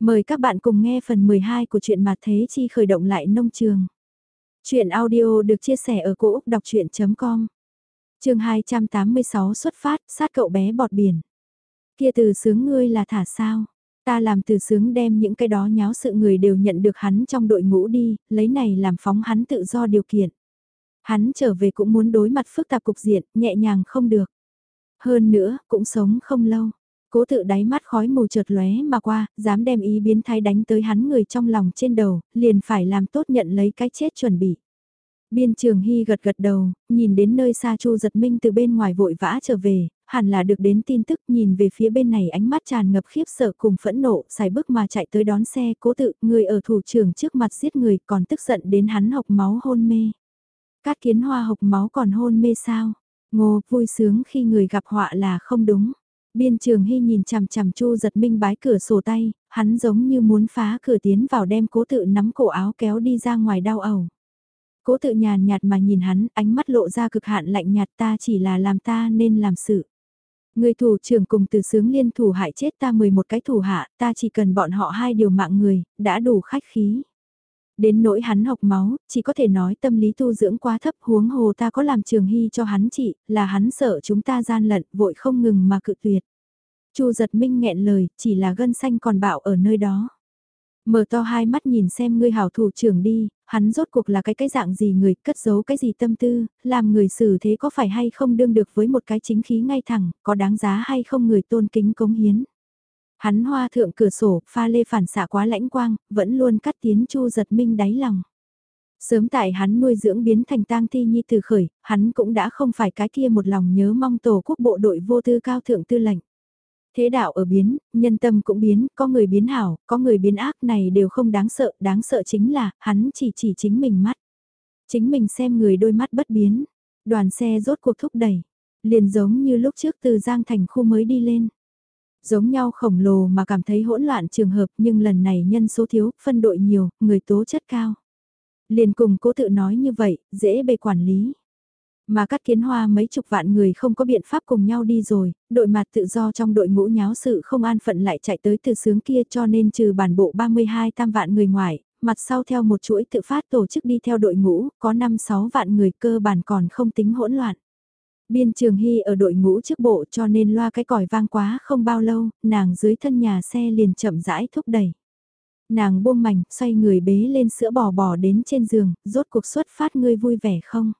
Mời các bạn cùng nghe phần 12 của truyện Mạt Thế Chi khởi động lại nông trường. Chuyện audio được chia sẻ ở cỗ đọc chuyện.com Trường 286 xuất phát, sát cậu bé bọt biển. Kia từ sướng ngươi là thả sao? Ta làm từ sướng đem những cái đó nháo sự người đều nhận được hắn trong đội ngũ đi, lấy này làm phóng hắn tự do điều kiện. Hắn trở về cũng muốn đối mặt phức tạp cục diện, nhẹ nhàng không được. Hơn nữa, cũng sống không lâu Cố tự đáy mắt khói mù chợt lóe mà qua, dám đem ý biến thái đánh tới hắn người trong lòng trên đầu, liền phải làm tốt nhận lấy cái chết chuẩn bị. Biên trường Hy gật gật đầu, nhìn đến nơi xa Chu giật minh từ bên ngoài vội vã trở về, hẳn là được đến tin tức nhìn về phía bên này ánh mắt tràn ngập khiếp sợ cùng phẫn nộ, xài bước mà chạy tới đón xe, cố tự, người ở thủ trưởng trước mặt giết người còn tức giận đến hắn học máu hôn mê. Cát kiến hoa học máu còn hôn mê sao? Ngô, vui sướng khi người gặp họa là không đúng. Biên trường hy nhìn chằm chằm chu giật minh bái cửa sổ tay, hắn giống như muốn phá cửa tiến vào đem cố tự nắm cổ áo kéo đi ra ngoài đau ẩu. Cố tự nhàn nhạt mà nhìn hắn, ánh mắt lộ ra cực hạn lạnh nhạt ta chỉ là làm ta nên làm sự. Người thủ trưởng cùng từ sướng liên thủ hại chết ta 11 cái thủ hạ, ta chỉ cần bọn họ hai điều mạng người, đã đủ khách khí. Đến nỗi hắn học máu, chỉ có thể nói tâm lý tu dưỡng quá thấp huống hồ ta có làm trường hy cho hắn chị, là hắn sợ chúng ta gian lận, vội không ngừng mà cự tuyệt. Chu giật minh nghẹn lời, chỉ là gân xanh còn bạo ở nơi đó. Mở to hai mắt nhìn xem ngươi hảo thủ trưởng đi, hắn rốt cuộc là cái cái dạng gì người, cất giấu cái gì tâm tư, làm người xử thế có phải hay không đương được với một cái chính khí ngay thẳng, có đáng giá hay không người tôn kính cống hiến. Hắn hoa thượng cửa sổ, pha lê phản xạ quá lãnh quang, vẫn luôn cắt tiến chu giật minh đáy lòng. Sớm tại hắn nuôi dưỡng biến thành tang thi nhi từ khởi, hắn cũng đã không phải cái kia một lòng nhớ mong tổ quốc bộ đội vô tư cao thượng tư lệnh. Thế đạo ở biến, nhân tâm cũng biến, có người biến hảo, có người biến ác này đều không đáng sợ, đáng sợ chính là, hắn chỉ chỉ chính mình mắt. Chính mình xem người đôi mắt bất biến, đoàn xe rốt cuộc thúc đẩy, liền giống như lúc trước từ Giang thành khu mới đi lên. Giống nhau khổng lồ mà cảm thấy hỗn loạn trường hợp nhưng lần này nhân số thiếu, phân đội nhiều, người tố chất cao. Liền cùng cố tự nói như vậy, dễ bề quản lý. Mà cắt kiến hoa mấy chục vạn người không có biện pháp cùng nhau đi rồi, đội mặt tự do trong đội ngũ nháo sự không an phận lại chạy tới từ sướng kia cho nên trừ bản bộ 32 tam vạn người ngoài, mặt sau theo một chuỗi tự phát tổ chức đi theo đội ngũ, có 5-6 vạn người cơ bản còn không tính hỗn loạn. Biên Trường Hy ở đội ngũ trước bộ cho nên loa cái còi vang quá không bao lâu, nàng dưới thân nhà xe liền chậm rãi thúc đẩy. Nàng buông mảnh, xoay người bế lên sữa bò bò đến trên giường, rốt cuộc xuất phát ngươi vui vẻ không?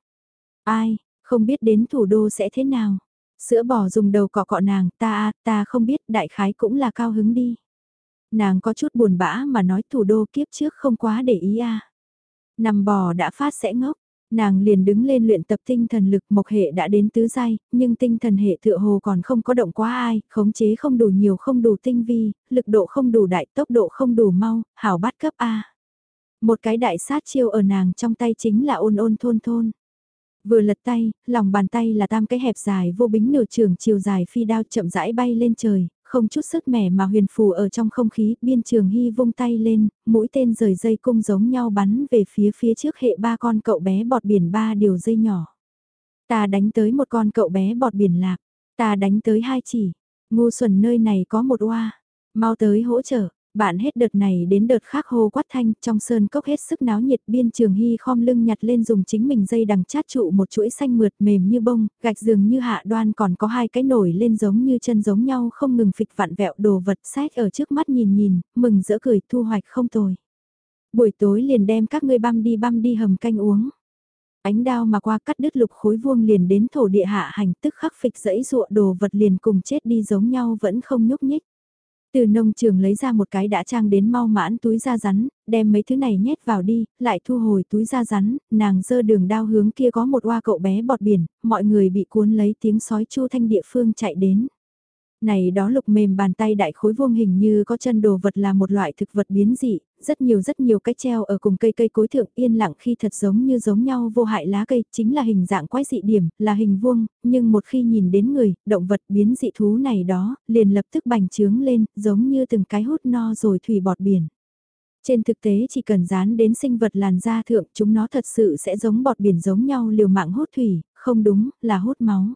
Ai, không biết đến thủ đô sẽ thế nào? Sữa bò dùng đầu cọ cọ nàng, ta ta không biết, đại khái cũng là cao hứng đi. Nàng có chút buồn bã mà nói thủ đô kiếp trước không quá để ý à. Nằm bò đã phát sẽ ngốc, Nàng liền đứng lên luyện tập tinh thần lực mộc hệ đã đến tứ giai, nhưng tinh thần hệ tựa hồ còn không có động quá ai, khống chế không đủ nhiều không đủ tinh vi, lực độ không đủ đại, tốc độ không đủ mau, hảo bắt cấp A. Một cái đại sát chiêu ở nàng trong tay chính là ôn ôn thôn thôn. Vừa lật tay, lòng bàn tay là tam cái hẹp dài vô bính nửa trường chiều dài phi đao chậm rãi bay lên trời, không chút sức mẻ mà huyền phù ở trong không khí, biên trường hy vung tay lên, mũi tên rời dây cung giống nhau bắn về phía phía trước hệ ba con cậu bé bọt biển ba điều dây nhỏ. Ta đánh tới một con cậu bé bọt biển lạc, ta đánh tới hai chỉ, ngu xuẩn nơi này có một oa, mau tới hỗ trợ, bạn hết đợt này đến đợt khác hô quát thanh, trong sơn cốc hết sức náo nhiệt biên trường hy khom lưng nhặt lên dùng chính mình dây đằng chát trụ một chuỗi xanh mượt mềm như bông, gạch dường như hạ đoan còn có hai cái nổi lên giống như chân giống nhau không ngừng phịch vặn vẹo đồ vật xét ở trước mắt nhìn nhìn, mừng rỡ cười thu hoạch không tồi. Buổi tối liền đem các ngươi băm đi băm đi hầm canh uống. Ánh đao mà qua cắt đứt lục khối vuông liền đến thổ địa hạ hành tức khắc phịch dẫy ruộ đồ vật liền cùng chết đi giống nhau vẫn không nhúc nhích. Từ nông trường lấy ra một cái đã trang đến mau mãn túi da rắn, đem mấy thứ này nhét vào đi, lại thu hồi túi da rắn, nàng dơ đường đao hướng kia có một oa cậu bé bọt biển, mọi người bị cuốn lấy tiếng sói chu thanh địa phương chạy đến. Này đó lục mềm bàn tay đại khối vuông hình như có chân đồ vật là một loại thực vật biến dị, rất nhiều rất nhiều cái treo ở cùng cây cây cối thượng yên lặng khi thật giống như giống nhau vô hại lá cây, chính là hình dạng quái dị điểm, là hình vuông, nhưng một khi nhìn đến người, động vật biến dị thú này đó, liền lập tức bành trướng lên, giống như từng cái hút no rồi thủy bọt biển. Trên thực tế chỉ cần dán đến sinh vật làn da thượng chúng nó thật sự sẽ giống bọt biển giống nhau liều mạng hút thủy, không đúng, là hút máu.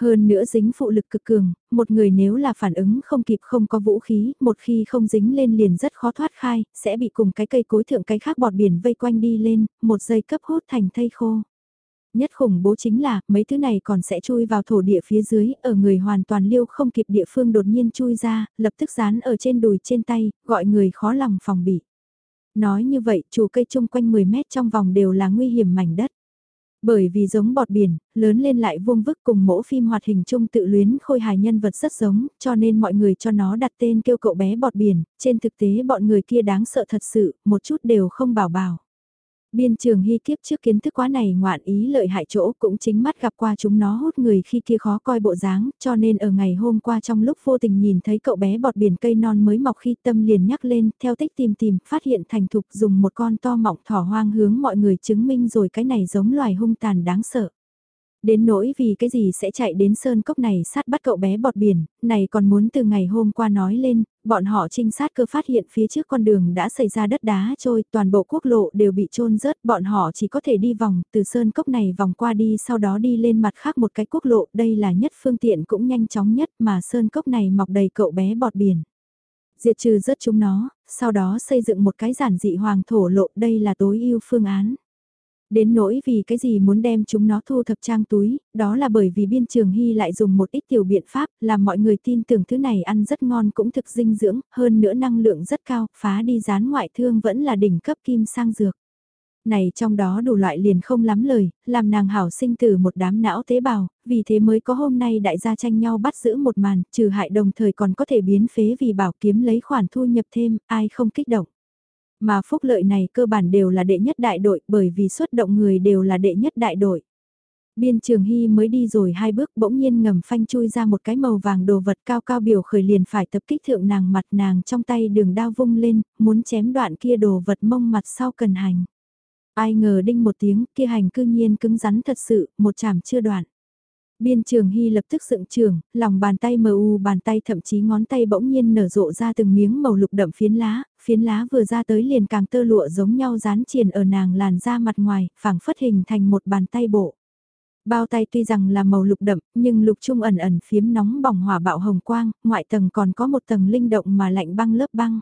Hơn nữa dính phụ lực cực cường, một người nếu là phản ứng không kịp không có vũ khí, một khi không dính lên liền rất khó thoát khai, sẽ bị cùng cái cây cối thượng cái khác bọt biển vây quanh đi lên, một giây cấp hút thành thây khô. Nhất khủng bố chính là, mấy thứ này còn sẽ chui vào thổ địa phía dưới, ở người hoàn toàn liêu không kịp địa phương đột nhiên chui ra, lập tức dán ở trên đùi trên tay, gọi người khó lòng phòng bị. Nói như vậy, chủ cây chung quanh 10 mét trong vòng đều là nguy hiểm mảnh đất. Bởi vì giống bọt biển, lớn lên lại vuông vức cùng mẫu phim hoạt hình chung tự luyến khôi hài nhân vật rất giống, cho nên mọi người cho nó đặt tên kêu cậu bé bọt biển, trên thực tế bọn người kia đáng sợ thật sự, một chút đều không bảo bảo. Biên trường hy kiếp trước kiến thức quá này ngoạn ý lợi hại chỗ cũng chính mắt gặp qua chúng nó hút người khi kia khó coi bộ dáng, cho nên ở ngày hôm qua trong lúc vô tình nhìn thấy cậu bé bọt biển cây non mới mọc khi tâm liền nhắc lên, theo tích tìm tìm, phát hiện thành thục dùng một con to mọng thỏ hoang hướng mọi người chứng minh rồi cái này giống loài hung tàn đáng sợ. Đến nỗi vì cái gì sẽ chạy đến sơn cốc này sát bắt cậu bé bọt biển, này còn muốn từ ngày hôm qua nói lên, bọn họ trinh sát cơ phát hiện phía trước con đường đã xảy ra đất đá trôi, toàn bộ quốc lộ đều bị trôn rớt, bọn họ chỉ có thể đi vòng, từ sơn cốc này vòng qua đi sau đó đi lên mặt khác một cái quốc lộ, đây là nhất phương tiện cũng nhanh chóng nhất mà sơn cốc này mọc đầy cậu bé bọt biển. Diệt trừ rớt chúng nó, sau đó xây dựng một cái giản dị hoàng thổ lộ, đây là tối ưu phương án. Đến nỗi vì cái gì muốn đem chúng nó thu thập trang túi, đó là bởi vì biên trường hy lại dùng một ít tiểu biện pháp làm mọi người tin tưởng thứ này ăn rất ngon cũng thực dinh dưỡng, hơn nữa năng lượng rất cao, phá đi rán ngoại thương vẫn là đỉnh cấp kim sang dược. Này trong đó đủ loại liền không lắm lời, làm nàng hảo sinh từ một đám não tế bào, vì thế mới có hôm nay đại gia tranh nhau bắt giữ một màn, trừ hại đồng thời còn có thể biến phế vì bảo kiếm lấy khoản thu nhập thêm, ai không kích động. Mà phúc lợi này cơ bản đều là đệ nhất đại đội bởi vì xuất động người đều là đệ nhất đại đội. Biên trường hy mới đi rồi hai bước bỗng nhiên ngầm phanh chui ra một cái màu vàng đồ vật cao cao biểu khởi liền phải tập kích thượng nàng mặt nàng trong tay đường đao vung lên, muốn chém đoạn kia đồ vật mông mặt sau cần hành. Ai ngờ đinh một tiếng kia hành cư nhiên cứng rắn thật sự, một chảm chưa đoạn. Biên trường hy lập tức dựng trường, lòng bàn tay mờ u bàn tay thậm chí ngón tay bỗng nhiên nở rộ ra từng miếng màu lục đậm phiến lá, phiến lá vừa ra tới liền càng tơ lụa giống nhau dán triền ở nàng làn da mặt ngoài, phẳng phất hình thành một bàn tay bộ. Bao tay tuy rằng là màu lục đậm, nhưng lục trung ẩn ẩn phiếm nóng bỏng hỏa bạo hồng quang, ngoại tầng còn có một tầng linh động mà lạnh băng lớp băng.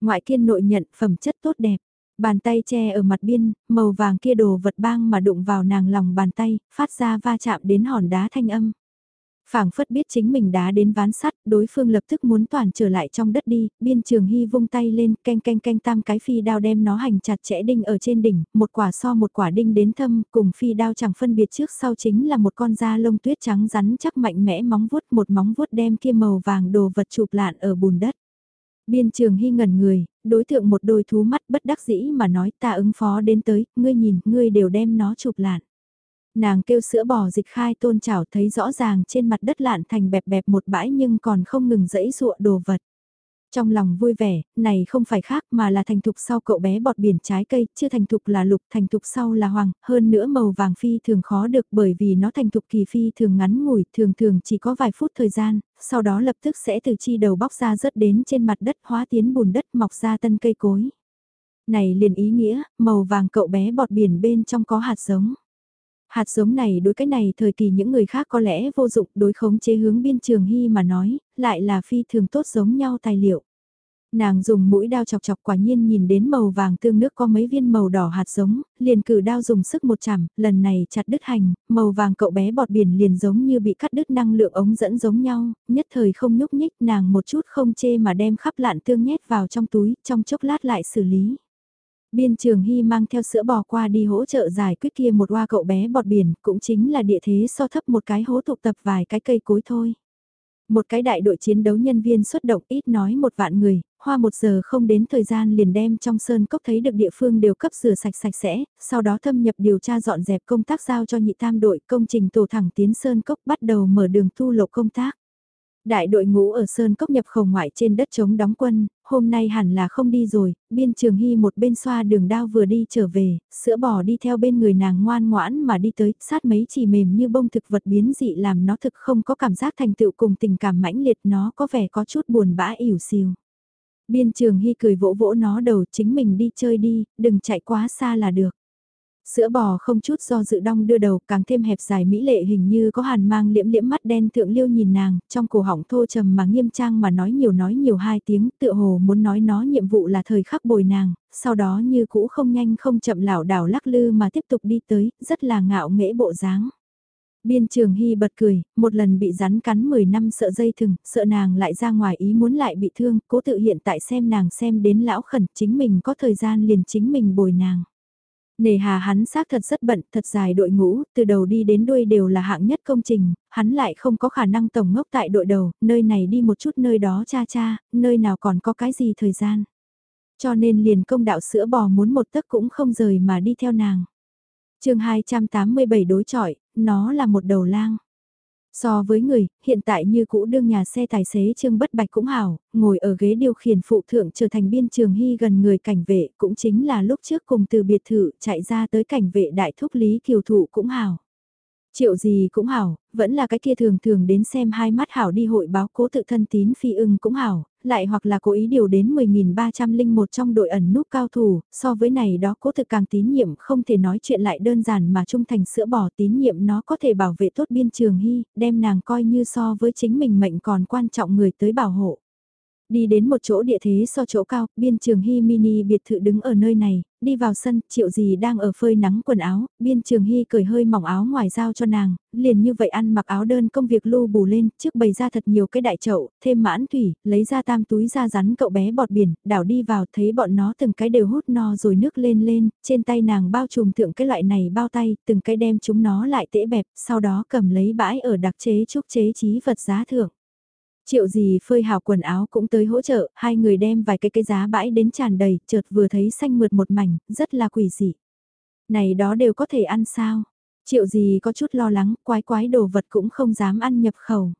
Ngoại kiên nội nhận phẩm chất tốt đẹp, Bàn tay che ở mặt biên, màu vàng kia đồ vật bang mà đụng vào nàng lòng bàn tay, phát ra va chạm đến hòn đá thanh âm. phảng phất biết chính mình đá đến ván sắt, đối phương lập tức muốn toàn trở lại trong đất đi, biên trường hy vung tay lên, canh canh canh tam cái phi đao đem nó hành chặt chẽ đinh ở trên đỉnh, một quả so một quả đinh đến thâm, cùng phi đao chẳng phân biệt trước sau chính là một con da lông tuyết trắng rắn chắc mạnh mẽ móng vuốt, một móng vuốt đem kia màu vàng đồ vật chụp lạn ở bùn đất. Biên trường hy ngẩn người, đối tượng một đôi thú mắt bất đắc dĩ mà nói ta ứng phó đến tới, ngươi nhìn, ngươi đều đem nó chụp lạn. Nàng kêu sữa bò dịch khai tôn chảo thấy rõ ràng trên mặt đất lạn thành bẹp bẹp một bãi nhưng còn không ngừng dẫy dụa đồ vật. Trong lòng vui vẻ, này không phải khác mà là thành thục sau cậu bé bọt biển trái cây, chưa thành thục là lục, thành thục sau là hoàng, hơn nữa màu vàng phi thường khó được bởi vì nó thành thục kỳ phi thường ngắn ngủi, thường thường chỉ có vài phút thời gian, sau đó lập tức sẽ từ chi đầu bóc ra rớt đến trên mặt đất hóa tiến bùn đất mọc ra tân cây cối. Này liền ý nghĩa, màu vàng cậu bé bọt biển bên trong có hạt giống. Hạt giống này đối cái này thời kỳ những người khác có lẽ vô dụng đối khống chế hướng biên trường hy mà nói, lại là phi thường tốt giống nhau tài liệu. Nàng dùng mũi đao chọc chọc quả nhiên nhìn đến màu vàng tương nước có mấy viên màu đỏ hạt giống, liền cử đao dùng sức một chảm, lần này chặt đứt hành, màu vàng cậu bé bọt biển liền giống như bị cắt đứt năng lượng ống dẫn giống nhau, nhất thời không nhúc nhích nàng một chút không chê mà đem khắp lạn tương nhét vào trong túi, trong chốc lát lại xử lý. Biên trường hy mang theo sữa bò qua đi hỗ trợ giải quyết kia một hoa cậu bé bọt biển, cũng chính là địa thế so thấp một cái hố tụ tập vài cái cây cối thôi. Một cái đại đội chiến đấu nhân viên xuất động ít nói một vạn người, hoa một giờ không đến thời gian liền đem trong sơn cốc thấy được địa phương đều cấp rửa sạch sạch sẽ, sau đó thâm nhập điều tra dọn dẹp công tác giao cho nhị tam đội công trình tổ thẳng tiến sơn cốc bắt đầu mở đường thu lộ công tác. Đại đội ngũ ở Sơn Cốc nhập khẩu ngoại trên đất chống đóng quân, hôm nay hẳn là không đi rồi, biên trường hy một bên xoa đường đao vừa đi trở về, sữa bò đi theo bên người nàng ngoan ngoãn mà đi tới, sát mấy chỉ mềm như bông thực vật biến dị làm nó thực không có cảm giác thành tựu cùng tình cảm mãnh liệt nó có vẻ có chút buồn bã ỉu xìu. Biên trường hy cười vỗ vỗ nó đầu chính mình đi chơi đi, đừng chạy quá xa là được. Sữa bò không chút do dự đong đưa đầu càng thêm hẹp dài mỹ lệ hình như có hàn mang liễm liễm mắt đen thượng liêu nhìn nàng, trong cổ họng thô trầm mà nghiêm trang mà nói nhiều nói nhiều hai tiếng tựa hồ muốn nói nó nhiệm vụ là thời khắc bồi nàng, sau đó như cũ không nhanh không chậm lảo đảo lắc lư mà tiếp tục đi tới, rất là ngạo nghễ bộ dáng. Biên trường hy bật cười, một lần bị rắn cắn 10 năm sợ dây thừng, sợ nàng lại ra ngoài ý muốn lại bị thương, cố tự hiện tại xem nàng xem đến lão khẩn, chính mình có thời gian liền chính mình bồi nàng. Nề hà hắn xác thật rất bận, thật dài đội ngũ, từ đầu đi đến đuôi đều là hạng nhất công trình, hắn lại không có khả năng tổng ngốc tại đội đầu, nơi này đi một chút nơi đó cha cha, nơi nào còn có cái gì thời gian. Cho nên liền công đạo sữa bò muốn một tấc cũng không rời mà đi theo nàng. chương 287 đối chọi, nó là một đầu lang. So với người, hiện tại như cũ đương nhà xe tài xế Trương Bất Bạch cũng hảo, ngồi ở ghế điều khiển phụ thượng trở thành biên trường hy gần người cảnh vệ cũng chính là lúc trước cùng từ biệt thự chạy ra tới cảnh vệ đại thúc Lý Kiều Thụ cũng hảo. Triệu gì cũng hảo, vẫn là cái kia thường thường đến xem hai mắt hảo đi hội báo cố tự thân tín phi ưng cũng hảo, lại hoặc là cố ý điều đến 10.301 trong đội ẩn núp cao thủ, so với này đó cố thực càng tín nhiệm không thể nói chuyện lại đơn giản mà trung thành sữa bỏ tín nhiệm nó có thể bảo vệ tốt biên trường hy, đem nàng coi như so với chính mình mệnh còn quan trọng người tới bảo hộ. Đi đến một chỗ địa thế so chỗ cao, biên trường hy mini biệt thự đứng ở nơi này, đi vào sân, triệu gì đang ở phơi nắng quần áo, biên trường hy cởi hơi mỏng áo ngoài giao cho nàng, liền như vậy ăn mặc áo đơn công việc lưu bù lên, trước bày ra thật nhiều cái đại chậu, thêm mãn thủy, lấy ra tam túi ra rắn cậu bé bọt biển, đảo đi vào thấy bọn nó từng cái đều hút no rồi nước lên lên, trên tay nàng bao trùm thượng cái loại này bao tay, từng cái đem chúng nó lại tễ bẹp, sau đó cầm lấy bãi ở đặc chế trúc chế trí vật giá thượng. Triệu gì phơi hào quần áo cũng tới hỗ trợ, hai người đem vài cái cây giá bãi đến tràn đầy, chợt vừa thấy xanh mượt một mảnh, rất là quỷ dị. Này đó đều có thể ăn sao? Triệu gì có chút lo lắng, quái quái đồ vật cũng không dám ăn nhập khẩu.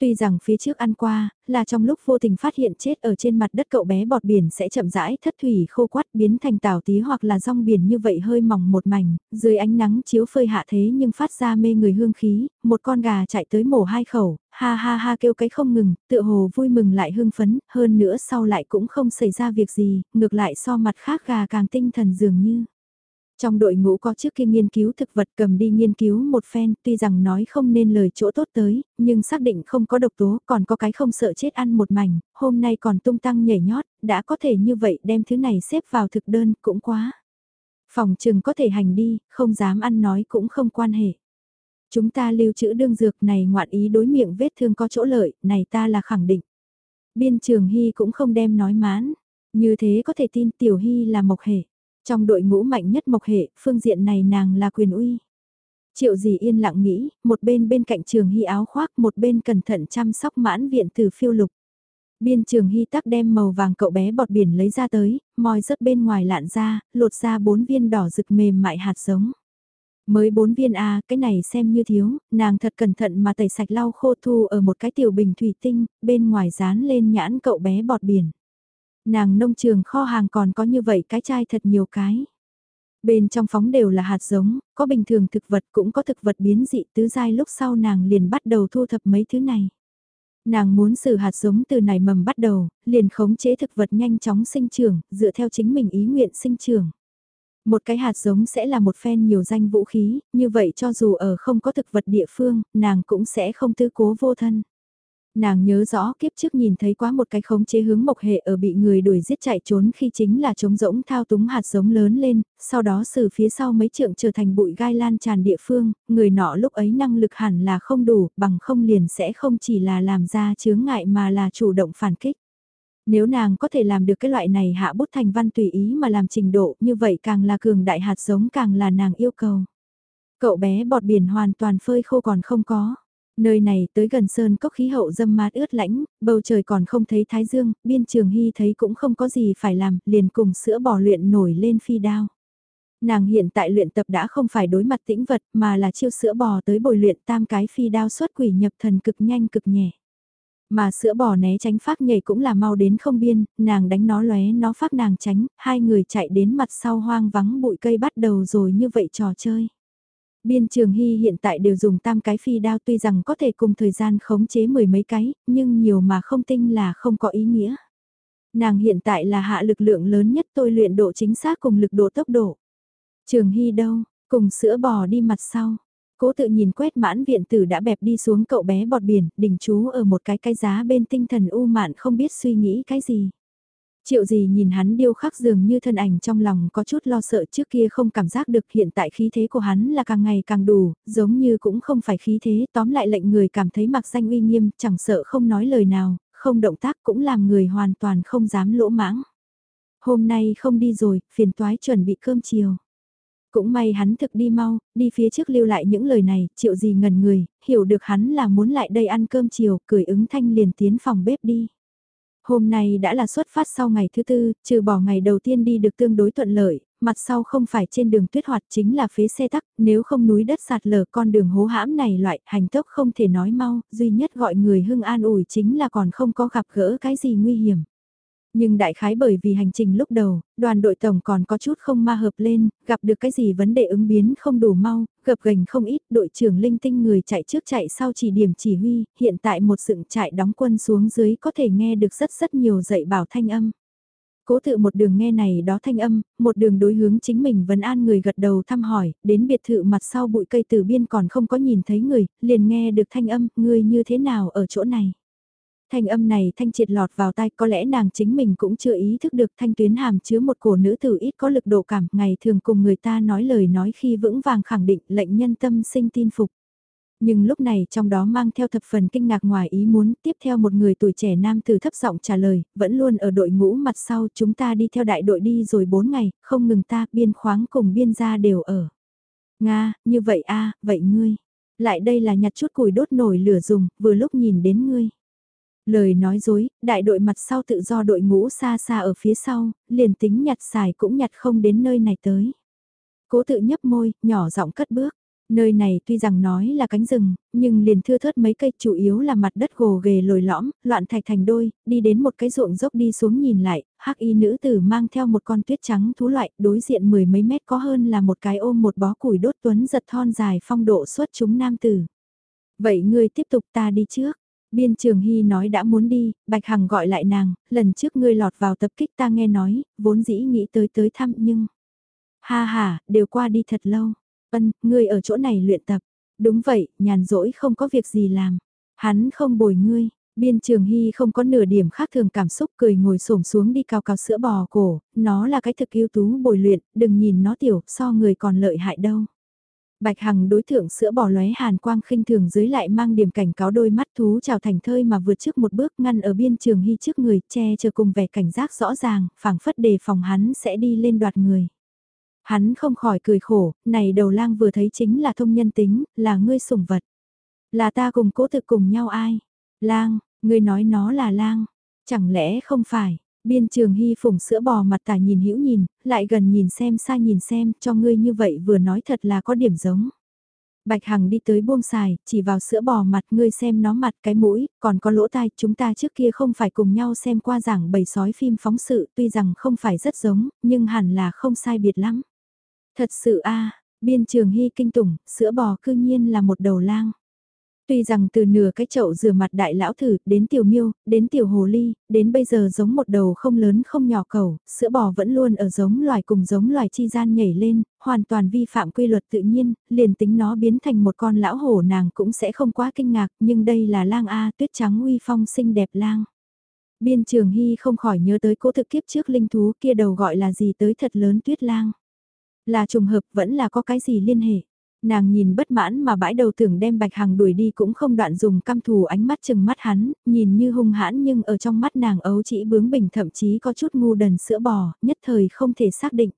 Tuy rằng phía trước ăn qua, là trong lúc vô tình phát hiện chết ở trên mặt đất cậu bé bọt biển sẽ chậm rãi thất thủy khô quắt biến thành tảo tí hoặc là rong biển như vậy hơi mỏng một mảnh, dưới ánh nắng chiếu phơi hạ thế nhưng phát ra mê người hương khí, một con gà chạy tới mổ hai khẩu, ha ha ha kêu cái không ngừng, tựa hồ vui mừng lại hưng phấn, hơn nữa sau lại cũng không xảy ra việc gì, ngược lại so mặt khác gà càng tinh thần dường như. Trong đội ngũ có trước kia nghiên cứu thực vật cầm đi nghiên cứu một phen, tuy rằng nói không nên lời chỗ tốt tới, nhưng xác định không có độc tố, còn có cái không sợ chết ăn một mảnh, hôm nay còn tung tăng nhảy nhót, đã có thể như vậy đem thứ này xếp vào thực đơn, cũng quá. Phòng trừng có thể hành đi, không dám ăn nói cũng không quan hệ. Chúng ta lưu trữ đương dược này ngoạn ý đối miệng vết thương có chỗ lợi, này ta là khẳng định. Biên trường Hy cũng không đem nói mán, như thế có thể tin Tiểu Hy là mộc hệ. Trong đội ngũ mạnh nhất mộc hệ, phương diện này nàng là quyền uy. Triệu gì yên lặng nghĩ, một bên bên cạnh trường hy áo khoác, một bên cẩn thận chăm sóc mãn viện từ phiêu lục. Biên trường hy tắc đem màu vàng cậu bé bọt biển lấy ra tới, moi rớt bên ngoài lạn ra, lột ra bốn viên đỏ rực mềm mại hạt giống. Mới bốn viên A, cái này xem như thiếu, nàng thật cẩn thận mà tẩy sạch lau khô thu ở một cái tiểu bình thủy tinh, bên ngoài dán lên nhãn cậu bé bọt biển. Nàng nông trường kho hàng còn có như vậy cái chai thật nhiều cái. Bên trong phóng đều là hạt giống, có bình thường thực vật cũng có thực vật biến dị tứ giai lúc sau nàng liền bắt đầu thu thập mấy thứ này. Nàng muốn sử hạt giống từ nảy mầm bắt đầu, liền khống chế thực vật nhanh chóng sinh trưởng, dựa theo chính mình ý nguyện sinh trưởng. Một cái hạt giống sẽ là một phen nhiều danh vũ khí, như vậy cho dù ở không có thực vật địa phương, nàng cũng sẽ không tư cố vô thân. Nàng nhớ rõ kiếp trước nhìn thấy quá một cái khống chế hướng mộc hệ ở bị người đuổi giết chạy trốn khi chính là trống rỗng thao túng hạt giống lớn lên, sau đó xử phía sau mấy trượng trở thành bụi gai lan tràn địa phương, người nọ lúc ấy năng lực hẳn là không đủ, bằng không liền sẽ không chỉ là làm ra chướng ngại mà là chủ động phản kích. Nếu nàng có thể làm được cái loại này hạ bút thành văn tùy ý mà làm trình độ như vậy càng là cường đại hạt giống càng là nàng yêu cầu. Cậu bé bọt biển hoàn toàn phơi khô còn không có. Nơi này tới gần sơn cốc khí hậu dâm mát ướt lãnh, bầu trời còn không thấy thái dương, biên trường hy thấy cũng không có gì phải làm, liền cùng sữa bò luyện nổi lên phi đao. Nàng hiện tại luyện tập đã không phải đối mặt tĩnh vật mà là chiêu sữa bò tới bồi luyện tam cái phi đao xuất quỷ nhập thần cực nhanh cực nhẹ. Mà sữa bò né tránh phát nhảy cũng là mau đến không biên, nàng đánh nó lóe nó phát nàng tránh, hai người chạy đến mặt sau hoang vắng bụi cây bắt đầu rồi như vậy trò chơi. Biên trường hy hiện tại đều dùng tam cái phi đao tuy rằng có thể cùng thời gian khống chế mười mấy cái, nhưng nhiều mà không tinh là không có ý nghĩa. Nàng hiện tại là hạ lực lượng lớn nhất tôi luyện độ chính xác cùng lực độ tốc độ. Trường Hy đâu, cùng sữa bò đi mặt sau. Cố tự nhìn quét mãn viện tử đã bẹp đi xuống cậu bé bọt biển, đỉnh chú ở một cái cái giá bên tinh thần u mạn không biết suy nghĩ cái gì. Triệu gì nhìn hắn điêu khắc dường như thân ảnh trong lòng có chút lo sợ trước kia không cảm giác được hiện tại khí thế của hắn là càng ngày càng đủ, giống như cũng không phải khí thế tóm lại lệnh người cảm thấy mặc danh uy nghiêm, chẳng sợ không nói lời nào, không động tác cũng làm người hoàn toàn không dám lỗ mãng. Hôm nay không đi rồi, phiền toái chuẩn bị cơm chiều. Cũng may hắn thực đi mau, đi phía trước lưu lại những lời này, triệu gì ngần người, hiểu được hắn là muốn lại đây ăn cơm chiều, cười ứng thanh liền tiến phòng bếp đi. Hôm nay đã là xuất phát sau ngày thứ tư, trừ bỏ ngày đầu tiên đi được tương đối thuận lợi, mặt sau không phải trên đường tuyết hoạt chính là phế xe tắc, nếu không núi đất sạt lở con đường hố hãm này loại hành tốc không thể nói mau, duy nhất gọi người hưng an ủi chính là còn không có gặp gỡ cái gì nguy hiểm. Nhưng đại khái bởi vì hành trình lúc đầu, đoàn đội tổng còn có chút không ma hợp lên, gặp được cái gì vấn đề ứng biến không đủ mau, gập gành không ít, đội trưởng linh tinh người chạy trước chạy sau chỉ điểm chỉ huy, hiện tại một dựng trại đóng quân xuống dưới có thể nghe được rất rất nhiều dạy bảo thanh âm. Cố tự một đường nghe này đó thanh âm, một đường đối hướng chính mình vẫn an người gật đầu thăm hỏi, đến biệt thự mặt sau bụi cây từ biên còn không có nhìn thấy người, liền nghe được thanh âm, người như thế nào ở chỗ này. Thanh âm này thanh triệt lọt vào tai có lẽ nàng chính mình cũng chưa ý thức được thanh tuyến hàm chứa một cổ nữ tử ít có lực độ cảm ngày thường cùng người ta nói lời nói khi vững vàng khẳng định lệnh nhân tâm sinh tin phục. Nhưng lúc này trong đó mang theo thập phần kinh ngạc ngoài ý muốn tiếp theo một người tuổi trẻ nam tử thấp giọng trả lời, vẫn luôn ở đội ngũ mặt sau chúng ta đi theo đại đội đi rồi 4 ngày, không ngừng ta biên khoáng cùng biên gia đều ở. Nga, như vậy a vậy ngươi. Lại đây là nhặt chút củi đốt nổi lửa dùng, vừa lúc nhìn đến ngươi. Lời nói dối, đại đội mặt sau tự do đội ngũ xa xa ở phía sau, liền tính nhặt xài cũng nhặt không đến nơi này tới. Cố tự nhấp môi, nhỏ giọng cất bước. Nơi này tuy rằng nói là cánh rừng, nhưng liền thưa thớt mấy cây chủ yếu là mặt đất gồ ghề lồi lõm, loạn thạch thành đôi, đi đến một cái ruộng dốc đi xuống nhìn lại, hắc y nữ tử mang theo một con tuyết trắng thú loại, đối diện mười mấy mét có hơn là một cái ôm một bó củi đốt tuấn giật thon dài phong độ xuất chúng nam tử. Vậy ngươi tiếp tục ta đi trước. Biên Trường Hy nói đã muốn đi, Bạch Hằng gọi lại nàng, lần trước ngươi lọt vào tập kích ta nghe nói, vốn dĩ nghĩ tới tới thăm nhưng... Ha ha, đều qua đi thật lâu. Ân, ngươi ở chỗ này luyện tập. Đúng vậy, nhàn rỗi không có việc gì làm. Hắn không bồi ngươi. Biên Trường Hy không có nửa điểm khác thường cảm xúc cười ngồi xổm xuống đi cao cao sữa bò cổ, nó là cái thực yêu tú bồi luyện, đừng nhìn nó tiểu, so người còn lợi hại đâu. Bạch Hằng đối thượng sữa bò lóe hàn quang khinh thường dưới lại mang điểm cảnh cáo đôi mắt thú chào thành thơi mà vượt trước một bước ngăn ở biên trường hy trước người che chờ cùng vẻ cảnh giác rõ ràng, phảng phất đề phòng hắn sẽ đi lên đoạt người. Hắn không khỏi cười khổ, này đầu lang vừa thấy chính là thông nhân tính, là ngươi sủng vật. Là ta cùng cố thực cùng nhau ai? Lang, ngươi nói nó là lang. Chẳng lẽ không phải? Biên trường hy phủng sữa bò mặt tả nhìn hữu nhìn, lại gần nhìn xem xa nhìn xem, cho ngươi như vậy vừa nói thật là có điểm giống. Bạch Hằng đi tới buông xài, chỉ vào sữa bò mặt ngươi xem nó mặt cái mũi, còn có lỗ tai, chúng ta trước kia không phải cùng nhau xem qua giảng bầy sói phim phóng sự, tuy rằng không phải rất giống, nhưng hẳn là không sai biệt lắm. Thật sự a biên trường hy kinh tủng, sữa bò cư nhiên là một đầu lang. Tuy rằng từ nửa cái chậu rửa mặt đại lão thử, đến tiểu miêu, đến tiểu hồ ly, đến bây giờ giống một đầu không lớn không nhỏ cầu, sữa bò vẫn luôn ở giống loài cùng giống loài chi gian nhảy lên, hoàn toàn vi phạm quy luật tự nhiên, liền tính nó biến thành một con lão hổ nàng cũng sẽ không quá kinh ngạc, nhưng đây là lang A tuyết trắng uy phong xinh đẹp lang. Biên trường hy không khỏi nhớ tới cố thực kiếp trước linh thú kia đầu gọi là gì tới thật lớn tuyết lang. Là trùng hợp vẫn là có cái gì liên hệ. Nàng nhìn bất mãn mà bãi đầu tưởng đem Bạch Hằng đuổi đi cũng không đoạn dùng căm thù ánh mắt chừng mắt hắn, nhìn như hung hãn nhưng ở trong mắt nàng ấu chỉ bướng bỉnh thậm chí có chút ngu đần sữa bò, nhất thời không thể xác định.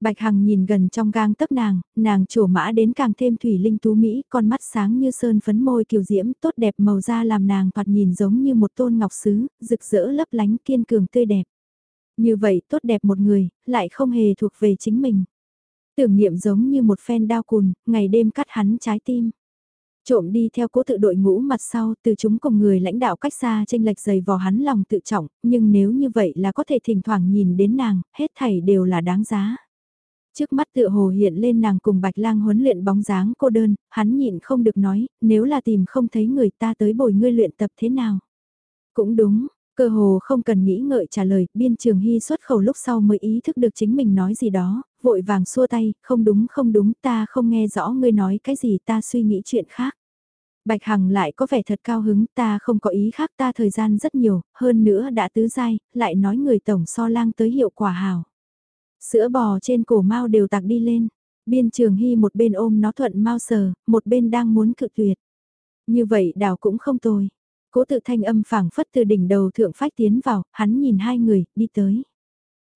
Bạch Hằng nhìn gần trong gang tấc nàng, nàng trổ mã đến càng thêm thủy linh tú mỹ, con mắt sáng như sơn phấn môi kiều diễm, tốt đẹp màu da làm nàng thoạt nhìn giống như một tôn ngọc sứ, rực rỡ lấp lánh kiên cường tươi đẹp. Như vậy tốt đẹp một người, lại không hề thuộc về chính mình. Tưởng niệm giống như một phen đao cùn, ngày đêm cắt hắn trái tim. Trộm đi theo cố tự đội ngũ mặt sau từ chúng cùng người lãnh đạo cách xa tranh lệch dày vò hắn lòng tự trọng, nhưng nếu như vậy là có thể thỉnh thoảng nhìn đến nàng, hết thảy đều là đáng giá. Trước mắt tựa hồ hiện lên nàng cùng Bạch Lang huấn luyện bóng dáng cô đơn, hắn nhịn không được nói, nếu là tìm không thấy người ta tới bồi ngươi luyện tập thế nào. Cũng đúng, Cơ hồ không cần nghĩ ngợi trả lời, biên trường hy xuất khẩu lúc sau mới ý thức được chính mình nói gì đó, vội vàng xua tay, không đúng không đúng, ta không nghe rõ ngươi nói cái gì ta suy nghĩ chuyện khác. Bạch Hằng lại có vẻ thật cao hứng, ta không có ý khác ta thời gian rất nhiều, hơn nữa đã tứ dai, lại nói người tổng so lang tới hiệu quả hào. Sữa bò trên cổ mau đều tạc đi lên, biên trường hy một bên ôm nó thuận mau sờ, một bên đang muốn cự tuyệt. Như vậy đảo cũng không tồi. Cố tự thanh âm phảng phất từ đỉnh đầu thượng phách tiến vào, hắn nhìn hai người, đi tới.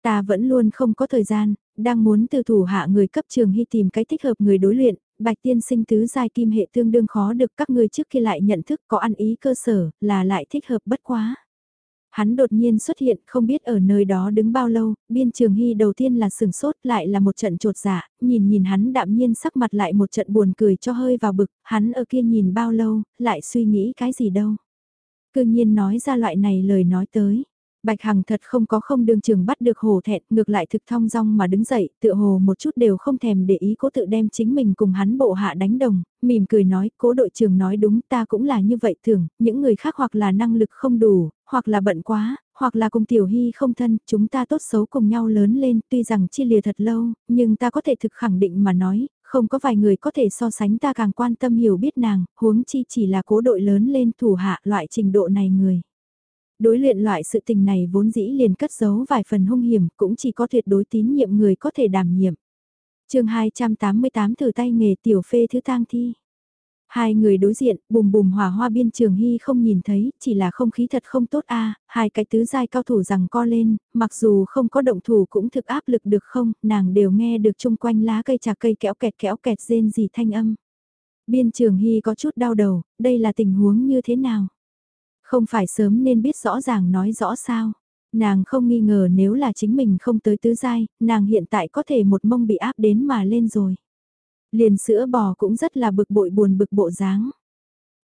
Ta vẫn luôn không có thời gian, đang muốn từ thủ hạ người cấp trường hy tìm cái thích hợp người đối luyện, bạch tiên sinh tứ giai kim hệ tương đương khó được các ngươi trước khi lại nhận thức có ăn ý cơ sở, là lại thích hợp bất quá. Hắn đột nhiên xuất hiện không biết ở nơi đó đứng bao lâu, biên trường hy đầu tiên là sừng sốt lại là một trận trột dạ, nhìn nhìn hắn đạm nhiên sắc mặt lại một trận buồn cười cho hơi vào bực, hắn ở kia nhìn bao lâu, lại suy nghĩ cái gì đâu. Cư nhiên nói ra loại này lời nói tới. Bạch Hằng thật không có không đường trường bắt được hồ thẹn, ngược lại thực thong dong mà đứng dậy, tựa hồ một chút đều không thèm để ý cố tự đem chính mình cùng hắn bộ hạ đánh đồng, mỉm cười nói, cố đội trưởng nói đúng ta cũng là như vậy thường, những người khác hoặc là năng lực không đủ, hoặc là bận quá, hoặc là cùng tiểu hy không thân, chúng ta tốt xấu cùng nhau lớn lên, tuy rằng chia lìa thật lâu, nhưng ta có thể thực khẳng định mà nói, không có vài người có thể so sánh ta càng quan tâm hiểu biết nàng, huống chi chỉ là cố đội lớn lên thủ hạ loại trình độ này người. Đối luyện loại sự tình này vốn dĩ liền cất giấu vài phần hung hiểm, cũng chỉ có tuyệt đối tín nhiệm người có thể đảm nhiệm. chương 288 thử tay nghề tiểu phê thứ tang thi. Hai người đối diện, bùm bùm hòa hoa biên trường hy không nhìn thấy, chỉ là không khí thật không tốt a hai cái tứ giai cao thủ rằng co lên, mặc dù không có động thủ cũng thực áp lực được không, nàng đều nghe được chung quanh lá cây trà cây kéo kẹt kéo kẹt rên gì thanh âm. Biên trường hy có chút đau đầu, đây là tình huống như thế nào? Không phải sớm nên biết rõ ràng nói rõ sao? Nàng không nghi ngờ nếu là chính mình không tới tứ giai, nàng hiện tại có thể một mông bị áp đến mà lên rồi. Liền sữa bò cũng rất là bực bội buồn bực bộ dáng.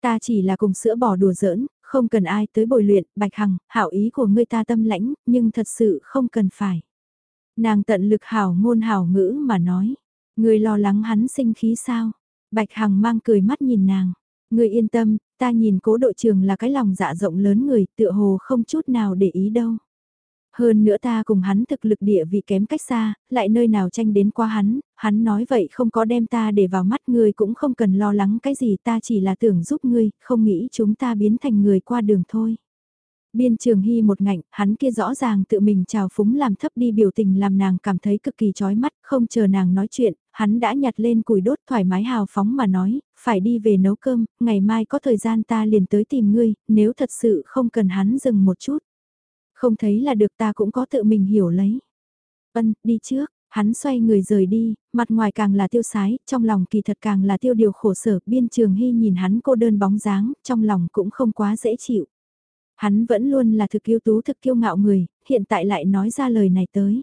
Ta chỉ là cùng sữa bò đùa giỡn, không cần ai tới bồi luyện, bạch hằng, hảo ý của ngươi ta tâm lãnh, nhưng thật sự không cần phải. Nàng tận lực hảo ngôn hảo ngữ mà nói, ngươi lo lắng hắn sinh khí sao? Bạch hằng mang cười mắt nhìn nàng, ngươi yên tâm, ta nhìn cố đội trưởng là cái lòng dạ rộng lớn người, tựa hồ không chút nào để ý đâu. Hơn nữa ta cùng hắn thực lực địa vị kém cách xa, lại nơi nào tranh đến qua hắn, hắn nói vậy không có đem ta để vào mắt ngươi cũng không cần lo lắng cái gì ta chỉ là tưởng giúp ngươi, không nghĩ chúng ta biến thành người qua đường thôi. Biên trường hy một ngạnh, hắn kia rõ ràng tự mình trào phúng làm thấp đi biểu tình làm nàng cảm thấy cực kỳ chói mắt, không chờ nàng nói chuyện, hắn đã nhặt lên củi đốt thoải mái hào phóng mà nói, phải đi về nấu cơm, ngày mai có thời gian ta liền tới tìm ngươi, nếu thật sự không cần hắn dừng một chút. Không thấy là được ta cũng có tự mình hiểu lấy. Ân, đi trước, hắn xoay người rời đi, mặt ngoài càng là tiêu sái, trong lòng kỳ thật càng là tiêu điều khổ sở, biên trường hy nhìn hắn cô đơn bóng dáng, trong lòng cũng không quá dễ chịu. Hắn vẫn luôn là thực yêu tú thực kiêu ngạo người, hiện tại lại nói ra lời này tới.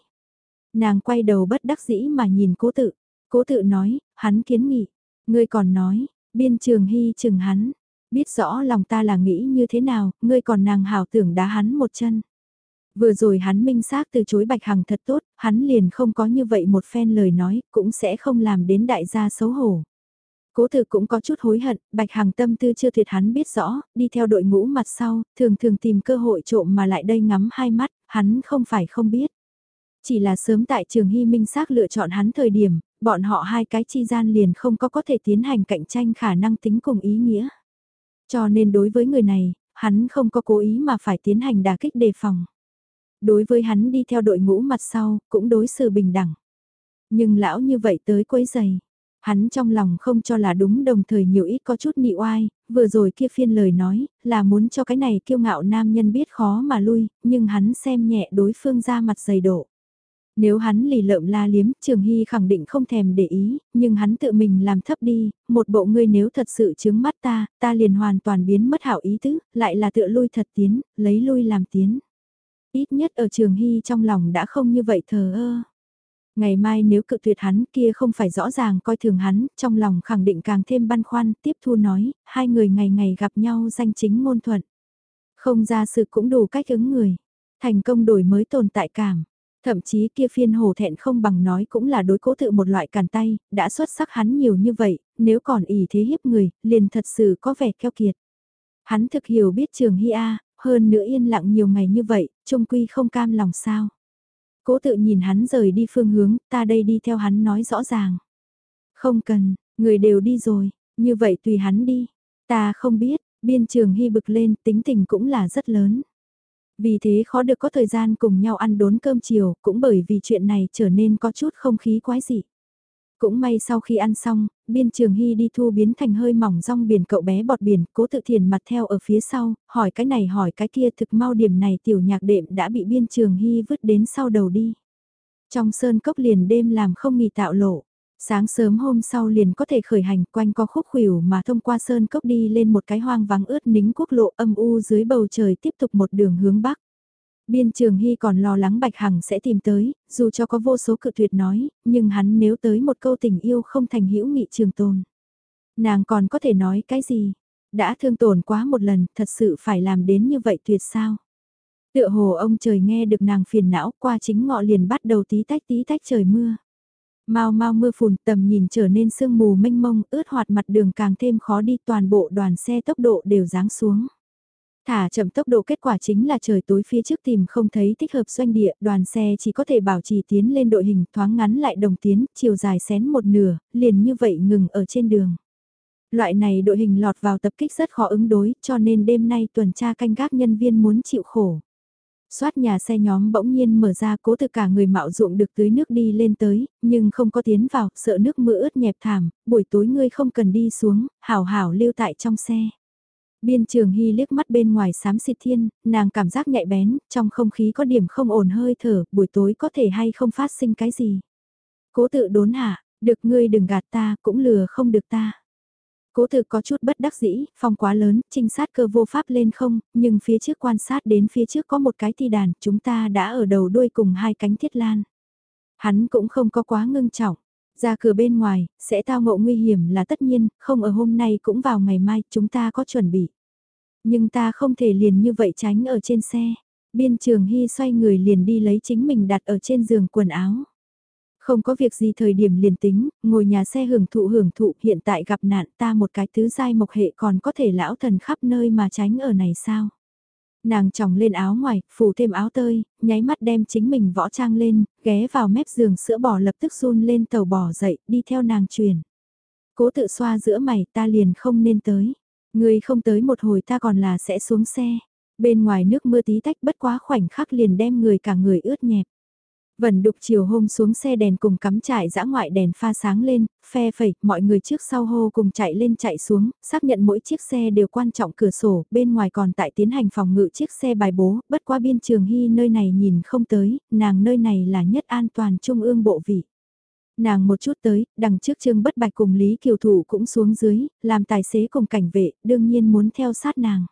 Nàng quay đầu bất đắc dĩ mà nhìn cố tự, cố tự nói, hắn kiến nghị, ngươi còn nói, biên trường hy chừng hắn, biết rõ lòng ta là nghĩ như thế nào, ngươi còn nàng hào tưởng đá hắn một chân. Vừa rồi hắn minh xác từ chối Bạch Hằng thật tốt, hắn liền không có như vậy một phen lời nói, cũng sẽ không làm đến đại gia xấu hổ. Cố thực cũng có chút hối hận, Bạch Hằng tâm tư chưa thiệt hắn biết rõ, đi theo đội ngũ mặt sau, thường thường tìm cơ hội trộm mà lại đây ngắm hai mắt, hắn không phải không biết. Chỉ là sớm tại trường Hy Minh xác lựa chọn hắn thời điểm, bọn họ hai cái chi gian liền không có có thể tiến hành cạnh tranh khả năng tính cùng ý nghĩa. Cho nên đối với người này, hắn không có cố ý mà phải tiến hành đả kích đề phòng đối với hắn đi theo đội ngũ mặt sau, cũng đối xử bình đẳng. Nhưng lão như vậy tới quấy giày, hắn trong lòng không cho là đúng đồng thời nhiều ít có chút nị oai, vừa rồi kia phiên lời nói, là muốn cho cái này kiêu ngạo nam nhân biết khó mà lui, nhưng hắn xem nhẹ đối phương ra mặt dày độ. Nếu hắn lì lợm la liếm, Trường Hy khẳng định không thèm để ý, nhưng hắn tự mình làm thấp đi, một bộ ngươi nếu thật sự chứng mắt ta, ta liền hoàn toàn biến mất hảo ý tứ, lại là tựa lui thật tiến, lấy lui làm tiến. Ít nhất ở trường hy trong lòng đã không như vậy thờ ơ. Ngày mai nếu cự tuyệt hắn kia không phải rõ ràng coi thường hắn, trong lòng khẳng định càng thêm băn khoăn, tiếp thu nói, hai người ngày ngày gặp nhau danh chính ngôn thuận. Không ra sự cũng đủ cách ứng người, thành công đổi mới tồn tại cảm. Thậm chí kia phiên hồ thẹn không bằng nói cũng là đối cố tự một loại càn tay, đã xuất sắc hắn nhiều như vậy, nếu còn ỉ thế hiếp người, liền thật sự có vẻ keo kiệt. Hắn thực hiểu biết trường Hy A, hơn nữa yên lặng nhiều ngày như vậy, trung quy không cam lòng sao. Cố tự nhìn hắn rời đi phương hướng, ta đây đi theo hắn nói rõ ràng. Không cần, người đều đi rồi, như vậy tùy hắn đi. Ta không biết, biên trường hy bực lên, tính tình cũng là rất lớn. Vì thế khó được có thời gian cùng nhau ăn đốn cơm chiều, cũng bởi vì chuyện này trở nên có chút không khí quái dị. Cũng may sau khi ăn xong, biên trường hy đi thu biến thành hơi mỏng rong biển cậu bé bọt biển, cố tự thiền mặt theo ở phía sau, hỏi cái này hỏi cái kia thực mau điểm này tiểu nhạc đệm đã bị biên trường hy vứt đến sau đầu đi. Trong sơn cốc liền đêm làm không nghỉ tạo lộ. Sáng sớm hôm sau liền có thể khởi hành quanh co khúc khuỷu mà thông qua sơn cốc đi lên một cái hoang vắng ướt nính quốc lộ âm u dưới bầu trời tiếp tục một đường hướng bắc. Biên Trường Hy còn lo lắng Bạch Hằng sẽ tìm tới, dù cho có vô số cự tuyệt nói, nhưng hắn nếu tới một câu tình yêu không thành hữu nghị trường tồn. Nàng còn có thể nói cái gì? Đã thương tổn quá một lần, thật sự phải làm đến như vậy tuyệt sao? Tựa hồ ông trời nghe được nàng phiền não qua chính ngọ liền bắt đầu tí tách tí tách trời mưa. Mau mau mưa phùn tầm nhìn trở nên sương mù mênh mông ướt hoạt mặt đường càng thêm khó đi toàn bộ đoàn xe tốc độ đều giáng xuống. Thả chậm tốc độ kết quả chính là trời tối phía trước tìm không thấy thích hợp doanh địa, đoàn xe chỉ có thể bảo trì tiến lên đội hình thoáng ngắn lại đồng tiến, chiều dài xén một nửa, liền như vậy ngừng ở trên đường. Loại này đội hình lọt vào tập kích rất khó ứng đối, cho nên đêm nay tuần tra canh gác nhân viên muốn chịu khổ. Xoát nhà xe nhóm bỗng nhiên mở ra cố từ cả người mạo ruộng được tưới nước đi lên tới, nhưng không có tiến vào, sợ nước mưa ướt nhẹp thảm, buổi tối ngươi không cần đi xuống, hảo hảo lưu tại trong xe. Biên trường hy liếc mắt bên ngoài xám xịt thiên, nàng cảm giác nhạy bén, trong không khí có điểm không ổn hơi thở, buổi tối có thể hay không phát sinh cái gì. Cố tự đốn hạ, được ngươi đừng gạt ta, cũng lừa không được ta. Cố tự có chút bất đắc dĩ, phòng quá lớn, trinh sát cơ vô pháp lên không, nhưng phía trước quan sát đến phía trước có một cái thi đàn, chúng ta đã ở đầu đuôi cùng hai cánh thiết lan. Hắn cũng không có quá ngưng trọng, ra cửa bên ngoài, sẽ tao ngộ nguy hiểm là tất nhiên, không ở hôm nay cũng vào ngày mai, chúng ta có chuẩn bị. Nhưng ta không thể liền như vậy tránh ở trên xe. Biên trường Hy xoay người liền đi lấy chính mình đặt ở trên giường quần áo. Không có việc gì thời điểm liền tính, ngồi nhà xe hưởng thụ hưởng thụ hiện tại gặp nạn ta một cái tứ giai mộc hệ còn có thể lão thần khắp nơi mà tránh ở này sao. Nàng tròng lên áo ngoài, phủ thêm áo tơi, nháy mắt đem chính mình võ trang lên, ghé vào mép giường sữa bò lập tức run lên tàu bò dậy, đi theo nàng truyền. Cố tự xoa giữa mày ta liền không nên tới. Người không tới một hồi ta còn là sẽ xuống xe. Bên ngoài nước mưa tí tách bất quá khoảnh khắc liền đem người cả người ướt nhẹp. Vẩn đục chiều hôm xuống xe đèn cùng cắm trại dã ngoại đèn pha sáng lên, phe phẩy, mọi người trước sau hô cùng chạy lên chạy xuống, xác nhận mỗi chiếc xe đều quan trọng cửa sổ, bên ngoài còn tại tiến hành phòng ngự chiếc xe bài bố, bất qua biên trường hy nơi này nhìn không tới, nàng nơi này là nhất an toàn trung ương bộ vị. Nàng một chút tới, đằng trước trương bất bạch cùng Lý Kiều Thủ cũng xuống dưới, làm tài xế cùng cảnh vệ, đương nhiên muốn theo sát nàng.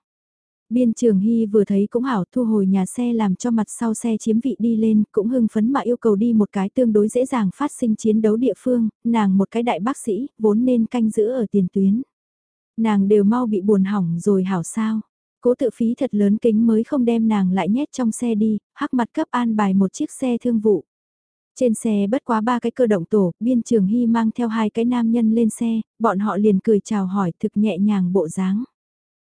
Biên trường Hy vừa thấy cũng hảo thu hồi nhà xe làm cho mặt sau xe chiếm vị đi lên, cũng hưng phấn mà yêu cầu đi một cái tương đối dễ dàng phát sinh chiến đấu địa phương, nàng một cái đại bác sĩ, vốn nên canh giữ ở tiền tuyến. Nàng đều mau bị buồn hỏng rồi hảo sao. Cố tự phí thật lớn kính mới không đem nàng lại nhét trong xe đi, hắc mặt cấp an bài một chiếc xe thương vụ. Trên xe bất quá ba cái cơ động tổ, biên trường hy mang theo hai cái nam nhân lên xe, bọn họ liền cười chào hỏi thực nhẹ nhàng bộ dáng.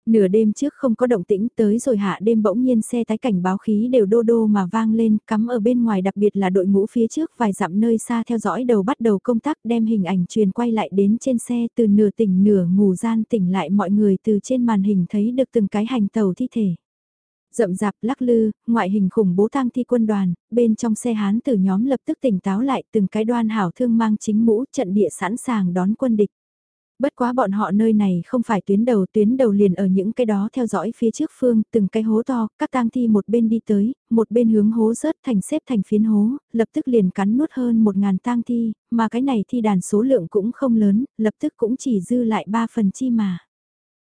Nửa đêm trước không có động tĩnh tới rồi hạ đêm bỗng nhiên xe tái cảnh báo khí đều đô đô mà vang lên cắm ở bên ngoài đặc biệt là đội ngũ phía trước vài dặm nơi xa theo dõi đầu bắt đầu công tác đem hình ảnh truyền quay lại đến trên xe từ nửa tỉnh nửa ngủ gian tỉnh lại mọi người từ trên màn hình thấy được từng cái hành tàu thi thể rậm rạp lắc lư, ngoại hình khủng bố tang thi quân đoàn, bên trong xe hán từ nhóm lập tức tỉnh táo lại từng cái đoan hảo thương mang chính mũ trận địa sẵn sàng đón quân địch. Bất quá bọn họ nơi này không phải tuyến đầu, tuyến đầu liền ở những cái đó theo dõi phía trước phương, từng cái hố to, các tang thi một bên đi tới, một bên hướng hố rớt thành xếp thành phiến hố, lập tức liền cắn nuốt hơn một ngàn tang thi, mà cái này thi đàn số lượng cũng không lớn, lập tức cũng chỉ dư lại ba phần chi mà.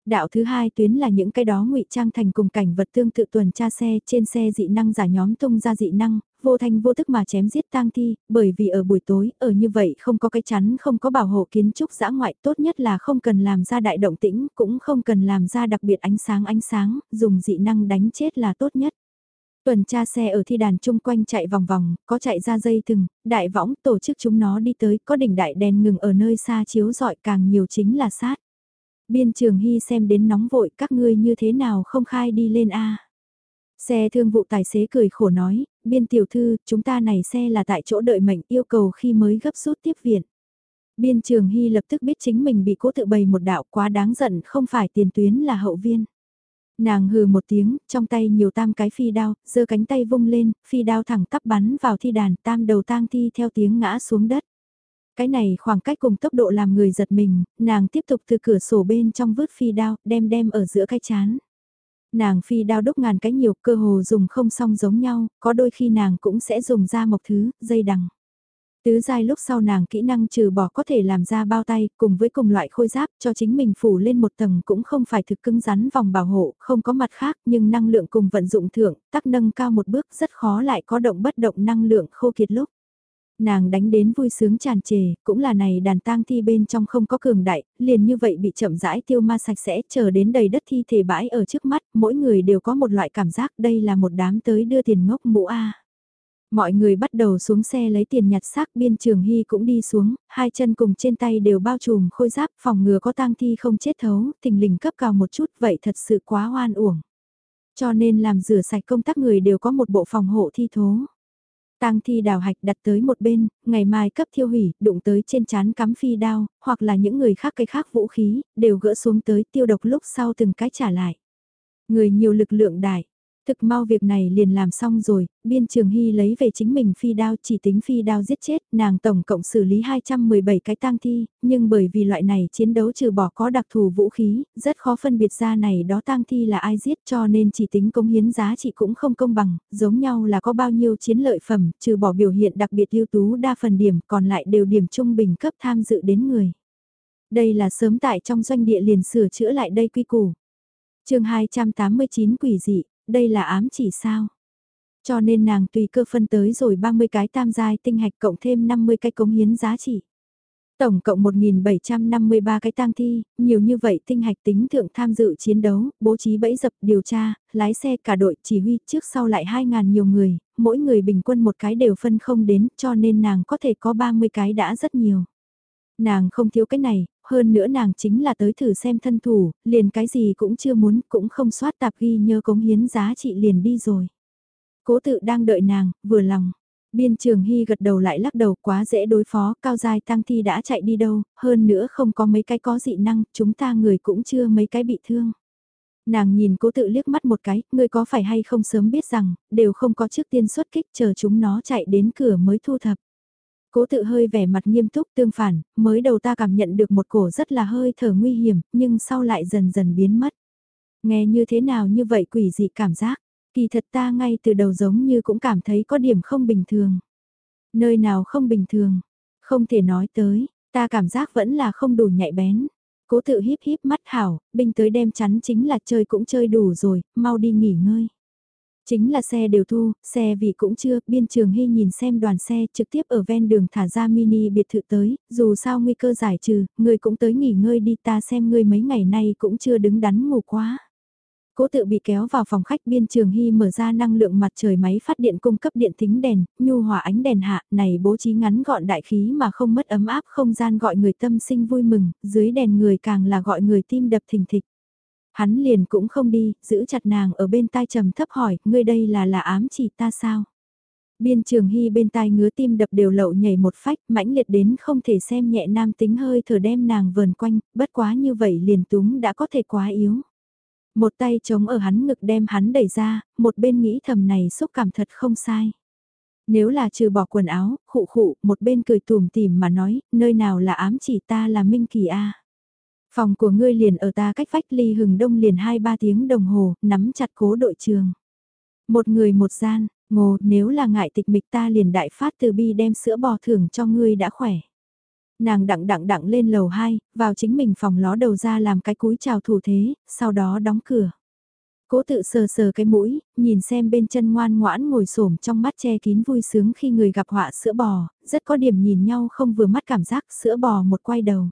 Đạo thứ hai tuyến là những cái đó ngụy trang thành cùng cảnh vật tương tự tuần tra xe, trên xe dị năng giả nhóm tung ra dị năng, vô thanh vô tức mà chém giết tang thi, bởi vì ở buổi tối, ở như vậy không có cái chắn không có bảo hộ kiến trúc dã ngoại tốt nhất là không cần làm ra đại động tĩnh, cũng không cần làm ra đặc biệt ánh sáng ánh sáng, dùng dị năng đánh chết là tốt nhất. Tuần tra xe ở thi đàn chung quanh chạy vòng vòng, có chạy ra dây thừng, đại võng tổ chức chúng nó đi tới, có đỉnh đại đèn ngừng ở nơi xa chiếu dọi càng nhiều chính là sát. Biên trường hy xem đến nóng vội các ngươi như thế nào không khai đi lên a Xe thương vụ tài xế cười khổ nói, biên tiểu thư, chúng ta này xe là tại chỗ đợi mệnh yêu cầu khi mới gấp rút tiếp viện. Biên trường hy lập tức biết chính mình bị cố tự bày một đạo quá đáng giận không phải tiền tuyến là hậu viên. Nàng hừ một tiếng, trong tay nhiều tam cái phi đao, giơ cánh tay vung lên, phi đao thẳng tắp bắn vào thi đàn tam đầu tang thi theo tiếng ngã xuống đất. Cái này khoảng cách cùng tốc độ làm người giật mình, nàng tiếp tục từ cửa sổ bên trong vứt phi đao, đem đem ở giữa cái chán. Nàng phi đao đúc ngàn cái nhiều cơ hồ dùng không song giống nhau, có đôi khi nàng cũng sẽ dùng ra một thứ, dây đằng. Tứ giai lúc sau nàng kỹ năng trừ bỏ có thể làm ra bao tay cùng với cùng loại khôi giáp cho chính mình phủ lên một tầng cũng không phải thực cứng rắn vòng bảo hộ, không có mặt khác nhưng năng lượng cùng vận dụng thượng, tắc nâng cao một bước rất khó lại có động bất động năng lượng khô kiệt lúc nàng đánh đến vui sướng tràn trề, cũng là này đàn tang thi bên trong không có cường đại, liền như vậy bị chậm rãi tiêu ma sạch sẽ, chờ đến đầy đất thi thể bãi ở trước mắt, mỗi người đều có một loại cảm giác đây là một đám tới đưa tiền ngốc mũ A. Mọi người bắt đầu xuống xe lấy tiền nhặt xác biên trường hy cũng đi xuống, hai chân cùng trên tay đều bao trùm khôi giáp phòng ngừa có tang thi không chết thấu, tình lình cấp cao một chút vậy thật sự quá hoan uổng. Cho nên làm rửa sạch công tác người đều có một bộ phòng hộ thi thố. Tang thi đào hạch đặt tới một bên, ngày mai cấp thiêu hủy, đụng tới trên chán cắm phi đao, hoặc là những người khác cây khác vũ khí, đều gỡ xuống tới tiêu độc lúc sau từng cái trả lại. Người nhiều lực lượng đại, Thực mau việc này liền làm xong rồi, biên trường hy lấy về chính mình phi đao chỉ tính phi đao giết chết, nàng tổng cộng xử lý 217 cái tang thi, nhưng bởi vì loại này chiến đấu trừ bỏ có đặc thù vũ khí, rất khó phân biệt ra này đó tang thi là ai giết cho nên chỉ tính công hiến giá trị cũng không công bằng, giống nhau là có bao nhiêu chiến lợi phẩm, trừ bỏ biểu hiện đặc biệt ưu tú đa phần điểm còn lại đều điểm trung bình cấp tham dự đến người. Đây là sớm tại trong doanh địa liền sửa chữa lại đây quy củ. chương 289 quỷ dị, đây là ám chỉ sao. Cho nên nàng tùy cơ phân tới rồi 30 cái tam giai tinh hạch cộng thêm 50 cái cống hiến giá trị. Tổng cộng 1.753 cái tang thi, nhiều như vậy tinh hạch tính thượng tham dự chiến đấu, bố trí bẫy dập, điều tra, lái xe cả đội chỉ huy trước sau lại 2.000 nhiều người, mỗi người bình quân một cái đều phân không đến cho nên nàng có thể có 30 cái đã rất nhiều. Nàng không thiếu cái này, hơn nữa nàng chính là tới thử xem thân thủ, liền cái gì cũng chưa muốn, cũng không soát tạp ghi nhớ cống hiến giá trị liền đi rồi. Cố tự đang đợi nàng, vừa lòng. Biên trường hy gật đầu lại lắc đầu quá dễ đối phó, cao dài tăng thi đã chạy đi đâu, hơn nữa không có mấy cái có dị năng, chúng ta người cũng chưa mấy cái bị thương. Nàng nhìn cố tự liếc mắt một cái, người có phải hay không sớm biết rằng, đều không có trước tiên xuất kích chờ chúng nó chạy đến cửa mới thu thập. Cố tự hơi vẻ mặt nghiêm túc tương phản, mới đầu ta cảm nhận được một cổ rất là hơi thở nguy hiểm, nhưng sau lại dần dần biến mất. Nghe như thế nào như vậy quỷ dị cảm giác, kỳ thật ta ngay từ đầu giống như cũng cảm thấy có điểm không bình thường. Nơi nào không bình thường, không thể nói tới, ta cảm giác vẫn là không đủ nhạy bén. Cố tự híp híp mắt hảo, binh tới đem chắn chính là chơi cũng chơi đủ rồi, mau đi nghỉ ngơi. Chính là xe đều thu, xe vì cũng chưa, biên trường hy nhìn xem đoàn xe trực tiếp ở ven đường thả ra mini biệt thự tới, dù sao nguy cơ giải trừ, người cũng tới nghỉ ngơi đi ta xem ngươi mấy ngày nay cũng chưa đứng đắn ngủ quá. Cố tự bị kéo vào phòng khách biên trường hy mở ra năng lượng mặt trời máy phát điện cung cấp điện tính đèn, nhu hòa ánh đèn hạ, này bố trí ngắn gọn đại khí mà không mất ấm áp không gian gọi người tâm sinh vui mừng, dưới đèn người càng là gọi người tim đập thình thịch. Hắn liền cũng không đi, giữ chặt nàng ở bên tai trầm thấp hỏi, ngươi đây là là ám chỉ ta sao? Biên trường hy bên tai ngứa tim đập đều lậu nhảy một phách, mãnh liệt đến không thể xem nhẹ nam tính hơi thở đem nàng vờn quanh, bất quá như vậy liền túng đã có thể quá yếu. Một tay chống ở hắn ngực đem hắn đẩy ra, một bên nghĩ thầm này xúc cảm thật không sai. Nếu là trừ bỏ quần áo, khụ khụ, một bên cười tùm tìm mà nói, nơi nào là ám chỉ ta là Minh Kỳ A. Phòng của ngươi liền ở ta cách vách ly hừng đông liền 2-3 tiếng đồng hồ, nắm chặt cố đội trường. Một người một gian, ngô nếu là ngại tịch mịch ta liền đại phát từ bi đem sữa bò thưởng cho ngươi đã khỏe. Nàng đặng đặng đặng lên lầu 2, vào chính mình phòng ló đầu ra làm cái cúi chào thủ thế, sau đó đóng cửa. Cố tự sờ sờ cái mũi, nhìn xem bên chân ngoan ngoãn ngồi xổm trong mắt che kín vui sướng khi người gặp họa sữa bò, rất có điểm nhìn nhau không vừa mắt cảm giác sữa bò một quay đầu.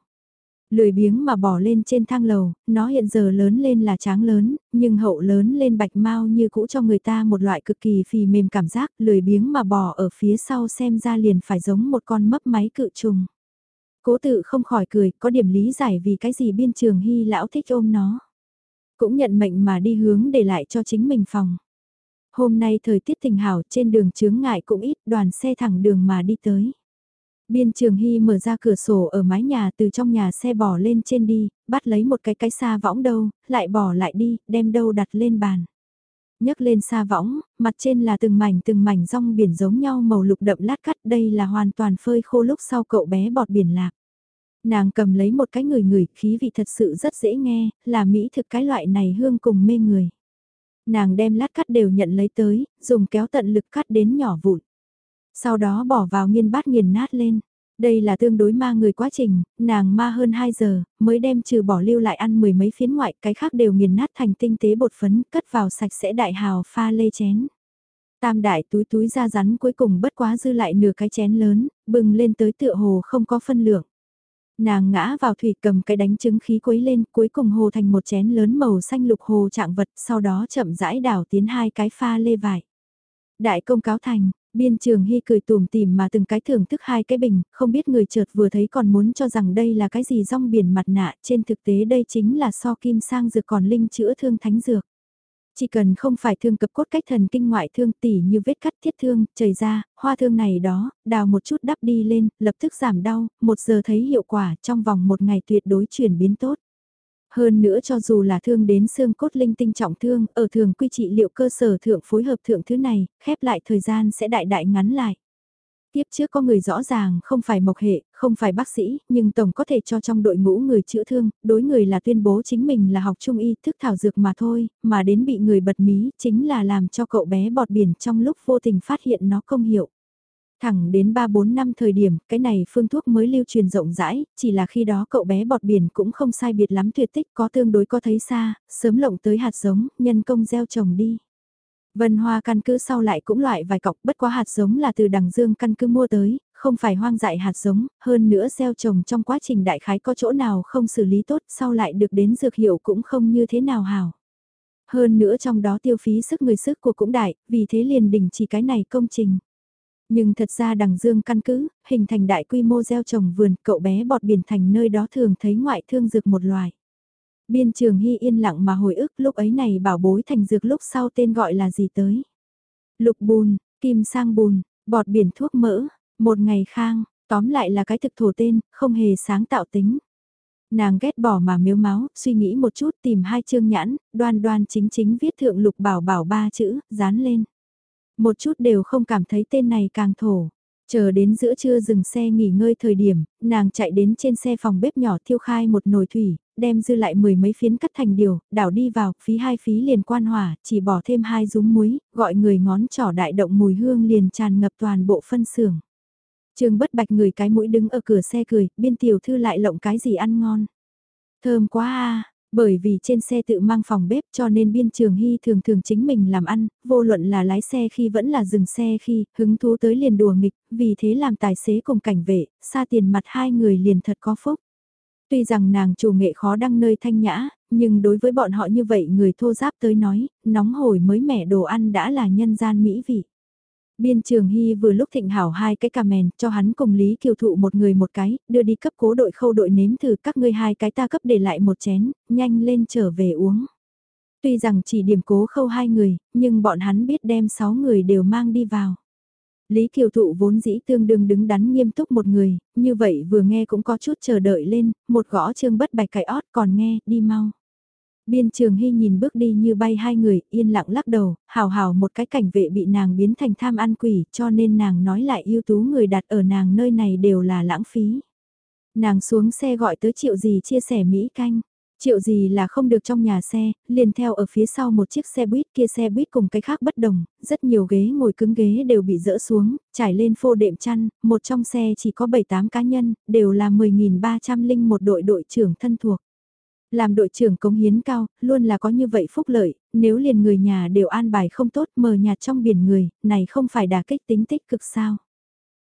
Lười biếng mà bỏ lên trên thang lầu, nó hiện giờ lớn lên là tráng lớn, nhưng hậu lớn lên bạch mau như cũ cho người ta một loại cực kỳ phì mềm cảm giác, lười biếng mà bỏ ở phía sau xem ra liền phải giống một con mấp máy cự trùng. Cố tự không khỏi cười, có điểm lý giải vì cái gì biên trường hy lão thích ôm nó. Cũng nhận mệnh mà đi hướng để lại cho chính mình phòng. Hôm nay thời tiết tình hảo trên đường chướng ngại cũng ít đoàn xe thẳng đường mà đi tới. Biên Trường Hy mở ra cửa sổ ở mái nhà từ trong nhà xe bỏ lên trên đi, bắt lấy một cái cái xa võng đâu, lại bỏ lại đi, đem đâu đặt lên bàn. nhấc lên xa võng, mặt trên là từng mảnh từng mảnh rong biển giống nhau màu lục đậm lát cắt đây là hoàn toàn phơi khô lúc sau cậu bé bọt biển lạc. Nàng cầm lấy một cái người người, khí vị thật sự rất dễ nghe, là mỹ thực cái loại này hương cùng mê người. Nàng đem lát cắt đều nhận lấy tới, dùng kéo tận lực cắt đến nhỏ vụn. Sau đó bỏ vào nghiên bát nghiền nát lên. Đây là tương đối ma người quá trình, nàng ma hơn 2 giờ, mới đem trừ bỏ lưu lại ăn mười mấy phiến ngoại, cái khác đều nghiền nát thành tinh tế bột phấn, cất vào sạch sẽ đại hào pha lê chén. Tam đại túi túi ra rắn cuối cùng bất quá dư lại nửa cái chén lớn, bừng lên tới tựa hồ không có phân lượng. Nàng ngã vào thủy cầm cái đánh trứng khí quấy lên, cuối cùng hồ thành một chén lớn màu xanh lục hồ trạng vật, sau đó chậm rãi đảo tiến hai cái pha lê vải. Đại công cáo thành, biên trường hy cười tùm tìm mà từng cái thưởng thức hai cái bình, không biết người chợt vừa thấy còn muốn cho rằng đây là cái gì rong biển mặt nạ, trên thực tế đây chính là so kim sang dược còn linh chữa thương thánh dược. Chỉ cần không phải thương cập cốt cách thần kinh ngoại thương tỉ như vết cắt thiết thương, chảy ra, hoa thương này đó, đào một chút đắp đi lên, lập tức giảm đau, một giờ thấy hiệu quả trong vòng một ngày tuyệt đối chuyển biến tốt. Hơn nữa cho dù là thương đến xương cốt linh tinh trọng thương, ở thường quy trị liệu cơ sở thượng phối hợp thượng thứ này, khép lại thời gian sẽ đại đại ngắn lại. Tiếp trước có người rõ ràng không phải mộc hệ, không phải bác sĩ, nhưng tổng có thể cho trong đội ngũ người chữa thương, đối người là tuyên bố chính mình là học trung y thức thảo dược mà thôi, mà đến bị người bật mí chính là làm cho cậu bé bọt biển trong lúc vô tình phát hiện nó công hiệu. Thẳng đến 3-4 năm thời điểm, cái này phương thuốc mới lưu truyền rộng rãi, chỉ là khi đó cậu bé bọt biển cũng không sai biệt lắm tuyệt tích có tương đối có thấy xa, sớm lộng tới hạt giống, nhân công gieo trồng đi. Vân Hoa căn cứ sau lại cũng loại vài cọc bất quá hạt giống là từ đằng dương căn cứ mua tới, không phải hoang dại hạt giống, hơn nữa gieo trồng trong quá trình đại khái có chỗ nào không xử lý tốt sau lại được đến dược hiệu cũng không như thế nào hảo. Hơn nữa trong đó tiêu phí sức người sức của cũng đại, vì thế liền đình chỉ cái này công trình. Nhưng thật ra đằng dương căn cứ, hình thành đại quy mô gieo trồng vườn, cậu bé bọt biển thành nơi đó thường thấy ngoại thương dược một loài. Biên trường hy yên lặng mà hồi ức lúc ấy này bảo bối thành dược lúc sau tên gọi là gì tới. Lục bùn, kim sang bùn, bọt biển thuốc mỡ, một ngày khang, tóm lại là cái thực thổ tên, không hề sáng tạo tính. Nàng ghét bỏ mà miếu máu, suy nghĩ một chút tìm hai chương nhãn, đoan đoan chính chính viết thượng lục bảo bảo ba chữ, dán lên. Một chút đều không cảm thấy tên này càng thổ. Chờ đến giữa trưa dừng xe nghỉ ngơi thời điểm, nàng chạy đến trên xe phòng bếp nhỏ thiêu khai một nồi thủy, đem dư lại mười mấy phiến cắt thành điều, đảo đi vào, phí hai phí liền quan hỏa, chỉ bỏ thêm hai rúm muối, gọi người ngón trỏ đại động mùi hương liền tràn ngập toàn bộ phân xưởng. Trường bất bạch người cái mũi đứng ở cửa xe cười, biên tiểu thư lại lộng cái gì ăn ngon. Thơm quá à, bởi vì trên xe tự mang phòng bếp cho nên biên trường hy thường thường chính mình làm ăn, vô luận là lái xe khi vẫn là dừng xe khi, hứng thú tới liền đùa nghịch, vì thế làm tài xế cùng cảnh vệ, xa tiền mặt hai người liền thật có phúc. Tuy rằng nàng chủ nghệ khó đăng nơi thanh nhã, nhưng đối với bọn họ như vậy người thô giáp tới nói, nóng hổi mới mẻ đồ ăn đã là nhân gian mỹ vị. Biên Trường Hy vừa lúc thịnh hảo hai cái cà mèn, cho hắn cùng Lý Kiều Thụ một người một cái, đưa đi cấp cố đội khâu đội nếm thử các ngươi hai cái ta cấp để lại một chén, nhanh lên trở về uống. Tuy rằng chỉ điểm cố khâu hai người, nhưng bọn hắn biết đem sáu người đều mang đi vào. Lý Kiều Thụ vốn dĩ tương đương đứng đắn nghiêm túc một người, như vậy vừa nghe cũng có chút chờ đợi lên, một gõ trương bất bạch cái ót còn nghe, đi mau. Biên trường hy nhìn bước đi như bay hai người, yên lặng lắc đầu, hào hào một cái cảnh vệ bị nàng biến thành tham ăn quỷ, cho nên nàng nói lại ưu tú người đặt ở nàng nơi này đều là lãng phí. Nàng xuống xe gọi tới triệu gì chia sẻ Mỹ canh. Triệu gì là không được trong nhà xe, liền theo ở phía sau một chiếc xe buýt kia xe buýt cùng cái khác bất đồng, rất nhiều ghế ngồi cứng ghế đều bị dỡ xuống, trải lên phô đệm chăn, một trong xe chỉ có 7-8 cá nhân, đều là 10.300 linh một đội đội trưởng thân thuộc. Làm đội trưởng cống hiến cao, luôn là có như vậy phúc lợi, nếu liền người nhà đều an bài không tốt mờ nhạt trong biển người, này không phải đà kích tính tích cực sao.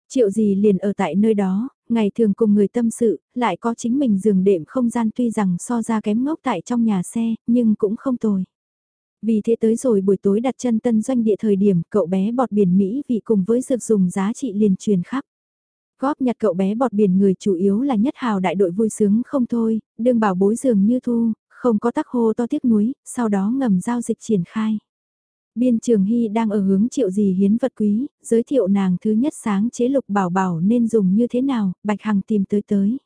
Triệu gì liền ở tại nơi đó, ngày thường cùng người tâm sự, lại có chính mình giường đệm không gian tuy rằng so ra kém ngốc tại trong nhà xe, nhưng cũng không tồi. Vì thế tới rồi buổi tối đặt chân tân doanh địa thời điểm cậu bé bọt biển Mỹ vì cùng với dược dùng giá trị liền truyền khắp. Góp nhặt cậu bé bọt biển người chủ yếu là nhất hào đại đội vui sướng không thôi, đương bảo bối dường như thu, không có tắc hô to tiếc núi, sau đó ngầm giao dịch triển khai. Biên Trường Hy đang ở hướng triệu gì hiến vật quý, giới thiệu nàng thứ nhất sáng chế lục bảo bảo nên dùng như thế nào, Bạch Hằng tìm tới tới.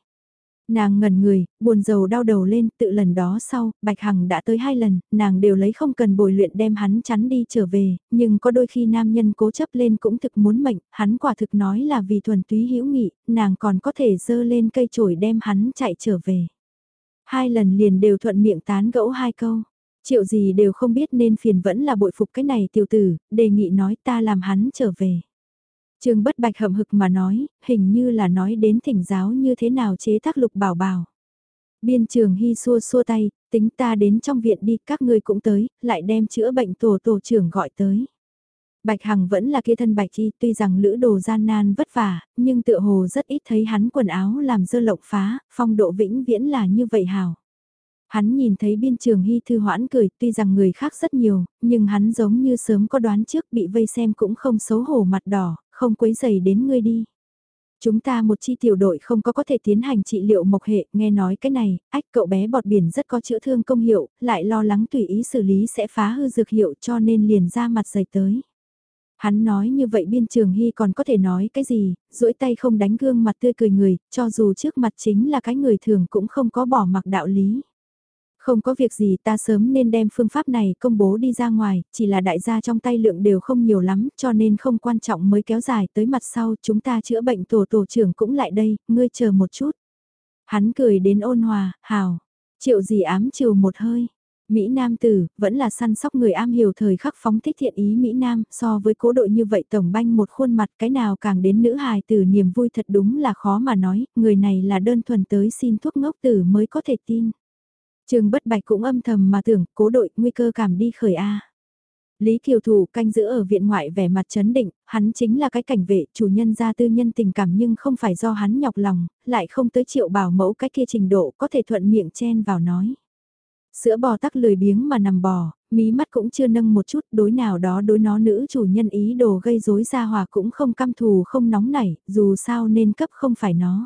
Nàng ngẩn người, buồn rầu đau đầu lên, tự lần đó sau, Bạch Hằng đã tới hai lần, nàng đều lấy không cần bồi luyện đem hắn chắn đi trở về, nhưng có đôi khi nam nhân cố chấp lên cũng thực muốn mệnh, hắn quả thực nói là vì thuần túy hữu nghị, nàng còn có thể dơ lên cây chổi đem hắn chạy trở về. Hai lần liền đều thuận miệng tán gẫu hai câu. Triệu gì đều không biết nên phiền vẫn là bội phục cái này tiểu tử, đề nghị nói ta làm hắn trở về. Trương bất bạch hậm hực mà nói, hình như là nói đến thỉnh giáo như thế nào chế tác lục bảo bảo. Biên trường hy xua xua tay, tính ta đến trong viện đi, các ngươi cũng tới, lại đem chữa bệnh tổ tổ trưởng gọi tới. Bạch Hằng vẫn là kia thân bạch chi, tuy rằng lữ đồ gian nan vất vả, nhưng tựa hồ rất ít thấy hắn quần áo làm dơ lộng phá, phong độ vĩnh viễn là như vậy hào. Hắn nhìn thấy biên trường hy thư hoãn cười, tuy rằng người khác rất nhiều, nhưng hắn giống như sớm có đoán trước bị vây xem cũng không xấu hổ mặt đỏ, không quấy dày đến ngươi đi. Chúng ta một chi tiểu đội không có có thể tiến hành trị liệu mộc hệ, nghe nói cái này, ách cậu bé bọt biển rất có chữa thương công hiệu, lại lo lắng tùy ý xử lý sẽ phá hư dược hiệu cho nên liền ra mặt dày tới. Hắn nói như vậy biên trường hy còn có thể nói cái gì, duỗi tay không đánh gương mặt tươi cười người, cho dù trước mặt chính là cái người thường cũng không có bỏ mặc đạo lý. Không có việc gì ta sớm nên đem phương pháp này công bố đi ra ngoài, chỉ là đại gia trong tay lượng đều không nhiều lắm, cho nên không quan trọng mới kéo dài tới mặt sau chúng ta chữa bệnh tổ tổ trưởng cũng lại đây, ngươi chờ một chút. Hắn cười đến ôn hòa, hào, triệu gì ám chiều một hơi. Mỹ Nam tử, vẫn là săn sóc người am hiểu thời khắc phóng thích thiện ý Mỹ Nam, so với cố đội như vậy tổng banh một khuôn mặt cái nào càng đến nữ hài tử niềm vui thật đúng là khó mà nói, người này là đơn thuần tới xin thuốc ngốc tử mới có thể tin. Trường bất bạch cũng âm thầm mà tưởng, cố đội, nguy cơ cảm đi khởi A. Lý Kiều Thủ canh giữ ở viện ngoại vẻ mặt chấn định, hắn chính là cái cảnh vệ, chủ nhân gia tư nhân tình cảm nhưng không phải do hắn nhọc lòng, lại không tới triệu bảo mẫu cái kia trình độ có thể thuận miệng chen vào nói. Sữa bò tắc lười biếng mà nằm bò, mí mắt cũng chưa nâng một chút đối nào đó đối nó nữ chủ nhân ý đồ gây rối ra hòa cũng không căm thù không nóng nảy, dù sao nên cấp không phải nó.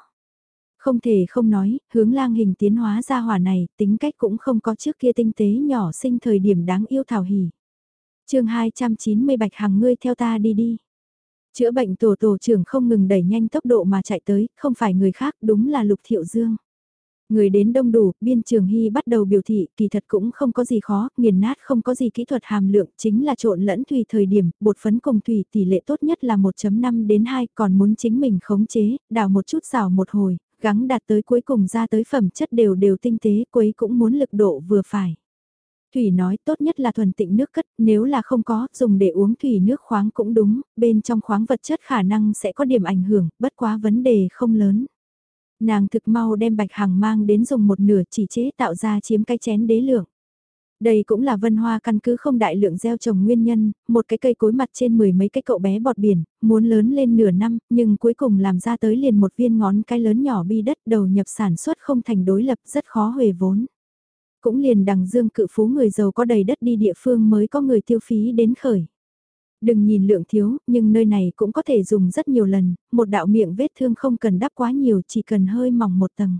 Không thể không nói, hướng lang hình tiến hóa ra hỏa này, tính cách cũng không có trước kia tinh tế nhỏ sinh thời điểm đáng yêu thảo hỉ. chương 290 Bạch Hằng ngươi theo ta đi đi. Chữa bệnh tổ tổ trưởng không ngừng đẩy nhanh tốc độ mà chạy tới, không phải người khác đúng là Lục Thiệu Dương. Người đến đông đủ, biên trường hy bắt đầu biểu thị, kỳ thật cũng không có gì khó, nghiền nát không có gì kỹ thuật hàm lượng, chính là trộn lẫn tùy thời điểm, bột phấn cùng thủy tỷ lệ tốt nhất là 1.5 đến 2, còn muốn chính mình khống chế, đào một chút rào một hồi, gắng đạt tới cuối cùng ra tới phẩm chất đều đều tinh tế, quấy cũng muốn lực độ vừa phải. Thủy nói tốt nhất là thuần tịnh nước cất, nếu là không có, dùng để uống thủy nước khoáng cũng đúng, bên trong khoáng vật chất khả năng sẽ có điểm ảnh hưởng, bất quá vấn đề không lớn. Nàng thực mau đem bạch hằng mang đến dùng một nửa chỉ chế tạo ra chiếm cái chén đế lượng. Đây cũng là vân hoa căn cứ không đại lượng gieo trồng nguyên nhân, một cái cây cối mặt trên mười mấy cái cậu bé bọt biển, muốn lớn lên nửa năm, nhưng cuối cùng làm ra tới liền một viên ngón cái lớn nhỏ bi đất đầu nhập sản xuất không thành đối lập rất khó huề vốn. Cũng liền đằng dương cự phú người giàu có đầy đất đi địa phương mới có người tiêu phí đến khởi. Đừng nhìn lượng thiếu, nhưng nơi này cũng có thể dùng rất nhiều lần, một đạo miệng vết thương không cần đắp quá nhiều chỉ cần hơi mỏng một tầng.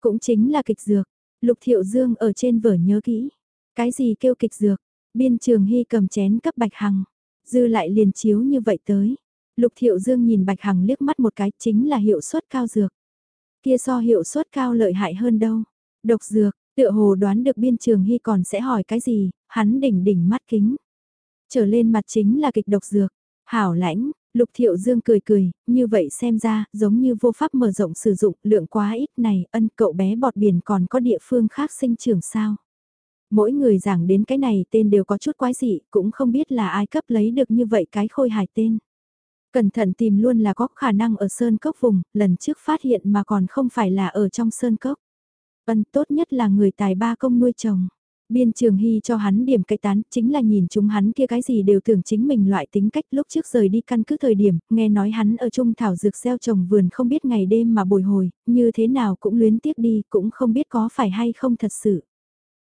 Cũng chính là kịch dược, Lục Thiệu Dương ở trên vở nhớ kỹ. Cái gì kêu kịch dược? Biên trường hy cầm chén cấp Bạch Hằng. Dư lại liền chiếu như vậy tới. Lục Thiệu Dương nhìn Bạch Hằng liếc mắt một cái chính là hiệu suất cao dược. Kia so hiệu suất cao lợi hại hơn đâu. Độc dược, tựa hồ đoán được biên trường hy còn sẽ hỏi cái gì, hắn đỉnh đỉnh mắt kính. Trở lên mặt chính là kịch độc dược. Hảo lãnh, Lục Thiệu Dương cười cười, như vậy xem ra, giống như vô pháp mở rộng sử dụng lượng quá ít này, ân cậu bé bọt biển còn có địa phương khác sinh trưởng sao. Mỗi người giảng đến cái này tên đều có chút quái dị, cũng không biết là ai cấp lấy được như vậy cái khôi hài tên. Cẩn thận tìm luôn là có khả năng ở Sơn Cốc vùng, lần trước phát hiện mà còn không phải là ở trong Sơn Cốc. vân tốt nhất là người tài ba công nuôi chồng. Biên trường hy cho hắn điểm cây tán, chính là nhìn chúng hắn kia cái gì đều tưởng chính mình loại tính cách lúc trước rời đi căn cứ thời điểm, nghe nói hắn ở trung thảo dược gieo trồng vườn không biết ngày đêm mà bồi hồi, như thế nào cũng luyến tiếc đi, cũng không biết có phải hay không thật sự.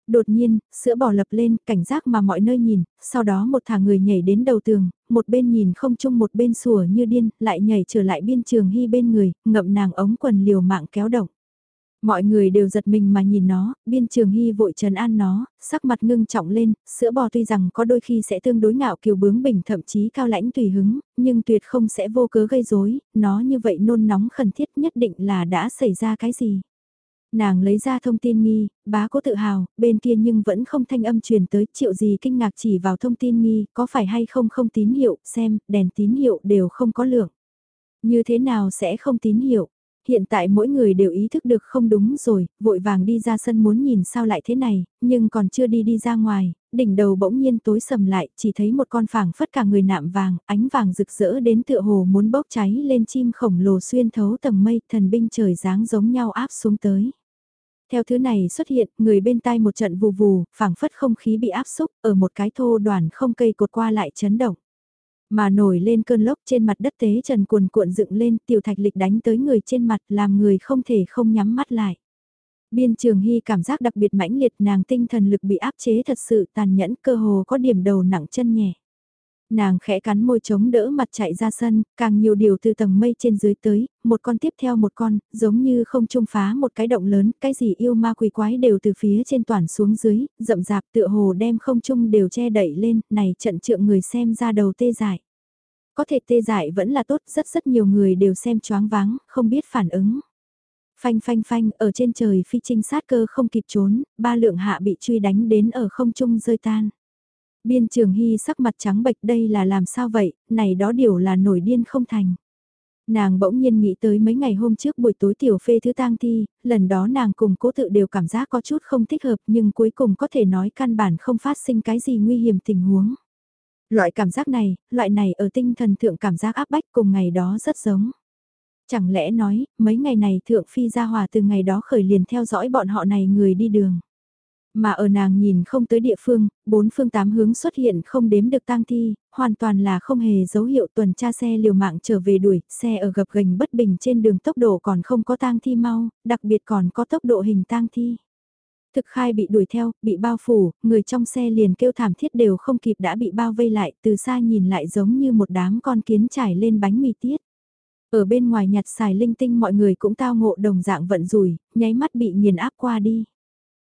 Đột nhiên, sữa bò lập lên, cảnh giác mà mọi nơi nhìn, sau đó một thả người nhảy đến đầu tường, một bên nhìn không chung một bên sủa như điên, lại nhảy trở lại biên trường hy bên người, ngậm nàng ống quần liều mạng kéo động. Mọi người đều giật mình mà nhìn nó, biên trường hy vội trần an nó, sắc mặt ngưng trọng lên, sữa bò tuy rằng có đôi khi sẽ tương đối ngạo kiều bướng bình thậm chí cao lãnh tùy hứng, nhưng tuyệt không sẽ vô cớ gây rối nó như vậy nôn nóng khẩn thiết nhất định là đã xảy ra cái gì. Nàng lấy ra thông tin nghi, bá cố tự hào, bên kia nhưng vẫn không thanh âm truyền tới triệu gì kinh ngạc chỉ vào thông tin nghi, có phải hay không không tín hiệu, xem, đèn tín hiệu đều không có lượng. Như thế nào sẽ không tín hiệu? Hiện tại mỗi người đều ý thức được không đúng rồi, vội vàng đi ra sân muốn nhìn sao lại thế này, nhưng còn chưa đi đi ra ngoài, đỉnh đầu bỗng nhiên tối sầm lại, chỉ thấy một con phảng phất cả người nạm vàng, ánh vàng rực rỡ đến tựa hồ muốn bốc cháy lên chim khổng lồ xuyên thấu tầng mây, thần binh trời dáng giống nhau áp xuống tới. Theo thứ này xuất hiện, người bên tai một trận vù vù, phảng phất không khí bị áp xúc, ở một cái thô đoàn không cây cột qua lại chấn động. Mà nổi lên cơn lốc trên mặt đất tế trần cuồn cuộn dựng lên tiểu thạch lịch đánh tới người trên mặt làm người không thể không nhắm mắt lại. Biên trường hy cảm giác đặc biệt mãnh liệt nàng tinh thần lực bị áp chế thật sự tàn nhẫn cơ hồ có điểm đầu nặng chân nhẹ. Nàng khẽ cắn môi chống đỡ mặt chạy ra sân, càng nhiều điều từ tầng mây trên dưới tới, một con tiếp theo một con, giống như không trung phá một cái động lớn, cái gì yêu ma quỷ quái đều từ phía trên toàn xuống dưới, rậm rạp tựa hồ đem không trung đều che đẩy lên, này trận trượng người xem ra đầu tê dại. Có thể tê dại vẫn là tốt, rất rất nhiều người đều xem choáng váng, không biết phản ứng. Phanh phanh phanh, ở trên trời phi trinh sát cơ không kịp trốn, ba lượng hạ bị truy đánh đến ở không trung rơi tan. Biên trường hy sắc mặt trắng bệch đây là làm sao vậy, này đó điều là nổi điên không thành. Nàng bỗng nhiên nghĩ tới mấy ngày hôm trước buổi tối tiểu phê thứ tang thi, lần đó nàng cùng cố tự đều cảm giác có chút không thích hợp nhưng cuối cùng có thể nói căn bản không phát sinh cái gì nguy hiểm tình huống. Loại cảm giác này, loại này ở tinh thần thượng cảm giác áp bách cùng ngày đó rất giống. Chẳng lẽ nói, mấy ngày này thượng phi ra hòa từ ngày đó khởi liền theo dõi bọn họ này người đi đường. Mà ở nàng nhìn không tới địa phương, bốn phương tám hướng xuất hiện không đếm được tang thi, hoàn toàn là không hề dấu hiệu tuần tra xe liều mạng trở về đuổi, xe ở gập gành bất bình trên đường tốc độ còn không có tang thi mau, đặc biệt còn có tốc độ hình tang thi. Thực khai bị đuổi theo, bị bao phủ, người trong xe liền kêu thảm thiết đều không kịp đã bị bao vây lại, từ xa nhìn lại giống như một đám con kiến trải lên bánh mì tiết. Ở bên ngoài nhặt xài linh tinh mọi người cũng tao ngộ đồng dạng vận rủi, nháy mắt bị nghiền áp qua đi.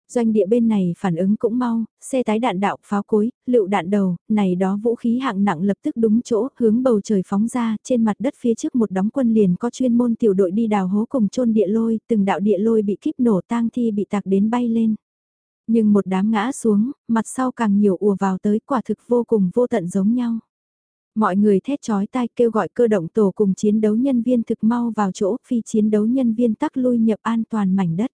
Doanh địa bên này phản ứng cũng mau, xe tái đạn đạo, pháo cối, lựu đạn đầu, này đó vũ khí hạng nặng lập tức đúng chỗ, hướng bầu trời phóng ra, trên mặt đất phía trước một đóng quân liền có chuyên môn tiểu đội đi đào hố cùng chôn địa lôi, từng đạo địa lôi bị kíp nổ tang thi bị tạc đến bay lên. Nhưng một đám ngã xuống, mặt sau càng nhiều ùa vào tới quả thực vô cùng vô tận giống nhau. Mọi người thét chói tai kêu gọi cơ động tổ cùng chiến đấu nhân viên thực mau vào chỗ phi chiến đấu nhân viên tắc lui nhập an toàn mảnh đất.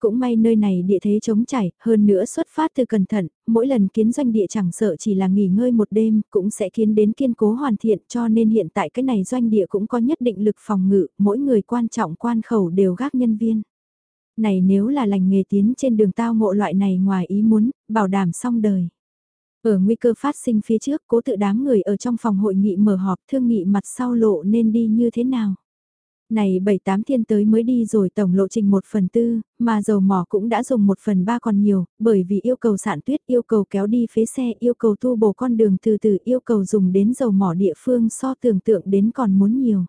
Cũng may nơi này địa thế chống chảy, hơn nữa xuất phát từ cẩn thận, mỗi lần kiến doanh địa chẳng sợ chỉ là nghỉ ngơi một đêm, cũng sẽ kiến đến kiên cố hoàn thiện cho nên hiện tại cái này doanh địa cũng có nhất định lực phòng ngự, mỗi người quan trọng quan khẩu đều gác nhân viên. Này nếu là lành nghề tiến trên đường tao ngộ loại này ngoài ý muốn, bảo đảm xong đời. Ở nguy cơ phát sinh phía trước, cố tự đám người ở trong phòng hội nghị mở họp thương nghị mặt sau lộ nên đi như thế nào. Này 7-8 thiên tới mới đi rồi tổng lộ trình 1 phần tư, mà dầu mỏ cũng đã dùng 1 phần 3 còn nhiều, bởi vì yêu cầu sản tuyết, yêu cầu kéo đi phế xe, yêu cầu tu bổ con đường từ từ, yêu cầu dùng đến dầu mỏ địa phương so tưởng tượng đến còn muốn nhiều.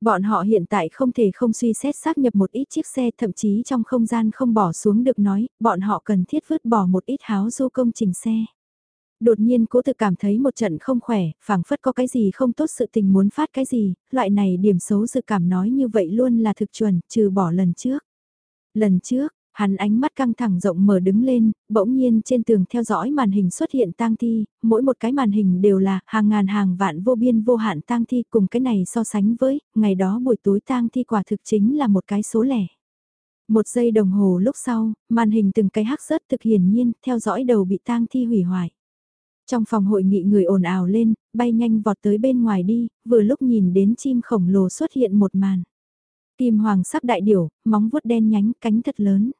Bọn họ hiện tại không thể không suy xét xác nhập một ít chiếc xe thậm chí trong không gian không bỏ xuống được nói, bọn họ cần thiết vứt bỏ một ít háo du công trình xe đột nhiên cố tự cảm thấy một trận không khỏe, phảng phất có cái gì không tốt sự tình muốn phát cái gì, loại này điểm xấu dự cảm nói như vậy luôn là thực chuẩn, trừ bỏ lần trước. Lần trước, hắn ánh mắt căng thẳng rộng mở đứng lên, bỗng nhiên trên tường theo dõi màn hình xuất hiện tang thi, mỗi một cái màn hình đều là hàng ngàn hàng vạn vô biên vô hạn tang thi cùng cái này so sánh với, ngày đó buổi tối tang thi quả thực chính là một cái số lẻ. Một giây đồng hồ lúc sau, màn hình từng cái hắc rớt thực hiển nhiên, theo dõi đầu bị tang thi hủy hoại. Trong phòng hội nghị người ồn ào lên, bay nhanh vọt tới bên ngoài đi, vừa lúc nhìn đến chim khổng lồ xuất hiện một màn. Kim hoàng sắc đại điểu, móng vuốt đen nhánh, cánh thật lớn.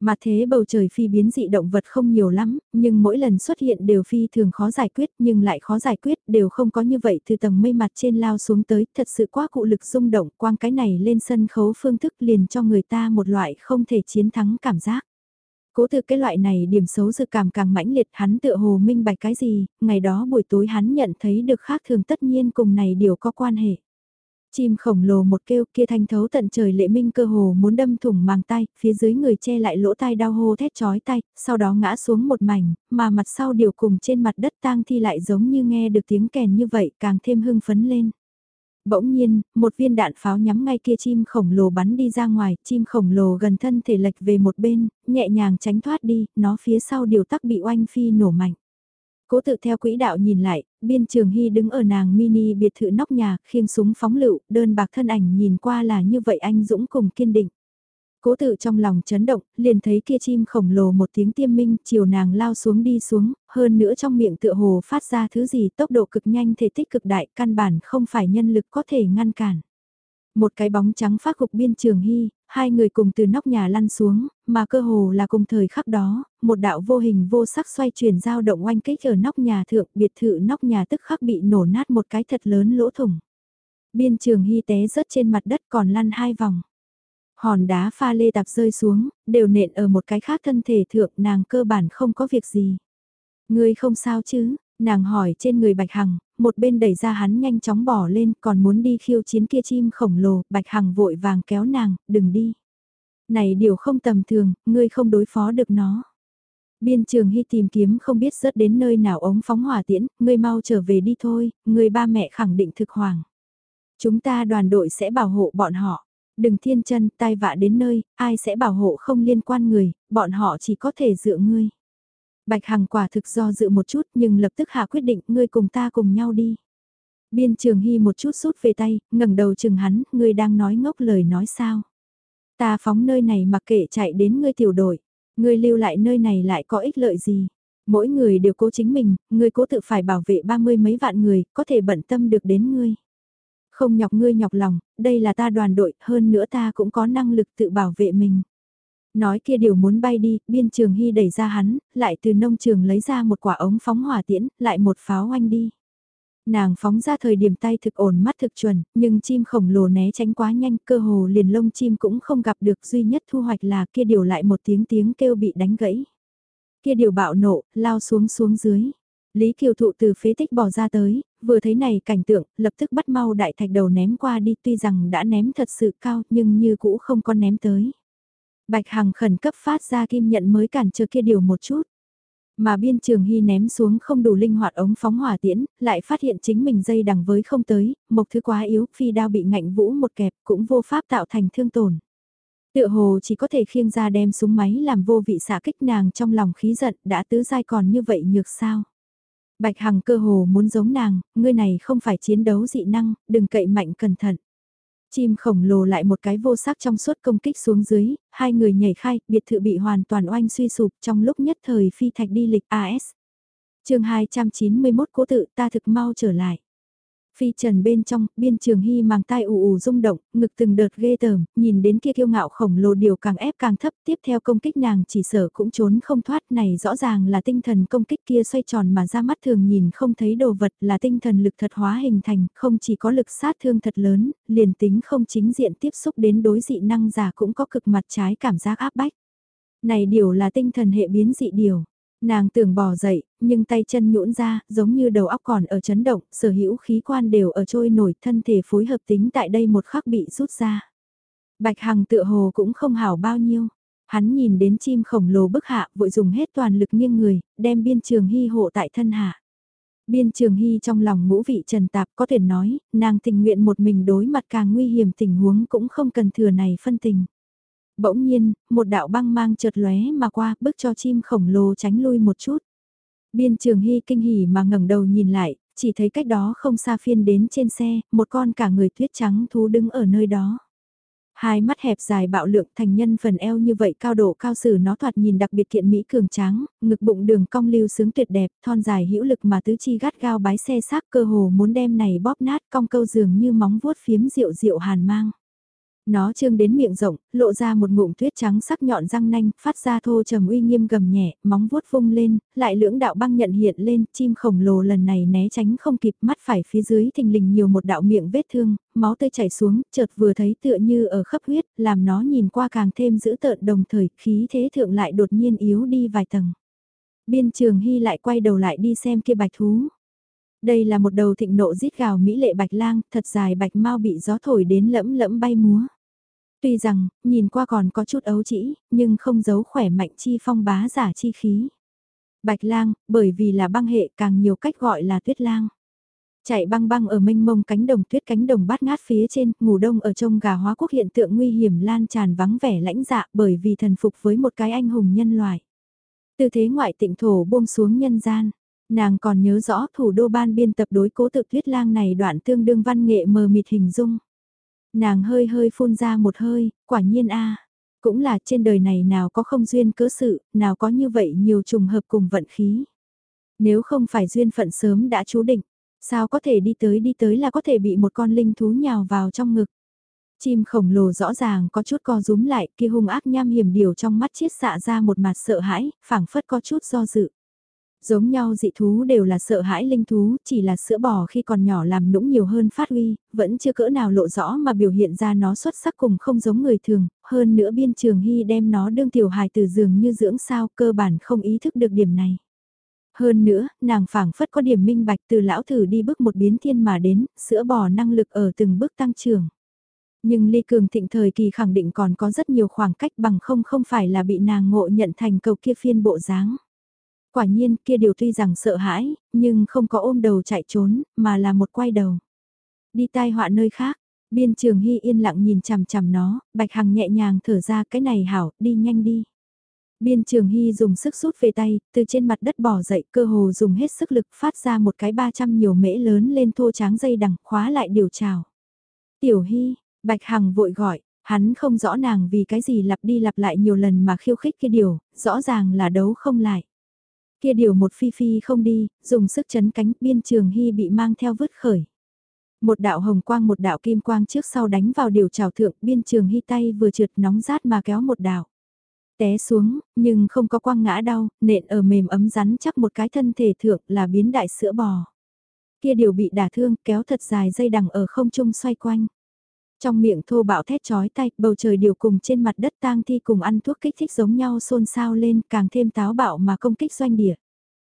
Mà thế bầu trời phi biến dị động vật không nhiều lắm, nhưng mỗi lần xuất hiện đều phi thường khó giải quyết nhưng lại khó giải quyết đều không có như vậy từ tầng mây mặt trên lao xuống tới, thật sự quá cụ lực rung động quang cái này lên sân khấu phương thức liền cho người ta một loại không thể chiến thắng cảm giác. Cố từ cái loại này điểm xấu dự cảm càng mãnh liệt hắn tựa hồ minh bạch cái gì, ngày đó buổi tối hắn nhận thấy được khác thường tất nhiên cùng này điều có quan hệ. Chim khổng lồ một kêu kia thanh thấu tận trời lệ minh cơ hồ muốn đâm thủng màng tay, phía dưới người che lại lỗ tai đau hô thét chói tay, sau đó ngã xuống một mảnh, mà mặt sau điều cùng trên mặt đất tang thi lại giống như nghe được tiếng kèn như vậy càng thêm hưng phấn lên. Bỗng nhiên, một viên đạn pháo nhắm ngay kia chim khổng lồ bắn đi ra ngoài, chim khổng lồ gần thân thể lệch về một bên, nhẹ nhàng tránh thoát đi, nó phía sau điều tắc bị oanh phi nổ mạnh. Cố tự theo quỹ đạo nhìn lại, biên trường hy đứng ở nàng mini biệt thự nóc nhà, khiêng súng phóng lựu, đơn bạc thân ảnh nhìn qua là như vậy anh Dũng cùng kiên định. Cố tự trong lòng chấn động, liền thấy kia chim khổng lồ một tiếng tiêm minh, chiều nàng lao xuống đi xuống, hơn nữa trong miệng tựa hồ phát ra thứ gì tốc độ cực nhanh thể tích cực đại, căn bản không phải nhân lực có thể ngăn cản. Một cái bóng trắng phát gục biên trường hy, hai người cùng từ nóc nhà lăn xuống, mà cơ hồ là cùng thời khắc đó, một đạo vô hình vô sắc xoay chuyển dao động oanh kích ở nóc nhà thượng, biệt thự nóc nhà tức khắc bị nổ nát một cái thật lớn lỗ thủng. Biên trường hy té rớt trên mặt đất còn lăn hai vòng. Hòn đá pha lê tạp rơi xuống, đều nện ở một cái khác thân thể thượng nàng cơ bản không có việc gì. Ngươi không sao chứ, nàng hỏi trên người Bạch Hằng, một bên đẩy ra hắn nhanh chóng bỏ lên còn muốn đi khiêu chiến kia chim khổng lồ, Bạch Hằng vội vàng kéo nàng, đừng đi. Này điều không tầm thường, ngươi không đối phó được nó. Biên trường hy tìm kiếm không biết rớt đến nơi nào ống phóng hỏa tiễn, ngươi mau trở về đi thôi, người ba mẹ khẳng định thực hoàng. Chúng ta đoàn đội sẽ bảo hộ bọn họ. Đừng thiên chân, tai vạ đến nơi, ai sẽ bảo hộ không liên quan người, bọn họ chỉ có thể dựa ngươi. Bạch Hằng quả thực do dự một chút nhưng lập tức hạ quyết định ngươi cùng ta cùng nhau đi. Biên trường hy một chút rút về tay, ngẩng đầu chừng hắn, ngươi đang nói ngốc lời nói sao. Ta phóng nơi này mặc kệ chạy đến ngươi tiểu đội, ngươi lưu lại nơi này lại có ích lợi gì. Mỗi người đều cố chính mình, ngươi cố tự phải bảo vệ ba mươi mấy vạn người, có thể bận tâm được đến ngươi. Không nhọc ngươi nhọc lòng, đây là ta đoàn đội, hơn nữa ta cũng có năng lực tự bảo vệ mình. Nói kia điều muốn bay đi, biên trường hy đẩy ra hắn, lại từ nông trường lấy ra một quả ống phóng hỏa tiễn, lại một pháo oanh đi. Nàng phóng ra thời điểm tay thực ổn mắt thực chuẩn, nhưng chim khổng lồ né tránh quá nhanh, cơ hồ liền lông chim cũng không gặp được duy nhất thu hoạch là kia điều lại một tiếng tiếng kêu bị đánh gãy. Kia điều bạo nộ, lao xuống xuống dưới. Lý Kiều Thụ từ phế tích bỏ ra tới, vừa thấy này cảnh tượng, lập tức bắt mau đại thạch đầu ném qua đi tuy rằng đã ném thật sự cao nhưng như cũ không có ném tới. Bạch Hằng khẩn cấp phát ra kim nhận mới cản trở kia điều một chút. Mà biên trường hy ném xuống không đủ linh hoạt ống phóng hỏa tiễn, lại phát hiện chính mình dây đằng với không tới, một thứ quá yếu, phi đao bị ngạnh vũ một kẹp cũng vô pháp tạo thành thương tổn. Tựa hồ chỉ có thể khiêng ra đem súng máy làm vô vị xả kích nàng trong lòng khí giận đã tứ dai còn như vậy nhược sao. Bạch Hằng cơ hồ muốn giống nàng, ngươi này không phải chiến đấu dị năng, đừng cậy mạnh cẩn thận. Chim khổng lồ lại một cái vô sắc trong suốt công kích xuống dưới, hai người nhảy khai, biệt thự bị hoàn toàn oanh suy sụp trong lúc nhất thời phi thạch đi lịch AS. chương 291 cố tự ta thực mau trở lại. Phi trần bên trong, biên trường hy màng tai ù ù rung động, ngực từng đợt ghê tởm, nhìn đến kia kiêu ngạo khổng lồ điều càng ép càng thấp, tiếp theo công kích nàng chỉ sở cũng trốn không thoát này rõ ràng là tinh thần công kích kia xoay tròn mà ra mắt thường nhìn không thấy đồ vật là tinh thần lực thật hóa hình thành, không chỉ có lực sát thương thật lớn, liền tính không chính diện tiếp xúc đến đối dị năng giả cũng có cực mặt trái cảm giác áp bách. Này điều là tinh thần hệ biến dị điều. Nàng tưởng bò dậy, nhưng tay chân nhũn ra, giống như đầu óc còn ở chấn động, sở hữu khí quan đều ở trôi nổi, thân thể phối hợp tính tại đây một khắc bị rút ra. Bạch Hằng tựa hồ cũng không hảo bao nhiêu. Hắn nhìn đến chim khổng lồ bức hạ, vội dùng hết toàn lực nghiêng người, đem biên trường hy hộ tại thân hạ. Biên trường hy trong lòng ngũ vị trần tạp có thể nói, nàng tình nguyện một mình đối mặt càng nguy hiểm tình huống cũng không cần thừa này phân tình. Bỗng nhiên, một đạo băng mang chợt lóe mà qua, bước cho chim khổng lồ tránh lui một chút. Biên trường hy kinh hỉ mà ngẩng đầu nhìn lại, chỉ thấy cách đó không xa phiên đến trên xe, một con cả người tuyết trắng thú đứng ở nơi đó. Hai mắt hẹp dài bạo lượng thành nhân phần eo như vậy cao độ cao sử nó thoạt nhìn đặc biệt kiện mỹ cường tráng, ngực bụng đường cong lưu sướng tuyệt đẹp, thon dài hữu lực mà tứ chi gắt gao bái xe xác cơ hồ muốn đem này bóp nát cong câu dường như móng vuốt phiếm rượu rượu hàn mang. Nó trương đến miệng rộng, lộ ra một ngụm tuyết trắng sắc nhọn răng nanh, phát ra thô trầm uy nghiêm gầm nhẹ, móng vuốt vung lên, lại lưỡng đạo băng nhận hiện lên, chim khổng lồ lần này né tránh không kịp, mắt phải phía dưới thình lình nhiều một đạo miệng vết thương, máu tươi chảy xuống, chợt vừa thấy tựa như ở khắp huyết, làm nó nhìn qua càng thêm dữ tợn đồng thời, khí thế thượng lại đột nhiên yếu đi vài tầng. Biên trường hy lại quay đầu lại đi xem kia bạch thú. Đây là một đầu thịnh nộ rít gào mỹ lệ bạch lang, thật dài bạch mau bị gió thổi đến lẫm lẫm bay múa. Tuy rằng, nhìn qua còn có chút ấu trĩ, nhưng không giấu khỏe mạnh chi phong bá giả chi khí. Bạch lang, bởi vì là băng hệ càng nhiều cách gọi là tuyết lang. Chạy băng băng ở mênh mông cánh đồng tuyết cánh đồng bát ngát phía trên, ngủ đông ở trong gà hóa quốc hiện tượng nguy hiểm lan tràn vắng vẻ lãnh dạ bởi vì thần phục với một cái anh hùng nhân loại. Từ thế ngoại tịnh thổ buông xuống nhân gian, nàng còn nhớ rõ thủ đô ban biên tập đối cố tự tuyết lang này đoạn tương đương văn nghệ mờ mịt hình dung. Nàng hơi hơi phun ra một hơi, quả nhiên a cũng là trên đời này nào có không duyên cớ sự, nào có như vậy nhiều trùng hợp cùng vận khí. Nếu không phải duyên phận sớm đã chú định, sao có thể đi tới đi tới là có thể bị một con linh thú nhào vào trong ngực. Chim khổng lồ rõ ràng có chút co rúm lại, kia hung ác nham hiểm điều trong mắt chiết xạ ra một mặt sợ hãi, phảng phất có chút do dự. Giống nhau dị thú đều là sợ hãi linh thú, chỉ là sữa bò khi còn nhỏ làm nũng nhiều hơn phát huy, vẫn chưa cỡ nào lộ rõ mà biểu hiện ra nó xuất sắc cùng không giống người thường, hơn nữa biên trường hy đem nó đương tiểu hài từ giường như dưỡng sao cơ bản không ý thức được điểm này. Hơn nữa, nàng phảng phất có điểm minh bạch từ lão thử đi bước một biến thiên mà đến, sữa bò năng lực ở từng bước tăng trưởng. Nhưng ly cường thịnh thời kỳ khẳng định còn có rất nhiều khoảng cách bằng không không phải là bị nàng ngộ nhận thành cầu kia phiên bộ dáng. Quả nhiên kia điều tuy rằng sợ hãi, nhưng không có ôm đầu chạy trốn, mà là một quay đầu. Đi tai họa nơi khác, biên trường hy yên lặng nhìn chằm chằm nó, bạch hằng nhẹ nhàng thở ra cái này hảo, đi nhanh đi. Biên trường hy dùng sức rút về tay, từ trên mặt đất bỏ dậy cơ hồ dùng hết sức lực phát ra một cái 300 nhiều mễ lớn lên thô tráng dây đằng khóa lại điều trào. Tiểu hy, bạch hằng vội gọi, hắn không rõ nàng vì cái gì lặp đi lặp lại nhiều lần mà khiêu khích cái điều, rõ ràng là đấu không lại. Kia điều một phi phi không đi, dùng sức chấn cánh biên trường hy bị mang theo vứt khởi. Một đạo hồng quang một đạo kim quang trước sau đánh vào điều trào thượng biên trường hy tay vừa trượt nóng rát mà kéo một đạo. Té xuống, nhưng không có quang ngã đau, nện ở mềm ấm rắn chắc một cái thân thể thượng là biến đại sữa bò. Kia điều bị đả thương kéo thật dài dây đằng ở không trung xoay quanh. Trong miệng thô bạo thét chói tay, bầu trời điều cùng trên mặt đất tang thi cùng ăn thuốc kích thích giống nhau xôn xao lên càng thêm táo bạo mà công kích doanh địa.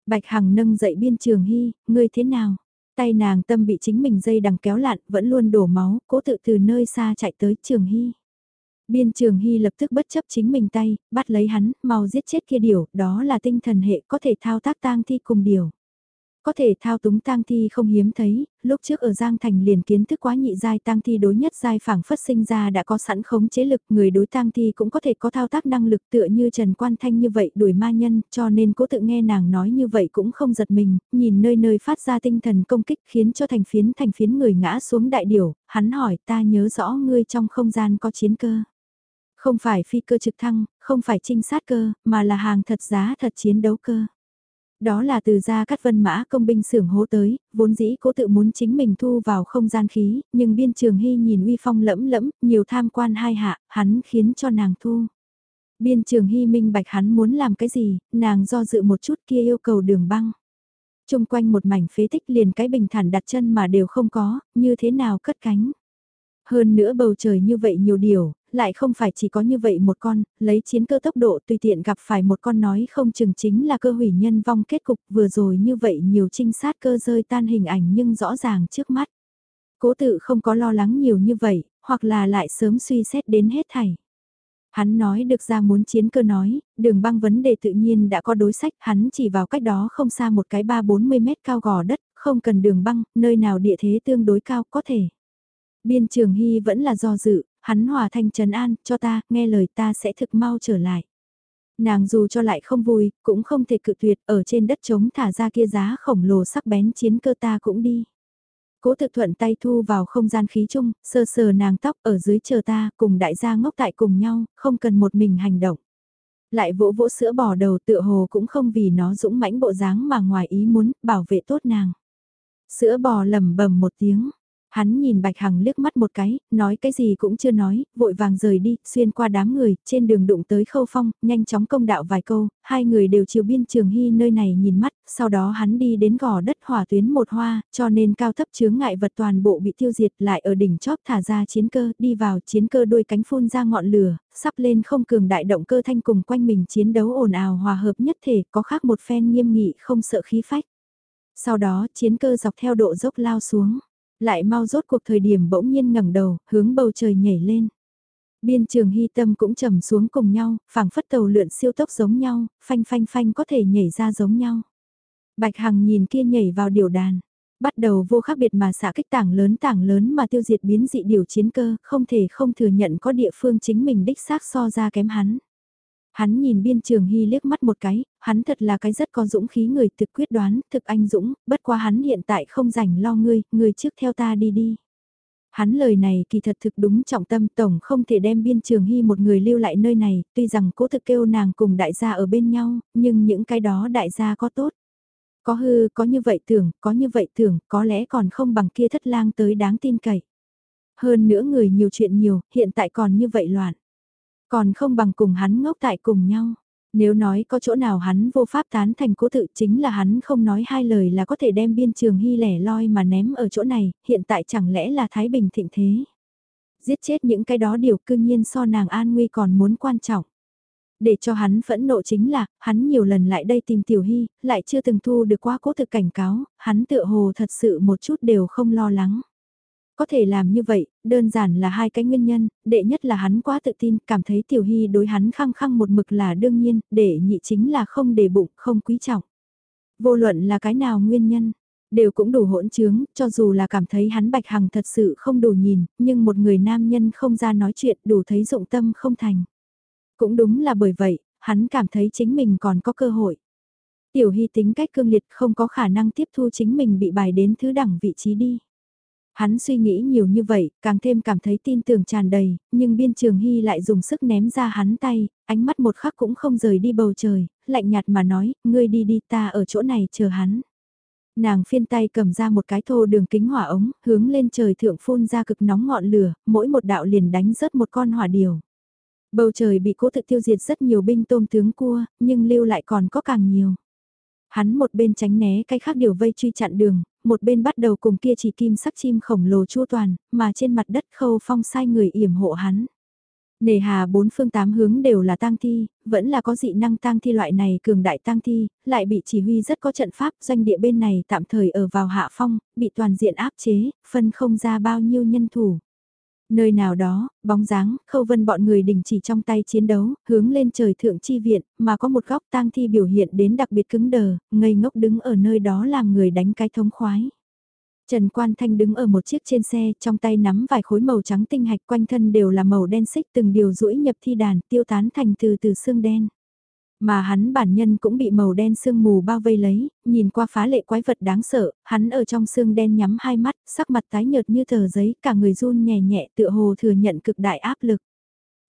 Bạch Hằng nâng dậy biên trường hy, ngươi thế nào? Tay nàng tâm bị chính mình dây đằng kéo lạn, vẫn luôn đổ máu, cố tự từ nơi xa chạy tới trường hy. Biên trường hy lập tức bất chấp chính mình tay, bắt lấy hắn, mau giết chết kia điều, đó là tinh thần hệ có thể thao tác tang thi cùng điều. Có thể thao túng tang thi không hiếm thấy, lúc trước ở Giang Thành liền kiến thức quá nhị giai tang thi đối nhất giai phảng phất sinh ra đã có sẵn khống chế lực, người đối tang thi cũng có thể có thao tác năng lực tựa như Trần Quan Thanh như vậy đuổi ma nhân, cho nên cố tự nghe nàng nói như vậy cũng không giật mình, nhìn nơi nơi phát ra tinh thần công kích khiến cho thành phiến thành phiến người ngã xuống đại điểu, hắn hỏi ta nhớ rõ ngươi trong không gian có chiến cơ. Không phải phi cơ trực thăng, không phải trinh sát cơ, mà là hàng thật giá thật chiến đấu cơ. Đó là từ gia cắt vân mã công binh xưởng hố tới, vốn dĩ cố tự muốn chính mình thu vào không gian khí, nhưng biên trường hy nhìn uy phong lẫm lẫm, nhiều tham quan hai hạ, hắn khiến cho nàng thu. Biên trường hy minh bạch hắn muốn làm cái gì, nàng do dự một chút kia yêu cầu đường băng. Trung quanh một mảnh phế tích liền cái bình thản đặt chân mà đều không có, như thế nào cất cánh. Hơn nữa bầu trời như vậy nhiều điều, lại không phải chỉ có như vậy một con, lấy chiến cơ tốc độ tùy tiện gặp phải một con nói không chừng chính là cơ hủy nhân vong kết cục vừa rồi như vậy nhiều trinh sát cơ rơi tan hình ảnh nhưng rõ ràng trước mắt. Cố tự không có lo lắng nhiều như vậy, hoặc là lại sớm suy xét đến hết thảy. Hắn nói được ra muốn chiến cơ nói, đường băng vấn đề tự nhiên đã có đối sách, hắn chỉ vào cách đó không xa một cái 3-40 mét cao gò đất, không cần đường băng, nơi nào địa thế tương đối cao có thể. Biên trường hy vẫn là do dự, hắn hòa thanh trấn an, cho ta, nghe lời ta sẽ thực mau trở lại. Nàng dù cho lại không vui, cũng không thể cự tuyệt, ở trên đất trống thả ra kia giá khổng lồ sắc bén chiến cơ ta cũng đi. Cố thực thuận tay thu vào không gian khí chung, sờ sờ nàng tóc ở dưới chờ ta, cùng đại gia ngốc tại cùng nhau, không cần một mình hành động. Lại vỗ vỗ sữa bò đầu tựa hồ cũng không vì nó dũng mãnh bộ dáng mà ngoài ý muốn, bảo vệ tốt nàng. Sữa bò lầm bầm một tiếng, Hắn nhìn Bạch Hằng liếc mắt một cái, nói cái gì cũng chưa nói, vội vàng rời đi, xuyên qua đám người, trên đường đụng tới khâu phong, nhanh chóng công đạo vài câu, hai người đều chiều biên trường hy nơi này nhìn mắt, sau đó hắn đi đến gò đất hỏa tuyến một hoa, cho nên cao thấp chướng ngại vật toàn bộ bị tiêu diệt lại ở đỉnh chóp thả ra chiến cơ, đi vào chiến cơ đôi cánh phun ra ngọn lửa, sắp lên không cường đại động cơ thanh cùng quanh mình chiến đấu ồn ào hòa hợp nhất thể, có khác một phen nghiêm nghị không sợ khí phách. Sau đó chiến cơ dọc theo độ dốc lao xuống. Lại mau rốt cuộc thời điểm bỗng nhiên ngẩng đầu, hướng bầu trời nhảy lên. Biên trường hy tâm cũng trầm xuống cùng nhau, phảng phất tàu lượn siêu tốc giống nhau, phanh phanh phanh có thể nhảy ra giống nhau. Bạch Hằng nhìn kia nhảy vào điều đàn. Bắt đầu vô khác biệt mà xả kích tảng lớn tảng lớn mà tiêu diệt biến dị điều chiến cơ, không thể không thừa nhận có địa phương chính mình đích xác so ra kém hắn. Hắn nhìn biên trường hy liếc mắt một cái, hắn thật là cái rất có dũng khí người thực quyết đoán, thực anh dũng, bất quá hắn hiện tại không rảnh lo ngươi, ngươi trước theo ta đi đi. Hắn lời này kỳ thật thực đúng trọng tâm tổng không thể đem biên trường hy một người lưu lại nơi này, tuy rằng cố thực kêu nàng cùng đại gia ở bên nhau, nhưng những cái đó đại gia có tốt. Có hư, có như vậy tưởng, có như vậy tưởng, có lẽ còn không bằng kia thất lang tới đáng tin cậy. Hơn nữa người nhiều chuyện nhiều, hiện tại còn như vậy loạn. Còn không bằng cùng hắn ngốc tại cùng nhau. Nếu nói có chỗ nào hắn vô pháp tán thành cố tự chính là hắn không nói hai lời là có thể đem biên trường hy lẻ loi mà ném ở chỗ này, hiện tại chẳng lẽ là Thái Bình thịnh thế. Giết chết những cái đó điều cương nhiên so nàng an nguy còn muốn quan trọng. Để cho hắn phẫn nộ chính là, hắn nhiều lần lại đây tìm Tiểu Hy, lại chưa từng thu được quá cố thực cảnh cáo, hắn tựa hồ thật sự một chút đều không lo lắng. Có thể làm như vậy, đơn giản là hai cái nguyên nhân, đệ nhất là hắn quá tự tin, cảm thấy Tiểu Hy đối hắn khăng khăng một mực là đương nhiên, đệ nhị chính là không để bụng, không quý trọng. Vô luận là cái nào nguyên nhân, đều cũng đủ hỗn trướng, cho dù là cảm thấy hắn Bạch Hằng thật sự không đủ nhìn, nhưng một người nam nhân không ra nói chuyện đủ thấy dụng tâm không thành. Cũng đúng là bởi vậy, hắn cảm thấy chính mình còn có cơ hội. Tiểu Hy tính cách cương liệt không có khả năng tiếp thu chính mình bị bài đến thứ đẳng vị trí đi. Hắn suy nghĩ nhiều như vậy, càng thêm cảm thấy tin tưởng tràn đầy, nhưng biên trường hy lại dùng sức ném ra hắn tay, ánh mắt một khắc cũng không rời đi bầu trời, lạnh nhạt mà nói, ngươi đi đi ta ở chỗ này chờ hắn. Nàng phiên tay cầm ra một cái thô đường kính hỏa ống, hướng lên trời thượng phun ra cực nóng ngọn lửa, mỗi một đạo liền đánh rớt một con hỏa điều. Bầu trời bị cố thực tiêu diệt rất nhiều binh tôm tướng cua, nhưng lưu lại còn có càng nhiều. Hắn một bên tránh né cái khác điều vây truy chặn đường, một bên bắt đầu cùng kia chỉ kim sắc chim khổng lồ chua toàn, mà trên mặt đất khâu phong sai người yểm hộ hắn. Nề hà bốn phương tám hướng đều là tang thi, vẫn là có dị năng tang thi loại này cường đại tang thi, lại bị chỉ huy rất có trận pháp, doanh địa bên này tạm thời ở vào hạ phong, bị toàn diện áp chế, phân không ra bao nhiêu nhân thủ. Nơi nào đó, bóng dáng, khâu vân bọn người đình chỉ trong tay chiến đấu, hướng lên trời thượng chi viện, mà có một góc tang thi biểu hiện đến đặc biệt cứng đờ, ngây ngốc đứng ở nơi đó làm người đánh cái thống khoái. Trần Quan Thanh đứng ở một chiếc trên xe, trong tay nắm vài khối màu trắng tinh hạch quanh thân đều là màu đen xích từng điều rũi nhập thi đàn tiêu tán thành từ từ xương đen. Mà hắn bản nhân cũng bị màu đen sương mù bao vây lấy, nhìn qua phá lệ quái vật đáng sợ, hắn ở trong sương đen nhắm hai mắt, sắc mặt tái nhợt như tờ giấy, cả người run nhẹ nhẹ tựa hồ thừa nhận cực đại áp lực.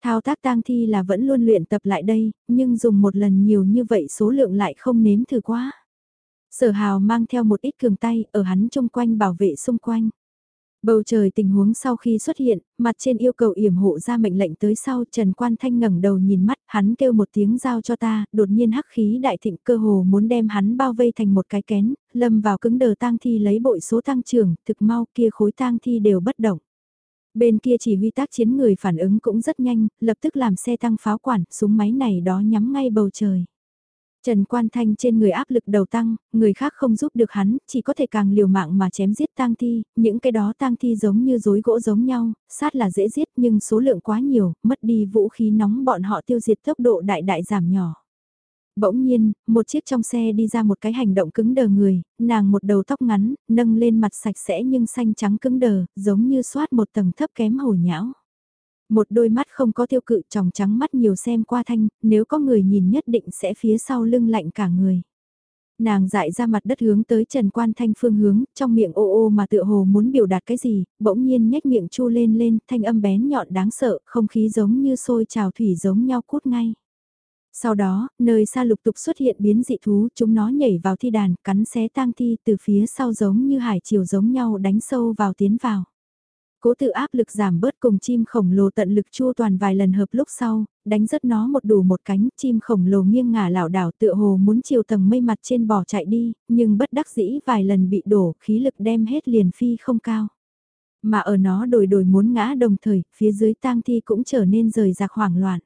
Thao tác tang thi là vẫn luôn luyện tập lại đây, nhưng dùng một lần nhiều như vậy số lượng lại không nếm thử quá. Sở hào mang theo một ít cường tay ở hắn chung quanh bảo vệ xung quanh. Bầu trời tình huống sau khi xuất hiện, mặt trên yêu cầu yểm hộ ra mệnh lệnh tới sau Trần Quan Thanh ngẩng đầu nhìn mắt, hắn kêu một tiếng giao cho ta, đột nhiên hắc khí đại thịnh cơ hồ muốn đem hắn bao vây thành một cái kén, lâm vào cứng đờ tang thi lấy bội số tăng trưởng, thực mau kia khối tang thi đều bất động. Bên kia chỉ huy tác chiến người phản ứng cũng rất nhanh, lập tức làm xe tăng pháo quản, súng máy này đó nhắm ngay bầu trời. Trần Quan Thanh trên người áp lực đầu tăng, người khác không giúp được hắn, chỉ có thể càng liều mạng mà chém giết tang thi, những cái đó tang thi giống như rối gỗ giống nhau, sát là dễ giết nhưng số lượng quá nhiều, mất đi vũ khí nóng bọn họ tiêu diệt tốc độ đại đại giảm nhỏ. Bỗng nhiên, một chiếc trong xe đi ra một cái hành động cứng đờ người, nàng một đầu tóc ngắn, nâng lên mặt sạch sẽ nhưng xanh trắng cứng đờ, giống như xoát một tầng thấp kém hổ nhão. Một đôi mắt không có tiêu cự tròng trắng mắt nhiều xem qua thanh, nếu có người nhìn nhất định sẽ phía sau lưng lạnh cả người. Nàng dại ra mặt đất hướng tới Trần Quan Thanh phương hướng, trong miệng ô ô mà tựa hồ muốn biểu đạt cái gì, bỗng nhiên nhếch miệng chu lên lên, thanh âm bén nhọn đáng sợ, không khí giống như sôi trào thủy giống nhau cút ngay. Sau đó, nơi xa lục tục xuất hiện biến dị thú, chúng nó nhảy vào thi đàn, cắn xé tang thi từ phía sau giống như hải chiều giống nhau đánh sâu vào tiến vào. Cố tự áp lực giảm bớt cùng chim khổng lồ tận lực chua toàn vài lần hợp lúc sau, đánh rất nó một đủ một cánh, chim khổng lồ nghiêng ngả lảo đảo tựa hồ muốn chiều tầng mây mặt trên bỏ chạy đi, nhưng bất đắc dĩ vài lần bị đổ, khí lực đem hết liền phi không cao. Mà ở nó đổi đổi muốn ngã đồng thời, phía dưới tang thi cũng trở nên rời rạc hoảng loạn.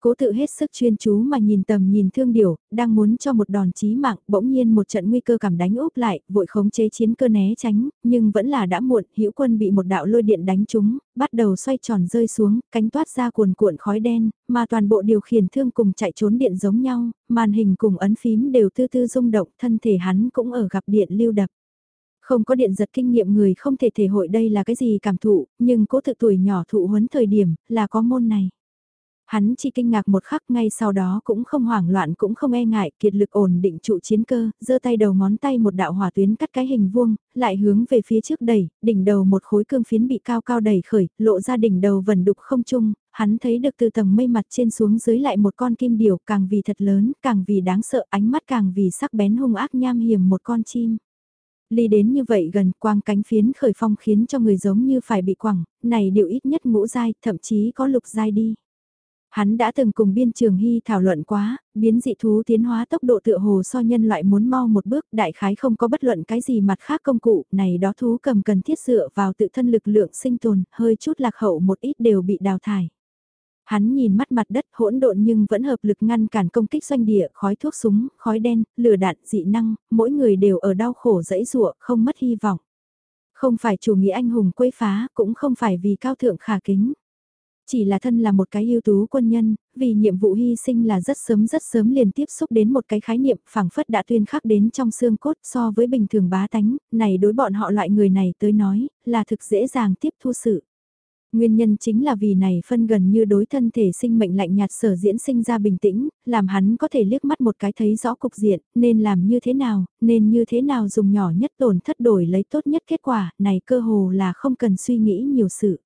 Cố tự hết sức chuyên chú mà nhìn tầm nhìn thương điểu, đang muốn cho một đòn chí mạng, bỗng nhiên một trận nguy cơ cảm đánh úp lại, vội khống chế chiến cơ né tránh, nhưng vẫn là đã muộn, hữu quân bị một đạo lôi điện đánh trúng, bắt đầu xoay tròn rơi xuống, cánh toát ra cuồn cuộn khói đen, mà toàn bộ điều khiển thương cùng chạy trốn điện giống nhau, màn hình cùng ấn phím đều tư tư rung động, thân thể hắn cũng ở gặp điện lưu đập. Không có điện giật kinh nghiệm người không thể thể hội đây là cái gì cảm thụ, nhưng cố tự tuổi nhỏ thụ huấn thời điểm, là có môn này. Hắn chỉ kinh ngạc một khắc ngay sau đó cũng không hoảng loạn cũng không e ngại, kiệt lực ổn định trụ chiến cơ, giơ tay đầu ngón tay một đạo hỏa tuyến cắt cái hình vuông, lại hướng về phía trước đẩy, đỉnh đầu một khối cương phiến bị cao cao đẩy khởi, lộ ra đỉnh đầu vần đục không trung, hắn thấy được từ tầng mây mặt trên xuống dưới lại một con kim điểu càng vì thật lớn, càng vì đáng sợ, ánh mắt càng vì sắc bén hung ác nham hiểm một con chim ly đến như vậy gần quang cánh phiến khởi phong khiến cho người giống như phải bị quẳng, này điệu ít nhất ngũ dai, thậm chí có lục dai đi. Hắn đã từng cùng biên trường hy thảo luận quá, biến dị thú tiến hóa tốc độ tựa hồ so nhân loại muốn mau một bước, đại khái không có bất luận cái gì mặt khác công cụ, này đó thú cầm cần thiết dựa vào tự thân lực lượng sinh tồn, hơi chút lạc hậu một ít đều bị đào thải. Hắn nhìn mắt mặt đất hỗn độn nhưng vẫn hợp lực ngăn cản công kích doanh địa, khói thuốc súng, khói đen, lửa đạn, dị năng, mỗi người đều ở đau khổ dẫy dụa, không mất hy vọng. Không phải chủ nghĩa anh hùng quấy phá, cũng không phải vì cao thượng khả kính. Chỉ là thân là một cái ưu tú quân nhân, vì nhiệm vụ hy sinh là rất sớm rất sớm liền tiếp xúc đến một cái khái niệm phảng phất đã tuyên khắc đến trong xương cốt so với bình thường bá tánh, này đối bọn họ loại người này tới nói, là thực dễ dàng tiếp thu sự. Nguyên nhân chính là vì này phân gần như đối thân thể sinh mệnh lạnh nhạt sở diễn sinh ra bình tĩnh, làm hắn có thể liếc mắt một cái thấy rõ cục diện, nên làm như thế nào, nên như thế nào dùng nhỏ nhất tổn thất đổi lấy tốt nhất kết quả, này cơ hồ là không cần suy nghĩ nhiều sự.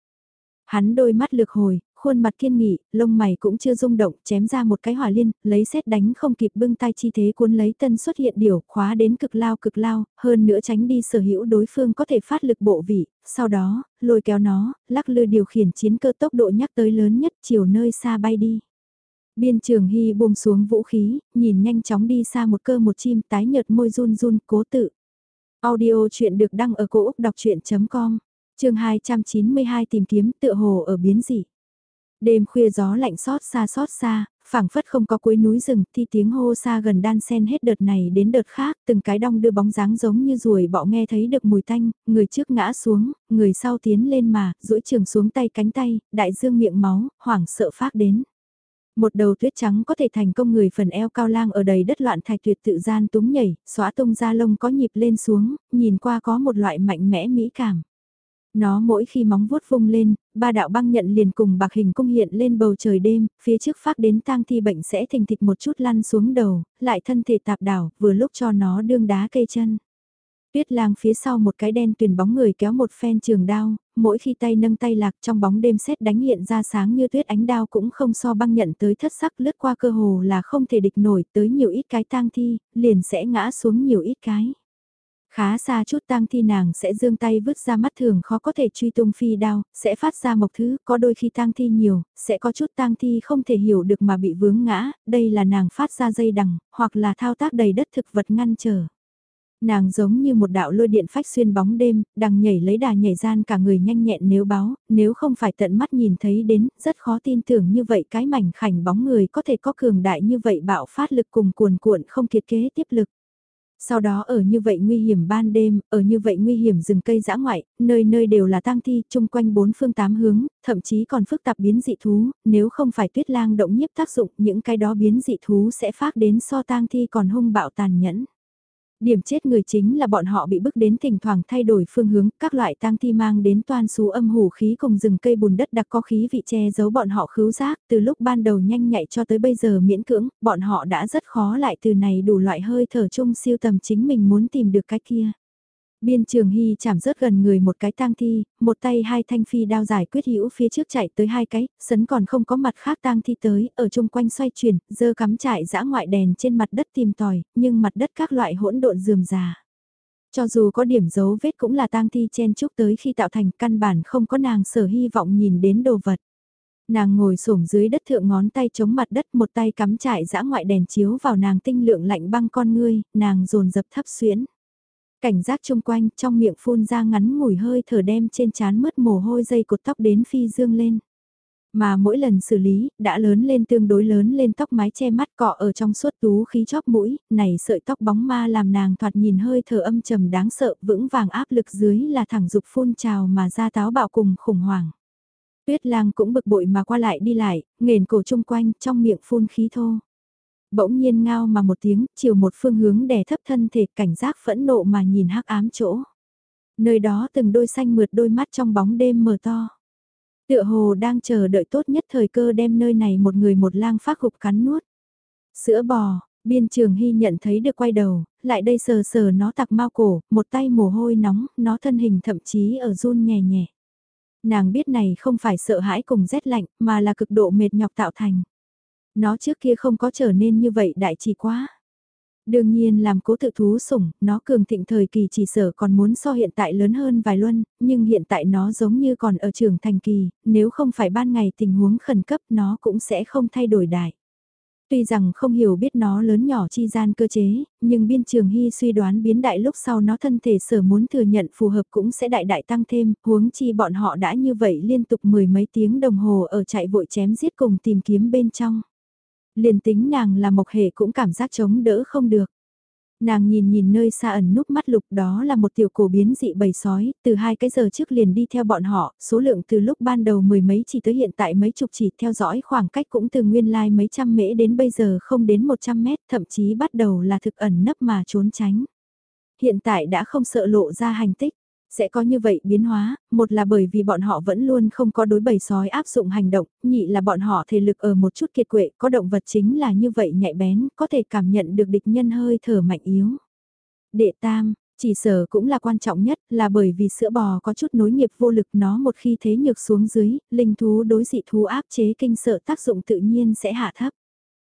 Hắn đôi mắt lược hồi, khuôn mặt kiên nghị, lông mày cũng chưa rung động, chém ra một cái hỏa liên, lấy xét đánh không kịp bưng tay chi thế cuốn lấy tân xuất hiện điều, khóa đến cực lao cực lao, hơn nữa tránh đi sở hữu đối phương có thể phát lực bộ vị, sau đó, lôi kéo nó, lắc lư điều khiển chiến cơ tốc độ nhắc tới lớn nhất chiều nơi xa bay đi. Biên trường hy buông xuống vũ khí, nhìn nhanh chóng đi xa một cơ một chim tái nhợt môi run run cố tự. Audio chuyện được đăng ở cổ Úc đọc chuyện.com chương 292 tìm kiếm tựa hồ ở biến dị. Đêm khuya gió lạnh xót xa xót xa, phảng phất không có cuối núi rừng, thi tiếng hô xa gần đan sen hết đợt này đến đợt khác, từng cái đong đưa bóng dáng giống như ruồi bọ nghe thấy được mùi tanh, người trước ngã xuống, người sau tiến lên mà, duỗi trường xuống tay cánh tay, đại dương miệng máu, hoảng sợ phát đến. Một đầu tuyết trắng có thể thành công người phần eo cao lang ở đầy đất loạn thạch tuyệt tự gian túng nhảy, xóa tung da lông có nhịp lên xuống, nhìn qua có một loại mạnh mẽ mỹ cảm. Nó mỗi khi móng vuốt vung lên, ba đạo băng nhận liền cùng bạc hình cung hiện lên bầu trời đêm, phía trước phát đến tang thi bệnh sẽ thình thịch một chút lăn xuống đầu, lại thân thể tạp đảo, vừa lúc cho nó đương đá cây chân. Tuyết lang phía sau một cái đen tuyền bóng người kéo một phen trường đao, mỗi khi tay nâng tay lạc trong bóng đêm xét đánh hiện ra sáng như tuyết ánh đao cũng không so băng nhận tới thất sắc lướt qua cơ hồ là không thể địch nổi tới nhiều ít cái tang thi, liền sẽ ngã xuống nhiều ít cái. Khá xa chút tang thi nàng sẽ dương tay vứt ra mắt thường khó có thể truy tung phi đao, sẽ phát ra mộc thứ, có đôi khi tang thi nhiều, sẽ có chút tang thi không thể hiểu được mà bị vướng ngã, đây là nàng phát ra dây đằng, hoặc là thao tác đầy đất thực vật ngăn trở. Nàng giống như một đạo lôi điện phách xuyên bóng đêm, đằng nhảy lấy đà nhảy gian cả người nhanh nhẹn nếu báo, nếu không phải tận mắt nhìn thấy đến, rất khó tin tưởng như vậy cái mảnh khảnh bóng người có thể có cường đại như vậy bạo phát lực cùng cuồn cuộn không kiệt kế tiếp lực. Sau đó ở như vậy nguy hiểm ban đêm, ở như vậy nguy hiểm rừng cây dã ngoại, nơi nơi đều là tang thi, chung quanh bốn phương tám hướng, thậm chí còn phức tạp biến dị thú, nếu không phải tuyết lang động nhiếp tác dụng, những cái đó biến dị thú sẽ phát đến so tang thi còn hung bạo tàn nhẫn. Điểm chết người chính là bọn họ bị bức đến thỉnh thoảng thay đổi phương hướng, các loại tang thi mang đến toan xú âm hủ khí cùng rừng cây bùn đất đặc có khí vị che giấu bọn họ khứu giác, từ lúc ban đầu nhanh nhạy cho tới bây giờ miễn cưỡng, bọn họ đã rất khó lại từ này đủ loại hơi thở chung siêu tầm chính mình muốn tìm được cái kia. Biên trường hy chạm rớt gần người một cái tang thi, một tay hai thanh phi đao giải quyết hữu phía trước chạy tới hai cái, sấn còn không có mặt khác tang thi tới, ở chung quanh xoay chuyển, dơ cắm trại dã ngoại đèn trên mặt đất tìm tòi, nhưng mặt đất các loại hỗn độn rườm rà Cho dù có điểm dấu vết cũng là tang thi chen chúc tới khi tạo thành căn bản không có nàng sở hy vọng nhìn đến đồ vật. Nàng ngồi xổm dưới đất thượng ngón tay chống mặt đất một tay cắm trại dã ngoại đèn chiếu vào nàng tinh lượng lạnh băng con ngươi, nàng dồn dập thấp xuyễn. Cảnh giác chung quanh trong miệng phun ra ngắn ngủi hơi thở đem trên chán mứt mồ hôi dây cột tóc đến phi dương lên. Mà mỗi lần xử lý, đã lớn lên tương đối lớn lên tóc mái che mắt cọ ở trong suốt tú khí chóp mũi, này sợi tóc bóng ma làm nàng thoạt nhìn hơi thở âm trầm đáng sợ, vững vàng áp lực dưới là thẳng dục phun trào mà ra táo bạo cùng khủng hoảng. Tuyết lang cũng bực bội mà qua lại đi lại, nghền cổ chung quanh, trong miệng phun khí thô. Bỗng nhiên ngao mà một tiếng, chiều một phương hướng đè thấp thân thể cảnh giác phẫn nộ mà nhìn hắc ám chỗ. Nơi đó từng đôi xanh mượt đôi mắt trong bóng đêm mờ to. Tựa hồ đang chờ đợi tốt nhất thời cơ đem nơi này một người một lang phát hụp cắn nuốt. Sữa bò, biên trường hy nhận thấy được quay đầu, lại đây sờ sờ nó tặc mau cổ, một tay mồ hôi nóng, nó thân hình thậm chí ở run nhẹ nhẹ. Nàng biết này không phải sợ hãi cùng rét lạnh, mà là cực độ mệt nhọc tạo thành. Nó trước kia không có trở nên như vậy đại chỉ quá. Đương nhiên làm cố tự thú sủng, nó cường thịnh thời kỳ chỉ sở còn muốn so hiện tại lớn hơn vài luân, nhưng hiện tại nó giống như còn ở trường thành kỳ, nếu không phải ban ngày tình huống khẩn cấp nó cũng sẽ không thay đổi đại. Tuy rằng không hiểu biết nó lớn nhỏ chi gian cơ chế, nhưng biên trường hy suy đoán biến đại lúc sau nó thân thể sở muốn thừa nhận phù hợp cũng sẽ đại đại tăng thêm, huống chi bọn họ đã như vậy liên tục mười mấy tiếng đồng hồ ở chạy vội chém giết cùng tìm kiếm bên trong. Liền tính nàng là mộc hệ cũng cảm giác chống đỡ không được. Nàng nhìn nhìn nơi xa ẩn núp mắt lục đó là một tiểu cổ biến dị bầy sói, từ hai cái giờ trước liền đi theo bọn họ, số lượng từ lúc ban đầu mười mấy chỉ tới hiện tại mấy chục chỉ theo dõi khoảng cách cũng từ nguyên lai like mấy trăm mễ đến bây giờ không đến một trăm mét, thậm chí bắt đầu là thực ẩn nấp mà trốn tránh. Hiện tại đã không sợ lộ ra hành tích, sẽ có như vậy biến hóa, một là bởi vì bọn họ vẫn luôn không có đối bầy sói áp dụng hành động, nhị là bọn họ thể lực ở một chút kiệt quệ, có động vật chính là như vậy nhạy bén, có thể cảm nhận được địch nhân hơi thở mạnh yếu. Đệ tam, chỉ sở cũng là quan trọng nhất là bởi vì sữa bò có chút nối nghiệp vô lực nó một khi thế nhược xuống dưới, linh thú đối dị thú áp chế kinh sợ tác dụng tự nhiên sẽ hạ thấp.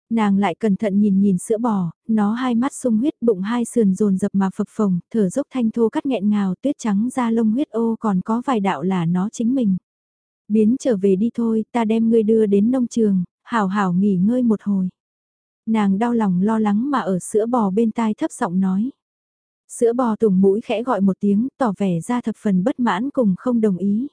Nàng lại cẩn thận nhìn nhìn sữa bò, nó hai mắt sung huyết bụng hai sườn rồn dập mà phập phồng, thở dốc thanh thô cắt nghẹn ngào tuyết trắng da lông huyết ô còn có vài đạo là nó chính mình. Biến trở về đi thôi, ta đem ngươi đưa đến nông trường, hảo hảo nghỉ ngơi một hồi. Nàng đau lòng lo lắng mà ở sữa bò bên tai thấp giọng nói. Sữa bò tùng mũi khẽ gọi một tiếng, tỏ vẻ ra thập phần bất mãn cùng không đồng ý.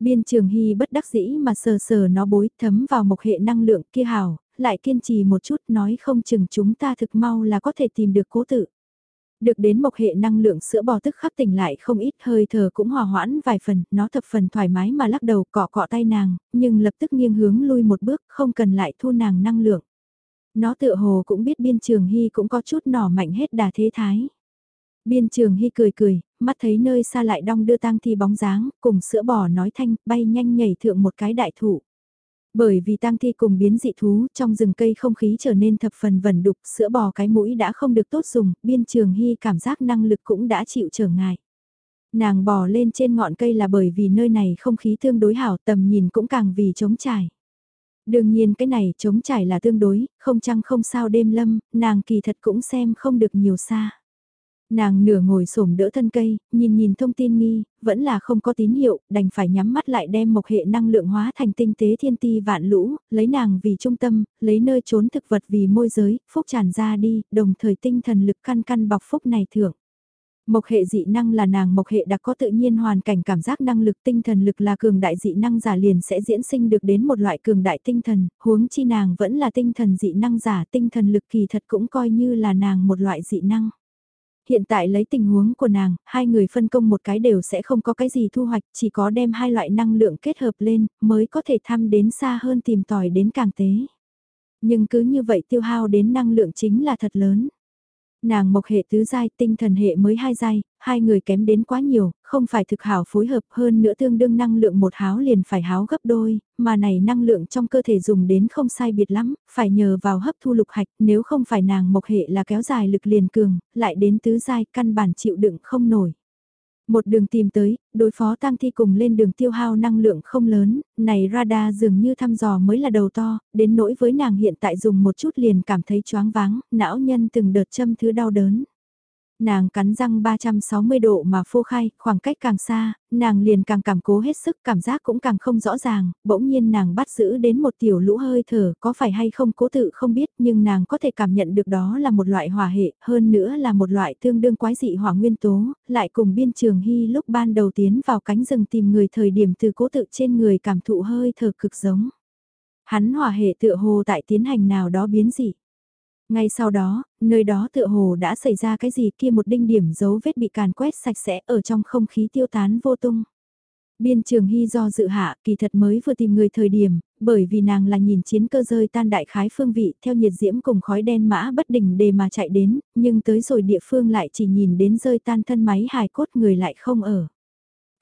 Biên trường hy bất đắc dĩ mà sờ sờ nó bối thấm vào một hệ năng lượng kia hảo, lại kiên trì một chút nói không chừng chúng ta thực mau là có thể tìm được cố tự. Được đến mộc hệ năng lượng sữa bò tức khắc tỉnh lại không ít hơi thở cũng hòa hoãn vài phần, nó thập phần thoải mái mà lắc đầu cọ cọ tay nàng, nhưng lập tức nghiêng hướng lui một bước không cần lại thu nàng năng lượng. Nó tựa hồ cũng biết biên trường hy cũng có chút nỏ mạnh hết đà thế thái. Biên trường hy cười cười, mắt thấy nơi xa lại đong đưa tang thi bóng dáng, cùng sữa bò nói thanh, bay nhanh nhảy thượng một cái đại thụ bởi vì tang thi cùng biến dị thú, trong rừng cây không khí trở nên thập phần vẩn đục, sữa bò cái mũi đã không được tốt dùng, biên trường hy cảm giác năng lực cũng đã chịu trở ngại. Nàng bò lên trên ngọn cây là bởi vì nơi này không khí tương đối hảo tầm nhìn cũng càng vì trống trải. Đương nhiên cái này trống trải là tương đối, không chăng không sao đêm lâm, nàng kỳ thật cũng xem không được nhiều xa. Nàng nửa ngồi xổm đỡ thân cây, nhìn nhìn thông tin nghi, vẫn là không có tín hiệu, đành phải nhắm mắt lại đem một hệ năng lượng hóa thành tinh tế thiên ti vạn lũ, lấy nàng vì trung tâm, lấy nơi trốn thực vật vì môi giới, phúc tràn ra đi, đồng thời tinh thần lực căn căn bọc phúc này thưởng. Mộc hệ dị năng là nàng mộc hệ đặc có tự nhiên hoàn cảnh cảm giác năng lực tinh thần lực là cường đại dị năng giả liền sẽ diễn sinh được đến một loại cường đại tinh thần, huống chi nàng vẫn là tinh thần dị năng giả tinh thần lực kỳ thật cũng coi như là nàng một loại dị năng hiện tại lấy tình huống của nàng, hai người phân công một cái đều sẽ không có cái gì thu hoạch, chỉ có đem hai loại năng lượng kết hợp lên, mới có thể thăm đến xa hơn tìm tòi đến càng tế. Nhưng cứ như vậy tiêu hao đến năng lượng chính là thật lớn. Nàng mộc hệ tứ giai, tinh thần hệ mới hai giai, hai người kém đến quá nhiều, không phải thực hảo phối hợp hơn nữa tương đương năng lượng một háo liền phải háo gấp đôi, mà này năng lượng trong cơ thể dùng đến không sai biệt lắm, phải nhờ vào hấp thu lục hạch, nếu không phải nàng mộc hệ là kéo dài lực liền cường, lại đến tứ giai căn bản chịu đựng không nổi. Một đường tìm tới, đối phó tang thi cùng lên đường tiêu hao năng lượng không lớn, này radar dường như thăm dò mới là đầu to, đến nỗi với nàng hiện tại dùng một chút liền cảm thấy choáng váng, não nhân từng đợt châm thứ đau đớn. Nàng cắn răng 360 độ mà phô khai, khoảng cách càng xa, nàng liền càng cảm cố hết sức, cảm giác cũng càng không rõ ràng, bỗng nhiên nàng bắt giữ đến một tiểu lũ hơi thở, có phải hay không cố tự không biết, nhưng nàng có thể cảm nhận được đó là một loại hỏa hệ, hơn nữa là một loại tương đương quái dị hỏa nguyên tố, lại cùng biên trường hy lúc ban đầu tiến vào cánh rừng tìm người thời điểm từ cố tự trên người cảm thụ hơi thở cực giống. Hắn hỏa hệ tựa hồ tại tiến hành nào đó biến dị. Ngay sau đó, nơi đó tựa hồ đã xảy ra cái gì kia một đinh điểm dấu vết bị càn quét sạch sẽ ở trong không khí tiêu tán vô tung. Biên trường hy do dự hạ kỳ thật mới vừa tìm người thời điểm, bởi vì nàng là nhìn chiến cơ rơi tan đại khái phương vị theo nhiệt diễm cùng khói đen mã bất đỉnh đề mà chạy đến, nhưng tới rồi địa phương lại chỉ nhìn đến rơi tan thân máy hài cốt người lại không ở.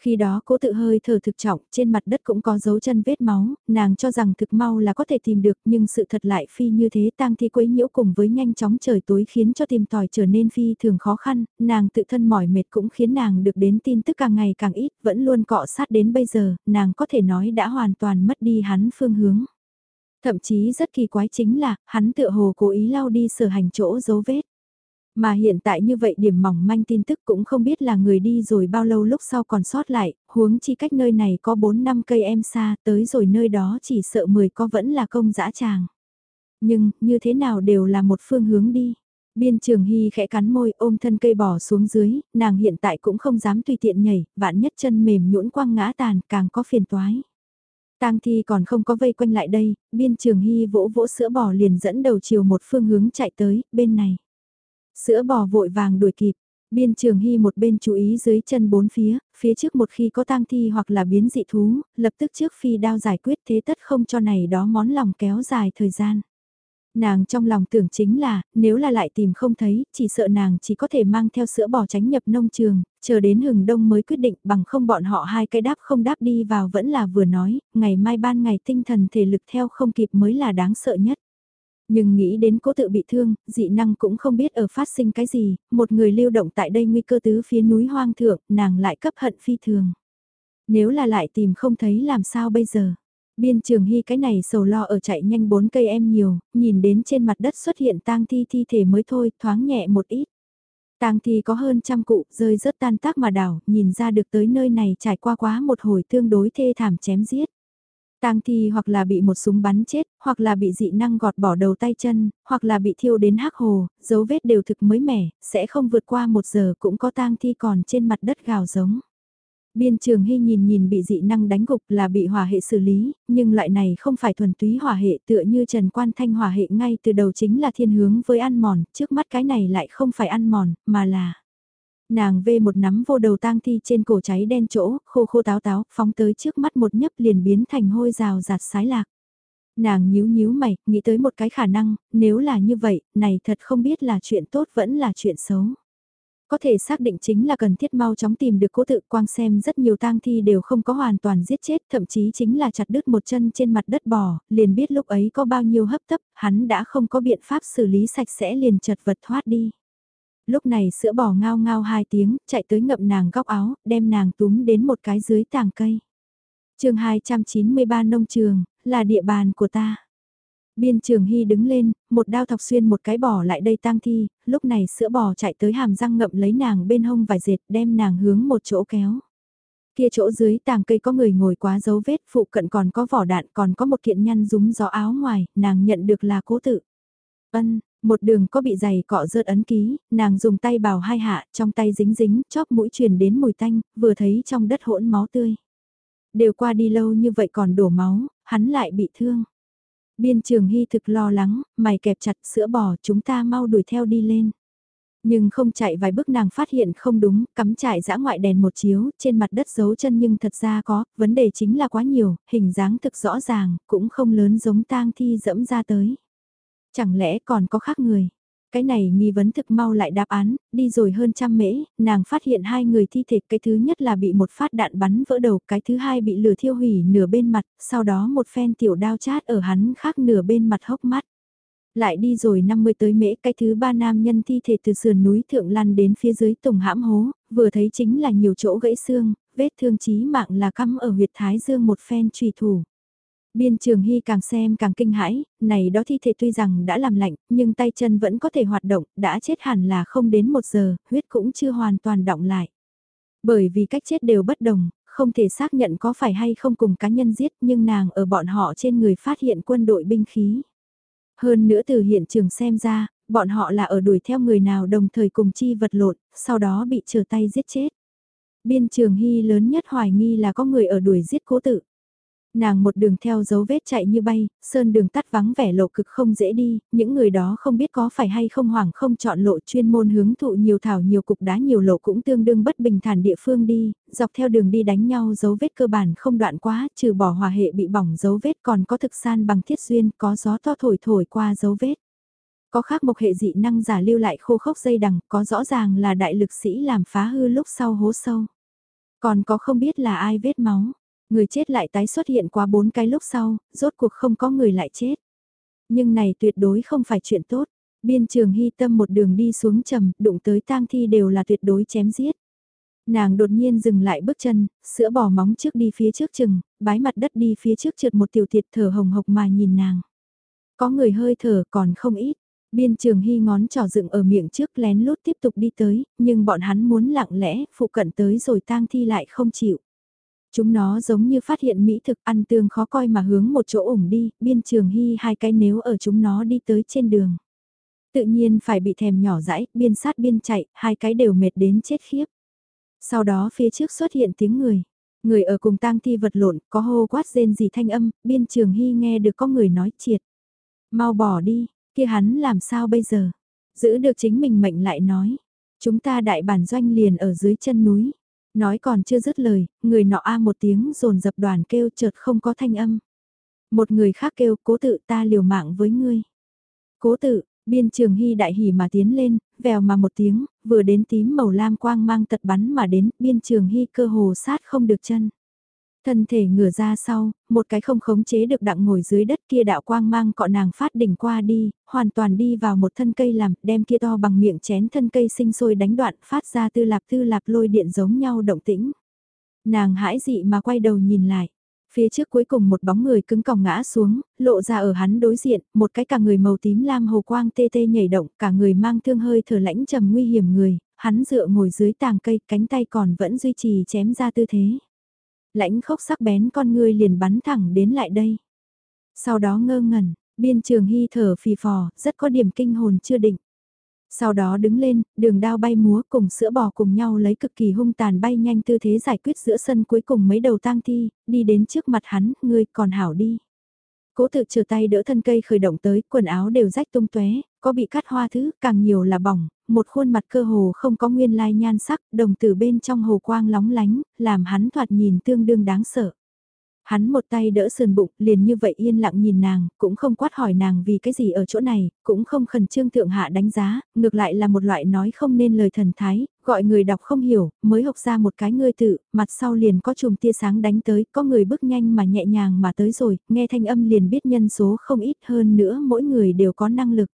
Khi đó cố tự hơi thở thực trọng, trên mặt đất cũng có dấu chân vết máu, nàng cho rằng thực mau là có thể tìm được nhưng sự thật lại phi như thế tang thi quấy nhiễu cùng với nhanh chóng trời tối khiến cho tìm tòi trở nên phi thường khó khăn, nàng tự thân mỏi mệt cũng khiến nàng được đến tin tức càng ngày càng ít, vẫn luôn cọ sát đến bây giờ, nàng có thể nói đã hoàn toàn mất đi hắn phương hướng. Thậm chí rất kỳ quái chính là, hắn tựa hồ cố ý lau đi sở hành chỗ dấu vết. Mà hiện tại như vậy điểm mỏng manh tin tức cũng không biết là người đi rồi bao lâu lúc sau còn sót lại, huống chi cách nơi này có 4 năm cây em xa, tới rồi nơi đó chỉ sợ 10 có vẫn là công dã tràng. Nhưng, như thế nào đều là một phương hướng đi. Biên trường hy khẽ cắn môi ôm thân cây bỏ xuống dưới, nàng hiện tại cũng không dám tùy tiện nhảy, vạn nhất chân mềm nhũn quăng ngã tàn càng có phiền toái. Tang thi còn không có vây quanh lại đây, biên trường hy vỗ vỗ sữa bò liền dẫn đầu chiều một phương hướng chạy tới, bên này. Sữa bò vội vàng đuổi kịp, biên trường hy một bên chú ý dưới chân bốn phía, phía trước một khi có tang thi hoặc là biến dị thú, lập tức trước phi đao giải quyết thế tất không cho này đó món lòng kéo dài thời gian. Nàng trong lòng tưởng chính là, nếu là lại tìm không thấy, chỉ sợ nàng chỉ có thể mang theo sữa bò tránh nhập nông trường, chờ đến hừng đông mới quyết định bằng không bọn họ hai cái đáp không đáp đi vào vẫn là vừa nói, ngày mai ban ngày tinh thần thể lực theo không kịp mới là đáng sợ nhất. Nhưng nghĩ đến cố tự bị thương, dị năng cũng không biết ở phát sinh cái gì, một người lưu động tại đây nguy cơ tứ phía núi hoang thượng, nàng lại cấp hận phi thường. Nếu là lại tìm không thấy làm sao bây giờ? Biên trường hy cái này sầu lo ở chạy nhanh bốn cây em nhiều, nhìn đến trên mặt đất xuất hiện tang thi thi thể mới thôi, thoáng nhẹ một ít. Tang thi có hơn trăm cụ, rơi rớt tan tác mà đảo, nhìn ra được tới nơi này trải qua quá một hồi tương đối thê thảm chém giết. Tang thi hoặc là bị một súng bắn chết, hoặc là bị dị năng gọt bỏ đầu tay chân, hoặc là bị thiêu đến hắc hồ, dấu vết đều thực mới mẻ, sẽ không vượt qua một giờ cũng có tang thi còn trên mặt đất gào giống. Biên trường hy nhìn nhìn bị dị năng đánh gục là bị hỏa hệ xử lý, nhưng loại này không phải thuần túy hỏa hệ tựa như Trần Quan Thanh hỏa hệ ngay từ đầu chính là thiên hướng với ăn mòn, trước mắt cái này lại không phải ăn mòn, mà là Nàng vê một nắm vô đầu tang thi trên cổ cháy đen chỗ, khô khô táo táo, phóng tới trước mắt một nhấp liền biến thành hôi rào giạt sái lạc. Nàng nhíu nhíu mày, nghĩ tới một cái khả năng, nếu là như vậy, này thật không biết là chuyện tốt vẫn là chuyện xấu. Có thể xác định chính là cần thiết mau chóng tìm được cố tự quang xem rất nhiều tang thi đều không có hoàn toàn giết chết, thậm chí chính là chặt đứt một chân trên mặt đất bò, liền biết lúc ấy có bao nhiêu hấp tấp, hắn đã không có biện pháp xử lý sạch sẽ liền chật vật thoát đi. Lúc này sữa bò ngao ngao hai tiếng, chạy tới ngậm nàng góc áo, đem nàng túm đến một cái dưới tàng cây. chương 293 nông trường, là địa bàn của ta. Biên trường hy đứng lên, một đao thọc xuyên một cái bò lại đây tang thi, lúc này sữa bò chạy tới hàm răng ngậm lấy nàng bên hông vài dệt đem nàng hướng một chỗ kéo. Kia chỗ dưới tàng cây có người ngồi quá dấu vết, phụ cận còn có vỏ đạn còn có một kiện nhăn rúng gió áo ngoài, nàng nhận được là cố tự. Ân, một đường có bị giày cọ rớt ấn ký, nàng dùng tay bào hai hạ, trong tay dính dính, chóp mũi truyền đến mùi tanh, vừa thấy trong đất hỗn máu tươi. Đều qua đi lâu như vậy còn đổ máu, hắn lại bị thương. Biên trường hy thực lo lắng, mày kẹp chặt sữa bò chúng ta mau đuổi theo đi lên. Nhưng không chạy vài bước nàng phát hiện không đúng, cắm chạy dã ngoại đèn một chiếu, trên mặt đất dấu chân nhưng thật ra có, vấn đề chính là quá nhiều, hình dáng thực rõ ràng, cũng không lớn giống tang thi dẫm ra tới. Chẳng lẽ còn có khác người? Cái này nghi vấn thực mau lại đáp án, đi rồi hơn trăm mễ, nàng phát hiện hai người thi thể, cái thứ nhất là bị một phát đạn bắn vỡ đầu, cái thứ hai bị lửa thiêu hủy nửa bên mặt, sau đó một phen tiểu đao chát ở hắn khác nửa bên mặt hốc mắt. Lại đi rồi 50 tới mễ, cái thứ ba nam nhân thi thể từ sườn núi thượng lăn đến phía dưới tùng hãm hố, vừa thấy chính là nhiều chỗ gãy xương, vết thương chí mạng là cắm ở huyệt thái dương một phen trùy thủ. Biên trường hy càng xem càng kinh hãi, này đó thi thể tuy rằng đã làm lạnh, nhưng tay chân vẫn có thể hoạt động, đã chết hẳn là không đến một giờ, huyết cũng chưa hoàn toàn động lại. Bởi vì cách chết đều bất đồng, không thể xác nhận có phải hay không cùng cá nhân giết nhưng nàng ở bọn họ trên người phát hiện quân đội binh khí. Hơn nữa từ hiện trường xem ra, bọn họ là ở đuổi theo người nào đồng thời cùng chi vật lộn, sau đó bị trở tay giết chết. Biên trường hy lớn nhất hoài nghi là có người ở đuổi giết cố tự. Nàng một đường theo dấu vết chạy như bay, sơn đường tắt vắng vẻ lộ cực không dễ đi, những người đó không biết có phải hay không hoảng không chọn lộ chuyên môn hướng thụ nhiều thảo nhiều cục đá nhiều lộ cũng tương đương bất bình thản địa phương đi, dọc theo đường đi đánh nhau dấu vết cơ bản không đoạn quá, trừ bỏ hòa hệ bị bỏng dấu vết còn có thực san bằng thiết duyên, có gió to thổi thổi qua dấu vết. Có khác một hệ dị năng giả lưu lại khô khốc dây đằng, có rõ ràng là đại lực sĩ làm phá hư lúc sau hố sâu. Còn có không biết là ai vết máu Người chết lại tái xuất hiện qua bốn cái lúc sau, rốt cuộc không có người lại chết. Nhưng này tuyệt đối không phải chuyện tốt. Biên trường hy tâm một đường đi xuống trầm, đụng tới tang thi đều là tuyệt đối chém giết. Nàng đột nhiên dừng lại bước chân, sữa bò móng trước đi phía trước chừng, bái mặt đất đi phía trước trượt một tiểu thiệt thở hồng hộc mà nhìn nàng. Có người hơi thở còn không ít, biên trường hy ngón trỏ dựng ở miệng trước lén lút tiếp tục đi tới, nhưng bọn hắn muốn lặng lẽ, phụ cận tới rồi tang thi lại không chịu. Chúng nó giống như phát hiện mỹ thực ăn tương khó coi mà hướng một chỗ ủng đi, biên trường hy hai cái nếu ở chúng nó đi tới trên đường. Tự nhiên phải bị thèm nhỏ dãi, biên sát biên chạy, hai cái đều mệt đến chết khiếp. Sau đó phía trước xuất hiện tiếng người. Người ở cùng tang thi vật lộn, có hô quát rên gì thanh âm, biên trường hy nghe được có người nói triệt. Mau bỏ đi, kia hắn làm sao bây giờ? Giữ được chính mình mệnh lại nói. Chúng ta đại bản doanh liền ở dưới chân núi. Nói còn chưa dứt lời, người nọ a một tiếng rồn dập đoàn kêu chợt không có thanh âm. Một người khác kêu cố tự ta liều mạng với ngươi. Cố tự, biên trường hy đại hỉ mà tiến lên, vèo mà một tiếng, vừa đến tím màu lam quang mang tật bắn mà đến, biên trường hy cơ hồ sát không được chân. Thân thể ngửa ra sau, một cái không khống chế được đặng ngồi dưới đất kia đạo quang mang cọ nàng phát đỉnh qua đi, hoàn toàn đi vào một thân cây làm, đem kia to bằng miệng chén thân cây sinh sôi đánh đoạn phát ra tư lạp tư lạp lôi điện giống nhau động tĩnh. Nàng hãi dị mà quay đầu nhìn lại. Phía trước cuối cùng một bóng người cứng còng ngã xuống, lộ ra ở hắn đối diện, một cái cả người màu tím lam hồ quang tê tê nhảy động, cả người mang thương hơi thở lãnh trầm nguy hiểm người, hắn dựa ngồi dưới tàng cây, cánh tay còn vẫn duy trì chém ra tư thế lãnh khốc sắc bén con ngươi liền bắn thẳng đến lại đây. Sau đó ngơ ngẩn, biên trường hy thở phì phò, rất có điểm kinh hồn chưa định. Sau đó đứng lên, đường đao bay múa cùng sữa bò cùng nhau lấy cực kỳ hung tàn bay nhanh tư thế giải quyết giữa sân cuối cùng mấy đầu tang thi, đi đến trước mặt hắn, ngươi còn hảo đi. Cố tự trở tay đỡ thân cây khởi động tới, quần áo đều rách tung tóe, có bị cắt hoa thứ, càng nhiều là bỏng, một khuôn mặt cơ hồ không có nguyên lai nhan sắc, đồng tử bên trong hồ quang lóng lánh, làm hắn thoạt nhìn tương đương đáng sợ. Hắn một tay đỡ sườn bụng, liền như vậy yên lặng nhìn nàng, cũng không quát hỏi nàng vì cái gì ở chỗ này, cũng không khẩn trương thượng hạ đánh giá, ngược lại là một loại nói không nên lời thần thái, gọi người đọc không hiểu, mới học ra một cái ngươi tự, mặt sau liền có chùm tia sáng đánh tới, có người bước nhanh mà nhẹ nhàng mà tới rồi, nghe thanh âm liền biết nhân số không ít hơn nữa mỗi người đều có năng lực.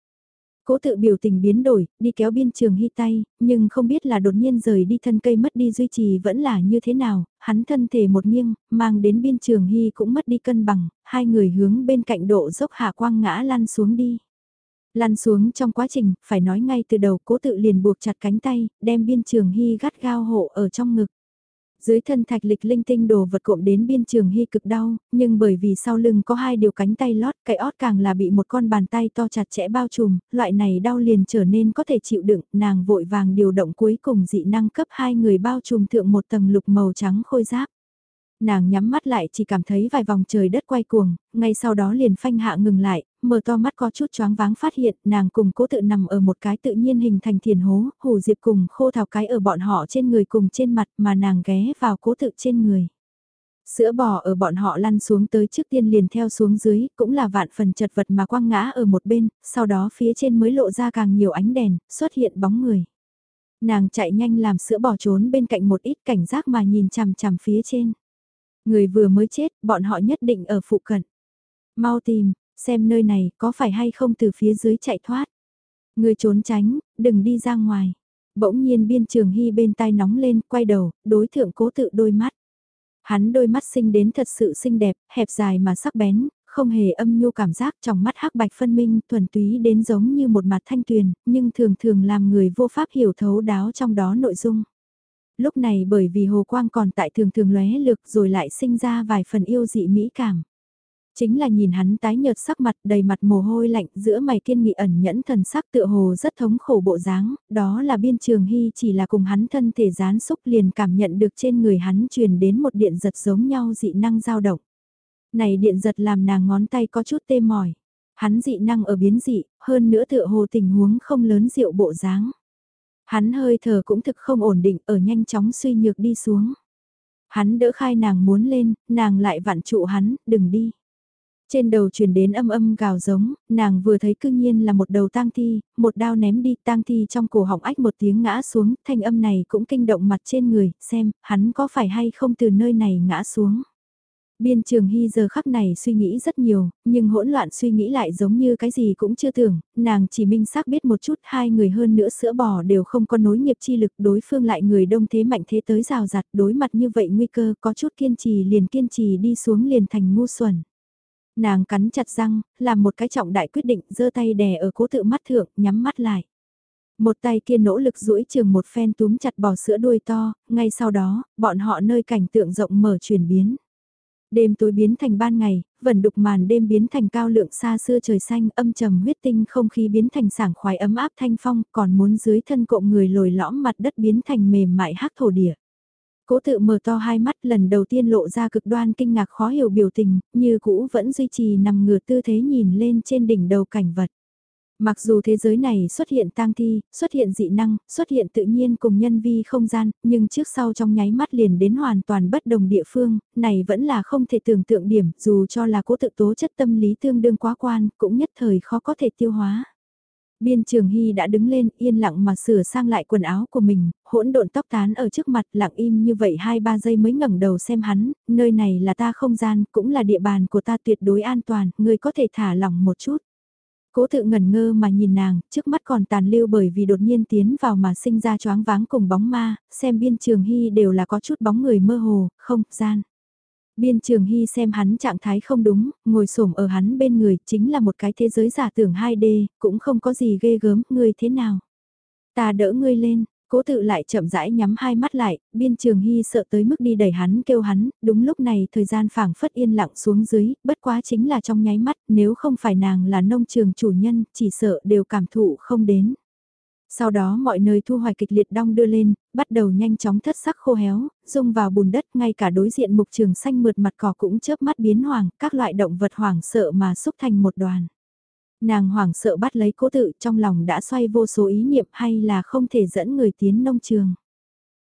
Cố tự biểu tình biến đổi, đi kéo biên trường hy tay, nhưng không biết là đột nhiên rời đi thân cây mất đi duy trì vẫn là như thế nào, hắn thân thể một nghiêng, mang đến biên trường hy cũng mất đi cân bằng, hai người hướng bên cạnh độ dốc hạ quang ngã lăn xuống đi. Lăn xuống trong quá trình, phải nói ngay từ đầu cố tự liền buộc chặt cánh tay, đem biên trường hy gắt gao hộ ở trong ngực. Dưới thân thạch lịch linh tinh đồ vật cộm đến biên trường hy cực đau, nhưng bởi vì sau lưng có hai điều cánh tay lót, cái ót càng là bị một con bàn tay to chặt chẽ bao trùm, loại này đau liền trở nên có thể chịu đựng, nàng vội vàng điều động cuối cùng dị năng cấp hai người bao trùm thượng một tầng lục màu trắng khôi giáp. Nàng nhắm mắt lại chỉ cảm thấy vài vòng trời đất quay cuồng, ngay sau đó liền phanh hạ ngừng lại, mở to mắt có chút choáng váng phát hiện nàng cùng cố tự nằm ở một cái tự nhiên hình thành thiền hố, hủ diệp cùng khô thảo cái ở bọn họ trên người cùng trên mặt mà nàng ghé vào cố tự trên người. Sữa bò ở bọn họ lăn xuống tới trước tiên liền theo xuống dưới, cũng là vạn phần chật vật mà quăng ngã ở một bên, sau đó phía trên mới lộ ra càng nhiều ánh đèn, xuất hiện bóng người. Nàng chạy nhanh làm sữa bò trốn bên cạnh một ít cảnh giác mà nhìn chằm chằm phía trên. Người vừa mới chết, bọn họ nhất định ở phụ cận. Mau tìm, xem nơi này có phải hay không từ phía dưới chạy thoát. Người trốn tránh, đừng đi ra ngoài. Bỗng nhiên biên trường hy bên tai nóng lên, quay đầu, đối thượng cố tự đôi mắt. Hắn đôi mắt xinh đến thật sự xinh đẹp, hẹp dài mà sắc bén, không hề âm nhu cảm giác trong mắt hắc bạch phân minh thuần túy đến giống như một mặt thanh tuyền, nhưng thường thường làm người vô pháp hiểu thấu đáo trong đó nội dung. Lúc này bởi vì hồ quang còn tại thường thường lóe lực rồi lại sinh ra vài phần yêu dị mỹ cảm. Chính là nhìn hắn tái nhợt sắc mặt đầy mặt mồ hôi lạnh giữa mày kiên nghị ẩn nhẫn thần sắc tựa hồ rất thống khổ bộ dáng, đó là biên trường hy chỉ là cùng hắn thân thể gián xúc liền cảm nhận được trên người hắn truyền đến một điện giật giống nhau dị năng dao động. Này điện giật làm nàng ngón tay có chút tê mỏi. Hắn dị năng ở biến dị, hơn nữa tựa hồ tình huống không lớn rượu bộ dáng. Hắn hơi thở cũng thực không ổn định ở nhanh chóng suy nhược đi xuống. Hắn đỡ khai nàng muốn lên, nàng lại vặn trụ hắn, đừng đi. Trên đầu truyền đến âm âm gào giống, nàng vừa thấy cư nhiên là một đầu tang thi, một đao ném đi tang thi trong cổ họng ách một tiếng ngã xuống, thanh âm này cũng kinh động mặt trên người, xem, hắn có phải hay không từ nơi này ngã xuống. Biên trường hy giờ khắc này suy nghĩ rất nhiều, nhưng hỗn loạn suy nghĩ lại giống như cái gì cũng chưa tưởng, nàng chỉ minh xác biết một chút hai người hơn nữa sữa bò đều không có nối nghiệp chi lực đối phương lại người đông thế mạnh thế tới rào rạt đối mặt như vậy nguy cơ có chút kiên trì liền kiên trì đi xuống liền thành ngu xuẩn. Nàng cắn chặt răng, làm một cái trọng đại quyết định giơ tay đè ở cố tự mắt thượng, nhắm mắt lại. Một tay kia nỗ lực duỗi trường một phen túm chặt bò sữa đuôi to, ngay sau đó, bọn họ nơi cảnh tượng rộng mở chuyển biến. Đêm tối biến thành ban ngày, vẩn đục màn đêm biến thành cao lượng xa xưa trời xanh âm trầm huyết tinh không khí biến thành sảng khoái ấm áp thanh phong còn muốn dưới thân cộm người lồi lõm mặt đất biến thành mềm mại hắc thổ địa. Cố tự mở to hai mắt lần đầu tiên lộ ra cực đoan kinh ngạc khó hiểu biểu tình, như cũ vẫn duy trì nằm ngửa tư thế nhìn lên trên đỉnh đầu cảnh vật. Mặc dù thế giới này xuất hiện tang thi, xuất hiện dị năng, xuất hiện tự nhiên cùng nhân vi không gian, nhưng trước sau trong nháy mắt liền đến hoàn toàn bất đồng địa phương, này vẫn là không thể tưởng tượng điểm, dù cho là cố tự tố chất tâm lý tương đương quá quan, cũng nhất thời khó có thể tiêu hóa. Biên Trường Hy đã đứng lên yên lặng mà sửa sang lại quần áo của mình, hỗn độn tóc tán ở trước mặt lặng im như vậy 2-3 giây mới ngẩng đầu xem hắn, nơi này là ta không gian, cũng là địa bàn của ta tuyệt đối an toàn, người có thể thả lỏng một chút. Cố tự ngẩn ngơ mà nhìn nàng, trước mắt còn tàn lưu bởi vì đột nhiên tiến vào mà sinh ra choáng váng cùng bóng ma, xem biên trường hy đều là có chút bóng người mơ hồ, không, gian. Biên trường hy xem hắn trạng thái không đúng, ngồi xổm ở hắn bên người, chính là một cái thế giới giả tưởng 2D, cũng không có gì ghê gớm, ngươi thế nào? Ta đỡ ngươi lên, Cố tự lại chậm rãi nhắm hai mắt lại, biên trường hy sợ tới mức đi đẩy hắn kêu hắn, đúng lúc này thời gian phảng phất yên lặng xuống dưới, bất quá chính là trong nháy mắt, nếu không phải nàng là nông trường chủ nhân, chỉ sợ đều cảm thụ không đến. Sau đó mọi nơi thu hoạch kịch liệt đong đưa lên, bắt đầu nhanh chóng thất sắc khô héo, rung vào bùn đất, ngay cả đối diện mục trường xanh mượt mặt cỏ cũng chớp mắt biến hoàng, các loại động vật hoảng sợ mà xúc thành một đoàn. Nàng hoảng sợ bắt lấy cố tự trong lòng đã xoay vô số ý niệm hay là không thể dẫn người tiến nông trường.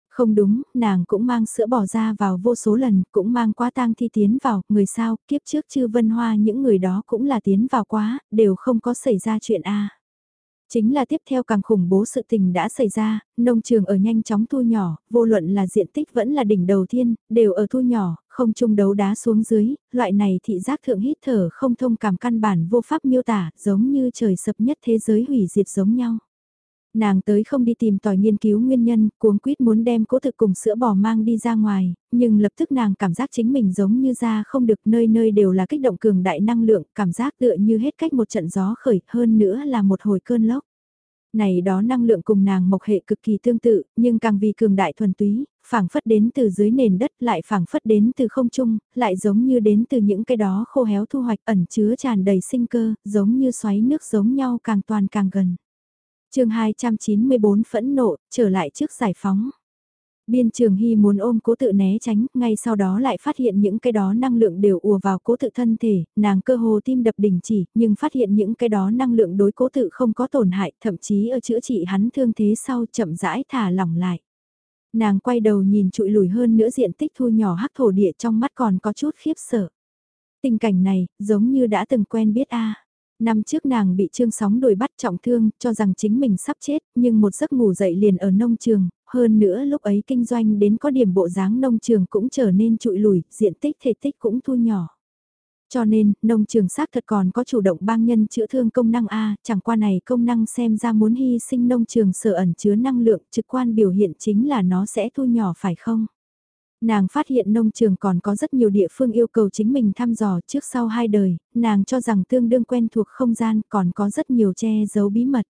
Không đúng, nàng cũng mang sữa bò ra vào vô số lần, cũng mang quá tang thi tiến vào, người sao, kiếp trước chư vân hoa những người đó cũng là tiến vào quá, đều không có xảy ra chuyện a Chính là tiếp theo càng khủng bố sự tình đã xảy ra, nông trường ở nhanh chóng thu nhỏ, vô luận là diện tích vẫn là đỉnh đầu tiên, đều ở thu nhỏ, không chung đấu đá xuống dưới, loại này thị giác thượng hít thở không thông cảm căn bản vô pháp miêu tả, giống như trời sập nhất thế giới hủy diệt giống nhau. Nàng tới không đi tìm tòi nghiên cứu nguyên nhân, cuống quýt muốn đem cố thực cùng sữa bò mang đi ra ngoài, nhưng lập tức nàng cảm giác chính mình giống như ra không được nơi nơi đều là kích động cường đại năng lượng, cảm giác tựa như hết cách một trận gió khởi, hơn nữa là một hồi cơn lốc này đó năng lượng cùng nàng mộc hệ cực kỳ tương tự, nhưng càng vì cường đại thuần túy, phảng phất đến từ dưới nền đất lại phảng phất đến từ không trung, lại giống như đến từ những cái đó khô héo thu hoạch ẩn chứa tràn đầy sinh cơ, giống như xoáy nước giống nhau càng toàn càng gần chương 294 phẫn nộ, trở lại trước giải phóng. Biên trường hy muốn ôm cố tự né tránh, ngay sau đó lại phát hiện những cái đó năng lượng đều ùa vào cố tự thân thể, nàng cơ hồ tim đập đình chỉ, nhưng phát hiện những cái đó năng lượng đối cố tự không có tổn hại, thậm chí ở chữa trị hắn thương thế sau chậm rãi thả lỏng lại. Nàng quay đầu nhìn trụi lùi hơn nữa diện tích thu nhỏ hắc thổ địa trong mắt còn có chút khiếp sợ. Tình cảnh này, giống như đã từng quen biết a Năm trước nàng bị trương sóng đuổi bắt trọng thương, cho rằng chính mình sắp chết, nhưng một giấc ngủ dậy liền ở nông trường, hơn nữa lúc ấy kinh doanh đến có điểm bộ dáng nông trường cũng trở nên trụi lùi, diện tích thể tích cũng thu nhỏ. Cho nên, nông trường xác thật còn có chủ động bang nhân chữa thương công năng A, chẳng qua này công năng xem ra muốn hy sinh nông trường sở ẩn chứa năng lượng trực quan biểu hiện chính là nó sẽ thu nhỏ phải không? Nàng phát hiện nông trường còn có rất nhiều địa phương yêu cầu chính mình thăm dò trước sau hai đời, nàng cho rằng tương đương quen thuộc không gian còn có rất nhiều che giấu bí mật.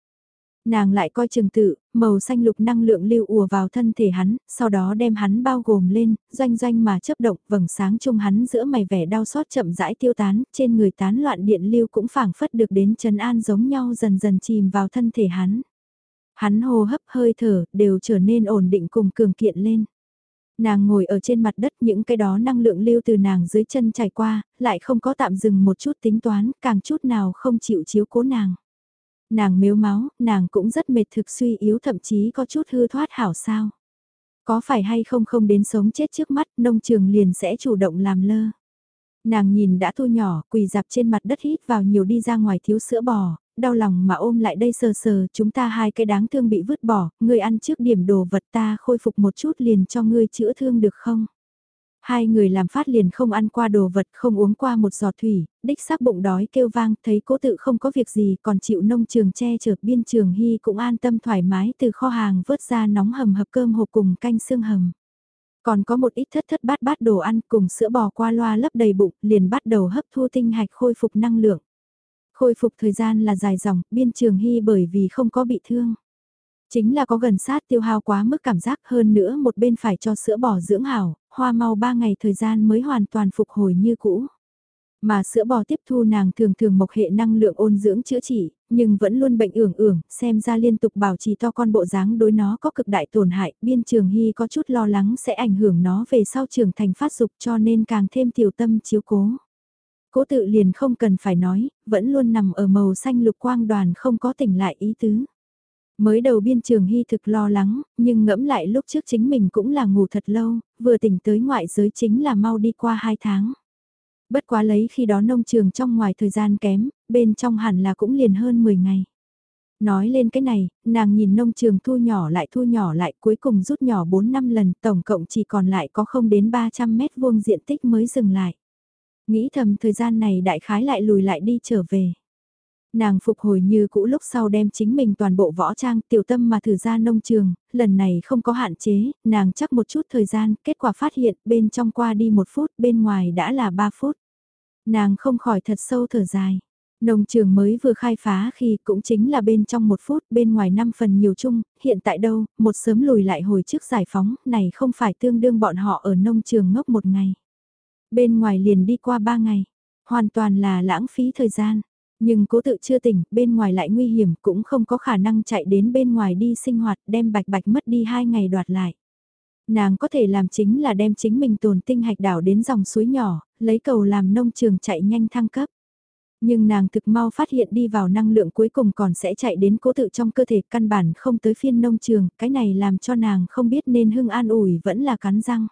Nàng lại coi trường tự, màu xanh lục năng lượng lưu ùa vào thân thể hắn, sau đó đem hắn bao gồm lên, doanh doanh mà chấp động, vầng sáng chung hắn giữa mày vẻ đau xót chậm rãi tiêu tán, trên người tán loạn điện lưu cũng phảng phất được đến trần an giống nhau dần dần chìm vào thân thể hắn. Hắn hô hấp hơi thở, đều trở nên ổn định cùng cường kiện lên. Nàng ngồi ở trên mặt đất những cái đó năng lượng lưu từ nàng dưới chân chảy qua, lại không có tạm dừng một chút tính toán, càng chút nào không chịu chiếu cố nàng. Nàng miếu máu, nàng cũng rất mệt thực suy yếu thậm chí có chút hư thoát hảo sao. Có phải hay không không đến sống chết trước mắt, nông trường liền sẽ chủ động làm lơ. Nàng nhìn đã thu nhỏ, quỳ dạp trên mặt đất hít vào nhiều đi ra ngoài thiếu sữa bò, đau lòng mà ôm lại đây sờ sờ, chúng ta hai cái đáng thương bị vứt bỏ, ngươi ăn trước điểm đồ vật ta khôi phục một chút liền cho ngươi chữa thương được không? Hai người làm phát liền không ăn qua đồ vật, không uống qua một giọt thủy, đích xác bụng đói kêu vang, thấy cố tự không có việc gì, còn chịu nông trường che chở biên trường hy cũng an tâm thoải mái từ kho hàng vớt ra nóng hầm hập cơm hộp cùng canh xương hầm. Còn có một ít thất thất bát bát đồ ăn cùng sữa bò qua loa lấp đầy bụng, liền bắt đầu hấp thu tinh hạch khôi phục năng lượng. Khôi phục thời gian là dài dòng, biên trường hy bởi vì không có bị thương. Chính là có gần sát tiêu hao quá mức cảm giác hơn nữa một bên phải cho sữa bò dưỡng hảo, hoa mau 3 ngày thời gian mới hoàn toàn phục hồi như cũ. Mà sữa bò tiếp thu nàng thường thường mộc hệ năng lượng ôn dưỡng chữa trị, nhưng vẫn luôn bệnh ưởng ưởng, xem ra liên tục bảo trì to con bộ dáng đối nó có cực đại tổn hại, biên trường hy có chút lo lắng sẽ ảnh hưởng nó về sau trưởng thành phát dục cho nên càng thêm tiểu tâm chiếu cố. Cố tự liền không cần phải nói, vẫn luôn nằm ở màu xanh lục quang đoàn không có tỉnh lại ý tứ. Mới đầu biên trường hy thực lo lắng, nhưng ngẫm lại lúc trước chính mình cũng là ngủ thật lâu, vừa tỉnh tới ngoại giới chính là mau đi qua hai tháng. Bất quá lấy khi đó nông trường trong ngoài thời gian kém, bên trong hẳn là cũng liền hơn 10 ngày. Nói lên cái này, nàng nhìn nông trường thu nhỏ lại thu nhỏ lại cuối cùng rút nhỏ 4 năm lần tổng cộng chỉ còn lại có không đến 300 mét vuông diện tích mới dừng lại. Nghĩ thầm thời gian này đại khái lại lùi lại đi trở về. Nàng phục hồi như cũ lúc sau đem chính mình toàn bộ võ trang tiểu tâm mà thử ra nông trường, lần này không có hạn chế, nàng chắc một chút thời gian, kết quả phát hiện bên trong qua đi một phút, bên ngoài đã là ba phút. Nàng không khỏi thật sâu thở dài. Nông trường mới vừa khai phá khi cũng chính là bên trong một phút, bên ngoài năm phần nhiều chung, hiện tại đâu, một sớm lùi lại hồi trước giải phóng, này không phải tương đương bọn họ ở nông trường ngốc một ngày. Bên ngoài liền đi qua ba ngày, hoàn toàn là lãng phí thời gian. Nhưng cố tự chưa tỉnh, bên ngoài lại nguy hiểm, cũng không có khả năng chạy đến bên ngoài đi sinh hoạt, đem bạch bạch mất đi hai ngày đoạt lại. Nàng có thể làm chính là đem chính mình tồn tinh hạch đảo đến dòng suối nhỏ, lấy cầu làm nông trường chạy nhanh thăng cấp. Nhưng nàng thực mau phát hiện đi vào năng lượng cuối cùng còn sẽ chạy đến cố tự trong cơ thể căn bản không tới phiên nông trường, cái này làm cho nàng không biết nên hưng an ủi vẫn là cắn răng.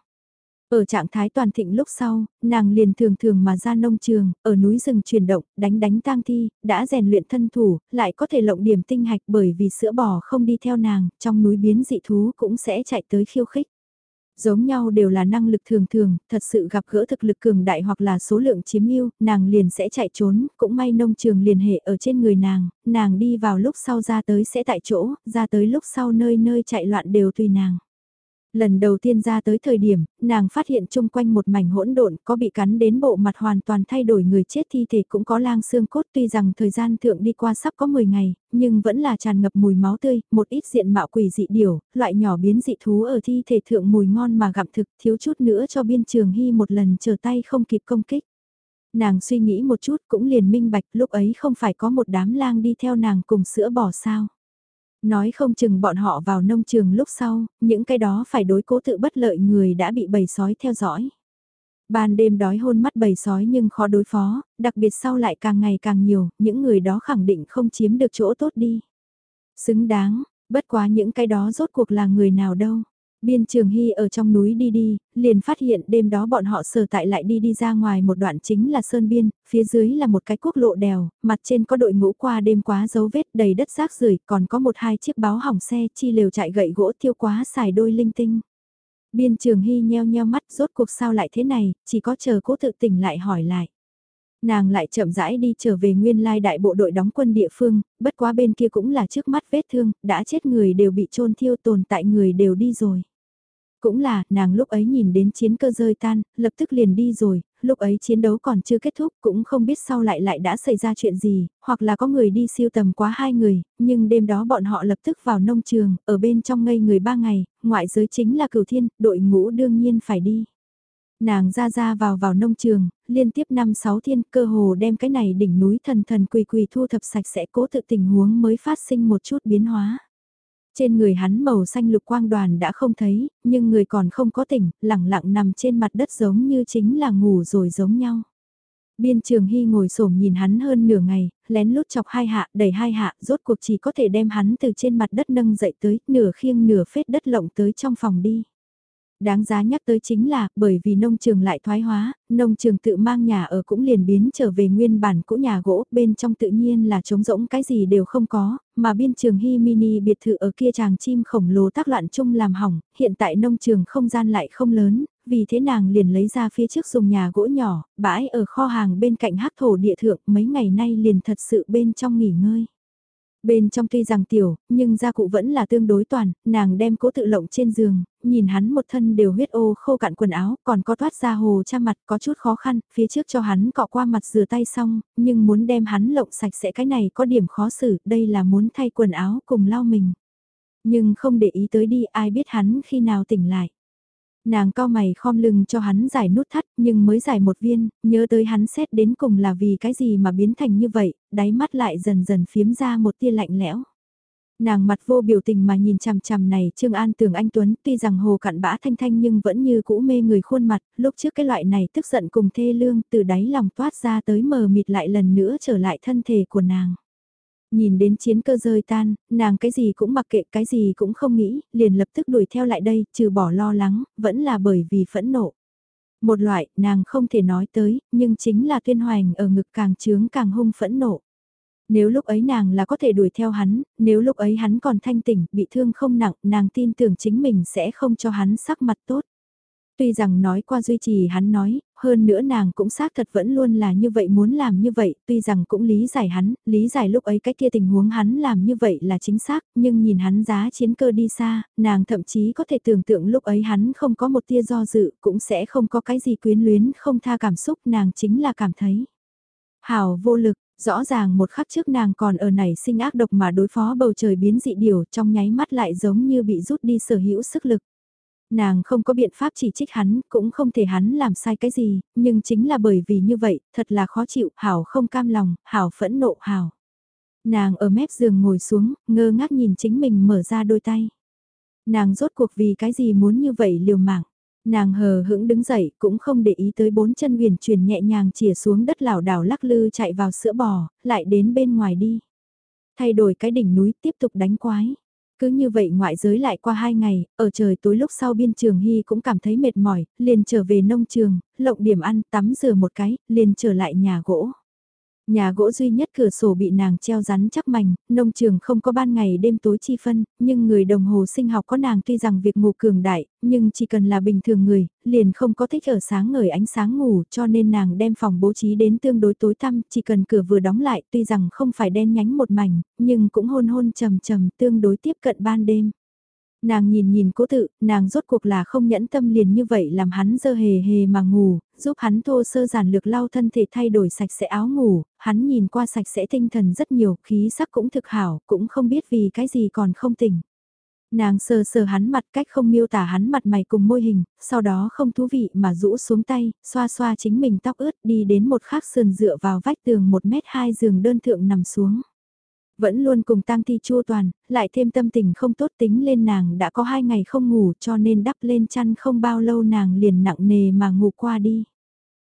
Ở trạng thái toàn thịnh lúc sau, nàng liền thường thường mà ra nông trường, ở núi rừng chuyển động, đánh đánh tang thi, đã rèn luyện thân thủ, lại có thể lộng điểm tinh hạch bởi vì sữa bò không đi theo nàng, trong núi biến dị thú cũng sẽ chạy tới khiêu khích. Giống nhau đều là năng lực thường thường, thật sự gặp gỡ thực lực cường đại hoặc là số lượng chiếm ưu, nàng liền sẽ chạy trốn, cũng may nông trường liền hệ ở trên người nàng, nàng đi vào lúc sau ra tới sẽ tại chỗ, ra tới lúc sau nơi nơi chạy loạn đều tùy nàng. Lần đầu tiên ra tới thời điểm, nàng phát hiện chung quanh một mảnh hỗn độn có bị cắn đến bộ mặt hoàn toàn thay đổi người chết thi thể cũng có lang xương cốt tuy rằng thời gian thượng đi qua sắp có 10 ngày, nhưng vẫn là tràn ngập mùi máu tươi, một ít diện mạo quỷ dị điểu, loại nhỏ biến dị thú ở thi thể thượng mùi ngon mà gặm thực thiếu chút nữa cho biên trường hy một lần chờ tay không kịp công kích. Nàng suy nghĩ một chút cũng liền minh bạch lúc ấy không phải có một đám lang đi theo nàng cùng sữa bò sao. Nói không chừng bọn họ vào nông trường lúc sau, những cái đó phải đối cố tự bất lợi người đã bị bầy sói theo dõi. Ban đêm đói hôn mắt bầy sói nhưng khó đối phó, đặc biệt sau lại càng ngày càng nhiều, những người đó khẳng định không chiếm được chỗ tốt đi. Xứng đáng, bất quá những cái đó rốt cuộc là người nào đâu. Biên Trường Hy ở trong núi đi đi, liền phát hiện đêm đó bọn họ sở tại lại đi đi ra ngoài một đoạn chính là Sơn Biên, phía dưới là một cái quốc lộ đèo, mặt trên có đội ngũ qua đêm quá dấu vết đầy đất rác rưởi còn có một hai chiếc báo hỏng xe chi lều chạy gậy gỗ tiêu quá xài đôi linh tinh. Biên Trường Hy nheo nheo mắt rốt cuộc sao lại thế này, chỉ có chờ cố tự tỉnh lại hỏi lại nàng lại chậm rãi đi trở về nguyên lai đại bộ đội đóng quân địa phương, bất quá bên kia cũng là trước mắt vết thương, đã chết người đều bị trôn thiêu tồn tại người đều đi rồi. Cũng là, nàng lúc ấy nhìn đến chiến cơ rơi tan, lập tức liền đi rồi, lúc ấy chiến đấu còn chưa kết thúc cũng không biết sau lại lại đã xảy ra chuyện gì, hoặc là có người đi siêu tầm quá hai người, nhưng đêm đó bọn họ lập tức vào nông trường, ở bên trong ngây người ba ngày, ngoại giới chính là cửu thiên, đội ngũ đương nhiên phải đi. Nàng ra ra vào vào nông trường, liên tiếp năm sáu thiên cơ hồ đem cái này đỉnh núi thần thần quỳ quỳ thu thập sạch sẽ cố tự tình huống mới phát sinh một chút biến hóa. Trên người hắn màu xanh lục quang đoàn đã không thấy, nhưng người còn không có tỉnh, lẳng lặng nằm trên mặt đất giống như chính là ngủ rồi giống nhau. Biên trường hy ngồi xổm nhìn hắn hơn nửa ngày, lén lút chọc hai hạ, đẩy hai hạ, rốt cuộc chỉ có thể đem hắn từ trên mặt đất nâng dậy tới, nửa khiêng nửa phết đất lộng tới trong phòng đi. Đáng giá nhắc tới chính là, bởi vì nông trường lại thoái hóa, nông trường tự mang nhà ở cũng liền biến trở về nguyên bản cũ nhà gỗ, bên trong tự nhiên là trống rỗng cái gì đều không có, mà biên trường hi mini biệt thự ở kia chàng chim khổng lồ tác loạn chung làm hỏng, hiện tại nông trường không gian lại không lớn, vì thế nàng liền lấy ra phía trước dùng nhà gỗ nhỏ, bãi ở kho hàng bên cạnh hắc thổ địa thượng mấy ngày nay liền thật sự bên trong nghỉ ngơi. Bên trong tuy rằng tiểu, nhưng gia cụ vẫn là tương đối toàn, nàng đem cố tự lộng trên giường, nhìn hắn một thân đều huyết ô khô cạn quần áo, còn có thoát ra hồ cha mặt có chút khó khăn, phía trước cho hắn cọ qua mặt rửa tay xong, nhưng muốn đem hắn lộng sạch sẽ cái này có điểm khó xử, đây là muốn thay quần áo cùng lau mình. Nhưng không để ý tới đi ai biết hắn khi nào tỉnh lại. Nàng cao mày khom lưng cho hắn giải nút thắt nhưng mới giải một viên, nhớ tới hắn xét đến cùng là vì cái gì mà biến thành như vậy, đáy mắt lại dần dần phiếm ra một tia lạnh lẽo. Nàng mặt vô biểu tình mà nhìn chằm chằm này Trương An tưởng anh Tuấn tuy rằng hồ cặn bã thanh thanh nhưng vẫn như cũ mê người khuôn mặt, lúc trước cái loại này tức giận cùng thê lương từ đáy lòng toát ra tới mờ mịt lại lần nữa trở lại thân thể của nàng. Nhìn đến chiến cơ rơi tan, nàng cái gì cũng mặc kệ cái gì cũng không nghĩ, liền lập tức đuổi theo lại đây, trừ bỏ lo lắng, vẫn là bởi vì phẫn nộ. Một loại, nàng không thể nói tới, nhưng chính là tuyên hoành ở ngực càng trướng càng hung phẫn nộ. Nếu lúc ấy nàng là có thể đuổi theo hắn, nếu lúc ấy hắn còn thanh tỉnh, bị thương không nặng, nàng tin tưởng chính mình sẽ không cho hắn sắc mặt tốt. Tuy rằng nói qua duy trì hắn nói, hơn nữa nàng cũng xác thật vẫn luôn là như vậy muốn làm như vậy, tuy rằng cũng lý giải hắn, lý giải lúc ấy cái kia tình huống hắn làm như vậy là chính xác, nhưng nhìn hắn giá chiến cơ đi xa, nàng thậm chí có thể tưởng tượng lúc ấy hắn không có một tia do dự, cũng sẽ không có cái gì quyến luyến không tha cảm xúc nàng chính là cảm thấy. Hào vô lực, rõ ràng một khắc trước nàng còn ở nảy sinh ác độc mà đối phó bầu trời biến dị điều trong nháy mắt lại giống như bị rút đi sở hữu sức lực. Nàng không có biện pháp chỉ trích hắn, cũng không thể hắn làm sai cái gì, nhưng chính là bởi vì như vậy, thật là khó chịu, Hảo không cam lòng, Hảo phẫn nộ, Hảo. Nàng ở mép giường ngồi xuống, ngơ ngác nhìn chính mình mở ra đôi tay. Nàng rốt cuộc vì cái gì muốn như vậy liều mạng. Nàng hờ hững đứng dậy, cũng không để ý tới bốn chân huyền chuyển nhẹ nhàng chìa xuống đất lảo đảo lắc lư chạy vào sữa bò, lại đến bên ngoài đi. Thay đổi cái đỉnh núi tiếp tục đánh quái. Cứ như vậy ngoại giới lại qua hai ngày, ở trời tối lúc sau biên trường hy cũng cảm thấy mệt mỏi, liền trở về nông trường, lộng điểm ăn, tắm rửa một cái, liền trở lại nhà gỗ. Nhà gỗ duy nhất cửa sổ bị nàng treo rắn chắc mảnh, nông trường không có ban ngày đêm tối chi phân, nhưng người đồng hồ sinh học có nàng tuy rằng việc ngủ cường đại, nhưng chỉ cần là bình thường người, liền không có thích ở sáng ngời ánh sáng ngủ cho nên nàng đem phòng bố trí đến tương đối tối tăm, chỉ cần cửa vừa đóng lại tuy rằng không phải đen nhánh một mảnh, nhưng cũng hôn hôn trầm trầm tương đối tiếp cận ban đêm. Nàng nhìn nhìn cố tự, nàng rốt cuộc là không nhẫn tâm liền như vậy làm hắn dơ hề hề mà ngủ, giúp hắn thô sơ giản lược lau thân thể thay đổi sạch sẽ áo ngủ, hắn nhìn qua sạch sẽ tinh thần rất nhiều, khí sắc cũng thực hảo, cũng không biết vì cái gì còn không tỉnh. Nàng sờ sờ hắn mặt cách không miêu tả hắn mặt mày cùng môi hình, sau đó không thú vị mà rũ xuống tay, xoa xoa chính mình tóc ướt đi đến một khắc sườn dựa vào vách tường một mét hai giường đơn thượng nằm xuống. Vẫn luôn cùng tang thi chua toàn, lại thêm tâm tình không tốt tính lên nàng đã có hai ngày không ngủ cho nên đắp lên chăn không bao lâu nàng liền nặng nề mà ngủ qua đi.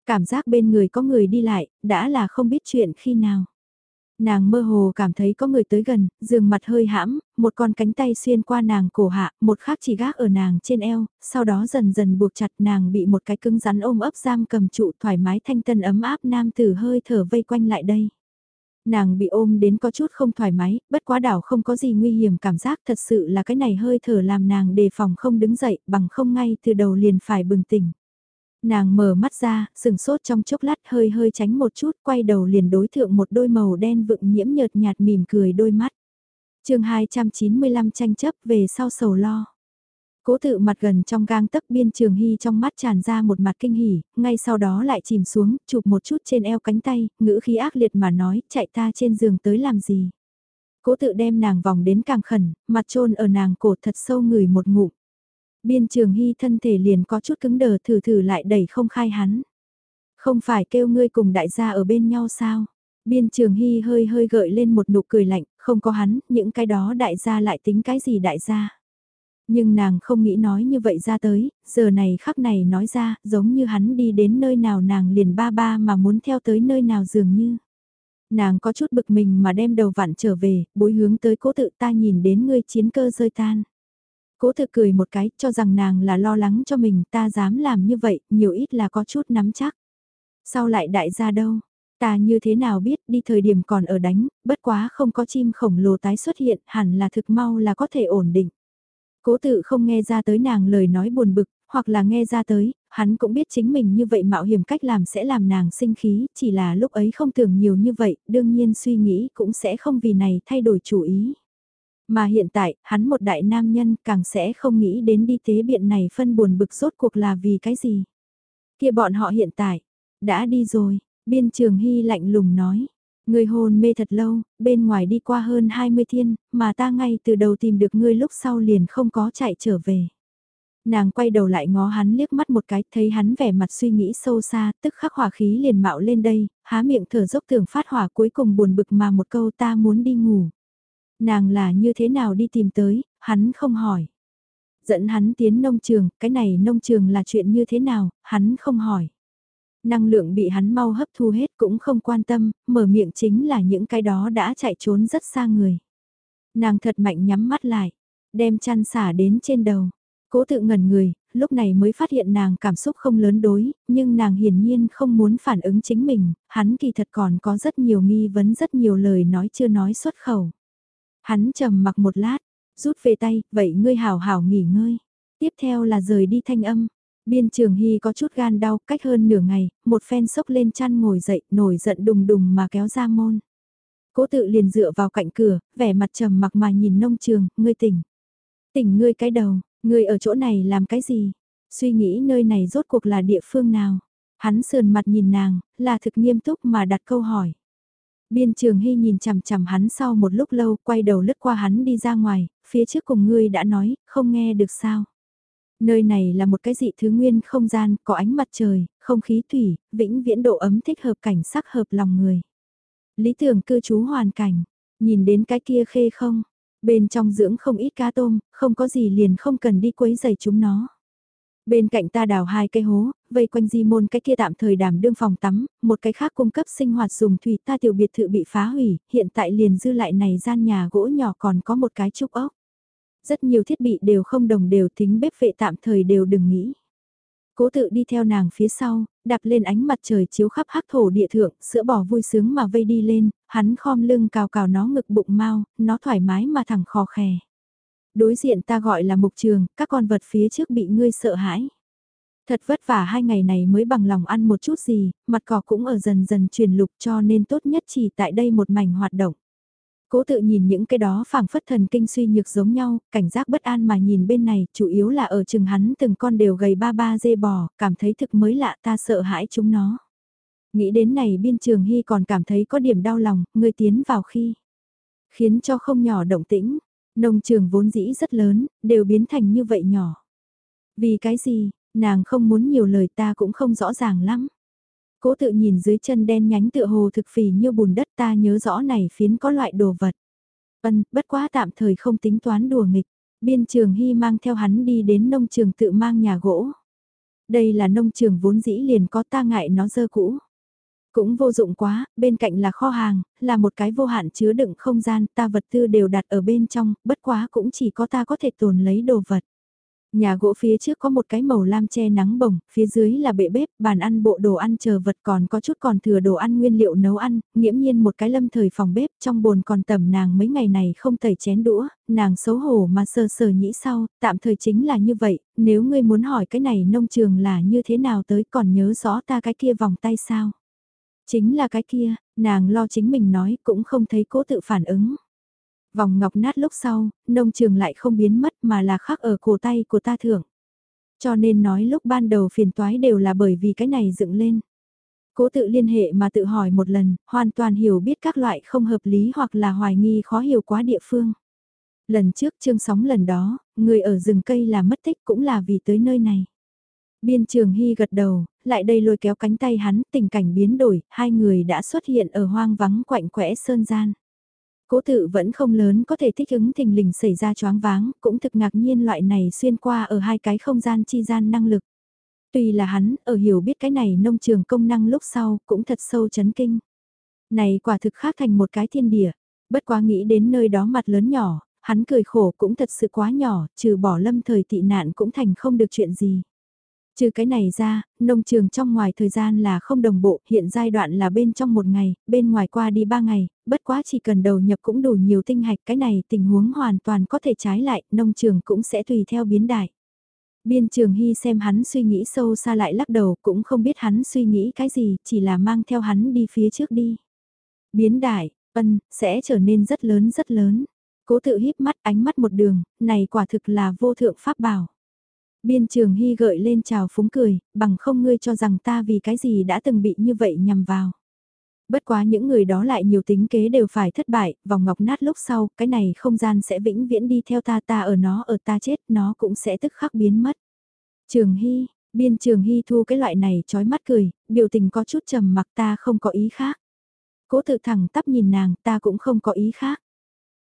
Cảm giác bên người có người đi lại, đã là không biết chuyện khi nào. Nàng mơ hồ cảm thấy có người tới gần, giường mặt hơi hãm, một con cánh tay xuyên qua nàng cổ hạ, một khác chỉ gác ở nàng trên eo, sau đó dần dần buộc chặt nàng bị một cái cứng rắn ôm ấp giam cầm trụ thoải mái thanh tân ấm áp nam tử hơi thở vây quanh lại đây. Nàng bị ôm đến có chút không thoải mái, bất quá đảo không có gì nguy hiểm cảm giác thật sự là cái này hơi thở làm nàng đề phòng không đứng dậy bằng không ngay từ đầu liền phải bừng tỉnh. Nàng mở mắt ra, sừng sốt trong chốc lát hơi hơi tránh một chút, quay đầu liền đối thượng một đôi màu đen vựng nhiễm nhợt nhạt mỉm cười đôi mắt. chương 295 tranh chấp về sau sầu lo. Cố tự mặt gần trong gang tấc biên trường hy trong mắt tràn ra một mặt kinh hỉ, ngay sau đó lại chìm xuống, chụp một chút trên eo cánh tay, ngữ khí ác liệt mà nói, chạy ta trên giường tới làm gì. Cố tự đem nàng vòng đến càng khẩn, mặt trôn ở nàng cổ thật sâu người một ngụm. Biên trường hy thân thể liền có chút cứng đờ thử thử lại đẩy không khai hắn. Không phải kêu ngươi cùng đại gia ở bên nhau sao? Biên trường hy hơi hơi gợi lên một nụ cười lạnh, không có hắn, những cái đó đại gia lại tính cái gì đại gia. Nhưng nàng không nghĩ nói như vậy ra tới, giờ này khắc này nói ra, giống như hắn đi đến nơi nào nàng liền ba ba mà muốn theo tới nơi nào dường như. Nàng có chút bực mình mà đem đầu vặn trở về, bối hướng tới cố tự ta nhìn đến ngươi chiến cơ rơi tan. Cố tự cười một cái, cho rằng nàng là lo lắng cho mình, ta dám làm như vậy, nhiều ít là có chút nắm chắc. Sau lại đại gia đâu? Ta như thế nào biết đi thời điểm còn ở đánh, bất quá không có chim khổng lồ tái xuất hiện, hẳn là thực mau là có thể ổn định. Cố tự không nghe ra tới nàng lời nói buồn bực, hoặc là nghe ra tới, hắn cũng biết chính mình như vậy mạo hiểm cách làm sẽ làm nàng sinh khí, chỉ là lúc ấy không tưởng nhiều như vậy, đương nhiên suy nghĩ cũng sẽ không vì này thay đổi chủ ý. Mà hiện tại, hắn một đại nam nhân càng sẽ không nghĩ đến đi tế biện này phân buồn bực rốt cuộc là vì cái gì. kia bọn họ hiện tại, đã đi rồi, biên trường hy lạnh lùng nói. Người hồn mê thật lâu, bên ngoài đi qua hơn 20 thiên, mà ta ngay từ đầu tìm được ngươi lúc sau liền không có chạy trở về. Nàng quay đầu lại ngó hắn liếc mắt một cái, thấy hắn vẻ mặt suy nghĩ sâu xa, tức khắc hỏa khí liền mạo lên đây, há miệng thở dốc tưởng phát hỏa cuối cùng buồn bực mà một câu ta muốn đi ngủ. Nàng là như thế nào đi tìm tới, hắn không hỏi. Dẫn hắn tiến nông trường, cái này nông trường là chuyện như thế nào, hắn không hỏi. Năng lượng bị hắn mau hấp thu hết cũng không quan tâm, mở miệng chính là những cái đó đã chạy trốn rất xa người. Nàng thật mạnh nhắm mắt lại, đem chăn xả đến trên đầu. Cố tự ngẩn người, lúc này mới phát hiện nàng cảm xúc không lớn đối, nhưng nàng hiển nhiên không muốn phản ứng chính mình, hắn kỳ thật còn có rất nhiều nghi vấn rất nhiều lời nói chưa nói xuất khẩu. Hắn trầm mặc một lát, rút về tay, vậy ngươi hảo hảo nghỉ ngơi. Tiếp theo là rời đi thanh âm. Biên trường hy có chút gan đau, cách hơn nửa ngày, một phen sốc lên chăn ngồi dậy, nổi giận đùng đùng mà kéo ra môn. Cố tự liền dựa vào cạnh cửa, vẻ mặt trầm mặc mà nhìn nông trường, ngươi tỉnh. Tỉnh ngươi cái đầu, ngươi ở chỗ này làm cái gì? Suy nghĩ nơi này rốt cuộc là địa phương nào? Hắn sườn mặt nhìn nàng, là thực nghiêm túc mà đặt câu hỏi. Biên trường hy nhìn chằm chằm hắn sau một lúc lâu, quay đầu lướt qua hắn đi ra ngoài, phía trước cùng ngươi đã nói, không nghe được sao. Nơi này là một cái dị thứ nguyên không gian, có ánh mặt trời, không khí thủy, vĩnh viễn độ ấm thích hợp cảnh sắc hợp lòng người. Lý tưởng cư trú hoàn cảnh, nhìn đến cái kia khê không, bên trong dưỡng không ít cá tôm, không có gì liền không cần đi quấy giày chúng nó. Bên cạnh ta đào hai cây hố, vây quanh di môn cái kia tạm thời đảm đương phòng tắm, một cái khác cung cấp sinh hoạt dùng thủy ta tiểu biệt thự bị phá hủy, hiện tại liền dư lại này gian nhà gỗ nhỏ còn có một cái trúc ốc. Rất nhiều thiết bị đều không đồng đều tính bếp vệ tạm thời đều đừng nghĩ. Cố tự đi theo nàng phía sau, đạp lên ánh mặt trời chiếu khắp hắc thổ địa thượng, sữa bò vui sướng mà vây đi lên, hắn khom lưng cào cào nó ngực bụng mau, nó thoải mái mà thẳng khò khè. Đối diện ta gọi là mục trường, các con vật phía trước bị ngươi sợ hãi. Thật vất vả hai ngày này mới bằng lòng ăn một chút gì, mặt cỏ cũng ở dần dần truyền lục cho nên tốt nhất chỉ tại đây một mảnh hoạt động. Cố tự nhìn những cái đó phảng phất thần kinh suy nhược giống nhau, cảnh giác bất an mà nhìn bên này, chủ yếu là ở chừng hắn từng con đều gầy ba ba dê bò, cảm thấy thực mới lạ ta sợ hãi chúng nó. Nghĩ đến này biên trường hy còn cảm thấy có điểm đau lòng, người tiến vào khi. Khiến cho không nhỏ động tĩnh, nông trường vốn dĩ rất lớn, đều biến thành như vậy nhỏ. Vì cái gì, nàng không muốn nhiều lời ta cũng không rõ ràng lắm. Cố tự nhìn dưới chân đen nhánh tựa hồ thực phì như bùn đất ta nhớ rõ này phiến có loại đồ vật. Ân, bất quá tạm thời không tính toán đùa nghịch. Biên trường hy mang theo hắn đi đến nông trường tự mang nhà gỗ. Đây là nông trường vốn dĩ liền có ta ngại nó dơ cũ. Cũng vô dụng quá, bên cạnh là kho hàng, là một cái vô hạn chứa đựng không gian, ta vật tư đều đặt ở bên trong, bất quá cũng chỉ có ta có thể tồn lấy đồ vật. Nhà gỗ phía trước có một cái màu lam che nắng bồng, phía dưới là bệ bếp, bàn ăn bộ đồ ăn chờ vật còn có chút còn thừa đồ ăn nguyên liệu nấu ăn, nghiễm nhiên một cái lâm thời phòng bếp, trong bồn còn tẩm nàng mấy ngày này không tẩy chén đũa, nàng xấu hổ mà sơ sờ nhĩ sau, tạm thời chính là như vậy, nếu ngươi muốn hỏi cái này nông trường là như thế nào tới còn nhớ rõ ta cái kia vòng tay sao. Chính là cái kia, nàng lo chính mình nói cũng không thấy cố tự phản ứng. Vòng ngọc nát lúc sau, nông trường lại không biến mất mà là khắc ở cổ tay của ta thưởng. Cho nên nói lúc ban đầu phiền toái đều là bởi vì cái này dựng lên. Cố tự liên hệ mà tự hỏi một lần, hoàn toàn hiểu biết các loại không hợp lý hoặc là hoài nghi khó hiểu quá địa phương. Lần trước trương sóng lần đó, người ở rừng cây là mất tích cũng là vì tới nơi này. Biên trường hy gật đầu, lại đây lôi kéo cánh tay hắn, tình cảnh biến đổi, hai người đã xuất hiện ở hoang vắng quạnh quẽ sơn gian. Cố tự vẫn không lớn có thể thích ứng thình lình xảy ra choáng váng, cũng thực ngạc nhiên loại này xuyên qua ở hai cái không gian chi gian năng lực. Tuy là hắn, ở hiểu biết cái này nông trường công năng lúc sau, cũng thật sâu chấn kinh. Này quả thực khác thành một cái thiên địa, bất quá nghĩ đến nơi đó mặt lớn nhỏ, hắn cười khổ cũng thật sự quá nhỏ, trừ bỏ lâm thời tị nạn cũng thành không được chuyện gì. Trừ cái này ra, nông trường trong ngoài thời gian là không đồng bộ, hiện giai đoạn là bên trong một ngày, bên ngoài qua đi ba ngày, bất quá chỉ cần đầu nhập cũng đủ nhiều tinh hạch, cái này tình huống hoàn toàn có thể trái lại, nông trường cũng sẽ tùy theo biến đại. Biên trường hy xem hắn suy nghĩ sâu xa lại lắc đầu, cũng không biết hắn suy nghĩ cái gì, chỉ là mang theo hắn đi phía trước đi. Biến đại, ân, sẽ trở nên rất lớn rất lớn. Cố tự híp mắt ánh mắt một đường, này quả thực là vô thượng pháp bảo. Biên trường hy gợi lên chào phúng cười, bằng không ngươi cho rằng ta vì cái gì đã từng bị như vậy nhằm vào. Bất quá những người đó lại nhiều tính kế đều phải thất bại, vòng ngọc nát lúc sau, cái này không gian sẽ vĩnh viễn đi theo ta ta ở nó ở ta chết, nó cũng sẽ tức khắc biến mất. Trường Hy, biên trường Hy thu cái loại này trói mắt cười, biểu tình có chút trầm mặc ta không có ý khác. Cố tự thẳng tắp nhìn nàng, ta cũng không có ý khác.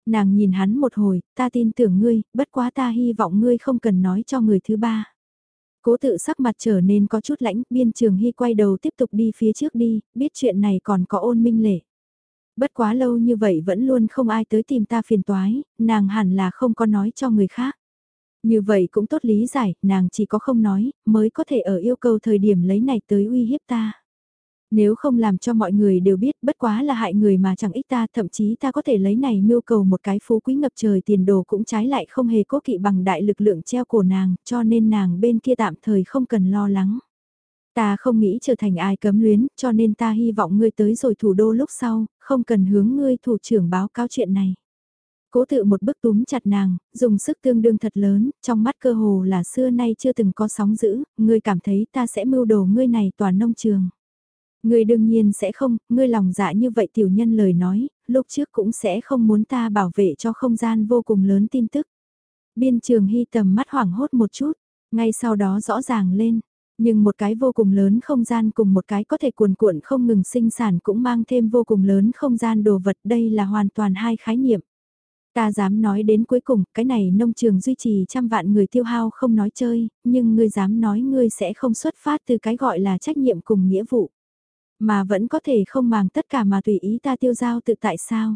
Nàng nhìn hắn một hồi, ta tin tưởng ngươi, bất quá ta hy vọng ngươi không cần nói cho người thứ ba. Cố tự sắc mặt trở nên có chút lãnh, biên trường hy quay đầu tiếp tục đi phía trước đi, biết chuyện này còn có ôn minh lệ. Bất quá lâu như vậy vẫn luôn không ai tới tìm ta phiền toái, nàng hẳn là không có nói cho người khác. Như vậy cũng tốt lý giải, nàng chỉ có không nói, mới có thể ở yêu cầu thời điểm lấy này tới uy hiếp ta. Nếu không làm cho mọi người đều biết bất quá là hại người mà chẳng ít ta thậm chí ta có thể lấy này mưu cầu một cái phú quý ngập trời tiền đồ cũng trái lại không hề cố kỵ bằng đại lực lượng treo cổ nàng cho nên nàng bên kia tạm thời không cần lo lắng. Ta không nghĩ trở thành ai cấm luyến cho nên ta hy vọng ngươi tới rồi thủ đô lúc sau, không cần hướng ngươi thủ trưởng báo cáo chuyện này. Cố tự một bức túm chặt nàng, dùng sức tương đương thật lớn, trong mắt cơ hồ là xưa nay chưa từng có sóng dữ, ngươi cảm thấy ta sẽ mưu đồ ngươi này toàn nông trường. Ngươi đương nhiên sẽ không, ngươi lòng dạ như vậy tiểu nhân lời nói, lúc trước cũng sẽ không muốn ta bảo vệ cho không gian vô cùng lớn tin tức. Biên trường hy tầm mắt hoảng hốt một chút, ngay sau đó rõ ràng lên, nhưng một cái vô cùng lớn không gian cùng một cái có thể cuồn cuộn không ngừng sinh sản cũng mang thêm vô cùng lớn không gian đồ vật đây là hoàn toàn hai khái niệm. Ta dám nói đến cuối cùng, cái này nông trường duy trì trăm vạn người tiêu hao không nói chơi, nhưng ngươi dám nói ngươi sẽ không xuất phát từ cái gọi là trách nhiệm cùng nghĩa vụ. Mà vẫn có thể không màng tất cả mà tùy ý ta tiêu giao tự tại sao.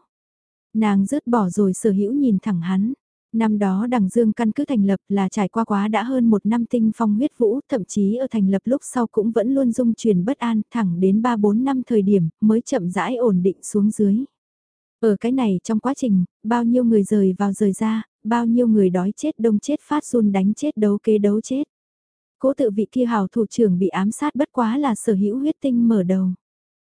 Nàng rứt bỏ rồi sở hữu nhìn thẳng hắn. Năm đó đằng dương căn cứ thành lập là trải qua quá đã hơn một năm tinh phong huyết vũ, thậm chí ở thành lập lúc sau cũng vẫn luôn dung chuyển bất an thẳng đến 3-4 năm thời điểm mới chậm rãi ổn định xuống dưới. Ở cái này trong quá trình, bao nhiêu người rời vào rời ra, bao nhiêu người đói chết đông chết phát run đánh chết đấu kế đấu chết. Cố tự vị kia hào thủ trưởng bị ám sát bất quá là sở hữu huyết tinh mở đầu.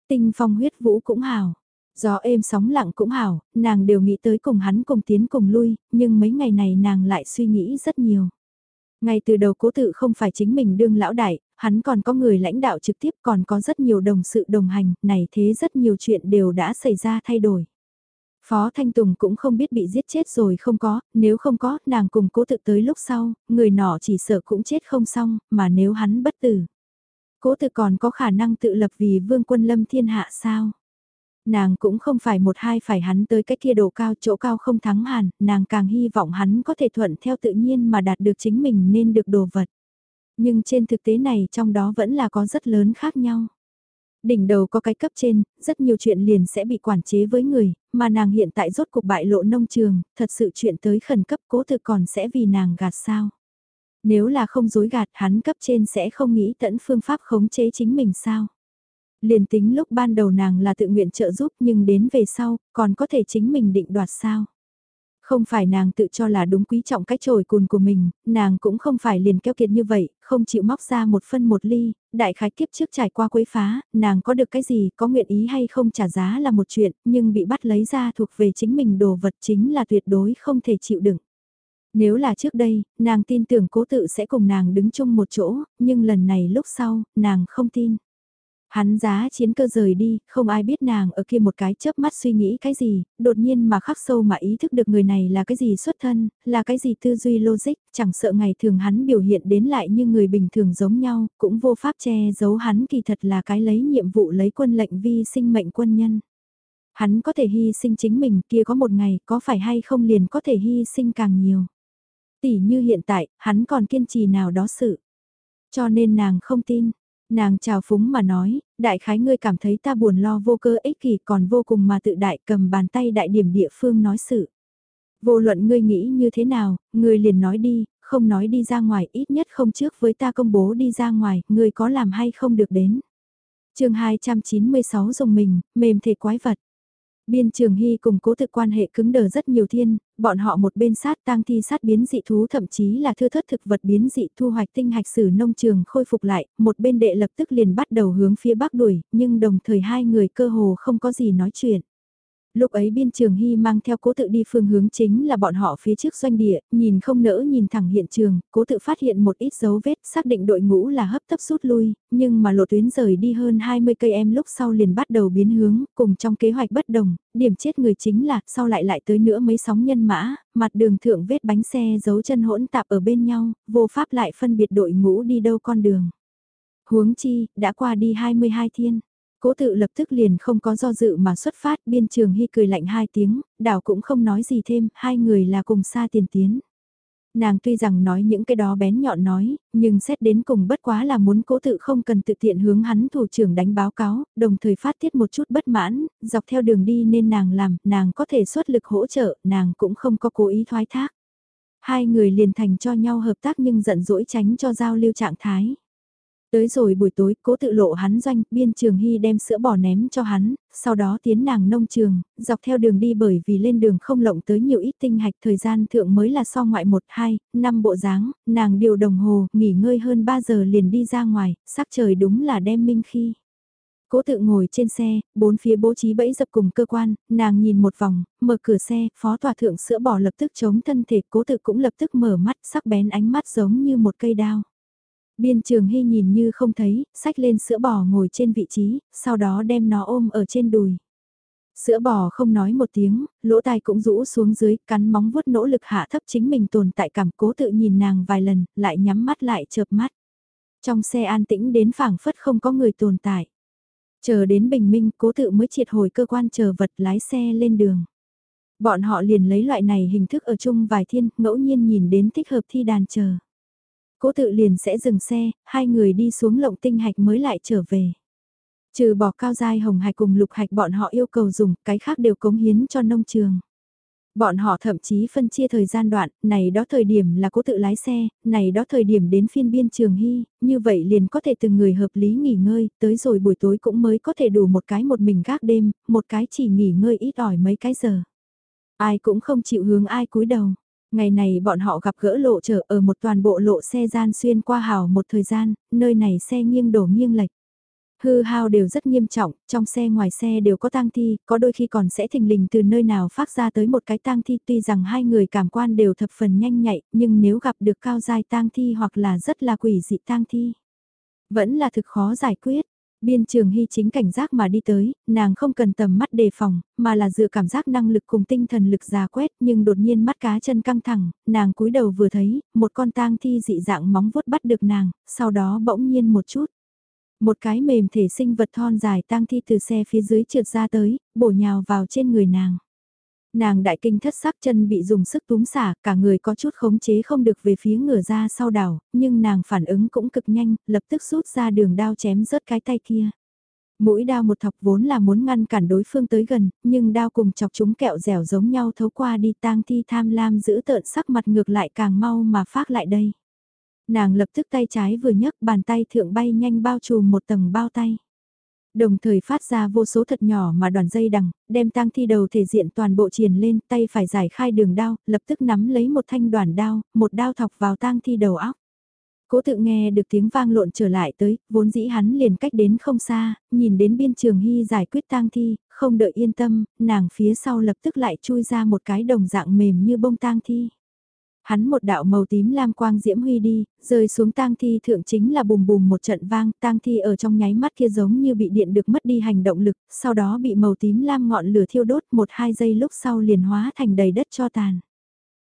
Tinh phong huyết vũ cũng hào. Gió êm sóng lặng cũng hảo, nàng đều nghĩ tới cùng hắn cùng tiến cùng lui, nhưng mấy ngày này nàng lại suy nghĩ rất nhiều. Ngay từ đầu cố tự không phải chính mình đương lão đại, hắn còn có người lãnh đạo trực tiếp còn có rất nhiều đồng sự đồng hành, này thế rất nhiều chuyện đều đã xảy ra thay đổi. Phó Thanh Tùng cũng không biết bị giết chết rồi không có, nếu không có, nàng cùng cố tự tới lúc sau, người nọ chỉ sợ cũng chết không xong, mà nếu hắn bất tử. Cố tự còn có khả năng tự lập vì vương quân lâm thiên hạ sao? Nàng cũng không phải một hai phải hắn tới cái kia độ cao chỗ cao không thắng hàn, nàng càng hy vọng hắn có thể thuận theo tự nhiên mà đạt được chính mình nên được đồ vật. Nhưng trên thực tế này trong đó vẫn là có rất lớn khác nhau. Đỉnh đầu có cái cấp trên, rất nhiều chuyện liền sẽ bị quản chế với người, mà nàng hiện tại rốt cuộc bại lộ nông trường, thật sự chuyện tới khẩn cấp cố thực còn sẽ vì nàng gạt sao. Nếu là không dối gạt hắn cấp trên sẽ không nghĩ tận phương pháp khống chế chính mình sao. Liền tính lúc ban đầu nàng là tự nguyện trợ giúp nhưng đến về sau, còn có thể chính mình định đoạt sao. Không phải nàng tự cho là đúng quý trọng cái trồi cùn của mình, nàng cũng không phải liền keo kiệt như vậy, không chịu móc ra một phân một ly, đại khái kiếp trước trải qua quấy phá, nàng có được cái gì, có nguyện ý hay không trả giá là một chuyện, nhưng bị bắt lấy ra thuộc về chính mình đồ vật chính là tuyệt đối không thể chịu đựng. Nếu là trước đây, nàng tin tưởng cố tự sẽ cùng nàng đứng chung một chỗ, nhưng lần này lúc sau, nàng không tin. Hắn giá chiến cơ rời đi, không ai biết nàng ở kia một cái chớp mắt suy nghĩ cái gì, đột nhiên mà khắc sâu mà ý thức được người này là cái gì xuất thân, là cái gì tư duy logic, chẳng sợ ngày thường hắn biểu hiện đến lại như người bình thường giống nhau, cũng vô pháp che giấu hắn kỳ thật là cái lấy nhiệm vụ lấy quân lệnh vi sinh mệnh quân nhân. Hắn có thể hy sinh chính mình kia có một ngày có phải hay không liền có thể hy sinh càng nhiều. Tỷ như hiện tại, hắn còn kiên trì nào đó sự. Cho nên nàng không tin Nàng chào phúng mà nói, đại khái ngươi cảm thấy ta buồn lo vô cơ ích kỷ còn vô cùng mà tự đại cầm bàn tay đại điểm địa phương nói sự. Vô luận ngươi nghĩ như thế nào, ngươi liền nói đi, không nói đi ra ngoài ít nhất không trước với ta công bố đi ra ngoài, ngươi có làm hay không được đến. chương 296 dùng mình, mềm thể quái vật. Biên Trường Hy cùng cố thực quan hệ cứng đờ rất nhiều thiên, bọn họ một bên sát tang thi sát biến dị thú thậm chí là thưa thất thực vật biến dị thu hoạch tinh hạch sử nông trường khôi phục lại, một bên đệ lập tức liền bắt đầu hướng phía bắc đuổi, nhưng đồng thời hai người cơ hồ không có gì nói chuyện. Lúc ấy biên trường hy mang theo cố tự đi phương hướng chính là bọn họ phía trước doanh địa, nhìn không nỡ nhìn thẳng hiện trường, cố tự phát hiện một ít dấu vết, xác định đội ngũ là hấp tấp rút lui, nhưng mà lộ tuyến rời đi hơn 20 cây em lúc sau liền bắt đầu biến hướng, cùng trong kế hoạch bất đồng, điểm chết người chính là, sau lại lại tới nữa mấy sóng nhân mã, mặt đường thượng vết bánh xe dấu chân hỗn tạp ở bên nhau, vô pháp lại phân biệt đội ngũ đi đâu con đường. Huống chi, đã qua đi 22 thiên. Cố tự lập tức liền không có do dự mà xuất phát biên trường hy cười lạnh hai tiếng, đảo cũng không nói gì thêm, hai người là cùng xa tiền tiến. Nàng tuy rằng nói những cái đó bén nhọn nói, nhưng xét đến cùng bất quá là muốn cố tự không cần tự tiện hướng hắn thủ trưởng đánh báo cáo, đồng thời phát tiết một chút bất mãn, dọc theo đường đi nên nàng làm, nàng có thể xuất lực hỗ trợ, nàng cũng không có cố ý thoái thác. Hai người liền thành cho nhau hợp tác nhưng giận dỗi tránh cho giao lưu trạng thái. Tới rồi buổi tối, cố tự lộ hắn doanh, biên trường hy đem sữa bò ném cho hắn, sau đó tiến nàng nông trường, dọc theo đường đi bởi vì lên đường không lộng tới nhiều ít tinh hạch thời gian thượng mới là so ngoại 1, 2, 5 bộ dáng, nàng điều đồng hồ, nghỉ ngơi hơn 3 giờ liền đi ra ngoài, sắc trời đúng là đem minh khi. Cố tự ngồi trên xe, bốn phía bố trí bẫy dập cùng cơ quan, nàng nhìn một vòng, mở cửa xe, phó tòa thượng sữa bò lập tức chống thân thể, cố tự cũng lập tức mở mắt, sắc bén ánh mắt giống như một cây đao. Biên trường hy nhìn như không thấy, sách lên sữa bò ngồi trên vị trí, sau đó đem nó ôm ở trên đùi. Sữa bò không nói một tiếng, lỗ tai cũng rũ xuống dưới, cắn móng vuốt nỗ lực hạ thấp chính mình tồn tại cảm cố tự nhìn nàng vài lần, lại nhắm mắt lại chợp mắt. Trong xe an tĩnh đến phảng phất không có người tồn tại. Chờ đến bình minh, cố tự mới triệt hồi cơ quan chờ vật lái xe lên đường. Bọn họ liền lấy loại này hình thức ở chung vài thiên, ngẫu nhiên nhìn đến thích hợp thi đàn chờ cố tự liền sẽ dừng xe, hai người đi xuống lộng tinh hạch mới lại trở về. Trừ bỏ cao giai hồng hạch cùng lục hạch bọn họ yêu cầu dùng, cái khác đều cống hiến cho nông trường. Bọn họ thậm chí phân chia thời gian đoạn, này đó thời điểm là cố tự lái xe, này đó thời điểm đến phiên biên trường hy, như vậy liền có thể từng người hợp lý nghỉ ngơi, tới rồi buổi tối cũng mới có thể đủ một cái một mình gác đêm, một cái chỉ nghỉ ngơi ít ỏi mấy cái giờ. Ai cũng không chịu hướng ai cúi đầu. Ngày này bọn họ gặp gỡ lộ trở ở một toàn bộ lộ xe gian xuyên qua hào một thời gian, nơi này xe nghiêng đổ nghiêng lệch. Hư hao đều rất nghiêm trọng, trong xe ngoài xe đều có tang thi, có đôi khi còn sẽ thình lình từ nơi nào phát ra tới một cái tang thi tuy rằng hai người cảm quan đều thập phần nhanh nhạy, nhưng nếu gặp được cao dài tang thi hoặc là rất là quỷ dị tang thi, vẫn là thực khó giải quyết. Biên trường hy chính cảnh giác mà đi tới, nàng không cần tầm mắt đề phòng, mà là dựa cảm giác năng lực cùng tinh thần lực già quét nhưng đột nhiên mắt cá chân căng thẳng, nàng cúi đầu vừa thấy, một con tang thi dị dạng móng vuốt bắt được nàng, sau đó bỗng nhiên một chút. Một cái mềm thể sinh vật thon dài tang thi từ xe phía dưới trượt ra tới, bổ nhào vào trên người nàng. Nàng đại kinh thất sắc chân bị dùng sức túm xả, cả người có chút khống chế không được về phía ngửa ra sau đảo, nhưng nàng phản ứng cũng cực nhanh, lập tức rút ra đường đao chém rớt cái tay kia. Mũi đao một thọc vốn là muốn ngăn cản đối phương tới gần, nhưng đao cùng chọc chúng kẹo dẻo giống nhau thấu qua đi tang thi tham lam giữ tợn sắc mặt ngược lại càng mau mà phát lại đây. Nàng lập tức tay trái vừa nhấc bàn tay thượng bay nhanh bao trùm một tầng bao tay. Đồng thời phát ra vô số thật nhỏ mà đoàn dây đằng, đem tang thi đầu thể diện toàn bộ triền lên, tay phải giải khai đường đao, lập tức nắm lấy một thanh đoàn đao, một đao thọc vào tang thi đầu óc. Cố tự nghe được tiếng vang lộn trở lại tới, vốn dĩ hắn liền cách đến không xa, nhìn đến biên trường hy giải quyết tang thi, không đợi yên tâm, nàng phía sau lập tức lại chui ra một cái đồng dạng mềm như bông tang thi. Hắn một đạo màu tím lam quang diễm huy đi, rơi xuống tang thi thượng chính là bùm bùm một trận vang, tang thi ở trong nháy mắt kia giống như bị điện được mất đi hành động lực, sau đó bị màu tím lam ngọn lửa thiêu đốt một hai giây lúc sau liền hóa thành đầy đất cho tàn.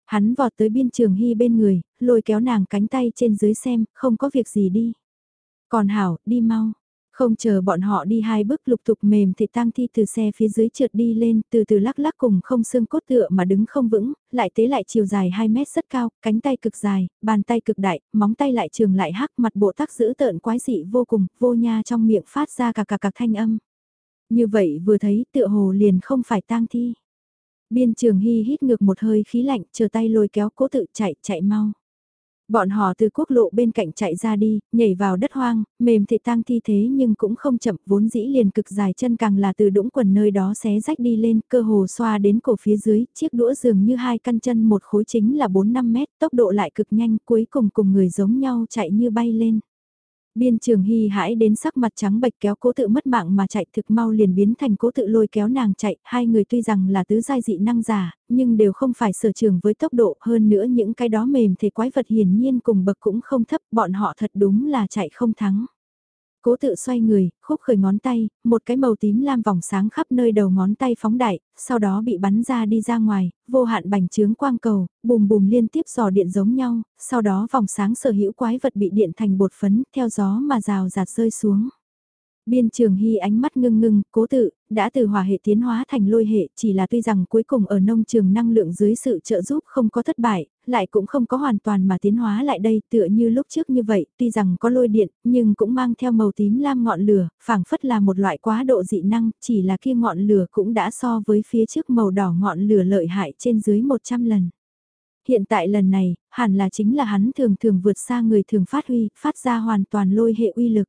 Hắn vọt tới biên trường hy bên người, lôi kéo nàng cánh tay trên dưới xem, không có việc gì đi. Còn hảo, đi mau. Không chờ bọn họ đi hai bước lục tục mềm thì tang thi từ xe phía dưới trượt đi lên, từ từ lắc lắc cùng không xương cốt tựa mà đứng không vững, lại tế lại chiều dài 2 mét rất cao, cánh tay cực dài, bàn tay cực đại, móng tay lại trường lại hắc mặt bộ tác giữ tợn quái dị vô cùng, vô nha trong miệng phát ra cà cà cà thanh âm. Như vậy vừa thấy tựa hồ liền không phải tang thi. Biên trường hy hít ngược một hơi khí lạnh, chờ tay lôi kéo cố tự chạy, chạy mau. Bọn họ từ quốc lộ bên cạnh chạy ra đi, nhảy vào đất hoang, mềm thị tang thi thế nhưng cũng không chậm vốn dĩ liền cực dài chân càng là từ đũng quần nơi đó xé rách đi lên, cơ hồ xoa đến cổ phía dưới, chiếc đũa dường như hai căn chân một khối chính là 4-5 mét, tốc độ lại cực nhanh, cuối cùng cùng người giống nhau chạy như bay lên. Biên trường hy hãi đến sắc mặt trắng bệch kéo cố tự mất mạng mà chạy thực mau liền biến thành cố tự lôi kéo nàng chạy, hai người tuy rằng là tứ giai dị năng giả, nhưng đều không phải sở trường với tốc độ hơn nữa những cái đó mềm thể quái vật hiển nhiên cùng bậc cũng không thấp, bọn họ thật đúng là chạy không thắng. Cố tự xoay người, khúc khởi ngón tay, một cái màu tím lam vòng sáng khắp nơi đầu ngón tay phóng đại, sau đó bị bắn ra đi ra ngoài, vô hạn bành trướng quang cầu, bùm bùm liên tiếp dò điện giống nhau, sau đó vòng sáng sở hữu quái vật bị điện thành bột phấn, theo gió mà rào rạt rơi xuống. Biên trường hy ánh mắt ngưng ngưng, cố tự, đã từ hòa hệ tiến hóa thành lôi hệ, chỉ là tuy rằng cuối cùng ở nông trường năng lượng dưới sự trợ giúp không có thất bại, lại cũng không có hoàn toàn mà tiến hóa lại đây tựa như lúc trước như vậy, tuy rằng có lôi điện, nhưng cũng mang theo màu tím lam ngọn lửa, phảng phất là một loại quá độ dị năng, chỉ là kia ngọn lửa cũng đã so với phía trước màu đỏ ngọn lửa lợi hại trên dưới 100 lần. Hiện tại lần này, hẳn là chính là hắn thường thường vượt xa người thường phát huy, phát ra hoàn toàn lôi hệ uy lực.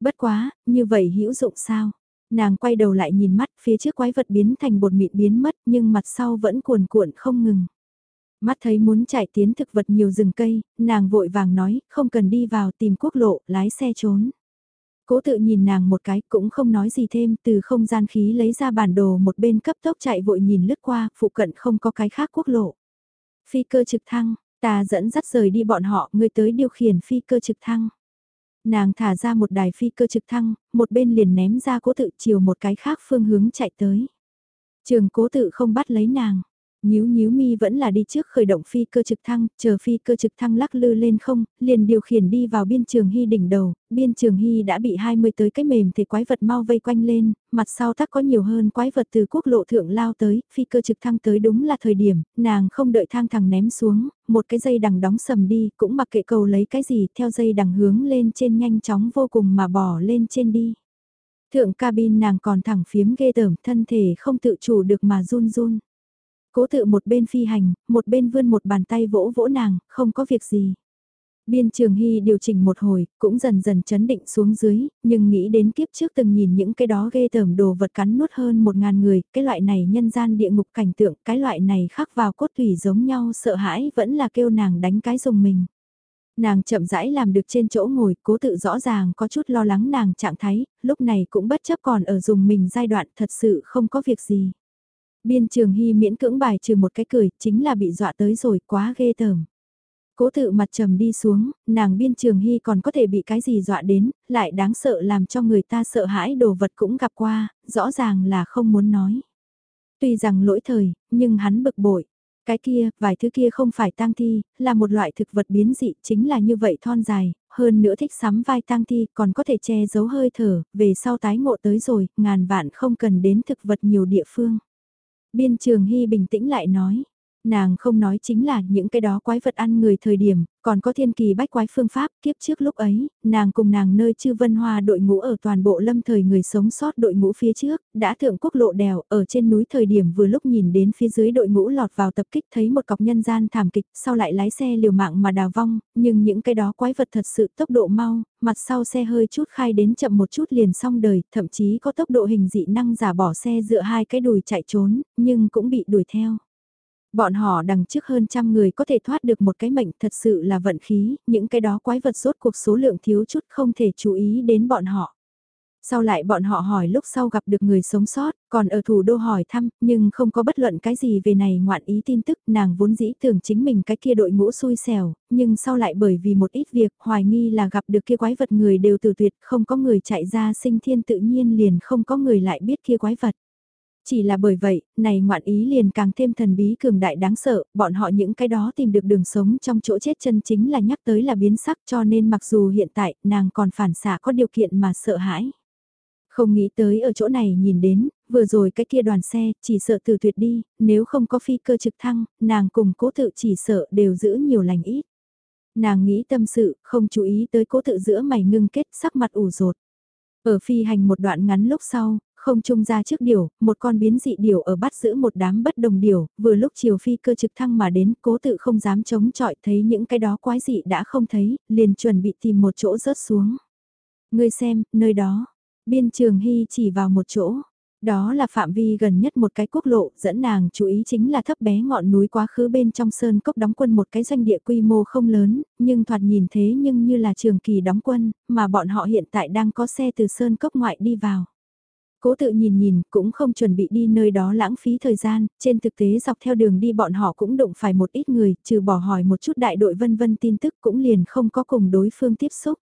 Bất quá, như vậy hữu dụng sao? Nàng quay đầu lại nhìn mắt phía trước quái vật biến thành bột mịn biến mất nhưng mặt sau vẫn cuồn cuộn không ngừng. Mắt thấy muốn chạy tiến thực vật nhiều rừng cây, nàng vội vàng nói, không cần đi vào tìm quốc lộ, lái xe trốn. Cố tự nhìn nàng một cái cũng không nói gì thêm từ không gian khí lấy ra bản đồ một bên cấp tốc chạy vội nhìn lướt qua, phụ cận không có cái khác quốc lộ. Phi cơ trực thăng, ta dẫn dắt rời đi bọn họ, người tới điều khiển phi cơ trực thăng. Nàng thả ra một đài phi cơ trực thăng, một bên liền ném ra cố tự chiều một cái khác phương hướng chạy tới. Trường cố tự không bắt lấy nàng, Nhíu nhíu mi vẫn là đi trước khởi động phi cơ trực thăng, chờ phi cơ trực thăng lắc lư lên không, liền điều khiển đi vào biên trường hy đỉnh đầu, biên trường hy đã bị 20 tới cái mềm thì quái vật mau vây quanh lên, mặt sau tắc có nhiều hơn quái vật từ quốc lộ thượng lao tới, phi cơ trực thăng tới đúng là thời điểm, nàng không đợi thang thẳng ném xuống, một cái dây đằng đóng sầm đi, cũng mặc kệ cầu lấy cái gì, theo dây đằng hướng lên trên nhanh chóng vô cùng mà bỏ lên trên đi. Thượng cabin nàng còn thẳng phiếm ghê tởm thân thể không tự chủ được mà run run. Cố tự một bên phi hành, một bên vươn một bàn tay vỗ vỗ nàng, không có việc gì. Biên Trường Hy điều chỉnh một hồi, cũng dần dần chấn định xuống dưới, nhưng nghĩ đến kiếp trước từng nhìn những cái đó ghê tởm đồ vật cắn nuốt hơn một ngàn người, cái loại này nhân gian địa ngục cảnh tượng, cái loại này khắc vào cốt thủy giống nhau sợ hãi vẫn là kêu nàng đánh cái dùng mình. Nàng chậm rãi làm được trên chỗ ngồi, cố tự rõ ràng có chút lo lắng nàng trạng thái, lúc này cũng bất chấp còn ở dùng mình giai đoạn thật sự không có việc gì. Biên trường hy miễn cưỡng bài trừ một cái cười, chính là bị dọa tới rồi, quá ghê tởm. Cố tự mặt trầm đi xuống, nàng biên trường hy còn có thể bị cái gì dọa đến, lại đáng sợ làm cho người ta sợ hãi đồ vật cũng gặp qua, rõ ràng là không muốn nói. Tuy rằng lỗi thời, nhưng hắn bực bội. Cái kia, vài thứ kia không phải tang thi, là một loại thực vật biến dị, chính là như vậy thon dài, hơn nữa thích sắm vai tang thi, còn có thể che giấu hơi thở, về sau tái ngộ tới rồi, ngàn vạn không cần đến thực vật nhiều địa phương. Biên trường Hy bình tĩnh lại nói, Nàng không nói chính là những cái đó quái vật ăn người thời điểm, còn có thiên kỳ bách quái phương pháp, kiếp trước lúc ấy, nàng cùng nàng nơi chư vân hoa đội ngũ ở toàn bộ lâm thời người sống sót đội ngũ phía trước, đã thượng quốc lộ đèo, ở trên núi thời điểm vừa lúc nhìn đến phía dưới đội ngũ lọt vào tập kích thấy một cọc nhân gian thảm kịch, sau lại lái xe liều mạng mà đào vong, nhưng những cái đó quái vật thật sự tốc độ mau, mặt sau xe hơi chút khai đến chậm một chút liền xong đời, thậm chí có tốc độ hình dị năng giả bỏ xe dựa hai cái đùi chạy trốn, nhưng cũng bị đuổi theo. Bọn họ đằng trước hơn trăm người có thể thoát được một cái mệnh thật sự là vận khí, những cái đó quái vật rốt cuộc số lượng thiếu chút không thể chú ý đến bọn họ. Sau lại bọn họ hỏi lúc sau gặp được người sống sót, còn ở thủ đô hỏi thăm, nhưng không có bất luận cái gì về này ngoạn ý tin tức, nàng vốn dĩ tưởng chính mình cái kia đội ngũ xui xẻo, nhưng sau lại bởi vì một ít việc, hoài nghi là gặp được kia quái vật người đều tử tuyệt, không có người chạy ra sinh thiên tự nhiên liền không có người lại biết kia quái vật. Chỉ là bởi vậy, này ngoạn ý liền càng thêm thần bí cường đại đáng sợ, bọn họ những cái đó tìm được đường sống trong chỗ chết chân chính là nhắc tới là biến sắc cho nên mặc dù hiện tại nàng còn phản xạ có điều kiện mà sợ hãi. Không nghĩ tới ở chỗ này nhìn đến, vừa rồi cái kia đoàn xe chỉ sợ từ tuyệt đi, nếu không có phi cơ trực thăng, nàng cùng cố tự chỉ sợ đều giữ nhiều lành ít. Nàng nghĩ tâm sự, không chú ý tới cố tự giữa mày ngưng kết sắc mặt ủ rột. Ở phi hành một đoạn ngắn lúc sau, không trung ra trước điểu, một con biến dị điểu ở bắt giữ một đám bất đồng điểu, vừa lúc chiều phi cơ trực thăng mà đến, cố tự không dám chống chọi thấy những cái đó quái dị đã không thấy, liền chuẩn bị tìm một chỗ rớt xuống. Ngươi xem, nơi đó, biên trường hy chỉ vào một chỗ. Đó là phạm vi gần nhất một cái quốc lộ, dẫn nàng chú ý chính là thấp bé ngọn núi quá khứ bên trong sơn cốc đóng quân một cái doanh địa quy mô không lớn, nhưng thoạt nhìn thế nhưng như là trường kỳ đóng quân, mà bọn họ hiện tại đang có xe từ sơn cốc ngoại đi vào. Cố tự nhìn nhìn, cũng không chuẩn bị đi nơi đó lãng phí thời gian, trên thực tế dọc theo đường đi bọn họ cũng đụng phải một ít người, trừ bỏ hỏi một chút đại đội vân vân tin tức cũng liền không có cùng đối phương tiếp xúc.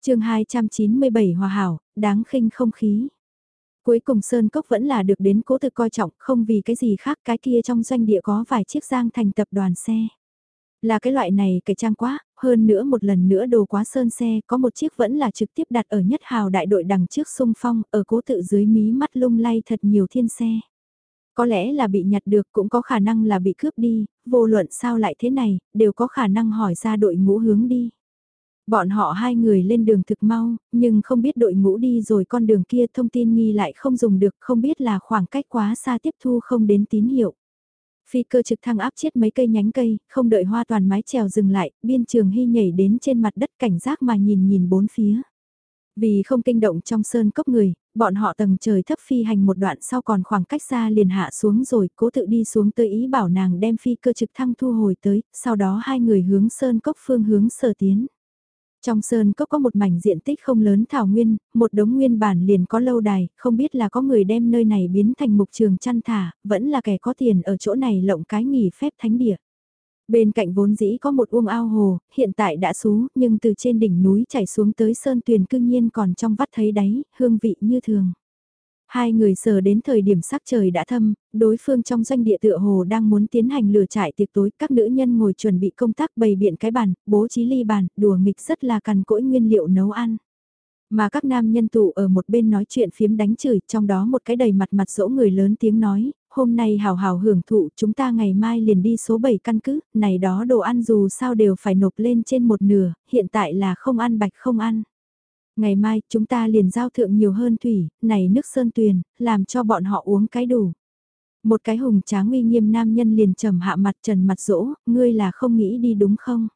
chương 297 Hòa Hảo, đáng khinh không khí. Cuối cùng Sơn Cốc vẫn là được đến cố tự coi trọng, không vì cái gì khác cái kia trong doanh địa có vài chiếc giang thành tập đoàn xe. Là cái loại này cái trang quá, hơn nữa một lần nữa đồ quá sơn xe, có một chiếc vẫn là trực tiếp đặt ở nhất hào đại đội đằng trước sung phong, ở cố tự dưới mí mắt lung lay thật nhiều thiên xe. Có lẽ là bị nhặt được cũng có khả năng là bị cướp đi, vô luận sao lại thế này, đều có khả năng hỏi ra đội ngũ hướng đi. Bọn họ hai người lên đường thực mau, nhưng không biết đội ngũ đi rồi con đường kia thông tin nghi lại không dùng được, không biết là khoảng cách quá xa tiếp thu không đến tín hiệu. Phi cơ trực thăng áp chết mấy cây nhánh cây, không đợi hoa toàn mái trèo dừng lại, biên trường hy nhảy đến trên mặt đất cảnh giác mà nhìn nhìn bốn phía. Vì không kinh động trong sơn cốc người, bọn họ tầng trời thấp phi hành một đoạn sau còn khoảng cách xa liền hạ xuống rồi cố tự đi xuống tới ý bảo nàng đem phi cơ trực thăng thu hồi tới, sau đó hai người hướng sơn cốc phương hướng sở tiến. Trong sơn cốc có một mảnh diện tích không lớn thảo nguyên, một đống nguyên bản liền có lâu đài, không biết là có người đem nơi này biến thành mục trường chăn thả, vẫn là kẻ có tiền ở chỗ này lộng cái nghỉ phép thánh địa. Bên cạnh vốn dĩ có một uông ao hồ, hiện tại đã xú, nhưng từ trên đỉnh núi chảy xuống tới sơn tuyền cương nhiên còn trong vắt thấy đáy, hương vị như thường. Hai người sờ đến thời điểm sắc trời đã thâm, đối phương trong doanh địa tựa hồ đang muốn tiến hành lửa trại tiệc tối, các nữ nhân ngồi chuẩn bị công tác bày biện cái bàn, bố trí ly bàn, đùa nghịch rất là cằn cỗi nguyên liệu nấu ăn. Mà các nam nhân tụ ở một bên nói chuyện phiếm đánh chửi, trong đó một cái đầy mặt mặt dỗ người lớn tiếng nói, hôm nay hào hào hưởng thụ, chúng ta ngày mai liền đi số 7 căn cứ, này đó đồ ăn dù sao đều phải nộp lên trên một nửa, hiện tại là không ăn bạch không ăn ngày mai chúng ta liền giao thượng nhiều hơn thủy, này nước sơn tuyền, làm cho bọn họ uống cái đủ. Một cái hùng tráng uy nghiêm nam nhân liền trầm hạ mặt trần mặt dỗ, ngươi là không nghĩ đi đúng không?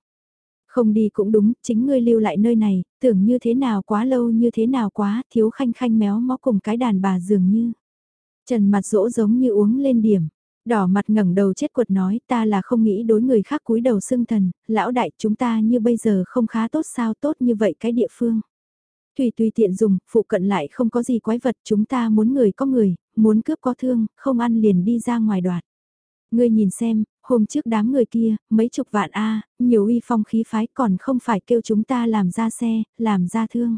Không đi cũng đúng, chính ngươi lưu lại nơi này, tưởng như thế nào quá lâu như thế nào quá, thiếu khanh khanh méo mó cùng cái đàn bà dường như. Trần mặt dỗ giống như uống lên điểm, đỏ mặt ngẩng đầu chết quật nói ta là không nghĩ đối người khác cúi đầu xưng thần, lão đại chúng ta như bây giờ không khá tốt sao tốt như vậy cái địa phương. Tùy tùy tiện dùng, phụ cận lại không có gì quái vật, chúng ta muốn người có người, muốn cướp có thương, không ăn liền đi ra ngoài đoạt. Ngươi nhìn xem, hôm trước đám người kia, mấy chục vạn A, nhiều uy phong khí phái còn không phải kêu chúng ta làm ra xe, làm ra thương.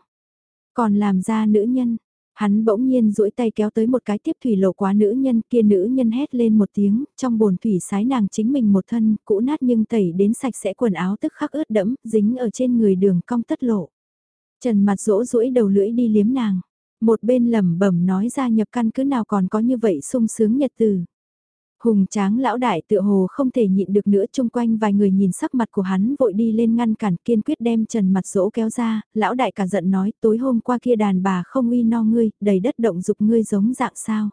Còn làm ra nữ nhân, hắn bỗng nhiên duỗi tay kéo tới một cái tiếp thủy lộ quá nữ nhân kia nữ nhân hét lên một tiếng, trong bồn thủy sái nàng chính mình một thân, cũ nát nhưng tẩy đến sạch sẽ quần áo tức khắc ướt đẫm, dính ở trên người đường cong tất lộ. Trần mặt rỗ rũi đầu lưỡi đi liếm nàng. Một bên lẩm bẩm nói ra nhập căn cứ nào còn có như vậy sung sướng nhật từ. Hùng tráng lão đại tựa hồ không thể nhịn được nữa chung quanh vài người nhìn sắc mặt của hắn vội đi lên ngăn cản kiên quyết đem trần mặt rỗ kéo ra, lão đại cả giận nói tối hôm qua kia đàn bà không uy no ngươi, đầy đất động dục ngươi giống dạng sao.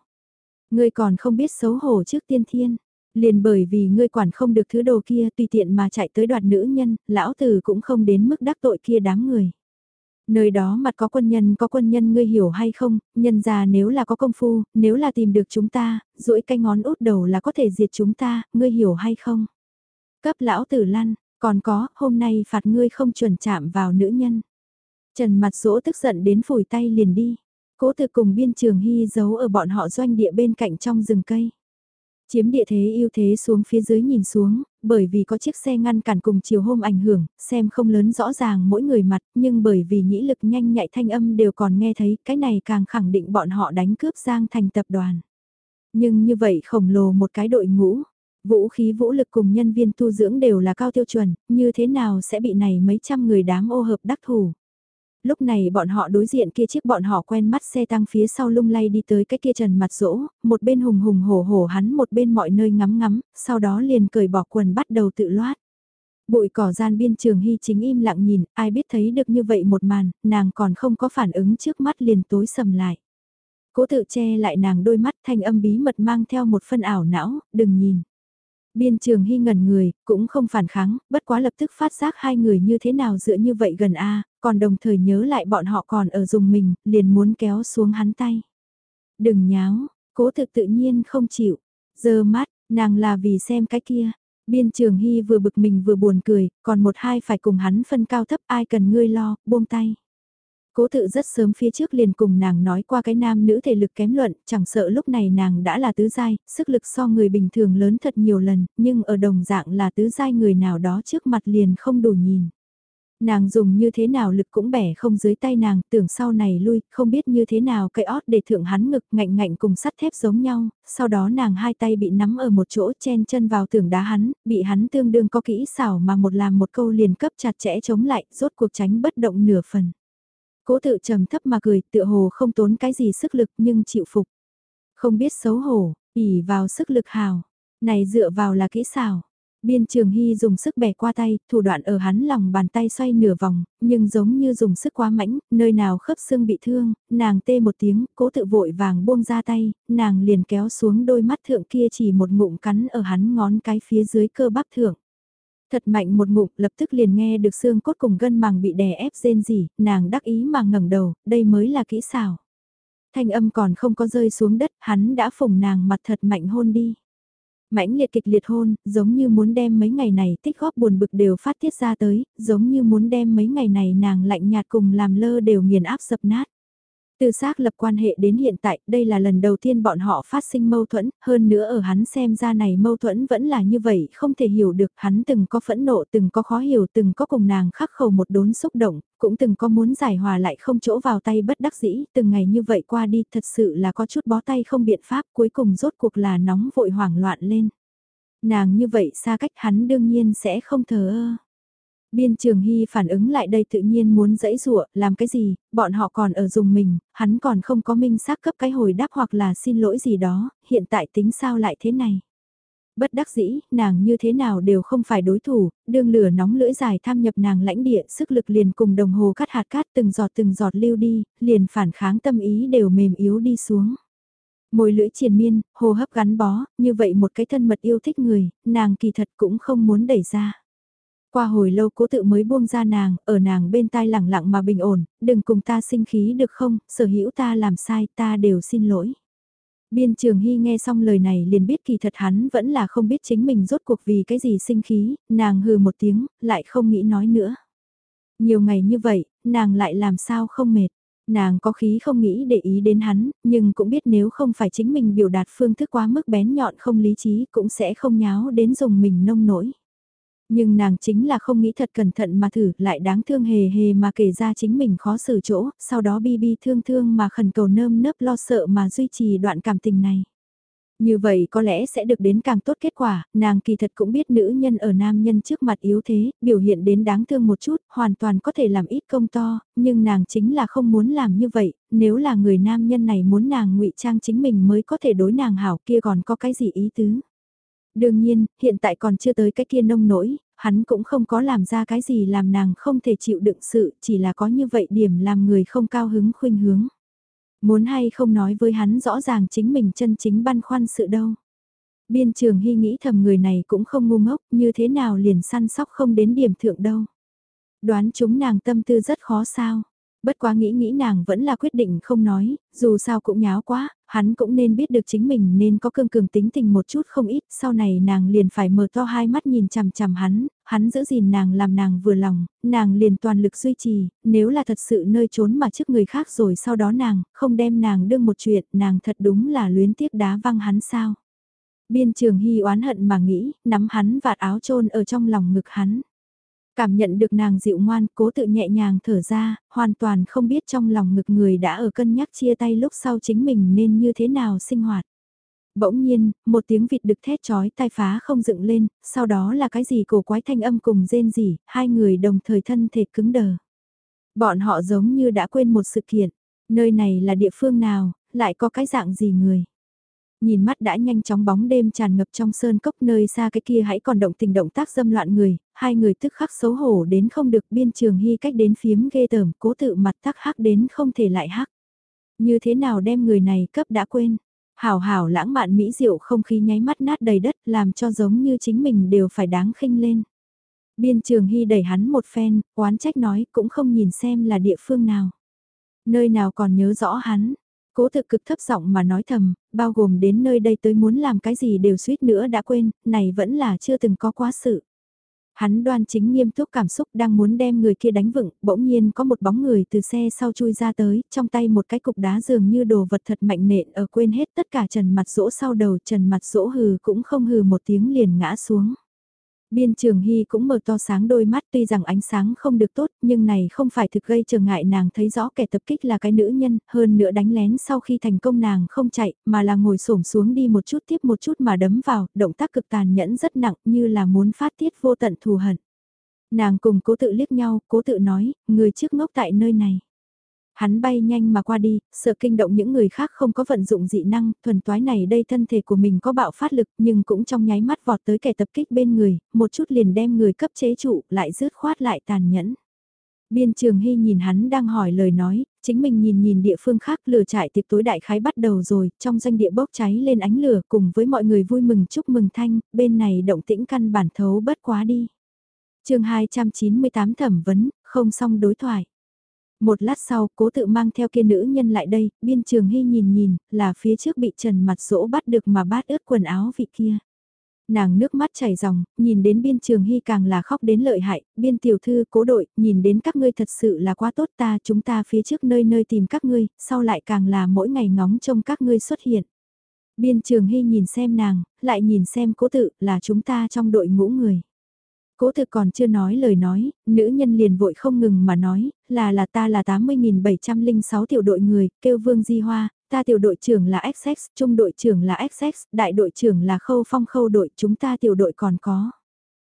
Ngươi còn không biết xấu hổ trước tiên thiên, liền bởi vì ngươi quản không được thứ đồ kia tùy tiện mà chạy tới đoạt nữ nhân, lão tử cũng không đến mức đắc tội kia đám người. Nơi đó mặt có quân nhân có quân nhân ngươi hiểu hay không, nhân ra nếu là có công phu, nếu là tìm được chúng ta, duỗi cái ngón út đầu là có thể diệt chúng ta, ngươi hiểu hay không? Cấp lão tử lăn, còn có, hôm nay phạt ngươi không chuẩn chạm vào nữ nhân. Trần mặt dỗ tức giận đến phủi tay liền đi. Cố tự cùng biên trường hy giấu ở bọn họ doanh địa bên cạnh trong rừng cây. Chiếm địa thế ưu thế xuống phía dưới nhìn xuống, bởi vì có chiếc xe ngăn cản cùng chiều hôm ảnh hưởng, xem không lớn rõ ràng mỗi người mặt, nhưng bởi vì nhĩ lực nhanh nhạy thanh âm đều còn nghe thấy, cái này càng khẳng định bọn họ đánh cướp Giang thành tập đoàn. Nhưng như vậy khổng lồ một cái đội ngũ, vũ khí vũ lực cùng nhân viên tu dưỡng đều là cao tiêu chuẩn, như thế nào sẽ bị này mấy trăm người đám ô hợp đắc thủ lúc này bọn họ đối diện kia chiếc bọn họ quen mắt xe tăng phía sau lung lay đi tới cái kia trần mặt rỗ, một bên hùng hùng hổ hổ hắn một bên mọi nơi ngắm ngắm, sau đó liền cởi bỏ quần bắt đầu tự loát. Bụi cỏ gian biên trường hy chính im lặng nhìn, ai biết thấy được như vậy một màn, nàng còn không có phản ứng trước mắt liền tối sầm lại. Cố tự che lại nàng đôi mắt thanh âm bí mật mang theo một phân ảo não, đừng nhìn. Biên trường hy ngẩn người, cũng không phản kháng, bất quá lập tức phát giác hai người như thế nào dựa như vậy gần a còn đồng thời nhớ lại bọn họ còn ở dùng mình, liền muốn kéo xuống hắn tay. Đừng nháo, cố thực tự nhiên không chịu, dơ mắt, nàng là vì xem cái kia. Biên trường hy vừa bực mình vừa buồn cười, còn một hai phải cùng hắn phân cao thấp ai cần ngươi lo, buông tay. Cố tự rất sớm phía trước liền cùng nàng nói qua cái nam nữ thể lực kém luận, chẳng sợ lúc này nàng đã là tứ giai, sức lực so người bình thường lớn thật nhiều lần, nhưng ở đồng dạng là tứ giai người nào đó trước mặt liền không đủ nhìn. Nàng dùng như thế nào lực cũng bẻ không dưới tay nàng, tưởng sau này lui, không biết như thế nào cây ót để thượng hắn ngực ngạnh ngạnh cùng sắt thép giống nhau, sau đó nàng hai tay bị nắm ở một chỗ chen chân vào tưởng đá hắn, bị hắn tương đương có kỹ xảo mà một làm một câu liền cấp chặt chẽ chống lại, rốt cuộc tránh bất động nửa phần. Cố tự trầm thấp mà cười, tựa hồ không tốn cái gì sức lực nhưng chịu phục. Không biết xấu hổ, ỉ vào sức lực hào. Này dựa vào là kỹ xảo. Biên Trường Hy dùng sức bẻ qua tay, thủ đoạn ở hắn lòng bàn tay xoay nửa vòng, nhưng giống như dùng sức quá mãnh, nơi nào khớp xương bị thương, nàng tê một tiếng, cố tự vội vàng buông ra tay, nàng liền kéo xuống đôi mắt thượng kia chỉ một ngụm cắn ở hắn ngón cái phía dưới cơ bắp thượng. Thật mạnh một ngụm lập tức liền nghe được xương cốt cùng gân màng bị đè ép rên rỉ, nàng đắc ý mà ngẩng đầu, đây mới là kỹ xảo. Thanh âm còn không có rơi xuống đất, hắn đã phủng nàng mặt thật mạnh hôn đi mãnh liệt kịch liệt hôn, giống như muốn đem mấy ngày này tích góp buồn bực đều phát tiết ra tới, giống như muốn đem mấy ngày này nàng lạnh nhạt cùng làm lơ đều nghiền áp sập nát. Từ xác lập quan hệ đến hiện tại, đây là lần đầu tiên bọn họ phát sinh mâu thuẫn, hơn nữa ở hắn xem ra này mâu thuẫn vẫn là như vậy, không thể hiểu được, hắn từng có phẫn nộ, từng có khó hiểu, từng có cùng nàng khắc khẩu một đốn xúc động, cũng từng có muốn giải hòa lại không chỗ vào tay bất đắc dĩ, từng ngày như vậy qua đi, thật sự là có chút bó tay không biện pháp, cuối cùng rốt cuộc là nóng vội hoảng loạn lên. Nàng như vậy xa cách hắn đương nhiên sẽ không thờ ơ. Biên Trường Hy phản ứng lại đây tự nhiên muốn dẫy rụa, làm cái gì, bọn họ còn ở dùng mình, hắn còn không có minh xác cấp cái hồi đáp hoặc là xin lỗi gì đó, hiện tại tính sao lại thế này. Bất đắc dĩ, nàng như thế nào đều không phải đối thủ, đương lửa nóng lưỡi dài tham nhập nàng lãnh địa, sức lực liền cùng đồng hồ cắt hạt cát từng giọt từng giọt lưu đi, liền phản kháng tâm ý đều mềm yếu đi xuống. Môi lưỡi triền miên, hô hấp gắn bó, như vậy một cái thân mật yêu thích người, nàng kỳ thật cũng không muốn đẩy ra. Qua hồi lâu cố tự mới buông ra nàng, ở nàng bên tai lẳng lặng mà bình ổn, đừng cùng ta sinh khí được không, sở hữu ta làm sai ta đều xin lỗi. Biên trường hy nghe xong lời này liền biết kỳ thật hắn vẫn là không biết chính mình rốt cuộc vì cái gì sinh khí, nàng hừ một tiếng, lại không nghĩ nói nữa. Nhiều ngày như vậy, nàng lại làm sao không mệt. Nàng có khí không nghĩ để ý đến hắn, nhưng cũng biết nếu không phải chính mình biểu đạt phương thức quá mức bén nhọn không lý trí cũng sẽ không nháo đến dùng mình nông nổi. Nhưng nàng chính là không nghĩ thật cẩn thận mà thử, lại đáng thương hề hề mà kể ra chính mình khó xử chỗ, sau đó bi bi thương thương mà khẩn cầu nơm nớp lo sợ mà duy trì đoạn cảm tình này. Như vậy có lẽ sẽ được đến càng tốt kết quả, nàng kỳ thật cũng biết nữ nhân ở nam nhân trước mặt yếu thế, biểu hiện đến đáng thương một chút, hoàn toàn có thể làm ít công to, nhưng nàng chính là không muốn làm như vậy, nếu là người nam nhân này muốn nàng ngụy trang chính mình mới có thể đối nàng hảo kia còn có cái gì ý tứ. Đương nhiên, hiện tại còn chưa tới cái kia nông nỗi, hắn cũng không có làm ra cái gì làm nàng không thể chịu đựng sự, chỉ là có như vậy điểm làm người không cao hứng khuynh hướng. Muốn hay không nói với hắn rõ ràng chính mình chân chính băn khoăn sự đâu. Biên trường hy nghĩ thầm người này cũng không ngu ngốc, như thế nào liền săn sóc không đến điểm thượng đâu. Đoán chúng nàng tâm tư rất khó sao. Bất quá nghĩ nghĩ nàng vẫn là quyết định không nói, dù sao cũng nháo quá, hắn cũng nên biết được chính mình nên có cương cường tính tình một chút không ít, sau này nàng liền phải mở to hai mắt nhìn chằm chằm hắn, hắn giữ gìn nàng làm nàng vừa lòng, nàng liền toàn lực duy trì, nếu là thật sự nơi trốn mà trước người khác rồi sau đó nàng, không đem nàng đương một chuyện, nàng thật đúng là luyến tiếc đá văng hắn sao. Biên trường hy oán hận mà nghĩ, nắm hắn vạt áo trôn ở trong lòng ngực hắn. Cảm nhận được nàng dịu ngoan, cố tự nhẹ nhàng thở ra, hoàn toàn không biết trong lòng ngực người đã ở cân nhắc chia tay lúc sau chính mình nên như thế nào sinh hoạt. Bỗng nhiên, một tiếng vịt đực thét chói tai phá không dựng lên, sau đó là cái gì cổ quái thanh âm cùng rên rỉ, hai người đồng thời thân thể cứng đờ. Bọn họ giống như đã quên một sự kiện, nơi này là địa phương nào, lại có cái dạng gì người. Nhìn mắt đã nhanh chóng bóng đêm tràn ngập trong sơn cốc nơi xa cái kia hãy còn động tình động tác dâm loạn người, hai người tức khắc xấu hổ đến không được biên trường hy cách đến phiếm ghê tởm cố tự mặt tắc hắc đến không thể lại hắc. Như thế nào đem người này cấp đã quên. Hảo hảo lãng mạn mỹ diệu không khí nháy mắt nát đầy đất làm cho giống như chính mình đều phải đáng khinh lên. Biên trường hy đẩy hắn một phen, oán trách nói cũng không nhìn xem là địa phương nào. Nơi nào còn nhớ rõ hắn, Cố thực cực thấp giọng mà nói thầm, bao gồm đến nơi đây tới muốn làm cái gì đều suýt nữa đã quên, này vẫn là chưa từng có quá sự. Hắn đoan chính nghiêm túc cảm xúc đang muốn đem người kia đánh vựng, bỗng nhiên có một bóng người từ xe sau chui ra tới, trong tay một cái cục đá dường như đồ vật thật mạnh nện ở quên hết tất cả trần mặt rỗ sau đầu trần mặt rỗ hừ cũng không hừ một tiếng liền ngã xuống. Biên trường hy cũng mở to sáng đôi mắt tuy rằng ánh sáng không được tốt nhưng này không phải thực gây trở ngại nàng thấy rõ kẻ tập kích là cái nữ nhân, hơn nữa đánh lén sau khi thành công nàng không chạy mà là ngồi xổm xuống đi một chút tiếp một chút mà đấm vào, động tác cực tàn nhẫn rất nặng như là muốn phát tiết vô tận thù hận. Nàng cùng cố tự liếc nhau, cố tự nói, người trước ngốc tại nơi này. Hắn bay nhanh mà qua đi, sợ kinh động những người khác không có vận dụng dị năng, thuần toái này đây thân thể của mình có bạo phát lực nhưng cũng trong nháy mắt vọt tới kẻ tập kích bên người, một chút liền đem người cấp chế trụ, lại rứt khoát lại tàn nhẫn. Biên trường hy nhìn hắn đang hỏi lời nói, chính mình nhìn nhìn địa phương khác lửa trại tiệc tối đại khái bắt đầu rồi, trong danh địa bốc cháy lên ánh lửa cùng với mọi người vui mừng chúc mừng thanh, bên này động tĩnh căn bản thấu bất quá đi. chương 298 thẩm vấn, không xong đối thoại. Một lát sau, cố tự mang theo kia nữ nhân lại đây, biên trường hy nhìn nhìn, là phía trước bị trần mặt rỗ bắt được mà bát ướt quần áo vị kia. Nàng nước mắt chảy ròng, nhìn đến biên trường hy càng là khóc đến lợi hại, biên tiểu thư cố đội, nhìn đến các ngươi thật sự là quá tốt ta, chúng ta phía trước nơi nơi tìm các ngươi, sau lại càng là mỗi ngày ngóng trông các ngươi xuất hiện. Biên trường hy nhìn xem nàng, lại nhìn xem cố tự là chúng ta trong đội ngũ người. Cố thực còn chưa nói lời nói, nữ nhân liền vội không ngừng mà nói, là là ta là 80.706 tiểu đội người, kêu Vương Di Hoa, ta tiểu đội trưởng là XX, trung đội trưởng là XX, đại đội trưởng là khâu phong khâu đội, chúng ta tiểu đội còn có.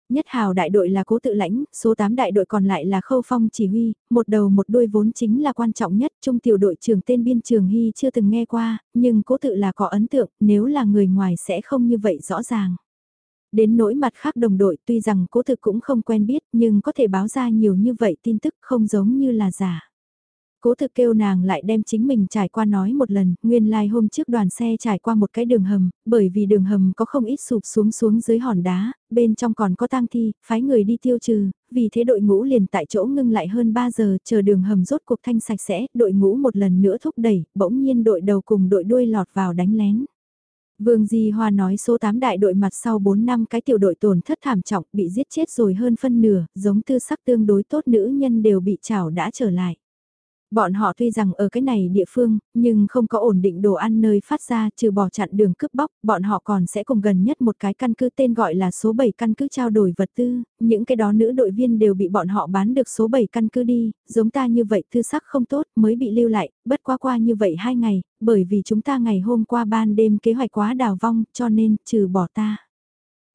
Nhất hào đại đội là cố tự lãnh, số 8 đại đội còn lại là khâu phong chỉ huy, một đầu một đuôi vốn chính là quan trọng nhất, trung tiểu đội trưởng tên biên trường hy chưa từng nghe qua, nhưng cố tự là có ấn tượng, nếu là người ngoài sẽ không như vậy rõ ràng. Đến nỗi mặt khác đồng đội tuy rằng cố thực cũng không quen biết nhưng có thể báo ra nhiều như vậy tin tức không giống như là giả. Cố thực kêu nàng lại đem chính mình trải qua nói một lần, nguyên lai like hôm trước đoàn xe trải qua một cái đường hầm, bởi vì đường hầm có không ít sụp xuống xuống dưới hòn đá, bên trong còn có tang thi, phái người đi tiêu trừ, vì thế đội ngũ liền tại chỗ ngưng lại hơn 3 giờ, chờ đường hầm rốt cuộc thanh sạch sẽ, đội ngũ một lần nữa thúc đẩy, bỗng nhiên đội đầu cùng đội đuôi lọt vào đánh lén. Vương Di Hoa nói số 8 đại đội mặt sau 4 năm cái tiểu đội tổn thất thảm trọng bị giết chết rồi hơn phân nửa, giống tư sắc tương đối tốt nữ nhân đều bị chảo đã trở lại. Bọn họ tuy rằng ở cái này địa phương, nhưng không có ổn định đồ ăn nơi phát ra trừ bỏ chặn đường cướp bóc, bọn họ còn sẽ cùng gần nhất một cái căn cứ tên gọi là số 7 căn cứ trao đổi vật tư, những cái đó nữ đội viên đều bị bọn họ bán được số 7 căn cứ đi, giống ta như vậy thư sắc không tốt mới bị lưu lại, bất quá qua như vậy hai ngày, bởi vì chúng ta ngày hôm qua ban đêm kế hoạch quá đào vong cho nên trừ bỏ ta.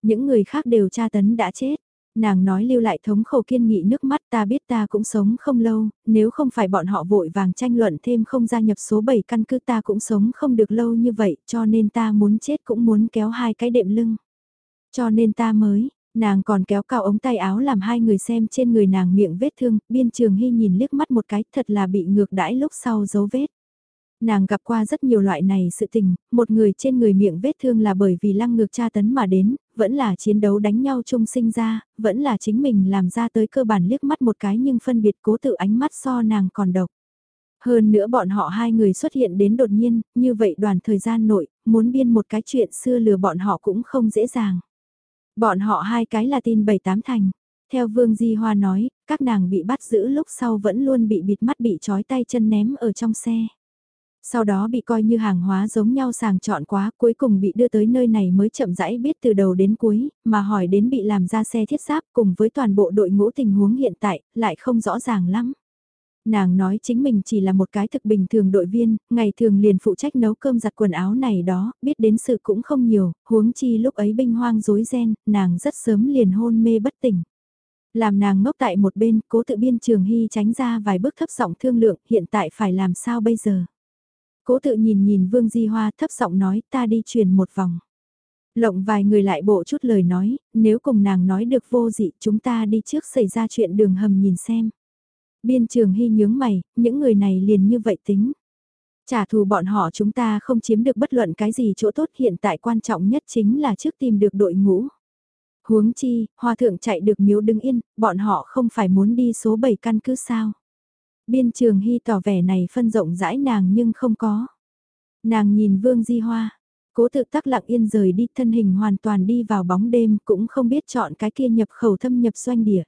Những người khác đều tra tấn đã chết nàng nói lưu lại thống khẩu kiên nghị nước mắt ta biết ta cũng sống không lâu, nếu không phải bọn họ vội vàng tranh luận thêm không gia nhập số 7 căn cứ ta cũng sống không được lâu như vậy cho nên ta muốn chết cũng muốn kéo hai cái đệm lưng. Cho nên ta mới, nàng còn kéo cao ống tay áo làm hai người xem trên người nàng miệng vết thương, biên trường hy nhìn liếc mắt một cái thật là bị ngược đãi lúc sau dấu vết. Nàng gặp qua rất nhiều loại này sự tình, một người trên người miệng vết thương là bởi vì lăng ngược tra tấn mà đến, vẫn là chiến đấu đánh nhau chung sinh ra, vẫn là chính mình làm ra tới cơ bản liếc mắt một cái nhưng phân biệt cố tự ánh mắt so nàng còn độc. Hơn nữa bọn họ hai người xuất hiện đến đột nhiên, như vậy đoàn thời gian nội, muốn biên một cái chuyện xưa lừa bọn họ cũng không dễ dàng. Bọn họ hai cái là tin bảy tám thành. Theo Vương Di Hoa nói, các nàng bị bắt giữ lúc sau vẫn luôn bị bịt mắt bị trói tay chân ném ở trong xe. Sau đó bị coi như hàng hóa giống nhau sàng chọn quá, cuối cùng bị đưa tới nơi này mới chậm rãi biết từ đầu đến cuối, mà hỏi đến bị làm ra xe thiết giáp cùng với toàn bộ đội ngũ tình huống hiện tại, lại không rõ ràng lắm. Nàng nói chính mình chỉ là một cái thực bình thường đội viên, ngày thường liền phụ trách nấu cơm giặt quần áo này đó, biết đến sự cũng không nhiều, huống chi lúc ấy binh hoang rối ren, nàng rất sớm liền hôn mê bất tỉnh. Làm nàng ngốc tại một bên, cố tự biên trường hy tránh ra vài bước thấp giọng thương lượng, hiện tại phải làm sao bây giờ. Cố tự nhìn nhìn Vương Di Hoa thấp giọng nói ta đi truyền một vòng. Lộng vài người lại bộ chút lời nói, nếu cùng nàng nói được vô dị chúng ta đi trước xảy ra chuyện đường hầm nhìn xem. Biên trường hy nhướng mày, những người này liền như vậy tính. Trả thù bọn họ chúng ta không chiếm được bất luận cái gì chỗ tốt hiện tại quan trọng nhất chính là trước tìm được đội ngũ. Huống chi, hòa thượng chạy được miếu đứng yên, bọn họ không phải muốn đi số 7 căn cứ sao. Biên trường hy tỏ vẻ này phân rộng rãi nàng nhưng không có. Nàng nhìn vương di hoa, cố tự tắc lặng yên rời đi thân hình hoàn toàn đi vào bóng đêm cũng không biết chọn cái kia nhập khẩu thâm nhập doanh địa.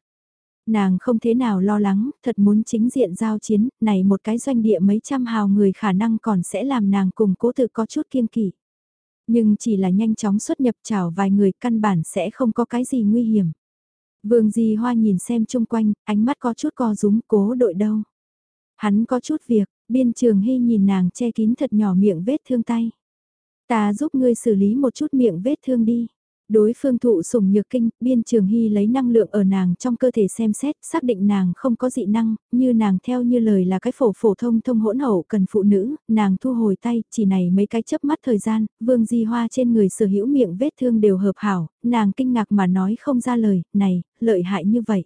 Nàng không thế nào lo lắng, thật muốn chính diện giao chiến, này một cái doanh địa mấy trăm hào người khả năng còn sẽ làm nàng cùng cố tự có chút kiên kỵ. Nhưng chỉ là nhanh chóng xuất nhập chào vài người căn bản sẽ không có cái gì nguy hiểm. Vương Di Hoa nhìn xem chung quanh, ánh mắt có chút co rúm cố đội đâu. Hắn có chút việc, biên trường hy nhìn nàng che kín thật nhỏ miệng vết thương tay. Ta giúp ngươi xử lý một chút miệng vết thương đi. Đối phương thụ sủng nhược kinh, biên trường hy lấy năng lượng ở nàng trong cơ thể xem xét, xác định nàng không có dị năng, như nàng theo như lời là cái phổ phổ thông thông hỗn hậu cần phụ nữ, nàng thu hồi tay, chỉ này mấy cái chớp mắt thời gian, vương di hoa trên người sở hữu miệng vết thương đều hợp hảo, nàng kinh ngạc mà nói không ra lời, này, lợi hại như vậy.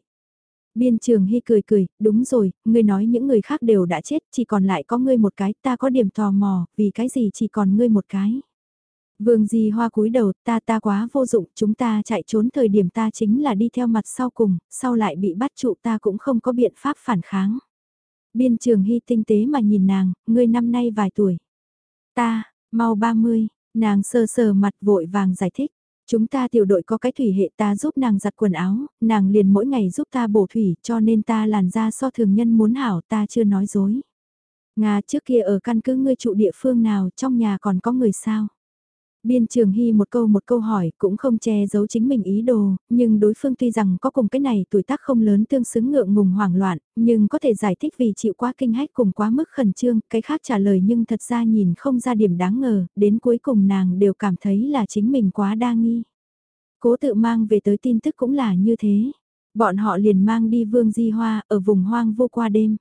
Biên trường hy cười cười, đúng rồi, ngươi nói những người khác đều đã chết, chỉ còn lại có ngươi một cái, ta có điểm tò mò, vì cái gì chỉ còn ngươi một cái. Vương Di Hoa cúi đầu, ta ta quá vô dụng, chúng ta chạy trốn thời điểm ta chính là đi theo mặt sau cùng, sau lại bị bắt trụ ta cũng không có biện pháp phản kháng. Biên trường hy tinh tế mà nhìn nàng, ngươi năm nay vài tuổi. Ta, mau 30, nàng sơ sờ mặt vội vàng giải thích. Chúng ta tiểu đội có cái thủy hệ ta giúp nàng giặt quần áo, nàng liền mỗi ngày giúp ta bổ thủy cho nên ta làn da so thường nhân muốn hảo ta chưa nói dối. Nga trước kia ở căn cứ ngươi trụ địa phương nào trong nhà còn có người sao? Biên Trường Hy một câu một câu hỏi cũng không che giấu chính mình ý đồ, nhưng đối phương tuy rằng có cùng cái này tuổi tác không lớn tương xứng ngượng ngùng hoảng loạn, nhưng có thể giải thích vì chịu quá kinh hách cùng quá mức khẩn trương, cái khác trả lời nhưng thật ra nhìn không ra điểm đáng ngờ, đến cuối cùng nàng đều cảm thấy là chính mình quá đa nghi. Cố tự mang về tới tin tức cũng là như thế. Bọn họ liền mang đi Vương Di Hoa ở vùng hoang vô qua đêm.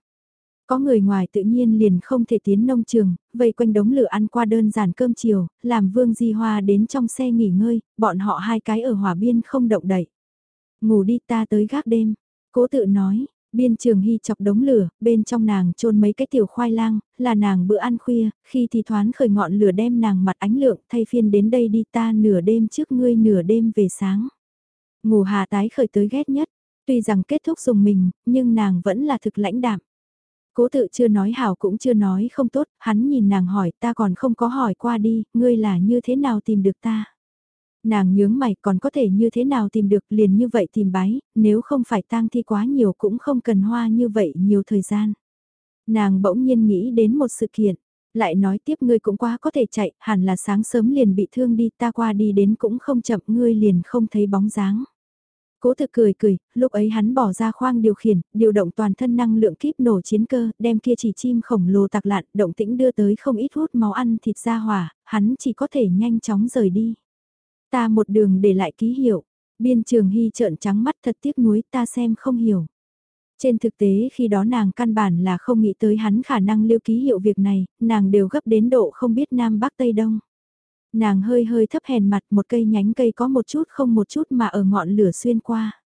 Có người ngoài tự nhiên liền không thể tiến nông trường, vây quanh đống lửa ăn qua đơn giản cơm chiều, làm Vương Di Hoa đến trong xe nghỉ ngơi, bọn họ hai cái ở hỏa biên không động đậy. Ngủ đi ta tới gác đêm, cố tự nói, biên trường hy chọc đống lửa, bên trong nàng trôn mấy cái tiểu khoai lang, là nàng bữa ăn khuya, khi thì thoáng khởi ngọn lửa đem nàng mặt ánh lượng thay phiên đến đây đi ta nửa đêm trước ngươi nửa đêm về sáng. Ngủ hà tái khởi tới ghét nhất, tuy rằng kết thúc dùng mình, nhưng nàng vẫn là thực lãnh đạm. Cố tự chưa nói hảo cũng chưa nói không tốt, hắn nhìn nàng hỏi ta còn không có hỏi qua đi, ngươi là như thế nào tìm được ta. Nàng nhướng mày còn có thể như thế nào tìm được liền như vậy tìm bái, nếu không phải tang thi quá nhiều cũng không cần hoa như vậy nhiều thời gian. Nàng bỗng nhiên nghĩ đến một sự kiện, lại nói tiếp ngươi cũng quá có thể chạy, hẳn là sáng sớm liền bị thương đi ta qua đi đến cũng không chậm ngươi liền không thấy bóng dáng. Cố thực cười cười, lúc ấy hắn bỏ ra khoang điều khiển, điều động toàn thân năng lượng kíp nổ chiến cơ, đem kia chỉ chim khổng lồ tạc lạn, động tĩnh đưa tới không ít hút máu ăn thịt ra hỏa, hắn chỉ có thể nhanh chóng rời đi. Ta một đường để lại ký hiệu, biên trường hy trợn trắng mắt thật tiếc nuối ta xem không hiểu. Trên thực tế khi đó nàng căn bản là không nghĩ tới hắn khả năng lưu ký hiệu việc này, nàng đều gấp đến độ không biết Nam Bắc Tây Đông. Nàng hơi hơi thấp hèn mặt một cây nhánh cây có một chút không một chút mà ở ngọn lửa xuyên qua.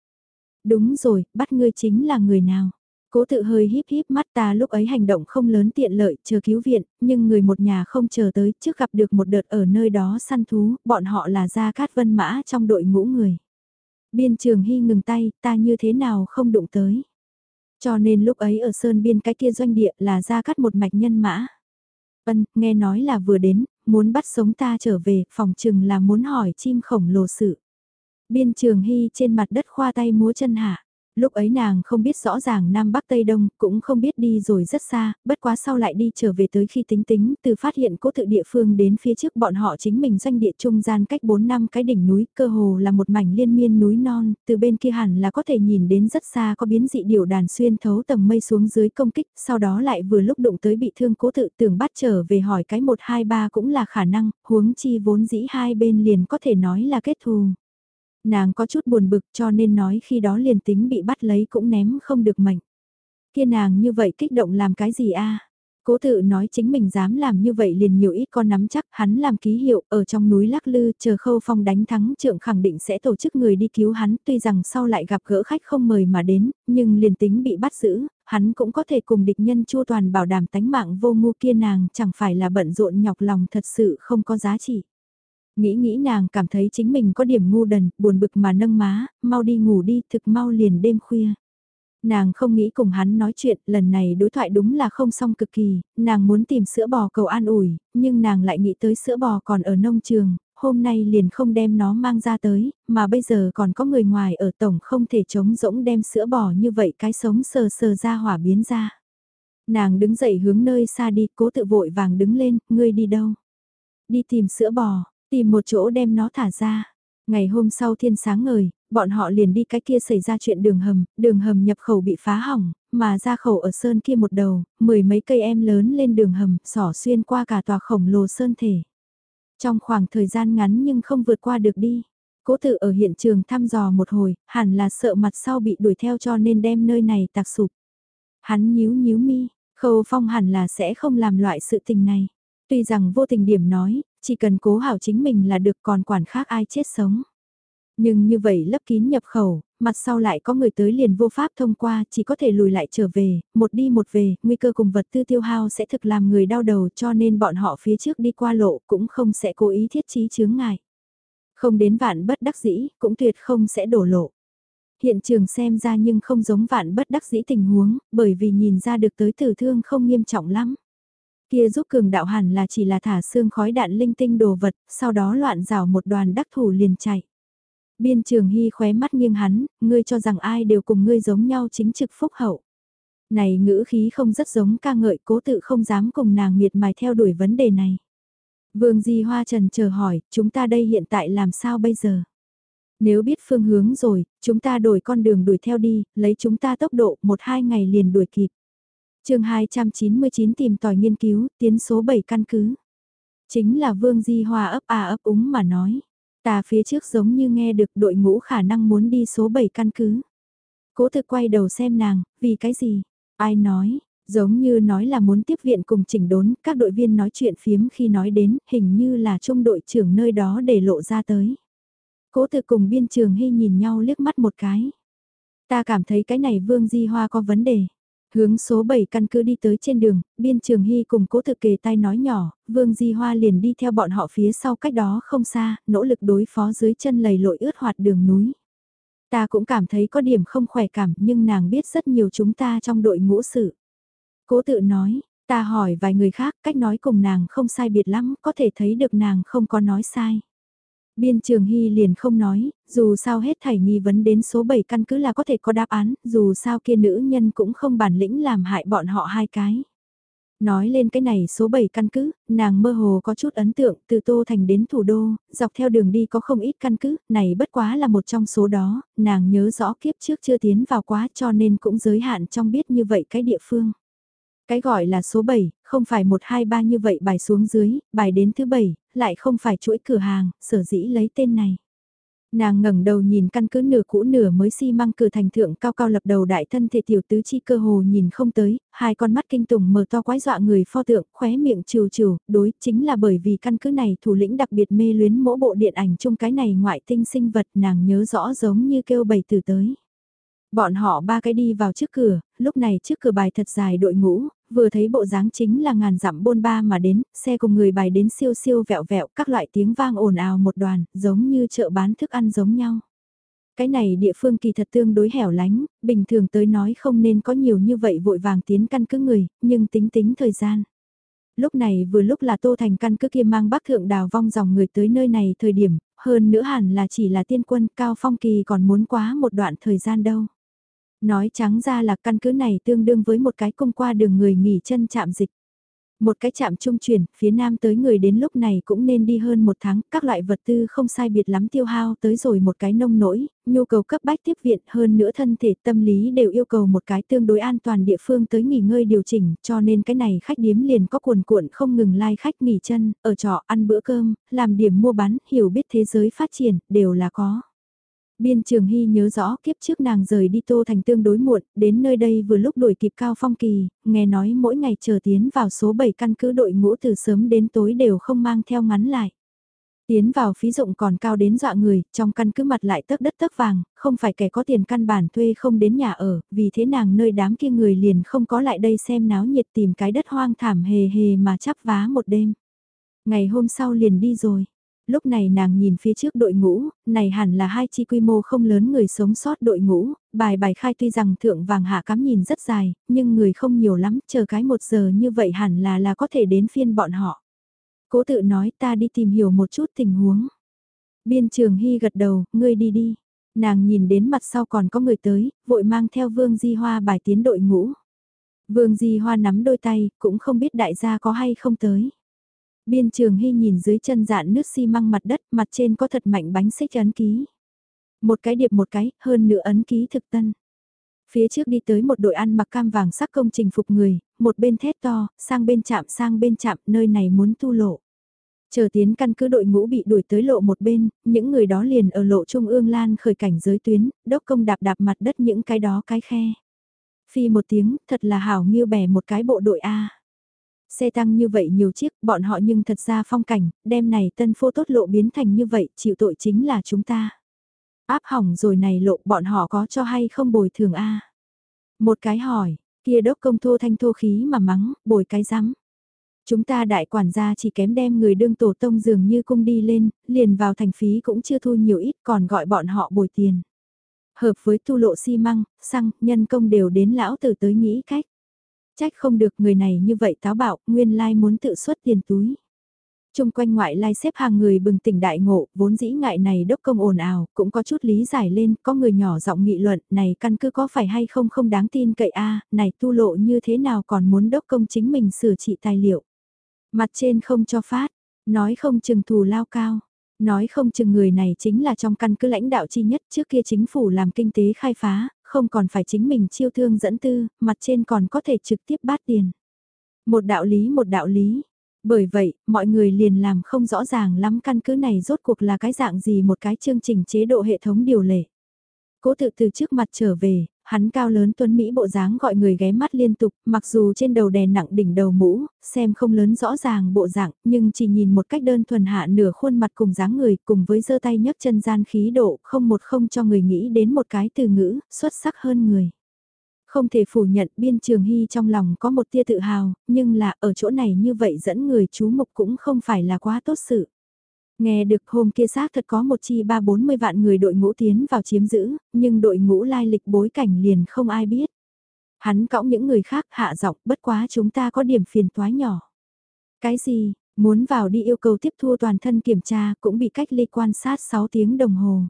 Đúng rồi, bắt ngươi chính là người nào? Cố tự hơi híp híp mắt ta lúc ấy hành động không lớn tiện lợi chờ cứu viện, nhưng người một nhà không chờ tới trước gặp được một đợt ở nơi đó săn thú, bọn họ là Gia Cát Vân Mã trong đội ngũ người. Biên trường hy ngừng tay, ta như thế nào không đụng tới. Cho nên lúc ấy ở Sơn Biên cái kia doanh địa là Gia Cát một mạch nhân mã. Vân, nghe nói là vừa đến, muốn bắt sống ta trở về, phòng chừng là muốn hỏi chim khổng lồ sự. Biên trường hy trên mặt đất khoa tay múa chân hạ. Lúc ấy nàng không biết rõ ràng Nam Bắc Tây Đông, cũng không biết đi rồi rất xa, bất quá sau lại đi trở về tới khi tính tính, từ phát hiện cố tự địa phương đến phía trước bọn họ chính mình doanh địa trung gian cách 4 năm cái đỉnh núi, cơ hồ là một mảnh liên miên núi non, từ bên kia hẳn là có thể nhìn đến rất xa có biến dị điều đàn xuyên thấu tầng mây xuống dưới công kích, sau đó lại vừa lúc đụng tới bị thương cố tự tưởng bắt trở về hỏi cái 123 cũng là khả năng, huống chi vốn dĩ hai bên liền có thể nói là kết thù nàng có chút buồn bực cho nên nói khi đó liền tính bị bắt lấy cũng ném không được mệnh. Kia nàng như vậy kích động làm cái gì a? Cố tự nói chính mình dám làm như vậy liền nhiều ít con nắm chắc hắn làm ký hiệu ở trong núi lắc lư chờ khâu phong đánh thắng trượng khẳng định sẽ tổ chức người đi cứu hắn tuy rằng sau lại gặp gỡ khách không mời mà đến, nhưng liền tính bị bắt giữ, hắn cũng có thể cùng địch nhân chua toàn bảo đảm tánh mạng vô ngu kia nàng chẳng phải là bận rộn nhọc lòng thật sự không có giá trị. Nghĩ nghĩ nàng cảm thấy chính mình có điểm ngu đần, buồn bực mà nâng má, mau đi ngủ đi, thực mau liền đêm khuya. Nàng không nghĩ cùng hắn nói chuyện, lần này đối thoại đúng là không xong cực kỳ, nàng muốn tìm sữa bò cầu an ủi, nhưng nàng lại nghĩ tới sữa bò còn ở nông trường, hôm nay liền không đem nó mang ra tới, mà bây giờ còn có người ngoài ở tổng không thể chống rỗng đem sữa bò như vậy cái sống sờ sờ ra hỏa biến ra. Nàng đứng dậy hướng nơi xa đi, cố tự vội vàng đứng lên, ngươi đi đâu? Đi tìm sữa bò, Tìm một chỗ đem nó thả ra. Ngày hôm sau thiên sáng ngời, bọn họ liền đi cái kia xảy ra chuyện đường hầm, đường hầm nhập khẩu bị phá hỏng, mà ra khẩu ở sơn kia một đầu, mười mấy cây em lớn lên đường hầm, sỏ xuyên qua cả tòa khổng lồ sơn thể. Trong khoảng thời gian ngắn nhưng không vượt qua được đi. Cố tự ở hiện trường thăm dò một hồi, hẳn là sợ mặt sau bị đuổi theo cho nên đem nơi này tạc sụp. Hắn nhíu nhíu mi, khâu phong hẳn là sẽ không làm loại sự tình này. Tuy rằng vô tình điểm nói, chỉ cần cố hảo chính mình là được còn quản khác ai chết sống. Nhưng như vậy lấp kín nhập khẩu, mặt sau lại có người tới liền vô pháp thông qua, chỉ có thể lùi lại trở về, một đi một về, nguy cơ cùng vật tư tiêu hao sẽ thực làm người đau đầu cho nên bọn họ phía trước đi qua lộ cũng không sẽ cố ý thiết trí chướng ngại. Không đến vạn bất đắc dĩ, cũng tuyệt không sẽ đổ lộ. Hiện trường xem ra nhưng không giống vạn bất đắc dĩ tình huống, bởi vì nhìn ra được tới tử thương không nghiêm trọng lắm. Kia giúp cường đạo hẳn là chỉ là thả xương khói đạn linh tinh đồ vật, sau đó loạn rào một đoàn đắc thủ liền chạy. Biên trường hy khóe mắt nghiêng hắn, ngươi cho rằng ai đều cùng ngươi giống nhau chính trực phúc hậu. Này ngữ khí không rất giống ca ngợi cố tự không dám cùng nàng miệt mài theo đuổi vấn đề này. Vương Di Hoa Trần chờ hỏi, chúng ta đây hiện tại làm sao bây giờ? Nếu biết phương hướng rồi, chúng ta đổi con đường đuổi theo đi, lấy chúng ta tốc độ một hai ngày liền đuổi kịp chương 299 tìm tòi nghiên cứu, tiến số 7 căn cứ. Chính là Vương Di Hoa ấp à ấp úng mà nói. Ta phía trước giống như nghe được đội ngũ khả năng muốn đi số 7 căn cứ. Cố thực quay đầu xem nàng, vì cái gì? Ai nói? Giống như nói là muốn tiếp viện cùng chỉnh đốn, các đội viên nói chuyện phiếm khi nói đến, hình như là trung đội trưởng nơi đó để lộ ra tới. Cố thực cùng biên trường hy nhìn nhau liếc mắt một cái. Ta cảm thấy cái này Vương Di Hoa có vấn đề. Hướng số 7 căn cứ đi tới trên đường, biên trường hy cùng cố thực kề tay nói nhỏ, Vương Di Hoa liền đi theo bọn họ phía sau cách đó không xa, nỗ lực đối phó dưới chân lầy lội ướt hoạt đường núi. Ta cũng cảm thấy có điểm không khỏe cảm nhưng nàng biết rất nhiều chúng ta trong đội ngũ sự. Cố tự nói, ta hỏi vài người khác cách nói cùng nàng không sai biệt lắm, có thể thấy được nàng không có nói sai. Biên trường hy liền không nói, dù sao hết thảy nghi vấn đến số 7 căn cứ là có thể có đáp án, dù sao kia nữ nhân cũng không bản lĩnh làm hại bọn họ hai cái. Nói lên cái này số 7 căn cứ, nàng mơ hồ có chút ấn tượng từ Tô Thành đến thủ đô, dọc theo đường đi có không ít căn cứ, này bất quá là một trong số đó, nàng nhớ rõ kiếp trước chưa tiến vào quá cho nên cũng giới hạn trong biết như vậy cái địa phương. Cái gọi là số 7, không phải 1 2 3 như vậy bài xuống dưới, bài đến thứ 7, lại không phải chuỗi cửa hàng, sở dĩ lấy tên này. Nàng ngẩng đầu nhìn căn cứ nửa cũ nửa mới xi măng cửa thành thượng cao cao lập đầu đại thân thể tiểu tứ chi cơ hồ nhìn không tới, hai con mắt kinh tủng mở to quái dọa người pho tượng, khóe miệng trừ trừ, đối chính là bởi vì căn cứ này thủ lĩnh đặc biệt mê luyến mỗi bộ điện ảnh chung cái này ngoại tinh sinh vật nàng nhớ rõ giống như kêu bầy từ tới. Bọn họ ba cái đi vào trước cửa, lúc này trước cửa bài thật dài đội ngũ, vừa thấy bộ dáng chính là ngàn dặm bôn ba mà đến, xe cùng người bài đến siêu siêu vẹo vẹo, các loại tiếng vang ồn ào một đoàn, giống như chợ bán thức ăn giống nhau. Cái này địa phương kỳ thật tương đối hẻo lánh, bình thường tới nói không nên có nhiều như vậy vội vàng tiến căn cứ người, nhưng tính tính thời gian. Lúc này vừa lúc là Tô Thành căn cứ kia mang bác thượng đào vong dòng người tới nơi này thời điểm, hơn nữa hẳn là chỉ là tiên quân cao phong kỳ còn muốn quá một đoạn thời gian đâu. Nói trắng ra là căn cứ này tương đương với một cái cung qua đường người nghỉ chân chạm dịch. Một cái chạm trung chuyển, phía nam tới người đến lúc này cũng nên đi hơn một tháng, các loại vật tư không sai biệt lắm tiêu hao tới rồi một cái nông nỗi, nhu cầu cấp bách tiếp viện hơn nữa thân thể tâm lý đều yêu cầu một cái tương đối an toàn địa phương tới nghỉ ngơi điều chỉnh, cho nên cái này khách điếm liền có cuồn cuộn không ngừng lai like khách nghỉ chân, ở trọ ăn bữa cơm, làm điểm mua bán, hiểu biết thế giới phát triển, đều là có. Biên Trường Hy nhớ rõ kiếp trước nàng rời đi Tô Thành tương đối muộn, đến nơi đây vừa lúc đuổi kịp Cao Phong Kỳ, nghe nói mỗi ngày chờ tiến vào số 7 căn cứ đội ngũ từ sớm đến tối đều không mang theo ngắn lại. Tiến vào phí dụng còn cao đến dọa người, trong căn cứ mặt lại tấc đất tấc vàng, không phải kẻ có tiền căn bản thuê không đến nhà ở, vì thế nàng nơi đám kia người liền không có lại đây xem náo nhiệt tìm cái đất hoang thảm hề hề mà chắp vá một đêm. Ngày hôm sau liền đi rồi lúc này nàng nhìn phía trước đội ngũ, này hẳn là hai chi quy mô không lớn người sống sót đội ngũ, bài bài khai tuy rằng thượng vàng hạ cắm nhìn rất dài, nhưng người không nhiều lắm, chờ cái một giờ như vậy hẳn là là có thể đến phiên bọn họ. Cố tự nói ta đi tìm hiểu một chút tình huống. Biên trường hy gật đầu, ngươi đi đi. Nàng nhìn đến mặt sau còn có người tới, vội mang theo Vương Di Hoa bài tiến đội ngũ. Vương Di Hoa nắm đôi tay, cũng không biết đại gia có hay không tới. Biên trường hy nhìn dưới chân dạn nước xi măng mặt đất, mặt trên có thật mạnh bánh xích ấn ký. Một cái điệp một cái, hơn nửa ấn ký thực tân. Phía trước đi tới một đội ăn mặc cam vàng sắc công trình phục người, một bên thét to, sang bên chạm sang bên chạm, nơi này muốn tu lộ. Chờ tiến căn cứ đội ngũ bị đuổi tới lộ một bên, những người đó liền ở lộ trung ương lan khởi cảnh giới tuyến, đốc công đạp đạp mặt đất những cái đó cái khe. Phi một tiếng, thật là hảo như bẻ một cái bộ đội A. Xe tăng như vậy nhiều chiếc, bọn họ nhưng thật ra phong cảnh, đêm này tân phô tốt lộ biến thành như vậy, chịu tội chính là chúng ta. Áp hỏng rồi này lộ bọn họ có cho hay không bồi thường a Một cái hỏi, kia đốc công thô thanh thô khí mà mắng, bồi cái rắm Chúng ta đại quản gia chỉ kém đem người đương tổ tông dường như cung đi lên, liền vào thành phí cũng chưa thu nhiều ít còn gọi bọn họ bồi tiền. Hợp với thu lộ xi măng, xăng, nhân công đều đến lão tử tới nghĩ cách. Trách không được người này như vậy táo bạo, nguyên lai muốn tự xuất tiền túi. Trung quanh ngoại lai xếp hàng người bừng tỉnh đại ngộ, vốn dĩ ngại này đốc công ồn ào, cũng có chút lý giải lên, có người nhỏ giọng nghị luận, này căn cứ có phải hay không không đáng tin cậy a này tu lộ như thế nào còn muốn đốc công chính mình sửa trị tài liệu. Mặt trên không cho phát, nói không chừng thù lao cao, nói không chừng người này chính là trong căn cứ lãnh đạo chi nhất trước kia chính phủ làm kinh tế khai phá, không còn phải chính mình chiêu thương dẫn tư, mặt trên còn có thể trực tiếp bát tiền. Một đạo lý một đạo lý. Bởi vậy, mọi người liền làm không rõ ràng lắm căn cứ này rốt cuộc là cái dạng gì một cái chương trình chế độ hệ thống điều lệ. Cố tự từ trước mặt trở về, hắn cao lớn tuấn Mỹ bộ dáng gọi người ghé mắt liên tục, mặc dù trên đầu đè nặng đỉnh đầu mũ, xem không lớn rõ ràng bộ dạng, nhưng chỉ nhìn một cách đơn thuần hạ nửa khuôn mặt cùng dáng người cùng với giơ tay nhấc chân gian khí độ, không một không cho người nghĩ đến một cái từ ngữ, xuất sắc hơn người. Không thể phủ nhận biên trường hy trong lòng có một tia tự hào, nhưng là ở chỗ này như vậy dẫn người chú mục cũng không phải là quá tốt sự. Nghe được hôm kia xác thật có một chi ba bốn mươi vạn người đội ngũ tiến vào chiếm giữ, nhưng đội ngũ lai lịch bối cảnh liền không ai biết. Hắn cõng những người khác hạ giọng bất quá chúng ta có điểm phiền toái nhỏ. Cái gì, muốn vào đi yêu cầu tiếp thu toàn thân kiểm tra cũng bị cách ly quan sát 6 tiếng đồng hồ.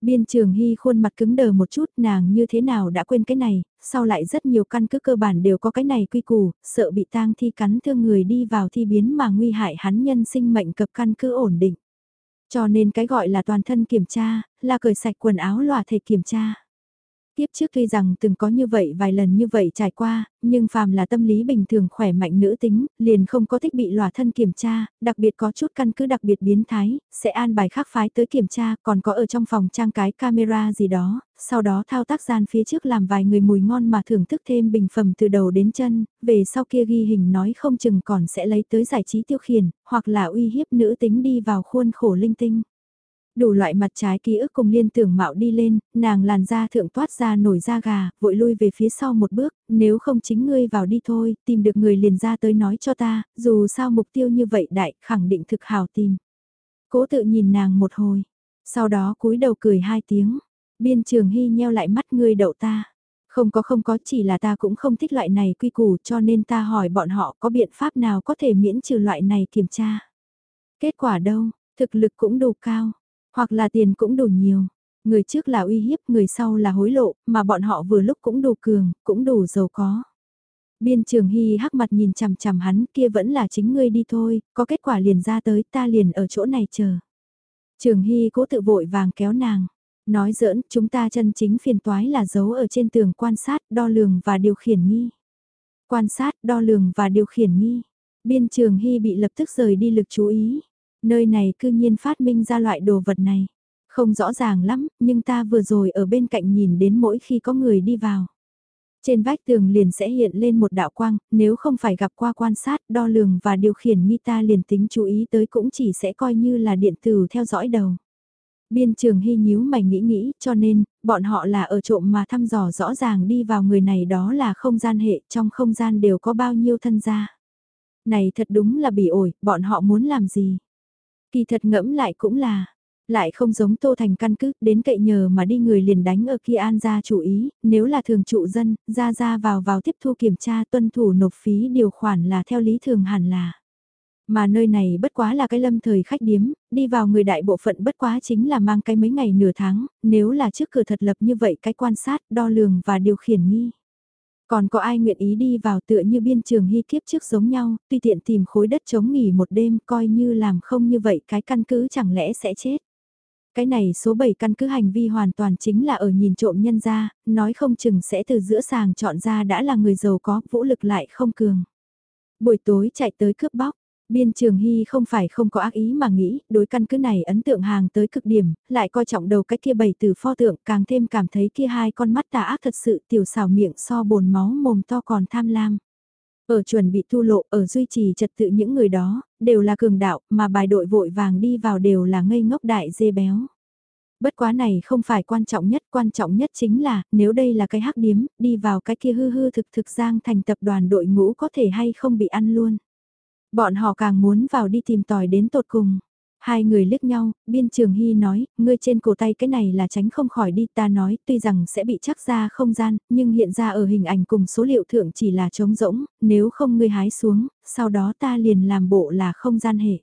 Biên trường hy khuôn mặt cứng đờ một chút nàng như thế nào đã quên cái này, sau lại rất nhiều căn cứ cơ bản đều có cái này quy củ, sợ bị tang thi cắn thương người đi vào thi biến mà nguy hại hắn nhân sinh mệnh cập căn cứ ổn định. Cho nên cái gọi là toàn thân kiểm tra, là cởi sạch quần áo lòa thể kiểm tra. Tiếp trước tuy rằng từng có như vậy vài lần như vậy trải qua, nhưng phàm là tâm lý bình thường khỏe mạnh nữ tính, liền không có thích bị lòa thân kiểm tra, đặc biệt có chút căn cứ đặc biệt biến thái, sẽ an bài khác phái tới kiểm tra, còn có ở trong phòng trang cái camera gì đó, sau đó thao tác gian phía trước làm vài người mùi ngon mà thưởng thức thêm bình phẩm từ đầu đến chân, về sau kia ghi hình nói không chừng còn sẽ lấy tới giải trí tiêu khiển, hoặc là uy hiếp nữ tính đi vào khuôn khổ linh tinh đủ loại mặt trái ký ức cùng liên tưởng mạo đi lên, nàng làn da thượng toát ra nổi da gà, vội lui về phía sau một bước, nếu không chính ngươi vào đi thôi, tìm được người liền ra tới nói cho ta, dù sao mục tiêu như vậy đại, khẳng định thực hào tìm. Cố tự nhìn nàng một hồi, sau đó cúi đầu cười hai tiếng, biên trường hy nheo lại mắt ngươi đậu ta. Không có không có chỉ là ta cũng không thích loại này quy củ cho nên ta hỏi bọn họ có biện pháp nào có thể miễn trừ loại này kiểm tra. Kết quả đâu, thực lực cũng đủ cao, hoặc là tiền cũng đủ nhiều. Người trước là uy hiếp, người sau là hối lộ, mà bọn họ vừa lúc cũng đủ cường, cũng đủ giàu có. Biên trường hy hắc mặt nhìn chằm chằm hắn kia vẫn là chính ngươi đi thôi, có kết quả liền ra tới ta liền ở chỗ này chờ. Trường hy cố tự vội vàng kéo nàng. Nói giỡn, chúng ta chân chính phiền toái là giấu ở trên tường quan sát, đo lường và điều khiển nghi. Quan sát, đo lường và điều khiển nghi. Biên trường hy bị lập tức rời đi lực chú ý. Nơi này cư nhiên phát minh ra loại đồ vật này. Không rõ ràng lắm, nhưng ta vừa rồi ở bên cạnh nhìn đến mỗi khi có người đi vào. Trên vách tường liền sẽ hiện lên một đạo quang, nếu không phải gặp qua quan sát, đo lường và điều khiển nghi ta liền tính chú ý tới cũng chỉ sẽ coi như là điện tử theo dõi đầu. Biên trường hy nhíu mày nghĩ nghĩ, cho nên, bọn họ là ở trộm mà thăm dò rõ ràng đi vào người này đó là không gian hệ, trong không gian đều có bao nhiêu thân gia. Này thật đúng là bị ổi, bọn họ muốn làm gì? Kỳ thật ngẫm lại cũng là, lại không giống Tô Thành căn cứ, đến cậy nhờ mà đi người liền đánh ở kia an gia chủ ý, nếu là thường trụ dân, ra ra vào vào tiếp thu kiểm tra tuân thủ nộp phí điều khoản là theo lý thường hẳn là. Mà nơi này bất quá là cái lâm thời khách điếm, đi vào người đại bộ phận bất quá chính là mang cái mấy ngày nửa tháng, nếu là trước cửa thật lập như vậy cái quan sát, đo lường và điều khiển nghi. Còn có ai nguyện ý đi vào tựa như biên trường hy kiếp trước giống nhau, tuy tiện tìm khối đất chống nghỉ một đêm coi như làm không như vậy cái căn cứ chẳng lẽ sẽ chết. Cái này số 7 căn cứ hành vi hoàn toàn chính là ở nhìn trộm nhân ra, nói không chừng sẽ từ giữa sàng chọn ra đã là người giàu có, vũ lực lại không cường. Buổi tối chạy tới cướp bóc, Biên Trường Hy không phải không có ác ý mà nghĩ, đối căn cứ này ấn tượng hàng tới cực điểm, lại coi trọng đầu cái kia bảy từ pho tượng càng thêm cảm thấy kia hai con mắt tà ác thật sự tiểu xào miệng so bồn máu mồm to còn tham lam. Ở chuẩn bị thu lộ, ở duy trì trật tự những người đó, đều là cường đạo, mà bài đội vội vàng đi vào đều là ngây ngốc đại dê béo. Bất quá này không phải quan trọng nhất, quan trọng nhất chính là, nếu đây là cái hắc điếm, đi vào cái kia hư hư thực thực giang thành tập đoàn đội ngũ có thể hay không bị ăn luôn. Bọn họ càng muốn vào đi tìm tòi đến tột cùng. Hai người liếc nhau, biên trường hy nói, ngươi trên cổ tay cái này là tránh không khỏi đi ta nói, tuy rằng sẽ bị chắc ra không gian, nhưng hiện ra ở hình ảnh cùng số liệu thượng chỉ là trống rỗng, nếu không ngươi hái xuống, sau đó ta liền làm bộ là không gian hệ.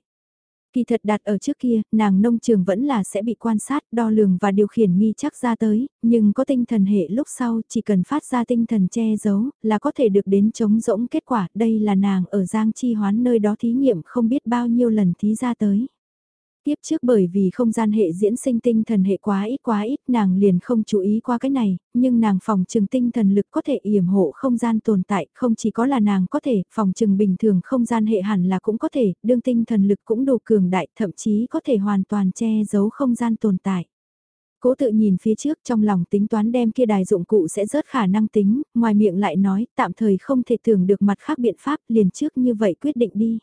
Kỳ thật đặt ở trước kia, nàng nông trường vẫn là sẽ bị quan sát, đo lường và điều khiển nghi chắc ra tới, nhưng có tinh thần hệ lúc sau chỉ cần phát ra tinh thần che giấu, là có thể được đến chống rỗng kết quả. Đây là nàng ở Giang Chi Hoán nơi đó thí nghiệm không biết bao nhiêu lần thí ra tới. Tiếp trước bởi vì không gian hệ diễn sinh tinh thần hệ quá ít quá ít nàng liền không chú ý qua cái này, nhưng nàng phòng trừng tinh thần lực có thể yểm hộ không gian tồn tại, không chỉ có là nàng có thể, phòng trừng bình thường không gian hệ hẳn là cũng có thể, đương tinh thần lực cũng đủ cường đại, thậm chí có thể hoàn toàn che giấu không gian tồn tại. Cố tự nhìn phía trước trong lòng tính toán đem kia đài dụng cụ sẽ rớt khả năng tính, ngoài miệng lại nói tạm thời không thể tưởng được mặt khác biện pháp liền trước như vậy quyết định đi.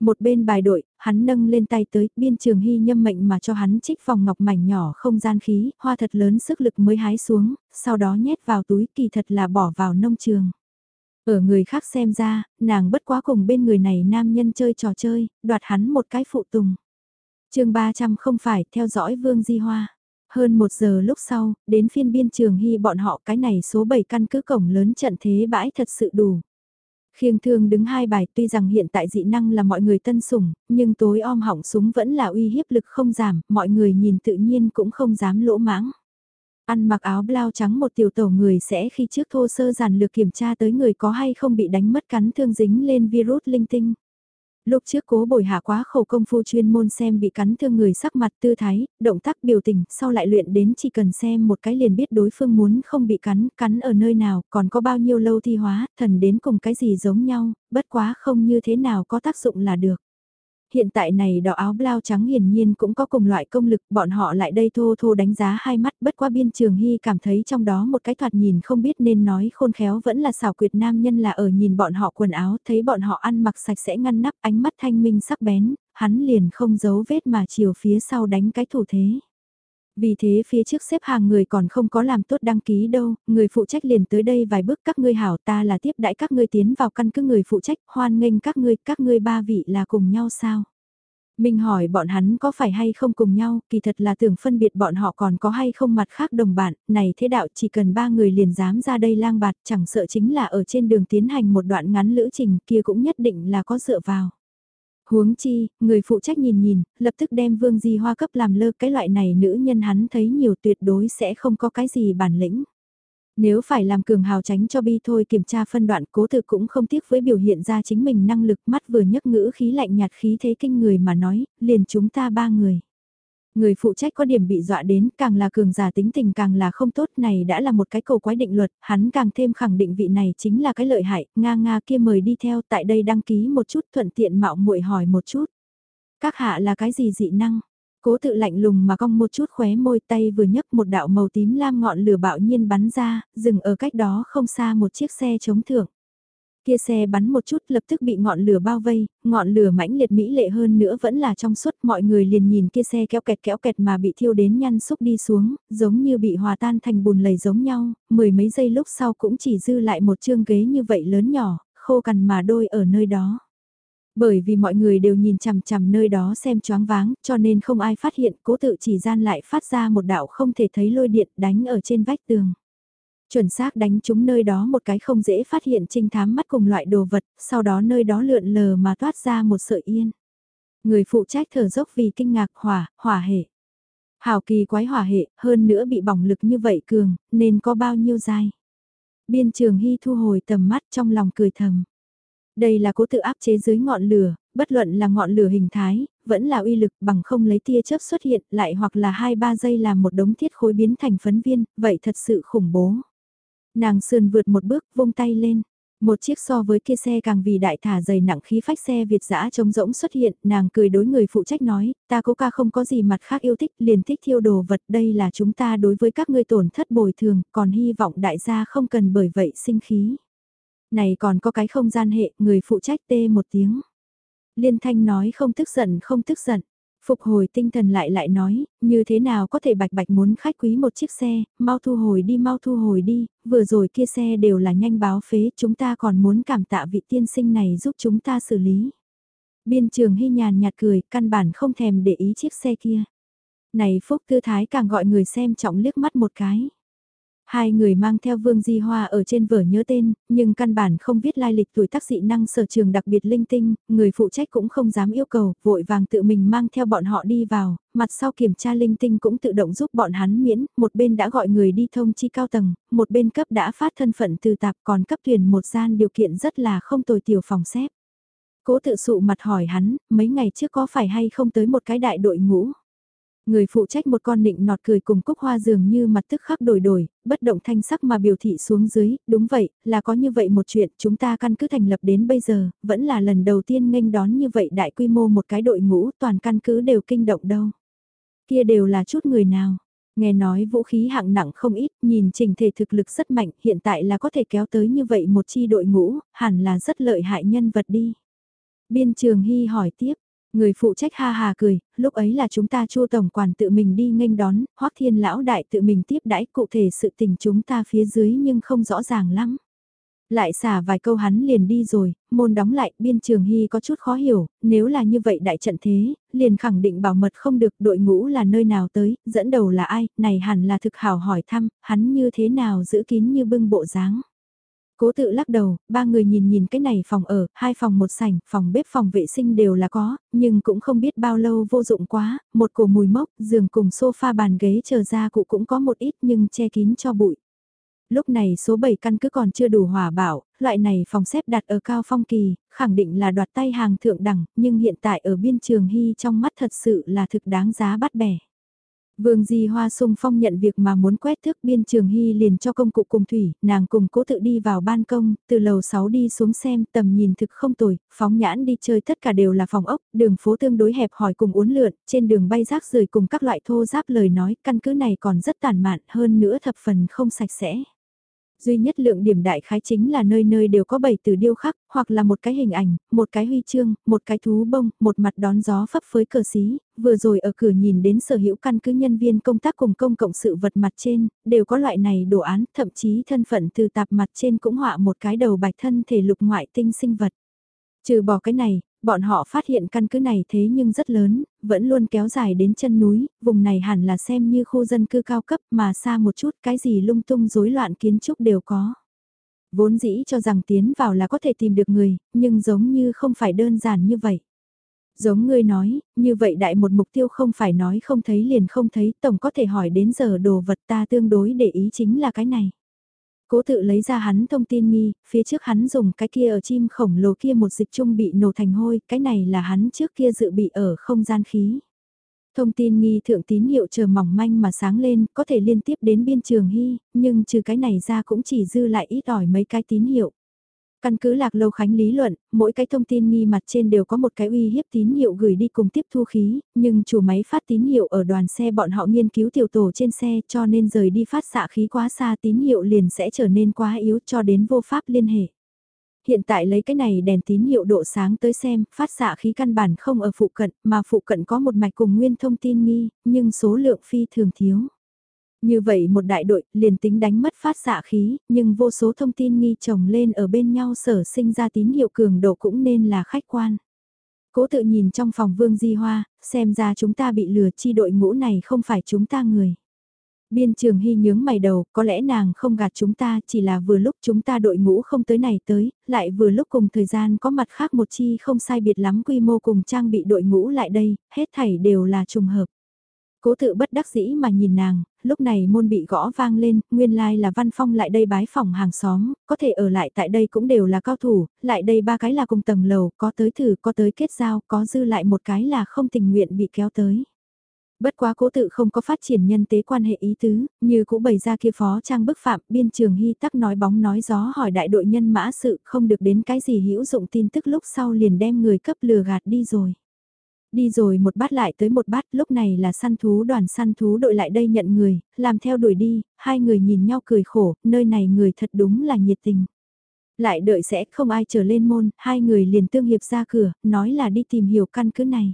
Một bên bài đội, hắn nâng lên tay tới, biên trường hy nhâm mệnh mà cho hắn trích vòng ngọc mảnh nhỏ không gian khí, hoa thật lớn sức lực mới hái xuống, sau đó nhét vào túi kỳ thật là bỏ vào nông trường. Ở người khác xem ra, nàng bất quá cùng bên người này nam nhân chơi trò chơi, đoạt hắn một cái phụ tùng. chương 300 không phải theo dõi Vương Di Hoa. Hơn một giờ lúc sau, đến phiên biên trường hy bọn họ cái này số 7 căn cứ cổng lớn trận thế bãi thật sự đủ. Khiêng thương đứng hai bài tuy rằng hiện tại dị năng là mọi người tân sủng, nhưng tối om hỏng súng vẫn là uy hiếp lực không giảm, mọi người nhìn tự nhiên cũng không dám lỗ mãng. Ăn mặc áo blau trắng một tiểu tổ người sẽ khi trước thô sơ giản lược kiểm tra tới người có hay không bị đánh mất cắn thương dính lên virus linh tinh. Lúc trước cố bồi hạ quá khổ công phu chuyên môn xem bị cắn thương người sắc mặt tư thái, động tác biểu tình, sau lại luyện đến chỉ cần xem một cái liền biết đối phương muốn không bị cắn, cắn ở nơi nào, còn có bao nhiêu lâu thi hóa, thần đến cùng cái gì giống nhau, bất quá không như thế nào có tác dụng là được hiện tại này đỏ áo blau trắng hiển nhiên cũng có cùng loại công lực, bọn họ lại đây thô thô đánh giá hai mắt bất qua biên trường hy cảm thấy trong đó một cái thoạt nhìn không biết nên nói khôn khéo vẫn là xảo quyệt nam nhân là ở nhìn bọn họ quần áo, thấy bọn họ ăn mặc sạch sẽ ngăn nắp ánh mắt thanh minh sắc bén, hắn liền không giấu vết mà chiều phía sau đánh cái thủ thế. Vì thế phía trước xếp hàng người còn không có làm tốt đăng ký đâu, người phụ trách liền tới đây vài bước các ngươi hảo ta là tiếp đãi các ngươi tiến vào căn cứ người phụ trách hoan nghênh các ngươi, các ngươi ba vị là cùng nhau sao? mình hỏi bọn hắn có phải hay không cùng nhau, kỳ thật là tưởng phân biệt bọn họ còn có hay không mặt khác đồng bạn, này thế đạo chỉ cần ba người liền dám ra đây lang bạt, chẳng sợ chính là ở trên đường tiến hành một đoạn ngắn lữ trình kia cũng nhất định là có dựa vào. Huống chi, người phụ trách nhìn nhìn, lập tức đem Vương Di Hoa cấp làm lơ cái loại này nữ nhân hắn thấy nhiều tuyệt đối sẽ không có cái gì bản lĩnh. Nếu phải làm cường hào tránh cho bi thôi kiểm tra phân đoạn cố thực cũng không tiếc với biểu hiện ra chính mình năng lực mắt vừa nhấc ngữ khí lạnh nhạt khí thế kinh người mà nói, liền chúng ta ba người. Người phụ trách có điểm bị dọa đến, càng là cường giả tính tình càng là không tốt này đã là một cái cầu quái định luật, hắn càng thêm khẳng định vị này chính là cái lợi hại, nga nga kia mời đi theo tại đây đăng ký một chút thuận tiện mạo muội hỏi một chút. Các hạ là cái gì dị năng? Cố tự lạnh lùng mà cong một chút khóe môi tay vừa nhấc một đạo màu tím lam ngọn lửa bạo nhiên bắn ra, dừng ở cách đó không xa một chiếc xe chống thưởng. Kia xe bắn một chút lập tức bị ngọn lửa bao vây, ngọn lửa mãnh liệt mỹ lệ hơn nữa vẫn là trong suốt mọi người liền nhìn kia xe kéo kẹt kéo kẹt mà bị thiêu đến nhăn xúc đi xuống, giống như bị hòa tan thành bùn lầy giống nhau, mười mấy giây lúc sau cũng chỉ dư lại một chương ghế như vậy lớn nhỏ, khô cằn mà đôi ở nơi đó. Bởi vì mọi người đều nhìn chằm chằm nơi đó xem choáng váng, cho nên không ai phát hiện cố tự chỉ gian lại phát ra một đạo không thể thấy lôi điện đánh ở trên vách tường. Chuẩn xác đánh trúng nơi đó một cái không dễ phát hiện trinh thám mắt cùng loại đồ vật, sau đó nơi đó lượn lờ mà toát ra một sợi yên. Người phụ trách thở dốc vì kinh ngạc hỏa, hỏa hệ. Hào kỳ quái hỏa hệ, hơn nữa bị bỏng lực như vậy cường, nên có bao nhiêu dài. Biên trường hy thu hồi tầm mắt trong lòng cười thầm. Đây là cố tự áp chế dưới ngọn lửa, bất luận là ngọn lửa hình thái, vẫn là uy lực bằng không lấy tia chớp xuất hiện lại hoặc là 2-3 giây làm một đống thiết khối biến thành phấn viên, vậy thật sự khủng bố. Nàng sườn vượt một bước, vung tay lên. Một chiếc so với kia xe càng vì đại thả dày nặng khí phách xe Việt dã trống rỗng xuất hiện, nàng cười đối người phụ trách nói, ta cố ca không có gì mặt khác yêu thích, liền thích thiêu đồ vật, đây là chúng ta đối với các ngươi tổn thất bồi thường, còn hy vọng đại gia không cần bởi vậy sinh khí. Này còn có cái không gian hệ, người phụ trách tê một tiếng. Liên thanh nói không tức giận không tức giận. Phục hồi tinh thần lại lại nói, như thế nào có thể bạch bạch muốn khách quý một chiếc xe, mau thu hồi đi mau thu hồi đi, vừa rồi kia xe đều là nhanh báo phế, chúng ta còn muốn cảm tạ vị tiên sinh này giúp chúng ta xử lý. Biên trường hy nhàn nhạt cười, căn bản không thèm để ý chiếc xe kia. Này Phúc Tư Thái càng gọi người xem trọng liếc mắt một cái. Hai người mang theo Vương Di Hoa ở trên vở nhớ tên, nhưng căn bản không viết lai lịch tuổi tác dị năng sở trường đặc biệt linh tinh, người phụ trách cũng không dám yêu cầu, vội vàng tự mình mang theo bọn họ đi vào, mặt sau kiểm tra linh tinh cũng tự động giúp bọn hắn miễn, một bên đã gọi người đi thông chi cao tầng, một bên cấp đã phát thân phận từ tạp còn cấp tuyển một gian điều kiện rất là không tồi tiểu phòng xếp. Cố tự sụ mặt hỏi hắn, mấy ngày trước có phải hay không tới một cái đại đội ngũ? Người phụ trách một con nịnh nọt cười cùng cúc hoa dường như mặt tức khắc đổi đổi, bất động thanh sắc mà biểu thị xuống dưới, đúng vậy, là có như vậy một chuyện chúng ta căn cứ thành lập đến bây giờ, vẫn là lần đầu tiên nghênh đón như vậy đại quy mô một cái đội ngũ toàn căn cứ đều kinh động đâu. Kia đều là chút người nào. Nghe nói vũ khí hạng nặng không ít, nhìn trình thể thực lực rất mạnh, hiện tại là có thể kéo tới như vậy một chi đội ngũ, hẳn là rất lợi hại nhân vật đi. Biên trường Hy hỏi tiếp, Người phụ trách ha hà cười, lúc ấy là chúng ta chu tổng quản tự mình đi nghênh đón, hoắc thiên lão đại tự mình tiếp đãi cụ thể sự tình chúng ta phía dưới nhưng không rõ ràng lắm. Lại xả vài câu hắn liền đi rồi, môn đóng lại, biên trường hy có chút khó hiểu, nếu là như vậy đại trận thế, liền khẳng định bảo mật không được đội ngũ là nơi nào tới, dẫn đầu là ai, này hẳn là thực hảo hỏi thăm, hắn như thế nào giữ kín như bưng bộ dáng. Cố tự lắc đầu, ba người nhìn nhìn cái này phòng ở, hai phòng một sảnh, phòng bếp phòng vệ sinh đều là có, nhưng cũng không biết bao lâu vô dụng quá, một cổ mùi mốc, giường cùng sofa bàn ghế chờ ra cụ cũng có một ít nhưng che kín cho bụi. Lúc này số 7 căn cứ còn chưa đủ hỏa bảo, loại này phòng xếp đặt ở cao phong kỳ, khẳng định là đoạt tay hàng thượng đẳng, nhưng hiện tại ở biên trường hy trong mắt thật sự là thực đáng giá bắt bẻ. Vương Di Hoa sung phong nhận việc mà muốn quét thước biên trường hy liền cho công cụ cùng thủy, nàng cùng cố tự đi vào ban công, từ lầu 6 đi xuống xem tầm nhìn thực không tồi, phóng nhãn đi chơi tất cả đều là phòng ốc, đường phố tương đối hẹp hỏi cùng uốn lượn, trên đường bay rác rời cùng các loại thô giáp lời nói, căn cứ này còn rất tàn mạn hơn nữa thập phần không sạch sẽ duy nhất lượng điểm đại khái chính là nơi nơi đều có bảy từ điêu khắc, hoặc là một cái hình ảnh, một cái huy chương, một cái thú bông, một mặt đón gió phấp phới cờ xí, vừa rồi ở cửa nhìn đến sở hữu căn cứ nhân viên công tác cùng công cộng sự vật mặt trên, đều có loại này đồ án, thậm chí thân phận từ tạp mặt trên cũng họa một cái đầu bạch thân thể lục ngoại tinh sinh vật. Trừ bỏ cái này, bọn họ phát hiện căn cứ này thế nhưng rất lớn, vẫn luôn kéo dài đến chân núi, vùng này hẳn là xem như khu dân cư cao cấp mà xa một chút cái gì lung tung rối loạn kiến trúc đều có. Vốn dĩ cho rằng tiến vào là có thể tìm được người, nhưng giống như không phải đơn giản như vậy. Giống ngươi nói, như vậy đại một mục tiêu không phải nói không thấy liền không thấy, tổng có thể hỏi đến giờ đồ vật ta tương đối để ý chính là cái này. Cố tự lấy ra hắn thông tin nghi, phía trước hắn dùng cái kia ở chim khổng lồ kia một dịch chung bị nổ thành hôi, cái này là hắn trước kia dự bị ở không gian khí. Thông tin nghi thượng tín hiệu chờ mỏng manh mà sáng lên, có thể liên tiếp đến biên trường hy, nhưng trừ cái này ra cũng chỉ dư lại ít ỏi mấy cái tín hiệu. Căn cứ lạc lâu khánh lý luận, mỗi cái thông tin nghi mặt trên đều có một cái uy hiếp tín hiệu gửi đi cùng tiếp thu khí, nhưng chủ máy phát tín hiệu ở đoàn xe bọn họ nghiên cứu tiểu tổ trên xe cho nên rời đi phát xạ khí quá xa tín hiệu liền sẽ trở nên quá yếu cho đến vô pháp liên hệ. Hiện tại lấy cái này đèn tín hiệu độ sáng tới xem, phát xạ khí căn bản không ở phụ cận, mà phụ cận có một mạch cùng nguyên thông tin nghi, nhưng số lượng phi thường thiếu. Như vậy một đại đội liền tính đánh mất phát xạ khí, nhưng vô số thông tin nghi chồng lên ở bên nhau sở sinh ra tín hiệu cường độ cũng nên là khách quan. Cố tự nhìn trong phòng vương di hoa, xem ra chúng ta bị lừa chi đội ngũ này không phải chúng ta người. Biên trường hy nhướng mày đầu, có lẽ nàng không gạt chúng ta, chỉ là vừa lúc chúng ta đội ngũ không tới này tới, lại vừa lúc cùng thời gian có mặt khác một chi không sai biệt lắm quy mô cùng trang bị đội ngũ lại đây, hết thảy đều là trùng hợp. Cố tự bất đắc dĩ mà nhìn nàng, lúc này môn bị gõ vang lên, nguyên lai like là văn phong lại đây bái phòng hàng xóm, có thể ở lại tại đây cũng đều là cao thủ, lại đây ba cái là cùng tầng lầu, có tới thử, có tới kết giao, có dư lại một cái là không tình nguyện bị kéo tới. Bất quá cố tự không có phát triển nhân tế quan hệ ý tứ, như cũ bày ra kia phó trang bức phạm, biên trường hy tắc nói bóng nói gió hỏi đại đội nhân mã sự không được đến cái gì hữu dụng tin tức lúc sau liền đem người cấp lừa gạt đi rồi. Đi rồi một bát lại tới một bát, lúc này là săn thú đoàn săn thú đội lại đây nhận người, làm theo đuổi đi, hai người nhìn nhau cười khổ, nơi này người thật đúng là nhiệt tình. Lại đợi sẽ không ai trở lên môn, hai người liền tương hiệp ra cửa, nói là đi tìm hiểu căn cứ này.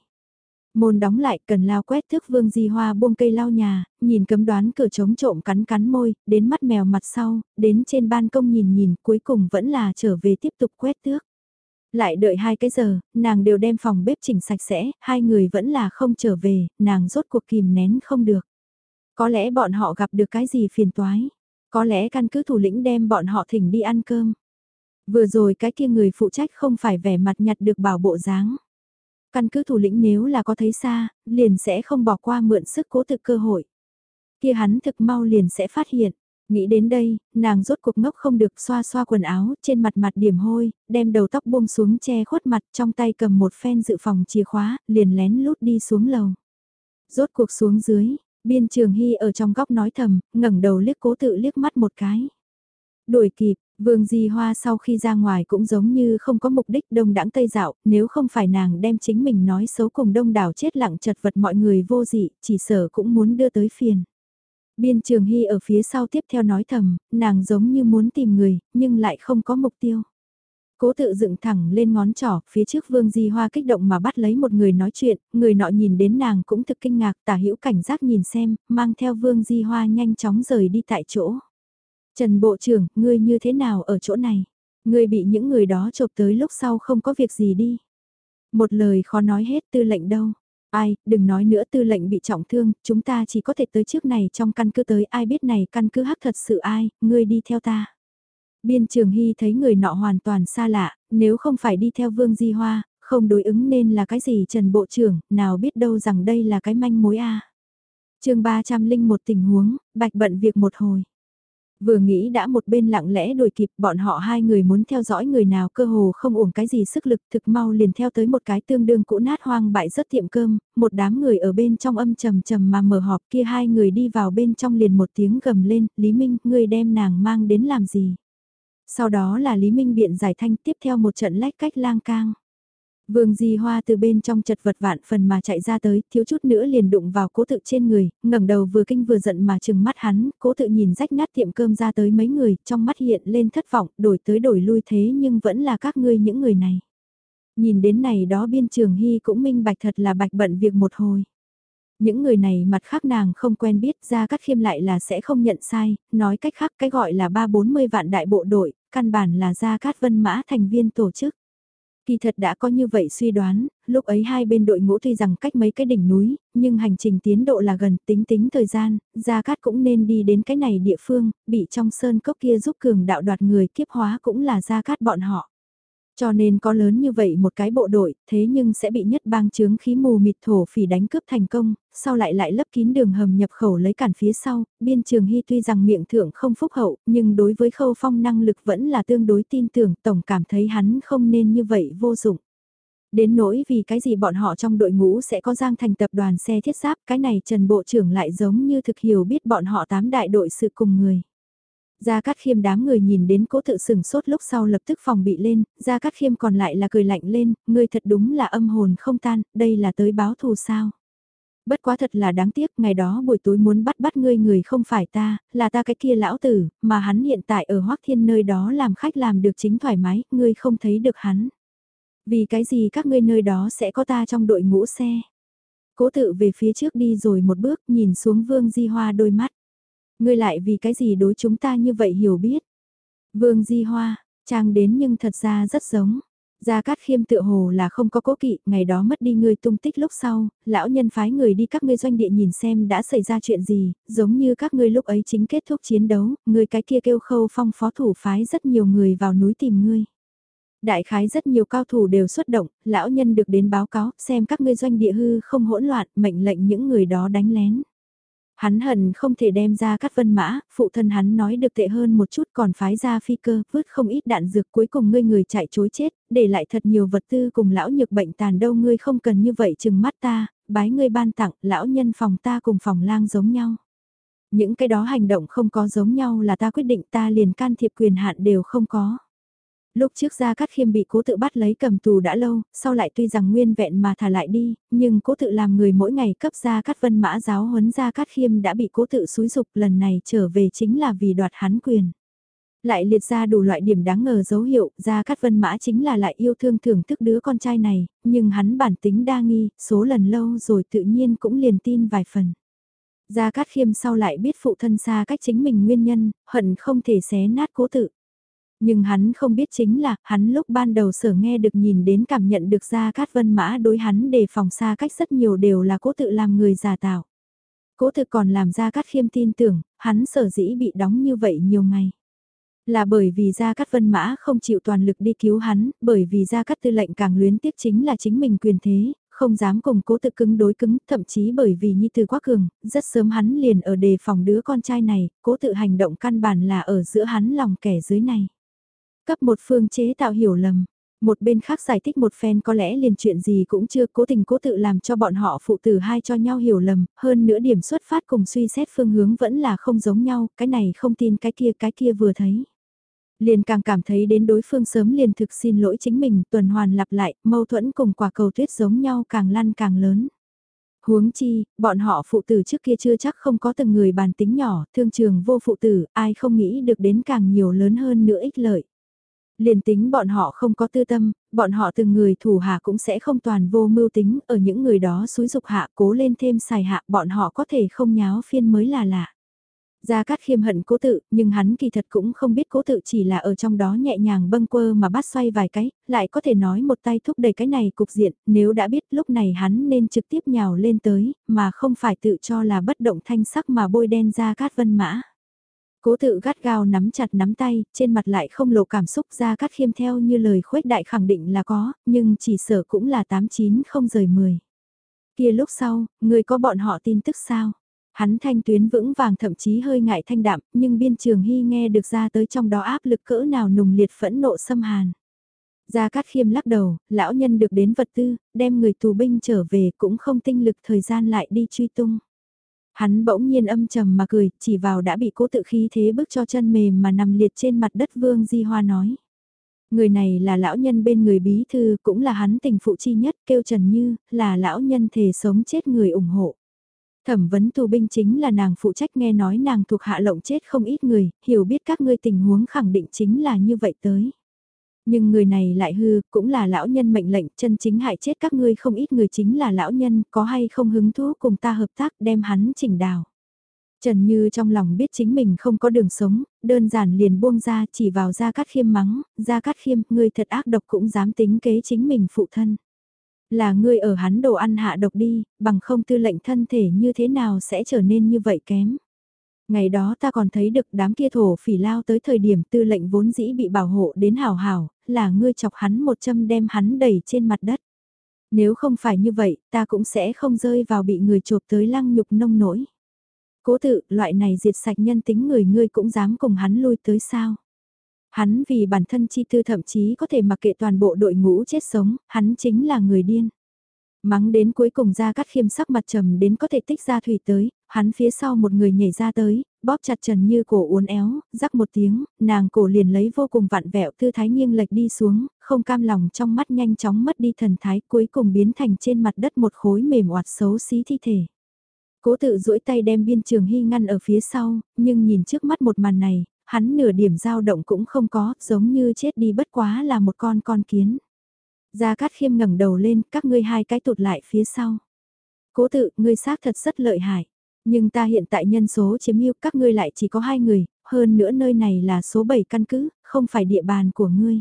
Môn đóng lại cần lao quét thước vương di hoa buông cây lao nhà, nhìn cấm đoán cửa trống trộm cắn cắn môi, đến mắt mèo mặt sau, đến trên ban công nhìn nhìn, cuối cùng vẫn là trở về tiếp tục quét thước. Lại đợi hai cái giờ, nàng đều đem phòng bếp chỉnh sạch sẽ, hai người vẫn là không trở về, nàng rốt cuộc kìm nén không được. Có lẽ bọn họ gặp được cái gì phiền toái, có lẽ căn cứ thủ lĩnh đem bọn họ thỉnh đi ăn cơm. Vừa rồi cái kia người phụ trách không phải vẻ mặt nhặt được bảo bộ dáng. Căn cứ thủ lĩnh nếu là có thấy xa, liền sẽ không bỏ qua mượn sức cố thực cơ hội. Kia hắn thực mau liền sẽ phát hiện, Nghĩ đến đây, nàng rốt cuộc ngốc không được xoa xoa quần áo, trên mặt mặt điểm hôi, đem đầu tóc buông xuống che khuất mặt trong tay cầm một phen dự phòng chìa khóa, liền lén lút đi xuống lầu. Rốt cuộc xuống dưới, biên trường hy ở trong góc nói thầm, ngẩng đầu liếc cố tự liếc mắt một cái. Đuổi kịp, Vương Di Hoa sau khi ra ngoài cũng giống như không có mục đích đông đãng tây dạo, nếu không phải nàng đem chính mình nói xấu cùng đông đảo chết lặng chật vật mọi người vô dị, chỉ sở cũng muốn đưa tới phiền. Biên Trường Hy ở phía sau tiếp theo nói thầm, nàng giống như muốn tìm người, nhưng lại không có mục tiêu. Cố tự dựng thẳng lên ngón trỏ, phía trước Vương Di Hoa kích động mà bắt lấy một người nói chuyện, người nọ nhìn đến nàng cũng thực kinh ngạc, tả hữu cảnh giác nhìn xem, mang theo Vương Di Hoa nhanh chóng rời đi tại chỗ. Trần Bộ trưởng, ngươi như thế nào ở chỗ này? Ngươi bị những người đó chộp tới lúc sau không có việc gì đi. Một lời khó nói hết tư lệnh đâu. Ai, đừng nói nữa tư lệnh bị trọng thương, chúng ta chỉ có thể tới trước này trong căn cứ tới ai biết này căn cứ hắc thật sự ai, ngươi đi theo ta. Biên trường hy thấy người nọ hoàn toàn xa lạ, nếu không phải đi theo vương di hoa, không đối ứng nên là cái gì Trần Bộ trưởng, nào biết đâu rằng đây là cái manh mối a. À. chương 301 tình huống, bạch bận việc một hồi. Vừa nghĩ đã một bên lặng lẽ đuổi kịp bọn họ hai người muốn theo dõi người nào cơ hồ không uổng cái gì sức lực thực mau liền theo tới một cái tương đương cũ nát hoang bại rất tiệm cơm, một đám người ở bên trong âm trầm trầm mà mở họp kia hai người đi vào bên trong liền một tiếng gầm lên, Lý Minh, ngươi đem nàng mang đến làm gì? Sau đó là Lý Minh biện giải thanh tiếp theo một trận lách cách lang cang. Vương Di Hoa từ bên trong chật vật vạn phần mà chạy ra tới, thiếu chút nữa liền đụng vào cố tự trên người, ngẩng đầu vừa kinh vừa giận mà chừng mắt hắn, cố tự nhìn rách nát tiệm cơm ra tới mấy người, trong mắt hiện lên thất vọng, đổi tới đổi lui thế nhưng vẫn là các ngươi những người này. Nhìn đến này đó biên trường hy cũng minh bạch thật là bạch bận việc một hồi. Những người này mặt khác nàng không quen biết ra cắt khiêm lại là sẽ không nhận sai, nói cách khác cái gọi là ba bốn mươi vạn đại bộ đội, căn bản là ra cát vân mã thành viên tổ chức. Kỳ thật đã có như vậy suy đoán, lúc ấy hai bên đội ngũ tuy rằng cách mấy cái đỉnh núi, nhưng hành trình tiến độ là gần tính tính thời gian, Gia Cát cũng nên đi đến cái này địa phương, bị trong sơn cốc kia giúp cường đạo đoạt người kiếp hóa cũng là Gia Cát bọn họ. Cho nên có lớn như vậy một cái bộ đội, thế nhưng sẽ bị nhất bang chướng khí mù mịt thổ phỉ đánh cướp thành công, sau lại lại lấp kín đường hầm nhập khẩu lấy cản phía sau, biên trường hy tuy rằng miệng thượng không phúc hậu, nhưng đối với khâu phong năng lực vẫn là tương đối tin tưởng, tổng cảm thấy hắn không nên như vậy vô dụng. Đến nỗi vì cái gì bọn họ trong đội ngũ sẽ có giang thành tập đoàn xe thiết giáp, cái này Trần Bộ trưởng lại giống như thực hiểu biết bọn họ tám đại đội sự cùng người. Gia Cát Khiêm đám người nhìn đến cố tự sừng sốt lúc sau lập tức phòng bị lên, Gia Cát Khiêm còn lại là cười lạnh lên, ngươi thật đúng là âm hồn không tan, đây là tới báo thù sao. Bất quá thật là đáng tiếc, ngày đó buổi tối muốn bắt bắt ngươi người không phải ta, là ta cái kia lão tử, mà hắn hiện tại ở Hoác Thiên nơi đó làm khách làm được chính thoải mái, ngươi không thấy được hắn. Vì cái gì các ngươi nơi đó sẽ có ta trong đội ngũ xe. Cố tự về phía trước đi rồi một bước nhìn xuống Vương Di Hoa đôi mắt. Ngươi lại vì cái gì đối chúng ta như vậy hiểu biết. Vương Di Hoa, trang đến nhưng thật ra rất giống. Gia Cát Khiêm tựa hồ là không có cố kỵ, ngày đó mất đi ngươi tung tích lúc sau, lão nhân phái người đi các ngươi doanh địa nhìn xem đã xảy ra chuyện gì, giống như các ngươi lúc ấy chính kết thúc chiến đấu, người cái kia kêu khâu phong phó thủ phái rất nhiều người vào núi tìm ngươi. Đại khái rất nhiều cao thủ đều xuất động, lão nhân được đến báo cáo, xem các ngươi doanh địa hư không hỗn loạn, mệnh lệnh những người đó đánh lén. Hắn hận không thể đem ra cắt vân mã, phụ thân hắn nói được tệ hơn một chút còn phái ra phi cơ, vứt không ít đạn dược cuối cùng ngươi người chạy chối chết, để lại thật nhiều vật tư cùng lão nhược bệnh tàn đâu ngươi không cần như vậy chừng mắt ta, bái ngươi ban tặng, lão nhân phòng ta cùng phòng lang giống nhau. Những cái đó hành động không có giống nhau là ta quyết định ta liền can thiệp quyền hạn đều không có. Lúc trước Gia Cát Khiêm bị cố tự bắt lấy cầm tù đã lâu, sau lại tuy rằng nguyên vẹn mà thả lại đi, nhưng cố tự làm người mỗi ngày cấp Gia Cát Vân Mã giáo huấn Gia Cát Khiêm đã bị cố tự xúi dục lần này trở về chính là vì đoạt hắn quyền. Lại liệt ra đủ loại điểm đáng ngờ dấu hiệu, Gia Cát Vân Mã chính là lại yêu thương thưởng thức đứa con trai này, nhưng hắn bản tính đa nghi, số lần lâu rồi tự nhiên cũng liền tin vài phần. Gia Cát Khiêm sau lại biết phụ thân xa cách chính mình nguyên nhân, hận không thể xé nát cố tự. Nhưng hắn không biết chính là, hắn lúc ban đầu sở nghe được nhìn đến cảm nhận được ra cát vân mã đối hắn đề phòng xa cách rất nhiều đều là cố tự làm người giả tạo. Cố tự còn làm ra cát khiêm tin tưởng, hắn sở dĩ bị đóng như vậy nhiều ngày. Là bởi vì Gia Cát Vân Mã không chịu toàn lực đi cứu hắn, bởi vì Gia Cát Tư lệnh càng luyến tiếc chính là chính mình quyền thế, không dám cùng cố tự cứng đối cứng, thậm chí bởi vì Nhi Từ quá cường, rất sớm hắn liền ở đề phòng đứa con trai này, cố tự hành động căn bản là ở giữa hắn lòng kẻ dưới này. Cấp một phương chế tạo hiểu lầm. Một bên khác giải thích một phen có lẽ liền chuyện gì cũng chưa cố tình cố tự làm cho bọn họ phụ tử hai cho nhau hiểu lầm, hơn nữa điểm xuất phát cùng suy xét phương hướng vẫn là không giống nhau, cái này không tin cái kia cái kia vừa thấy. Liền càng cảm thấy đến đối phương sớm liền thực xin lỗi chính mình, tuần hoàn lặp lại, mâu thuẫn cùng quả cầu tuyết giống nhau càng lăn càng lớn. Huống chi, bọn họ phụ tử trước kia chưa chắc không có từng người bàn tính nhỏ, thương trường vô phụ tử, ai không nghĩ được đến càng nhiều lớn hơn nữa ích lợi. Liền tính bọn họ không có tư tâm, bọn họ từng người thủ hạ cũng sẽ không toàn vô mưu tính, ở những người đó xúi dục hạ cố lên thêm xài hạ bọn họ có thể không nháo phiên mới là lạ. Gia Cát khiêm hận cố tự, nhưng hắn kỳ thật cũng không biết cố tự chỉ là ở trong đó nhẹ nhàng bâng quơ mà bắt xoay vài cái, lại có thể nói một tay thúc đẩy cái này cục diện, nếu đã biết lúc này hắn nên trực tiếp nhào lên tới, mà không phải tự cho là bất động thanh sắc mà bôi đen Gia Cát vân mã. Cố tự gắt gao nắm chặt nắm tay, trên mặt lại không lộ cảm xúc ra cắt khiêm theo như lời khuếch đại khẳng định là có, nhưng chỉ sở cũng là 89 không rời 10. Kia lúc sau, người có bọn họ tin tức sao? Hắn thanh tuyến vững vàng thậm chí hơi ngại thanh đạm, nhưng biên trường hy nghe được ra tới trong đó áp lực cỡ nào nùng liệt phẫn nộ xâm hàn. Gia Cát Khiêm lắc đầu, lão nhân được đến vật tư, đem người tù binh trở về cũng không tinh lực thời gian lại đi truy tung. Hắn bỗng nhiên âm trầm mà cười, chỉ vào đã bị cố tự khí thế bước cho chân mềm mà nằm liệt trên mặt đất Vương Di Hoa nói. Người này là lão nhân bên người bí thư cũng là hắn tình phụ chi nhất kêu Trần Như, là lão nhân thể sống chết người ủng hộ. Thẩm vấn tù binh chính là nàng phụ trách nghe nói nàng thuộc hạ lộng chết không ít người, hiểu biết các ngươi tình huống khẳng định chính là như vậy tới. Nhưng người này lại hư, cũng là lão nhân mệnh lệnh, chân chính hại chết các ngươi không ít người chính là lão nhân, có hay không hứng thú cùng ta hợp tác đem hắn chỉnh đào. Trần Như trong lòng biết chính mình không có đường sống, đơn giản liền buông ra chỉ vào Gia Cát Khiêm mắng, Gia Cát Khiêm, ngươi thật ác độc cũng dám tính kế chính mình phụ thân. Là ngươi ở hắn đồ ăn hạ độc đi, bằng không tư lệnh thân thể như thế nào sẽ trở nên như vậy kém. Ngày đó ta còn thấy được đám kia thổ phỉ lao tới thời điểm tư lệnh vốn dĩ bị bảo hộ đến hào hào, là ngươi chọc hắn một châm đem hắn đẩy trên mặt đất. Nếu không phải như vậy, ta cũng sẽ không rơi vào bị người chộp tới lăng nhục nông nỗi. Cố tự, loại này diệt sạch nhân tính người ngươi cũng dám cùng hắn lui tới sao. Hắn vì bản thân chi tư thậm chí có thể mặc kệ toàn bộ đội ngũ chết sống, hắn chính là người điên. Mắng đến cuối cùng ra cắt khiêm sắc mặt trầm đến có thể tích ra thủy tới, hắn phía sau một người nhảy ra tới, bóp chặt trần như cổ uốn éo, rắc một tiếng, nàng cổ liền lấy vô cùng vặn vẹo tư thái nghiêng lệch đi xuống, không cam lòng trong mắt nhanh chóng mất đi thần thái cuối cùng biến thành trên mặt đất một khối mềm oạt xấu xí thi thể. Cố tự duỗi tay đem biên trường hy ngăn ở phía sau, nhưng nhìn trước mắt một màn này, hắn nửa điểm dao động cũng không có, giống như chết đi bất quá là một con con kiến. Gia Cát Khiêm ngẩng đầu lên, các ngươi hai cái tụt lại phía sau. Cố tự, ngươi xác thật rất lợi hại. Nhưng ta hiện tại nhân số chiếm ưu các ngươi lại chỉ có hai người, hơn nữa nơi này là số 7 căn cứ, không phải địa bàn của ngươi.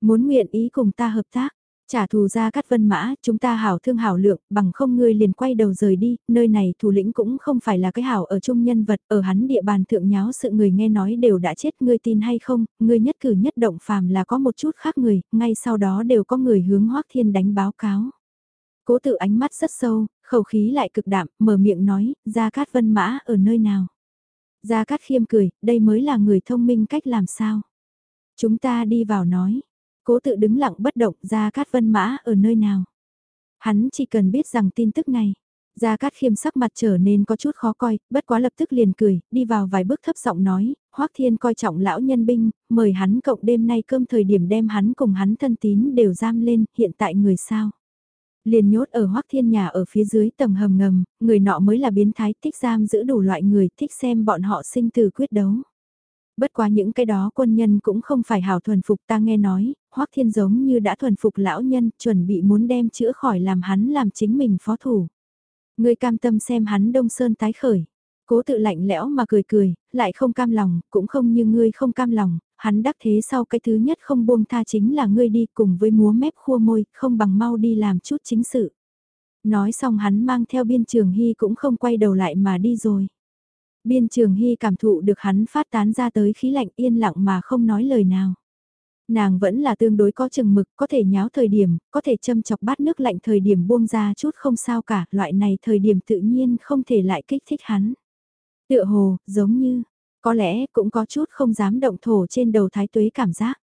Muốn nguyện ý cùng ta hợp tác, trả thù ra cắt vân mã, chúng ta hảo thương hảo lượng, bằng không ngươi liền quay đầu rời đi, nơi này thủ lĩnh cũng không phải là cái hảo ở chung nhân vật, ở hắn địa bàn thượng nháo sự người nghe nói đều đã chết, ngươi tin hay không, ngươi nhất cử nhất động phàm là có một chút khác người, ngay sau đó đều có người hướng hoác thiên đánh báo cáo. Cố tự ánh mắt rất sâu, khẩu khí lại cực đạm, mở miệng nói, Gia Cát Vân Mã ở nơi nào? Gia Cát khiêm cười, đây mới là người thông minh cách làm sao? Chúng ta đi vào nói. Cố tự đứng lặng bất động, Gia Cát Vân Mã ở nơi nào? Hắn chỉ cần biết rằng tin tức này. Gia Cát Khiêm sắc mặt trở nên có chút khó coi, bất quá lập tức liền cười, đi vào vài bước thấp giọng nói, Hoắc Thiên coi trọng lão nhân binh, mời hắn cộng đêm nay cơm thời điểm đem hắn cùng hắn thân tín đều giam lên, hiện tại người sao? Liền nhốt ở hoắc thiên nhà ở phía dưới tầng hầm ngầm, người nọ mới là biến thái thích giam giữ đủ loại người thích xem bọn họ sinh từ quyết đấu. Bất quá những cái đó quân nhân cũng không phải hảo thuần phục ta nghe nói, hoắc thiên giống như đã thuần phục lão nhân chuẩn bị muốn đem chữa khỏi làm hắn làm chính mình phó thủ. Người cam tâm xem hắn đông sơn tái khởi. Cố tự lạnh lẽo mà cười cười, lại không cam lòng, cũng không như ngươi không cam lòng, hắn đắc thế sau cái thứ nhất không buông tha chính là ngươi đi cùng với múa mép khua môi, không bằng mau đi làm chút chính sự. Nói xong hắn mang theo biên trường hy cũng không quay đầu lại mà đi rồi. Biên trường hy cảm thụ được hắn phát tán ra tới khí lạnh yên lặng mà không nói lời nào. Nàng vẫn là tương đối có chừng mực, có thể nháo thời điểm, có thể châm chọc bát nước lạnh thời điểm buông ra chút không sao cả, loại này thời điểm tự nhiên không thể lại kích thích hắn. Tựa hồ, giống như, có lẽ cũng có chút không dám động thổ trên đầu thái tuế cảm giác.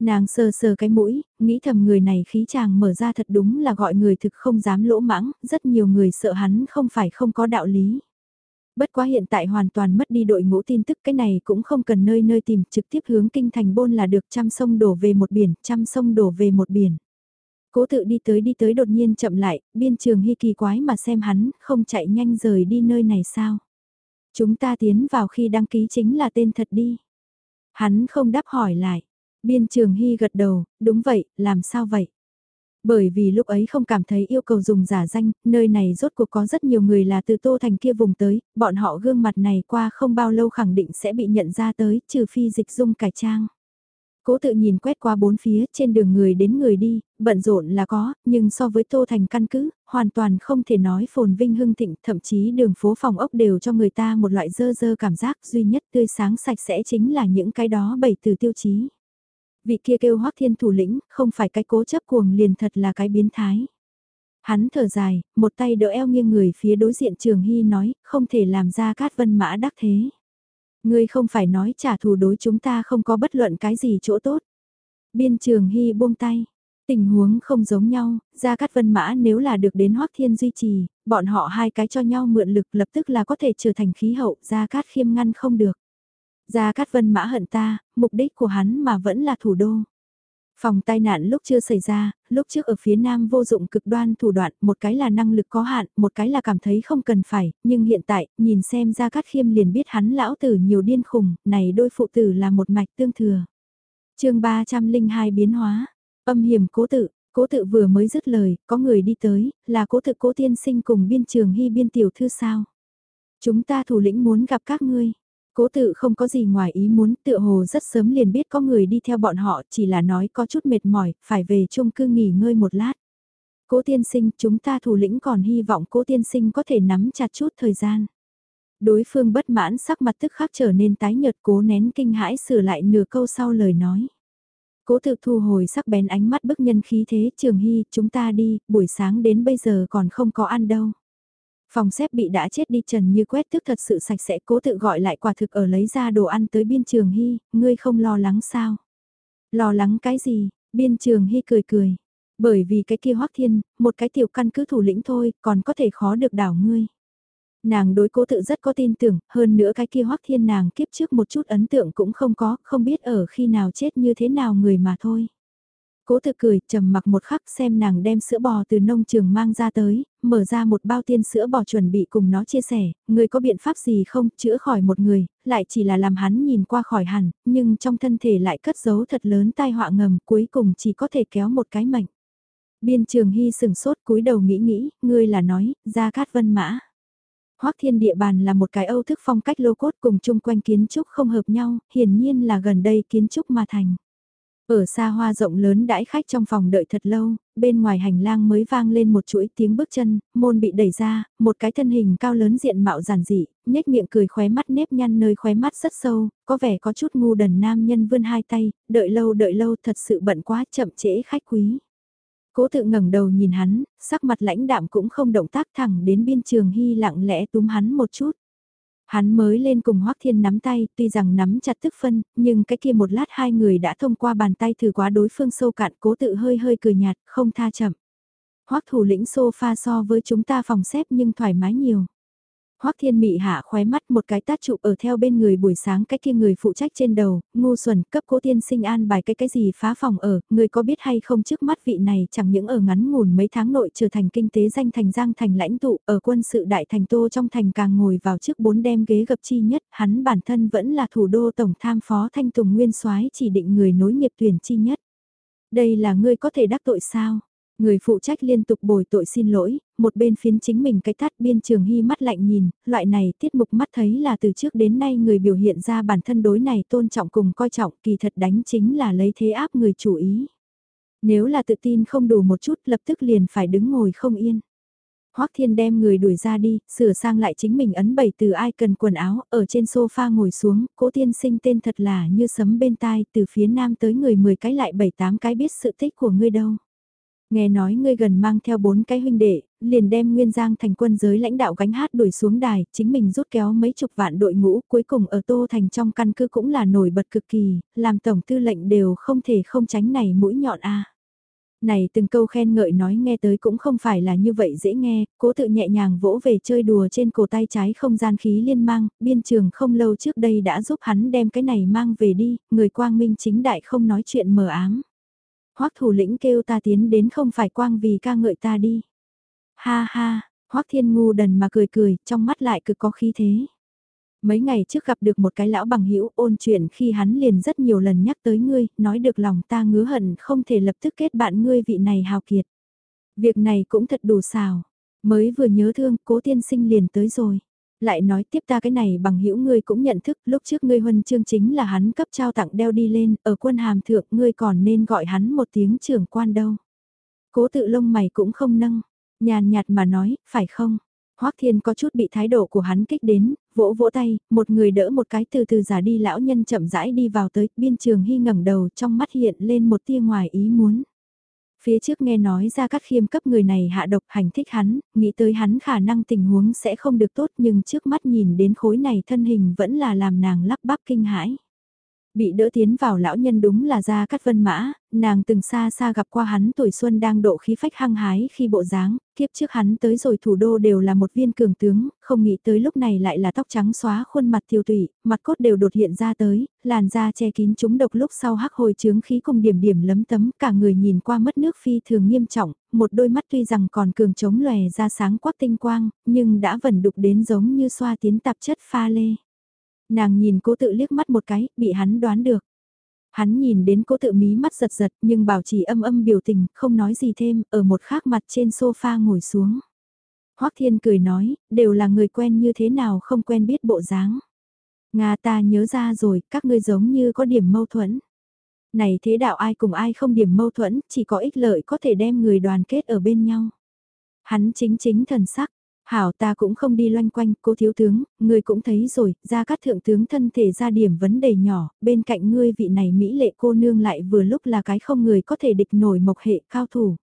Nàng sờ sờ cái mũi, nghĩ thầm người này khí chàng mở ra thật đúng là gọi người thực không dám lỗ mãng, rất nhiều người sợ hắn không phải không có đạo lý. Bất quá hiện tại hoàn toàn mất đi đội ngũ tin tức cái này cũng không cần nơi nơi tìm trực tiếp hướng kinh thành bôn là được trăm sông đổ về một biển, trăm sông đổ về một biển. Cố tự đi tới đi tới đột nhiên chậm lại, biên trường hy kỳ quái mà xem hắn, không chạy nhanh rời đi nơi này sao. Chúng ta tiến vào khi đăng ký chính là tên thật đi. Hắn không đáp hỏi lại. Biên trường hy gật đầu, đúng vậy, làm sao vậy? Bởi vì lúc ấy không cảm thấy yêu cầu dùng giả danh, nơi này rốt cuộc có rất nhiều người là từ Tô Thành kia vùng tới, bọn họ gương mặt này qua không bao lâu khẳng định sẽ bị nhận ra tới, trừ phi dịch dung cải trang. Cố tự nhìn quét qua bốn phía trên đường người đến người đi, bận rộn là có, nhưng so với Tô Thành căn cứ, hoàn toàn không thể nói phồn vinh hưng thịnh, thậm chí đường phố phòng ốc đều cho người ta một loại dơ dơ cảm giác duy nhất tươi sáng sạch sẽ chính là những cái đó bảy từ tiêu chí. Vị kia kêu hoắc thiên thủ lĩnh, không phải cái cố chấp cuồng liền thật là cái biến thái. Hắn thở dài, một tay đỡ eo nghiêng người phía đối diện Trường Hy nói, không thể làm ra cát vân mã đắc thế. Ngươi không phải nói trả thù đối chúng ta không có bất luận cái gì chỗ tốt. Biên Trường Hy buông tay. Tình huống không giống nhau, Gia Cát Vân Mã nếu là được đến Hoắc Thiên duy trì, bọn họ hai cái cho nhau mượn lực lập tức là có thể trở thành khí hậu, Gia Cát khiêm ngăn không được. Gia Cát Vân Mã hận ta, mục đích của hắn mà vẫn là thủ đô. Phòng tai nạn lúc chưa xảy ra, lúc trước ở phía nam vô dụng cực đoan thủ đoạn, một cái là năng lực có hạn, một cái là cảm thấy không cần phải, nhưng hiện tại, nhìn xem ra cát khiêm liền biết hắn lão tử nhiều điên khùng, này đôi phụ tử là một mạch tương thừa. chương 302 biến hóa, âm hiểm cố tự, cố tự vừa mới dứt lời, có người đi tới, là cố tự cố tiên sinh cùng biên trường hy biên tiểu thư sao. Chúng ta thủ lĩnh muốn gặp các ngươi. Cố tự không có gì ngoài ý muốn, tựa hồ rất sớm liền biết có người đi theo bọn họ, chỉ là nói có chút mệt mỏi, phải về chung cư nghỉ ngơi một lát. Cố tiên sinh, chúng ta thủ lĩnh còn hy vọng cố tiên sinh có thể nắm chặt chút thời gian. Đối phương bất mãn sắc mặt tức khắc trở nên tái nhợt cố nén kinh hãi sửa lại nửa câu sau lời nói. Cố tự thu hồi sắc bén ánh mắt bức nhân khí thế trường hy, chúng ta đi, buổi sáng đến bây giờ còn không có ăn đâu. Phòng xếp bị đã chết đi trần như quét thức thật sự sạch sẽ cố tự gọi lại quả thực ở lấy ra đồ ăn tới biên trường hy, ngươi không lo lắng sao? Lo lắng cái gì? Biên trường hy cười cười. Bởi vì cái kia hoắc thiên, một cái tiểu căn cứ thủ lĩnh thôi, còn có thể khó được đảo ngươi. Nàng đối cố tự rất có tin tưởng, hơn nữa cái kia hoắc thiên nàng kiếp trước một chút ấn tượng cũng không có, không biết ở khi nào chết như thế nào người mà thôi. Cố thực cười, trầm mặc một khắc xem nàng đem sữa bò từ nông trường mang ra tới, mở ra một bao tiên sữa bò chuẩn bị cùng nó chia sẻ, người có biện pháp gì không, chữa khỏi một người, lại chỉ là làm hắn nhìn qua khỏi hẳn, nhưng trong thân thể lại cất giấu thật lớn tai họa ngầm, cuối cùng chỉ có thể kéo một cái mệnh. Biên trường hy sừng sốt cúi đầu nghĩ nghĩ, ngươi là nói, ra cát vân mã. Hoắc Thiên địa bàn là một cái âu thức phong cách lô cốt cùng chung quanh kiến trúc không hợp nhau, hiển nhiên là gần đây kiến trúc mà thành. Ở xa hoa rộng lớn đãi khách trong phòng đợi thật lâu, bên ngoài hành lang mới vang lên một chuỗi tiếng bước chân, môn bị đẩy ra, một cái thân hình cao lớn diện mạo giản dị, nhếch miệng cười khóe mắt nếp nhăn nơi khóe mắt rất sâu, có vẻ có chút ngu đần nam nhân vươn hai tay, đợi lâu đợi lâu thật sự bận quá chậm trễ khách quý. Cố tự ngẩng đầu nhìn hắn, sắc mặt lãnh đạm cũng không động tác thẳng đến biên trường hy lặng lẽ túm hắn một chút. Hắn mới lên cùng Hoắc Thiên nắm tay, tuy rằng nắm chặt tức phân, nhưng cái kia một lát hai người đã thông qua bàn tay thử quá đối phương sâu cạn cố tự hơi hơi cười nhạt, không tha chậm. Hoắc thủ lĩnh sofa so với chúng ta phòng xếp nhưng thoải mái nhiều. Hoắc Thiên Mị hạ khóe mắt một cái tát trụ ở theo bên người buổi sáng cái kia người phụ trách trên đầu, ngu xuẩn cấp cố tiên sinh an bài cái cái gì phá phòng ở, người có biết hay không trước mắt vị này chẳng những ở ngắn ngủn mấy tháng nội trở thành kinh tế danh thành giang thành lãnh tụ, ở quân sự đại thành tô trong thành càng ngồi vào trước bốn đem ghế gập chi nhất, hắn bản thân vẫn là thủ đô tổng tham phó thanh tùng nguyên soái chỉ định người nối nghiệp tuyển chi nhất. Đây là ngươi có thể đắc tội sao? Người phụ trách liên tục bồi tội xin lỗi, một bên phiến chính mình cái tát biên trường hy mắt lạnh nhìn, loại này tiết mục mắt thấy là từ trước đến nay người biểu hiện ra bản thân đối này tôn trọng cùng coi trọng kỳ thật đánh chính là lấy thế áp người chủ ý. Nếu là tự tin không đủ một chút lập tức liền phải đứng ngồi không yên. Hoắc Thiên đem người đuổi ra đi, sửa sang lại chính mình ấn bảy từ ai cần quần áo, ở trên sofa ngồi xuống, cố tiên sinh tên thật là như sấm bên tai, từ phía nam tới người 10 cái lại 7-8 cái biết sự tích của ngươi đâu. Nghe nói ngươi gần mang theo bốn cái huynh đệ, liền đem Nguyên Giang thành quân giới lãnh đạo gánh hát đuổi xuống đài, chính mình rút kéo mấy chục vạn đội ngũ, cuối cùng ở Tô Thành trong căn cứ cũng là nổi bật cực kỳ, làm tổng tư lệnh đều không thể không tránh này mũi nhọn a. Này từng câu khen ngợi nói nghe tới cũng không phải là như vậy dễ nghe, cố tự nhẹ nhàng vỗ về chơi đùa trên cổ tay trái không gian khí liên mang, biên trường không lâu trước đây đã giúp hắn đem cái này mang về đi, người quang minh chính đại không nói chuyện mờ ám. Hoắc thủ lĩnh kêu ta tiến đến không phải quang vì ca ngợi ta đi. Ha ha, Hoắc thiên ngu đần mà cười cười, trong mắt lại cực có khí thế. Mấy ngày trước gặp được một cái lão bằng hữu ôn chuyện khi hắn liền rất nhiều lần nhắc tới ngươi, nói được lòng ta ngứa hận không thể lập tức kết bạn ngươi vị này hào kiệt. Việc này cũng thật đủ xào, mới vừa nhớ thương cố tiên sinh liền tới rồi lại nói tiếp ta cái này bằng hữu ngươi cũng nhận thức lúc trước ngươi huân chương chính là hắn cấp trao tặng đeo đi lên, ở quân hàm thượng ngươi còn nên gọi hắn một tiếng trưởng quan đâu. Cố tự lông mày cũng không nâng, nhàn nhạt mà nói, phải không? Hoắc Thiên có chút bị thái độ của hắn kích đến, vỗ vỗ tay, một người đỡ một cái từ từ giả đi lão nhân chậm rãi đi vào tới, biên trường hy ngẩng đầu trong mắt hiện lên một tia ngoài ý muốn. Phía trước nghe nói ra các khiêm cấp người này hạ độc hành thích hắn, nghĩ tới hắn khả năng tình huống sẽ không được tốt nhưng trước mắt nhìn đến khối này thân hình vẫn là làm nàng lắp bắp kinh hãi. Bị đỡ tiến vào lão nhân đúng là ra cắt vân mã, nàng từng xa xa gặp qua hắn tuổi xuân đang độ khí phách hăng hái khi bộ dáng, kiếp trước hắn tới rồi thủ đô đều là một viên cường tướng, không nghĩ tới lúc này lại là tóc trắng xóa khuôn mặt tiêu tụy, mặt cốt đều đột hiện ra tới, làn da che kín chúng độc lúc sau hắc hồi trướng khí cùng điểm điểm lấm tấm, cả người nhìn qua mất nước phi thường nghiêm trọng, một đôi mắt tuy rằng còn cường chống lòe ra sáng quắc tinh quang, nhưng đã vẩn đục đến giống như xoa tiến tạp chất pha lê. Nàng nhìn cố tự liếc mắt một cái, bị hắn đoán được. Hắn nhìn đến cố tự mí mắt giật giật nhưng bảo trì âm âm biểu tình, không nói gì thêm, ở một khác mặt trên sofa ngồi xuống. Hoắc Thiên cười nói, đều là người quen như thế nào không quen biết bộ dáng. Nga ta nhớ ra rồi, các ngươi giống như có điểm mâu thuẫn. Này thế đạo ai cùng ai không điểm mâu thuẫn, chỉ có ích lợi có thể đem người đoàn kết ở bên nhau. Hắn chính chính thần sắc, Hảo ta cũng không đi loanh quanh, cô thiếu tướng, ngươi cũng thấy rồi, ra các thượng tướng thân thể ra điểm vấn đề nhỏ, bên cạnh ngươi vị này Mỹ lệ cô nương lại vừa lúc là cái không người có thể địch nổi mộc hệ cao thủ.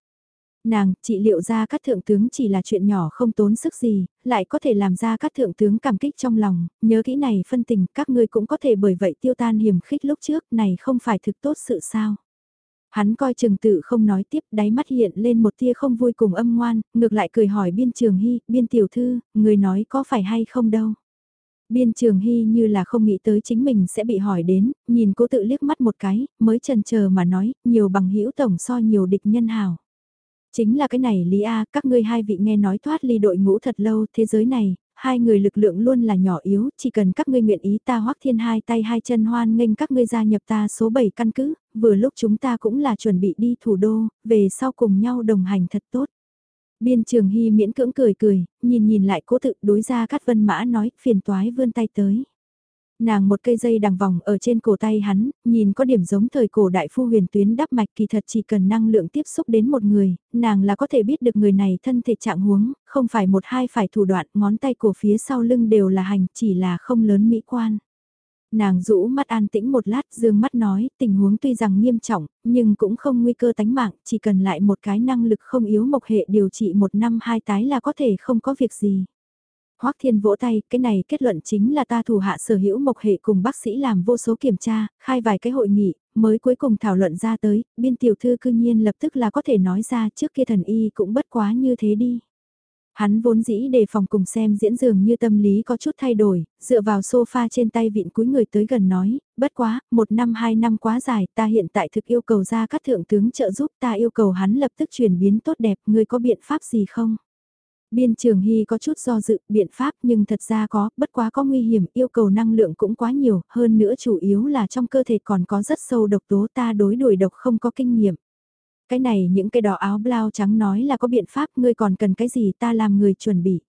Nàng, trị liệu ra các thượng tướng chỉ là chuyện nhỏ không tốn sức gì, lại có thể làm ra các thượng tướng cảm kích trong lòng, nhớ kỹ này phân tình, các ngươi cũng có thể bởi vậy tiêu tan hiểm khích lúc trước, này không phải thực tốt sự sao. Hắn coi trường tự không nói tiếp, đáy mắt hiện lên một tia không vui cùng âm ngoan, ngược lại cười hỏi biên trường hy, biên tiểu thư, người nói có phải hay không đâu. Biên trường hy như là không nghĩ tới chính mình sẽ bị hỏi đến, nhìn cố tự liếc mắt một cái, mới trần chờ mà nói, nhiều bằng hữu tổng so nhiều địch nhân hào. Chính là cái này Lý A, các ngươi hai vị nghe nói thoát ly đội ngũ thật lâu, thế giới này, hai người lực lượng luôn là nhỏ yếu, chỉ cần các ngươi nguyện ý ta hoắc thiên hai tay hai chân hoan nghênh các ngươi gia nhập ta số 7 căn cứ, vừa lúc chúng ta cũng là chuẩn bị đi thủ đô, về sau cùng nhau đồng hành thật tốt. Biên trường hy miễn cưỡng cười cười, nhìn nhìn lại cố tự đối ra cát vân mã nói phiền toái vươn tay tới. Nàng một cây dây đằng vòng ở trên cổ tay hắn, nhìn có điểm giống thời cổ đại phu huyền tuyến đắp mạch kỳ thật chỉ cần năng lượng tiếp xúc đến một người, nàng là có thể biết được người này thân thể trạng huống, không phải một hai phải thủ đoạn, ngón tay cổ phía sau lưng đều là hành, chỉ là không lớn mỹ quan. Nàng rũ mắt an tĩnh một lát dương mắt nói tình huống tuy rằng nghiêm trọng, nhưng cũng không nguy cơ tánh mạng, chỉ cần lại một cái năng lực không yếu mộc hệ điều trị một năm hai tái là có thể không có việc gì. Hoắc Thiên vỗ tay, cái này kết luận chính là ta thủ hạ sở hữu mộc hệ cùng bác sĩ làm vô số kiểm tra, khai vài cái hội nghị, mới cuối cùng thảo luận ra tới, biên tiểu thư cư nhiên lập tức là có thể nói ra trước kia thần y cũng bất quá như thế đi. Hắn vốn dĩ đề phòng cùng xem diễn dường như tâm lý có chút thay đổi, dựa vào sofa trên tay vịn cúi người tới gần nói, bất quá, một năm hai năm quá dài, ta hiện tại thực yêu cầu ra các thượng tướng trợ giúp ta yêu cầu hắn lập tức chuyển biến tốt đẹp, ngươi có biện pháp gì không? Biên trường hy có chút do dự biện pháp nhưng thật ra có, bất quá có nguy hiểm, yêu cầu năng lượng cũng quá nhiều, hơn nữa chủ yếu là trong cơ thể còn có rất sâu độc tố ta đối đuổi độc không có kinh nghiệm. Cái này những cái đỏ áo blau trắng nói là có biện pháp ngươi còn cần cái gì ta làm người chuẩn bị.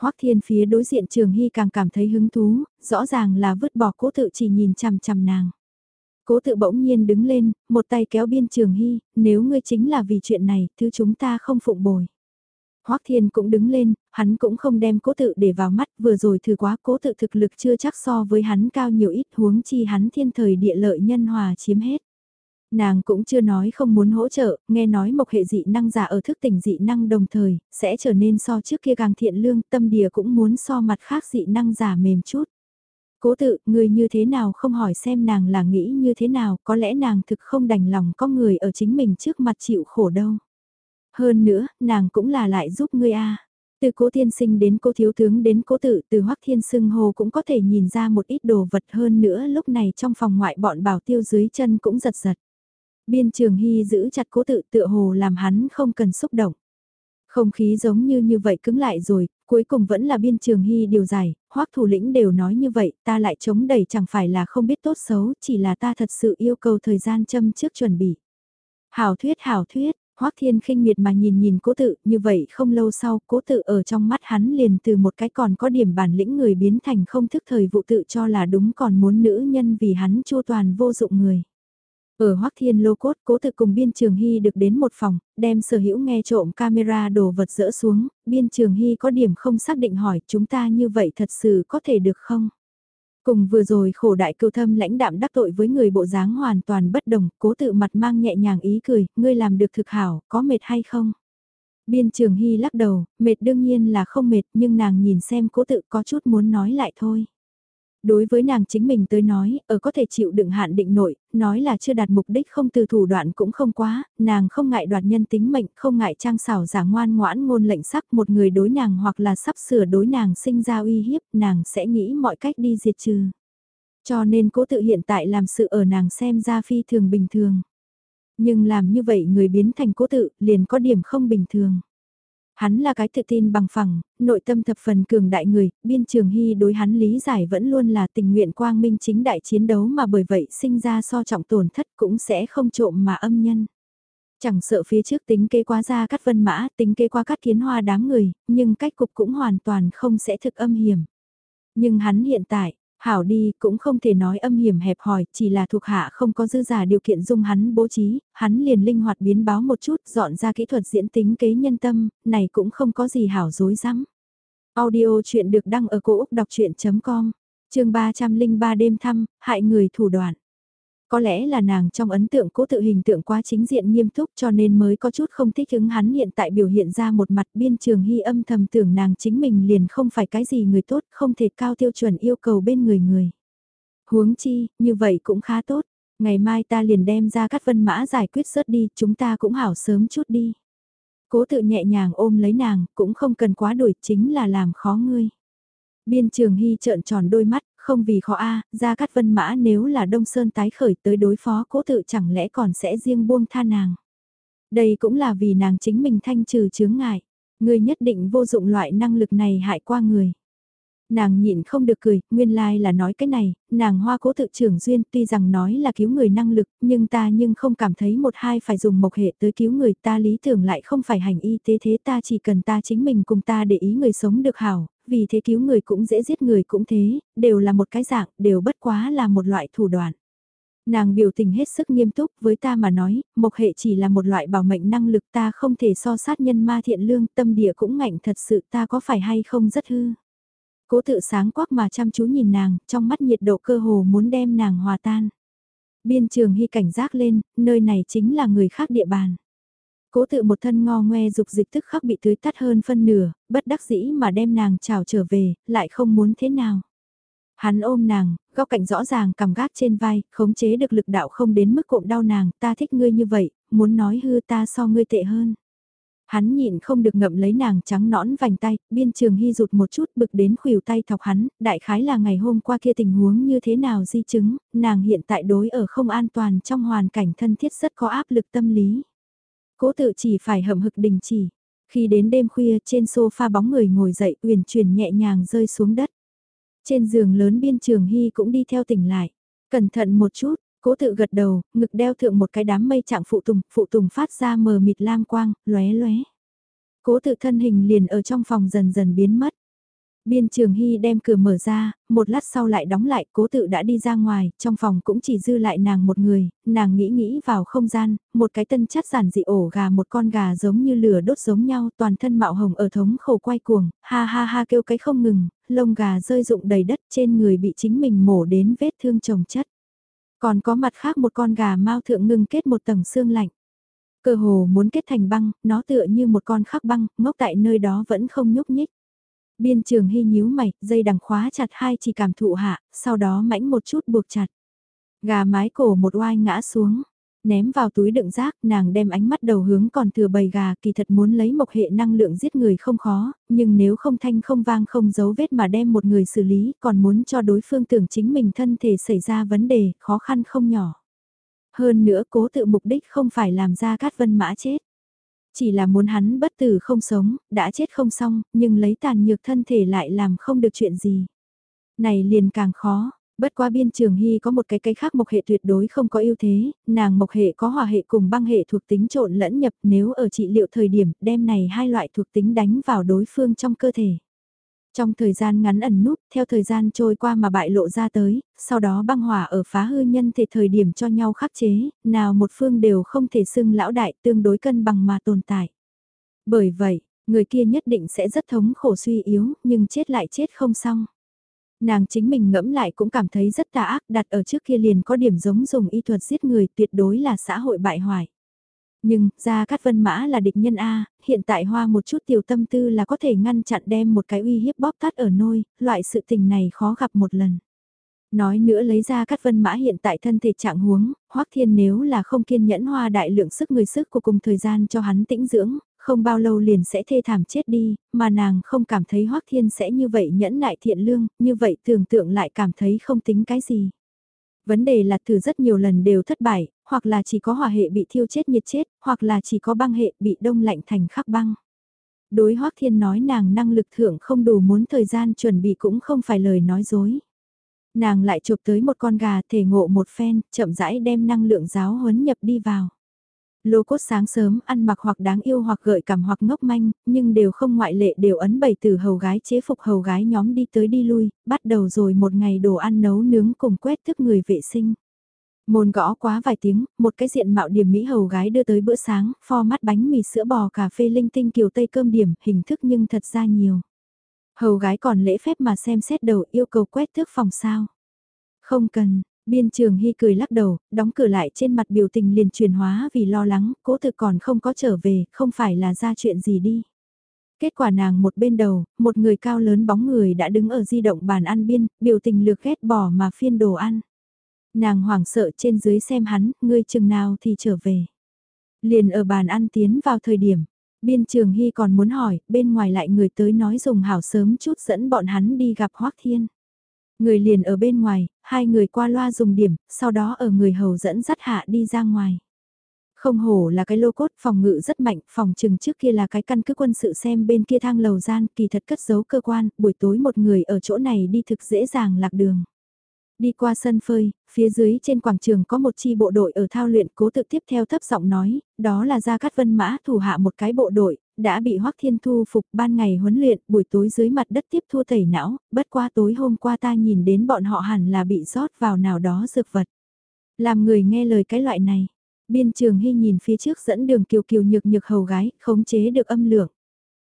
Hoắc Thiên phía đối diện Trường Hy càng cảm thấy hứng thú, rõ ràng là vứt bỏ cố tự chỉ nhìn chằm chằm nàng. Cố tự bỗng nhiên đứng lên, một tay kéo biên Trường Hy, nếu ngươi chính là vì chuyện này, thứ chúng ta không phụng bồi. Hoắc Thiên cũng đứng lên, hắn cũng không đem cố tự để vào mắt, vừa rồi thử quá cố tự thực lực chưa chắc so với hắn cao nhiều ít huống chi hắn thiên thời địa lợi nhân hòa chiếm hết. Nàng cũng chưa nói không muốn hỗ trợ, nghe nói mộc hệ dị năng giả ở thức tỉnh dị năng đồng thời, sẽ trở nên so trước kia càng thiện lương, tâm địa cũng muốn so mặt khác dị năng giả mềm chút. Cố tự, người như thế nào không hỏi xem nàng là nghĩ như thế nào, có lẽ nàng thực không đành lòng có người ở chính mình trước mặt chịu khổ đâu. Hơn nữa, nàng cũng là lại giúp ngươi a. Từ cố thiên sinh đến cố thiếu tướng đến cố tự từ hoắc thiên sưng hồ cũng có thể nhìn ra một ít đồ vật hơn nữa lúc này trong phòng ngoại bọn bảo tiêu dưới chân cũng giật giật. Biên trường hy giữ chặt cố tự tựa hồ làm hắn không cần xúc động. Không khí giống như như vậy cứng lại rồi, cuối cùng vẫn là biên trường hy điều giải, hoắc thủ lĩnh đều nói như vậy, ta lại chống đẩy chẳng phải là không biết tốt xấu, chỉ là ta thật sự yêu cầu thời gian châm trước chuẩn bị. Hảo thuyết hảo thuyết, Hoắc Thiên khinh miệt mà nhìn nhìn cố tự, như vậy không lâu sau, cố tự ở trong mắt hắn liền từ một cái còn có điểm bản lĩnh người biến thành không thức thời vụ tự cho là đúng còn muốn nữ nhân vì hắn chu toàn vô dụng người. Ở Hoắc Thiên lô cốt, cố tự cùng Biên Trường Hy được đến một phòng, đem sở hữu nghe trộm camera đồ vật dỡ xuống, Biên Trường Hy có điểm không xác định hỏi chúng ta như vậy thật sự có thể được không? Cùng vừa rồi khổ đại cưu thâm lãnh đạm đắc tội với người bộ dáng hoàn toàn bất đồng, cố tự mặt mang nhẹ nhàng ý cười, ngươi làm được thực hảo, có mệt hay không? Biên trường hy lắc đầu, mệt đương nhiên là không mệt nhưng nàng nhìn xem cố tự có chút muốn nói lại thôi. Đối với nàng chính mình tới nói, ở có thể chịu đựng hạn định nội, nói là chưa đạt mục đích không từ thủ đoạn cũng không quá, nàng không ngại đoạt nhân tính mệnh, không ngại trang xảo giả ngoan ngoãn ngôn lệnh sắc một người đối nàng hoặc là sắp sửa đối nàng sinh ra uy hiếp, nàng sẽ nghĩ mọi cách đi diệt trừ. Cho nên cố tự hiện tại làm sự ở nàng xem ra phi thường bình thường. Nhưng làm như vậy người biến thành cố tự liền có điểm không bình thường. Hắn là cái tự tin bằng phẳng, nội tâm thập phần cường đại người, biên trường hy đối hắn lý giải vẫn luôn là tình nguyện quang minh chính đại chiến đấu mà bởi vậy sinh ra so trọng tổn thất cũng sẽ không trộm mà âm nhân. Chẳng sợ phía trước tính kế quá ra cắt vân mã, tính kế qua cắt kiến hoa đám người, nhưng cách cục cũng hoàn toàn không sẽ thực âm hiểm. Nhưng hắn hiện tại, Hảo đi, cũng không thể nói âm hiểm hẹp hòi, chỉ là thuộc hạ không có dư giả điều kiện dung hắn bố trí, hắn liền linh hoạt biến báo một chút, dọn ra kỹ thuật diễn tính kế nhân tâm, này cũng không có gì hảo dối rắm Audio chuyện được đăng ở cổ Úc đọc chuyện.com, chương 303 đêm thăm, hại người thủ đoạn. Có lẽ là nàng trong ấn tượng cố tự hình tượng quá chính diện nghiêm túc cho nên mới có chút không thích ứng hắn hiện tại biểu hiện ra một mặt biên trường hy âm thầm tưởng nàng chính mình liền không phải cái gì người tốt, không thể cao tiêu chuẩn yêu cầu bên người người. Huống chi, như vậy cũng khá tốt, ngày mai ta liền đem ra các vân mã giải quyết rớt đi, chúng ta cũng hảo sớm chút đi. Cố tự nhẹ nhàng ôm lấy nàng, cũng không cần quá đuổi, chính là làm khó ngươi. Biên trường hy trợn tròn đôi mắt, không vì khó a ra cắt vân mã nếu là Đông Sơn tái khởi tới đối phó cố tự chẳng lẽ còn sẽ riêng buông tha nàng. Đây cũng là vì nàng chính mình thanh trừ chướng ngại, người nhất định vô dụng loại năng lực này hại qua người. Nàng nhịn không được cười, nguyên lai like là nói cái này, nàng hoa cố tự trưởng duyên tuy rằng nói là cứu người năng lực, nhưng ta nhưng không cảm thấy một hai phải dùng mộc hệ tới cứu người ta lý tưởng lại không phải hành y tế thế ta chỉ cần ta chính mình cùng ta để ý người sống được hảo, vì thế cứu người cũng dễ giết người cũng thế, đều là một cái dạng, đều bất quá là một loại thủ đoạn. Nàng biểu tình hết sức nghiêm túc với ta mà nói, mộc hệ chỉ là một loại bảo mệnh năng lực ta không thể so sát nhân ma thiện lương, tâm địa cũng ngạnh thật sự ta có phải hay không rất hư. Cố tự sáng quắc mà chăm chú nhìn nàng, trong mắt nhiệt độ cơ hồ muốn đem nàng hòa tan. Biên trường hy cảnh giác lên, nơi này chính là người khác địa bàn. Cố tự một thân ngo ngoe dục dịch tức khắc bị tưới tắt hơn phân nửa, bất đắc dĩ mà đem nàng trào trở về, lại không muốn thế nào. Hắn ôm nàng, góc cạnh rõ ràng cầm gác trên vai, khống chế được lực đạo không đến mức cộm đau nàng, ta thích ngươi như vậy, muốn nói hư ta so ngươi tệ hơn. Hắn nhịn không được ngậm lấy nàng trắng nõn vành tay, biên trường hy rụt một chút bực đến khuỷu tay thọc hắn, đại khái là ngày hôm qua kia tình huống như thế nào di chứng, nàng hiện tại đối ở không an toàn trong hoàn cảnh thân thiết rất có áp lực tâm lý. Cố tự chỉ phải hậm hực đình chỉ. Khi đến đêm khuya trên sofa bóng người ngồi dậy uyển chuyển nhẹ nhàng rơi xuống đất. Trên giường lớn biên trường hy cũng đi theo tỉnh lại. Cẩn thận một chút, cố tự gật đầu, ngực đeo thượng một cái đám mây trạng phụ tùng, phụ tùng phát ra mờ mịt lam quang, lóe lóe. Cố tự thân hình liền ở trong phòng dần dần biến mất. Biên Trường Hy đem cửa mở ra, một lát sau lại đóng lại, cố tự đã đi ra ngoài, trong phòng cũng chỉ dư lại nàng một người, nàng nghĩ nghĩ vào không gian, một cái tân chất giản dị ổ gà một con gà giống như lửa đốt giống nhau, toàn thân mạo hồng ở thống khổ quay cuồng, ha ha ha kêu cái không ngừng, lông gà rơi rụng đầy đất trên người bị chính mình mổ đến vết thương trồng chất. Còn có mặt khác một con gà mau thượng ngưng kết một tầng xương lạnh. Cơ hồ muốn kết thành băng, nó tựa như một con khắc băng, ngốc tại nơi đó vẫn không nhúc nhích. Biên trường hy nhíu mày, dây đằng khóa chặt hai chỉ cảm thụ hạ, sau đó mãnh một chút buộc chặt. Gà mái cổ một oai ngã xuống, ném vào túi đựng rác, nàng đem ánh mắt đầu hướng còn thừa bầy gà kỳ thật muốn lấy mộc hệ năng lượng giết người không khó, nhưng nếu không thanh không vang không dấu vết mà đem một người xử lý còn muốn cho đối phương tưởng chính mình thân thể xảy ra vấn đề, khó khăn không nhỏ. Hơn nữa cố tự mục đích không phải làm ra cát vân mã chết. Chỉ là muốn hắn bất tử không sống, đã chết không xong, nhưng lấy tàn nhược thân thể lại làm không được chuyện gì. Này liền càng khó, bất qua biên trường hy có một cái cây khác mộc hệ tuyệt đối không có ưu thế, nàng mộc hệ có hòa hệ cùng băng hệ thuộc tính trộn lẫn nhập nếu ở trị liệu thời điểm đem này hai loại thuộc tính đánh vào đối phương trong cơ thể. Trong thời gian ngắn ẩn nút, theo thời gian trôi qua mà bại lộ ra tới, sau đó băng hỏa ở phá hư nhân thể thời điểm cho nhau khắc chế, nào một phương đều không thể xưng lão đại tương đối cân bằng mà tồn tại. Bởi vậy, người kia nhất định sẽ rất thống khổ suy yếu, nhưng chết lại chết không xong. Nàng chính mình ngẫm lại cũng cảm thấy rất tà ác đặt ở trước kia liền có điểm giống dùng y thuật giết người tuyệt đối là xã hội bại hoại. Nhưng, Gia Cát Vân Mã là địch nhân A, hiện tại hoa một chút tiểu tâm tư là có thể ngăn chặn đem một cái uy hiếp bóp tắt ở nôi, loại sự tình này khó gặp một lần. Nói nữa lấy ra Cát Vân Mã hiện tại thân thể trạng huống, Hoắc Thiên nếu là không kiên nhẫn hoa đại lượng sức người sức của cùng thời gian cho hắn tĩnh dưỡng, không bao lâu liền sẽ thê thảm chết đi, mà nàng không cảm thấy Hoắc Thiên sẽ như vậy nhẫn nại thiện lương, như vậy tưởng tượng lại cảm thấy không tính cái gì. Vấn đề là thử rất nhiều lần đều thất bại, hoặc là chỉ có hỏa hệ bị thiêu chết nhiệt chết, hoặc là chỉ có băng hệ bị đông lạnh thành khắc băng. Đối Hoắc Thiên nói nàng năng lực thượng không đủ muốn thời gian chuẩn bị cũng không phải lời nói dối. Nàng lại chụp tới một con gà thể ngộ một phen, chậm rãi đem năng lượng giáo huấn nhập đi vào. Lô cốt sáng sớm ăn mặc hoặc đáng yêu hoặc gợi cảm hoặc ngốc manh, nhưng đều không ngoại lệ đều ấn bày từ hầu gái chế phục hầu gái nhóm đi tới đi lui, bắt đầu rồi một ngày đồ ăn nấu nướng cùng quét thức người vệ sinh. Môn gõ quá vài tiếng, một cái diện mạo điểm mỹ hầu gái đưa tới bữa sáng, pho mắt bánh mì sữa bò cà phê linh tinh kiều tây cơm điểm, hình thức nhưng thật ra nhiều. Hầu gái còn lễ phép mà xem xét đầu yêu cầu quét thước phòng sao. Không cần, biên trường hy cười lắc đầu, đóng cửa lại trên mặt biểu tình liền truyền hóa vì lo lắng, cố thực còn không có trở về, không phải là ra chuyện gì đi. Kết quả nàng một bên đầu, một người cao lớn bóng người đã đứng ở di động bàn ăn biên, biểu tình lược ghét bỏ mà phiên đồ ăn. Nàng hoảng sợ trên dưới xem hắn, ngươi chừng nào thì trở về. Liền ở bàn ăn tiến vào thời điểm, biên trường hy còn muốn hỏi, bên ngoài lại người tới nói dùng hảo sớm chút dẫn bọn hắn đi gặp Hoác Thiên. Người liền ở bên ngoài, hai người qua loa dùng điểm, sau đó ở người hầu dẫn dắt hạ đi ra ngoài. Không hổ là cái lô cốt phòng ngự rất mạnh, phòng trừng trước kia là cái căn cứ quân sự xem bên kia thang lầu gian kỳ thật cất giấu cơ quan, buổi tối một người ở chỗ này đi thực dễ dàng lạc đường. Đi qua sân phơi, phía dưới trên quảng trường có một chi bộ đội ở thao luyện cố tự tiếp theo thấp giọng nói, đó là Gia Cát Vân Mã thủ hạ một cái bộ đội, đã bị Hoắc Thiên Thu phục ban ngày huấn luyện, buổi tối dưới mặt đất tiếp thu tẩy não, bất qua tối hôm qua ta nhìn đến bọn họ hẳn là bị rót vào nào đó dược vật. Làm người nghe lời cái loại này, biên trường hy nhìn phía trước dẫn đường kiều kiều nhược nhược hầu gái, khống chế được âm lượng.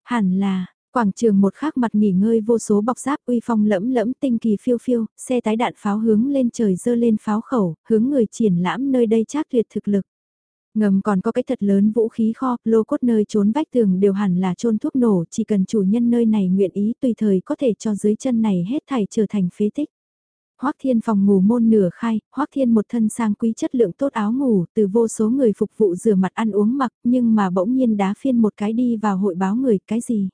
Hẳn là, Quảng trường một khắc mặt nghỉ ngơi vô số bọc giáp uy phong lẫm lẫm tinh kỳ phiêu phiêu, xe tái đạn pháo hướng lên trời dơ lên pháo khẩu, hướng người triển lãm nơi đây chắc tuyệt thực lực. Ngầm còn có cái thật lớn vũ khí kho, lô cốt nơi trốn vách tường đều hẳn là trôn thuốc nổ, chỉ cần chủ nhân nơi này nguyện ý tùy thời có thể cho dưới chân này hết thảy trở thành phế tích. Hoắc Thiên phòng ngủ môn nửa khai, Hoắc Thiên một thân sang quý chất lượng tốt áo ngủ, từ vô số người phục vụ rửa mặt ăn uống mặc, nhưng mà bỗng nhiên đá phiên một cái đi vào hội báo người, cái gì?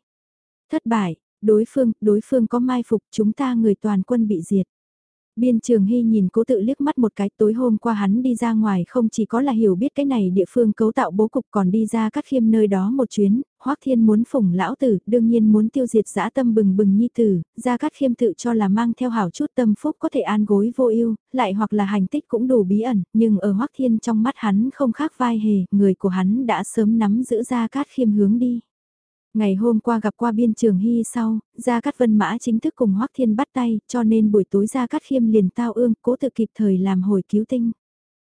Thất bại, đối phương, đối phương có mai phục chúng ta người toàn quân bị diệt. Biên Trường Hy nhìn cố tự liếc mắt một cái tối hôm qua hắn đi ra ngoài không chỉ có là hiểu biết cái này địa phương cấu tạo bố cục còn đi ra cắt khiêm nơi đó một chuyến, Hoác Thiên muốn phủng lão tử, đương nhiên muốn tiêu diệt dã tâm bừng bừng nhi tử, ra cắt khiêm tự cho là mang theo hảo chút tâm phúc có thể an gối vô ưu lại hoặc là hành tích cũng đủ bí ẩn, nhưng ở Hoác Thiên trong mắt hắn không khác vai hề, người của hắn đã sớm nắm giữ ra cát khiêm hướng đi. Ngày hôm qua gặp qua biên trường hy sau, Gia Cát Vân Mã chính thức cùng Hoắc Thiên bắt tay, cho nên buổi tối Gia Cát Khiêm liền tao ương, cố tự kịp thời làm hồi cứu tinh.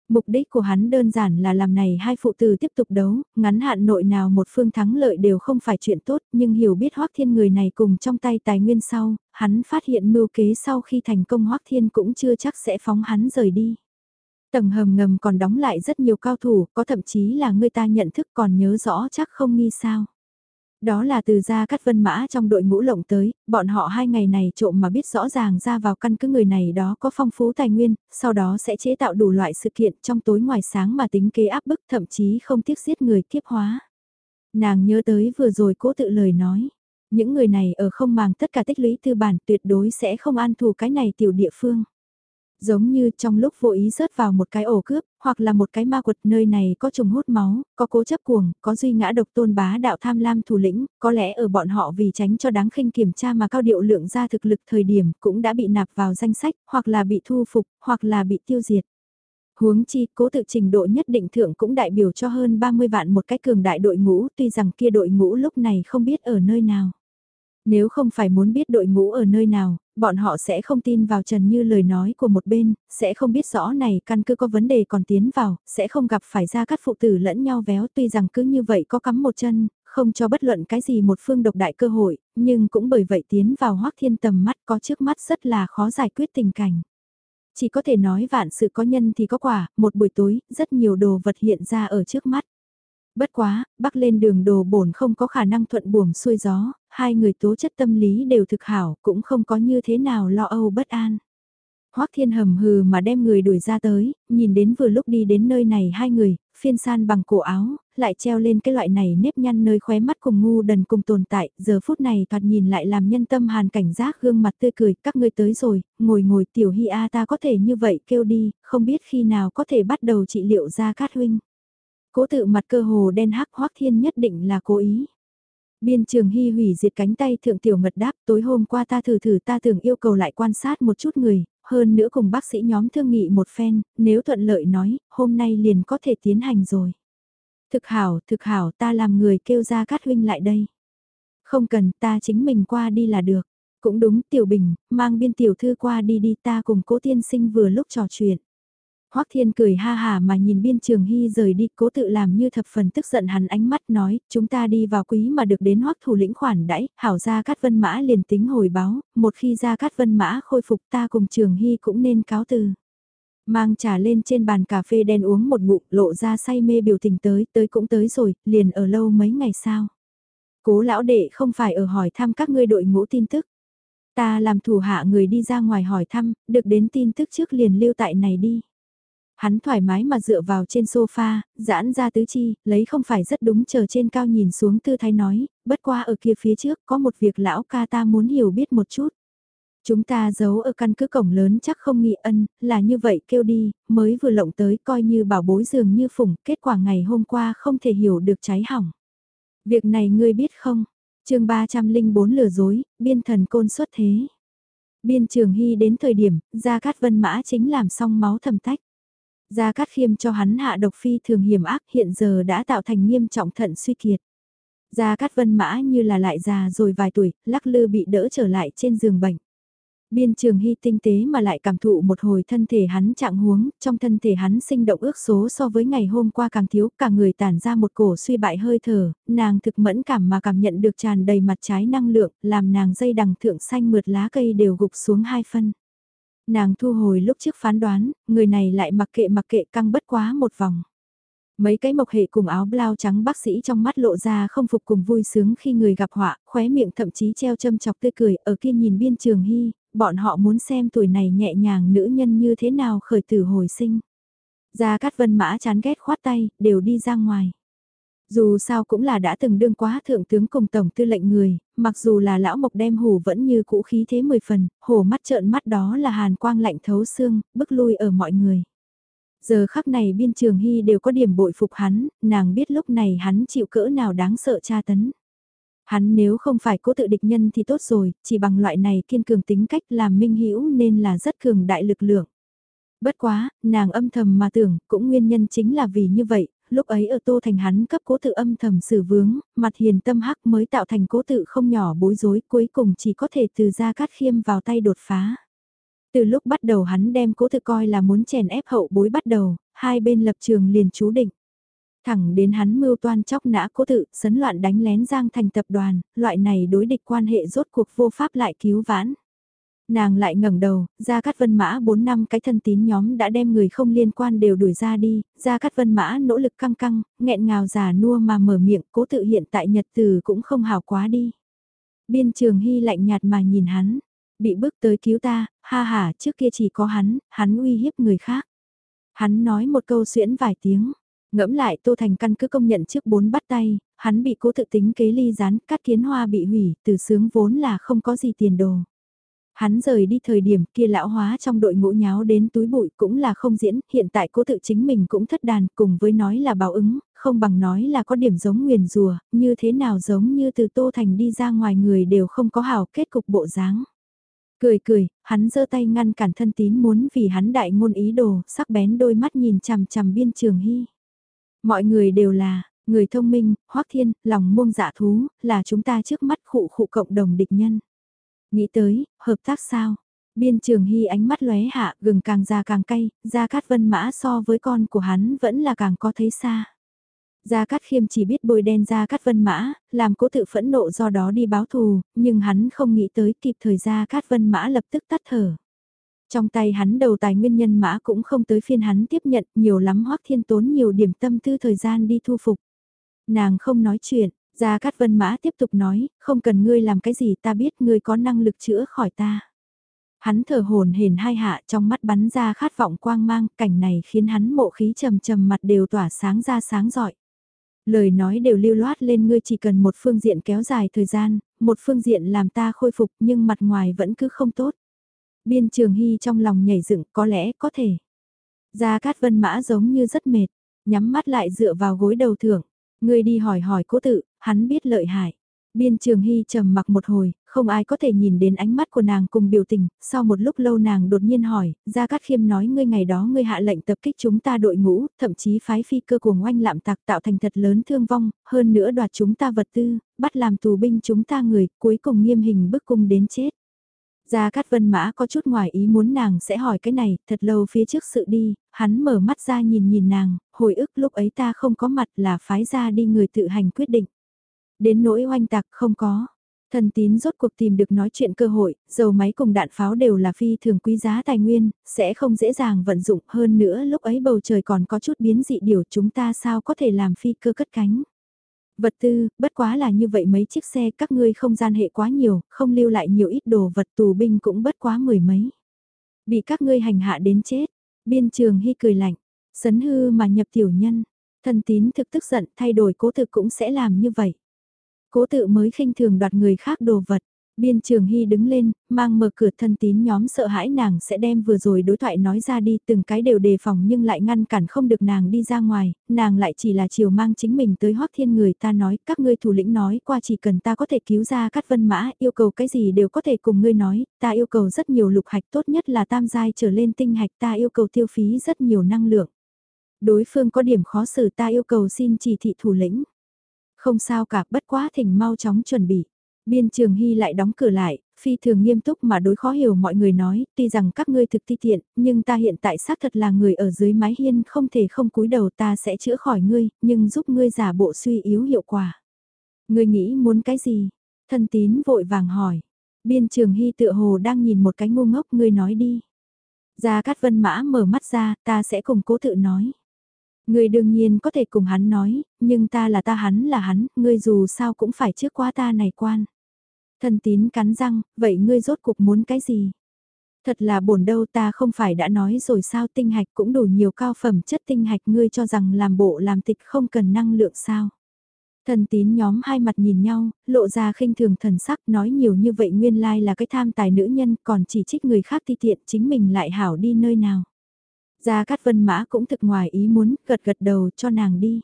Mục đích của hắn đơn giản là làm này hai phụ tử tiếp tục đấu, ngắn hạn nội nào một phương thắng lợi đều không phải chuyện tốt, nhưng hiểu biết Hoắc Thiên người này cùng trong tay tài nguyên sau, hắn phát hiện mưu kế sau khi thành công Hoắc Thiên cũng chưa chắc sẽ phóng hắn rời đi. Tầng hầm ngầm còn đóng lại rất nhiều cao thủ, có thậm chí là người ta nhận thức còn nhớ rõ chắc không nghi sao. Đó là từ gia cắt vân mã trong đội ngũ lộng tới, bọn họ hai ngày này trộm mà biết rõ ràng ra vào căn cứ người này đó có phong phú tài nguyên, sau đó sẽ chế tạo đủ loại sự kiện trong tối ngoài sáng mà tính kế áp bức thậm chí không tiếc giết người kiếp hóa. Nàng nhớ tới vừa rồi cố tự lời nói, những người này ở không màng tất cả tích lũy tư bản tuyệt đối sẽ không an thù cái này tiểu địa phương. Giống như trong lúc vô ý rớt vào một cái ổ cướp, hoặc là một cái ma quật nơi này có trùng hút máu, có cố chấp cuồng, có duy ngã độc tôn bá đạo tham lam thủ lĩnh, có lẽ ở bọn họ vì tránh cho đáng khinh kiểm tra mà cao điệu lượng ra thực lực thời điểm cũng đã bị nạp vào danh sách, hoặc là bị thu phục, hoặc là bị tiêu diệt. Huống chi, cố tự trình độ nhất định thượng cũng đại biểu cho hơn 30 vạn một cái cường đại đội ngũ, tuy rằng kia đội ngũ lúc này không biết ở nơi nào. Nếu không phải muốn biết đội ngũ ở nơi nào, bọn họ sẽ không tin vào Trần Như lời nói của một bên, sẽ không biết rõ này căn cứ có vấn đề còn tiến vào, sẽ không gặp phải ra các phụ tử lẫn nhau véo tuy rằng cứ như vậy có cắm một chân, không cho bất luận cái gì một phương độc đại cơ hội, nhưng cũng bởi vậy tiến vào hoác thiên tầm mắt có trước mắt rất là khó giải quyết tình cảnh. Chỉ có thể nói vạn sự có nhân thì có quả, một buổi tối, rất nhiều đồ vật hiện ra ở trước mắt. Bất quá, bắc lên đường đồ bổn không có khả năng thuận buồm xuôi gió, hai người tố chất tâm lý đều thực hảo, cũng không có như thế nào lo âu bất an. Hoắc Thiên hầm hừ mà đem người đuổi ra tới, nhìn đến vừa lúc đi đến nơi này hai người, phiên san bằng cổ áo, lại treo lên cái loại này nếp nhăn nơi khóe mắt cùng ngu đần cùng tồn tại, giờ phút này thoạt nhìn lại làm nhân tâm hàn cảnh giác gương mặt tươi cười, các ngươi tới rồi, ngồi ngồi tiểu hi a ta có thể như vậy kêu đi, không biết khi nào có thể bắt đầu trị liệu ra cát huynh. Cố tự mặt cơ hồ đen hắc Hoắc Thiên nhất định là cố ý. Biên trường hy hủy diệt cánh tay thượng tiểu ngật đáp tối hôm qua ta thử thử ta tưởng yêu cầu lại quan sát một chút người, hơn nữa cùng bác sĩ nhóm thương nghị một phen, nếu thuận lợi nói, hôm nay liền có thể tiến hành rồi. Thực hảo, thực hảo ta làm người kêu ra cát huynh lại đây. Không cần ta chính mình qua đi là được. Cũng đúng tiểu bình, mang biên tiểu thư qua đi đi ta cùng cố tiên sinh vừa lúc trò chuyện. Hoắc Thiên cười ha hà mà nhìn biên trường hy rời đi cố tự làm như thập phần tức giận hắn ánh mắt nói, chúng ta đi vào quý mà được đến Hoắc thủ lĩnh khoản đãi, hảo ra cát vân mã liền tính hồi báo, một khi ra cát vân mã khôi phục ta cùng trường hy cũng nên cáo từ. Mang trà lên trên bàn cà phê đen uống một ngụm lộ ra say mê biểu tình tới, tới cũng tới rồi, liền ở lâu mấy ngày sao. Cố lão đệ không phải ở hỏi thăm các ngươi đội ngũ tin tức. Ta làm thủ hạ người đi ra ngoài hỏi thăm, được đến tin tức trước liền lưu tại này đi. Hắn thoải mái mà dựa vào trên sofa, giãn ra tứ chi, lấy không phải rất đúng chờ trên cao nhìn xuống tư thái nói, bất qua ở kia phía trước có một việc lão ca ta muốn hiểu biết một chút. Chúng ta giấu ở căn cứ cổng lớn chắc không nghị ân, là như vậy kêu đi, mới vừa lộng tới coi như bảo bối dường như phủng, kết quả ngày hôm qua không thể hiểu được cháy hỏng. Việc này ngươi biết không? chương 304 lừa dối, biên thần côn xuất thế. Biên trường hy đến thời điểm, Gia Cát Vân Mã chính làm xong máu thầm tách. Gia Cát Khiêm cho hắn hạ độc phi thường hiểm ác hiện giờ đã tạo thành nghiêm trọng thận suy kiệt. Gia Cát Vân Mã như là lại già rồi vài tuổi, lắc lư bị đỡ trở lại trên giường bệnh. Biên trường hy tinh tế mà lại cảm thụ một hồi thân thể hắn trạng huống, trong thân thể hắn sinh động ước số so với ngày hôm qua càng thiếu, cả người tản ra một cổ suy bại hơi thở, nàng thực mẫn cảm mà cảm nhận được tràn đầy mặt trái năng lượng, làm nàng dây đằng thượng xanh mượt lá cây đều gục xuống hai phân. Nàng thu hồi lúc trước phán đoán, người này lại mặc kệ mặc kệ căng bất quá một vòng. Mấy cái mộc hệ cùng áo blau trắng bác sĩ trong mắt lộ ra không phục cùng vui sướng khi người gặp họa, khóe miệng thậm chí treo châm chọc tươi cười, ở kia nhìn biên trường hy, bọn họ muốn xem tuổi này nhẹ nhàng nữ nhân như thế nào khởi tử hồi sinh. Gia Cát Vân Mã chán ghét khoát tay, đều đi ra ngoài. Dù sao cũng là đã từng đương quá thượng tướng cùng tổng tư lệnh người, mặc dù là lão mộc đem hủ vẫn như cũ khí thế mười phần, hổ mắt trợn mắt đó là hàn quang lạnh thấu xương, bức lui ở mọi người. Giờ khắc này biên trường hy đều có điểm bội phục hắn, nàng biết lúc này hắn chịu cỡ nào đáng sợ tra tấn. Hắn nếu không phải cố tự địch nhân thì tốt rồi, chỉ bằng loại này kiên cường tính cách làm minh hữu nên là rất cường đại lực lượng. Bất quá, nàng âm thầm mà tưởng, cũng nguyên nhân chính là vì như vậy, lúc ấy ở Tô Thành hắn cấp cố tự âm thầm xử vướng, mặt hiền tâm hắc mới tạo thành cố tự không nhỏ bối rối cuối cùng chỉ có thể từ ra cát khiêm vào tay đột phá. Từ lúc bắt đầu hắn đem cố tự coi là muốn chèn ép hậu bối bắt đầu, hai bên lập trường liền chú định. Thẳng đến hắn mưu toan chóc nã cố tự, sấn loạn đánh lén giang thành tập đoàn, loại này đối địch quan hệ rốt cuộc vô pháp lại cứu vãn. Nàng lại ngẩng đầu, Gia Cát Vân Mã 4 năm cái thân tín nhóm đã đem người không liên quan đều đuổi ra đi, Gia Cát Vân Mã nỗ lực căng căng, nghẹn ngào giả nua mà mở miệng, cố tự hiện tại nhật từ cũng không hào quá đi. Biên trường hy lạnh nhạt mà nhìn hắn, bị bước tới cứu ta, ha ha trước kia chỉ có hắn, hắn uy hiếp người khác. Hắn nói một câu xuyễn vài tiếng, ngẫm lại Tô Thành căn cứ công nhận trước bốn bắt tay, hắn bị cố tự tính kế ly rán, cắt kiến hoa bị hủy, từ sướng vốn là không có gì tiền đồ. Hắn rời đi thời điểm kia lão hóa trong đội ngũ nháo đến túi bụi cũng là không diễn, hiện tại cố tự chính mình cũng thất đàn cùng với nói là báo ứng, không bằng nói là có điểm giống nguyền rùa, như thế nào giống như từ Tô Thành đi ra ngoài người đều không có hảo kết cục bộ dáng. Cười cười, hắn giơ tay ngăn cản thân tín muốn vì hắn đại ngôn ý đồ, sắc bén đôi mắt nhìn chằm chằm biên trường hy. Mọi người đều là, người thông minh, hoắc thiên, lòng muông dạ thú, là chúng ta trước mắt khụ khụ cộng đồng địch nhân. Nghĩ tới, hợp tác sao? Biên trường hy ánh mắt lóe hạ, gừng càng già càng cay, ra cát vân mã so với con của hắn vẫn là càng có thấy xa. Gia Cát Khiêm chỉ biết bôi đen Gia Cát Vân Mã, làm cố tự phẫn nộ do đó đi báo thù, nhưng hắn không nghĩ tới kịp thời Gia Cát Vân Mã lập tức tắt thở. Trong tay hắn đầu tài nguyên nhân mã cũng không tới phiên hắn tiếp nhận, nhiều lắm hoắc thiên tốn nhiều điểm tâm tư thời gian đi thu phục. Nàng không nói chuyện, Gia Cát Vân Mã tiếp tục nói, không cần ngươi làm cái gì ta biết ngươi có năng lực chữa khỏi ta. Hắn thở hồn hển hai hạ trong mắt bắn ra khát vọng quang mang, cảnh này khiến hắn mộ khí trầm trầm mặt đều tỏa sáng ra sáng giỏi. Lời nói đều lưu loát lên ngươi chỉ cần một phương diện kéo dài thời gian, một phương diện làm ta khôi phục nhưng mặt ngoài vẫn cứ không tốt. Biên trường hy trong lòng nhảy dựng có lẽ có thể. Gia Cát Vân Mã giống như rất mệt, nhắm mắt lại dựa vào gối đầu thưởng. Ngươi đi hỏi hỏi cố tự, hắn biết lợi hại. Biên Trường Hy trầm mặc một hồi, không ai có thể nhìn đến ánh mắt của nàng cùng biểu tình, sau một lúc lâu nàng đột nhiên hỏi, Gia Cát Khiêm nói ngươi ngày đó ngươi hạ lệnh tập kích chúng ta đội ngũ, thậm chí phái phi cơ của ngoanh lạm tạc tạo thành thật lớn thương vong, hơn nữa đoạt chúng ta vật tư, bắt làm tù binh chúng ta người, cuối cùng nghiêm hình bức cung đến chết. Gia Cát Vân Mã có chút ngoài ý muốn nàng sẽ hỏi cái này, thật lâu phía trước sự đi, hắn mở mắt ra nhìn nhìn nàng, hồi ức lúc ấy ta không có mặt là phái ra đi người tự hành quyết định. Đến nỗi oanh tạc không có. Thần tín rốt cuộc tìm được nói chuyện cơ hội, dầu máy cùng đạn pháo đều là phi thường quý giá tài nguyên, sẽ không dễ dàng vận dụng hơn nữa lúc ấy bầu trời còn có chút biến dị điều chúng ta sao có thể làm phi cơ cất cánh. Vật tư, bất quá là như vậy mấy chiếc xe các ngươi không gian hệ quá nhiều, không lưu lại nhiều ít đồ vật tù binh cũng bất quá mười mấy. Bị các ngươi hành hạ đến chết, biên trường hy cười lạnh, sấn hư mà nhập tiểu nhân, thần tín thực tức giận thay đổi cố thực cũng sẽ làm như vậy. Cố tự mới khinh thường đoạt người khác đồ vật. Biên Trường Hy đứng lên, mang mở cửa thân tín nhóm sợ hãi nàng sẽ đem vừa rồi đối thoại nói ra đi, từng cái đều đề phòng nhưng lại ngăn cản không được nàng đi ra ngoài, nàng lại chỉ là chiều mang chính mình tới hót thiên người ta nói, các ngươi thủ lĩnh nói qua chỉ cần ta có thể cứu ra các vân mã, yêu cầu cái gì đều có thể cùng ngươi nói, ta yêu cầu rất nhiều lục hạch tốt nhất là tam giai trở lên tinh hạch ta yêu cầu tiêu phí rất nhiều năng lượng. Đối phương có điểm khó xử ta yêu cầu xin chỉ thị thủ lĩnh. Không sao cả, bất quá thỉnh mau chóng chuẩn bị. Biên trường hy lại đóng cửa lại, phi thường nghiêm túc mà đối khó hiểu mọi người nói, tuy rằng các ngươi thực ti tiện, nhưng ta hiện tại xác thật là người ở dưới mái hiên không thể không cúi đầu ta sẽ chữa khỏi ngươi, nhưng giúp ngươi giả bộ suy yếu hiệu quả. Ngươi nghĩ muốn cái gì? Thân tín vội vàng hỏi. Biên trường hy tựa hồ đang nhìn một cái ngu ngốc ngươi nói đi. Gia Cát Vân Mã mở mắt ra, ta sẽ cùng cố tự nói. Ngươi đương nhiên có thể cùng hắn nói, nhưng ta là ta hắn là hắn, ngươi dù sao cũng phải trước qua ta này quan. Thần tín cắn răng, vậy ngươi rốt cuộc muốn cái gì? Thật là bổn đâu ta không phải đã nói rồi sao tinh hạch cũng đủ nhiều cao phẩm chất tinh hạch ngươi cho rằng làm bộ làm tịch không cần năng lượng sao. Thần tín nhóm hai mặt nhìn nhau, lộ ra khinh thường thần sắc nói nhiều như vậy nguyên lai là cái tham tài nữ nhân còn chỉ trích người khác ti tiện chính mình lại hảo đi nơi nào. Gia Cát Vân Mã cũng thực ngoài ý muốn, gật gật đầu cho nàng đi.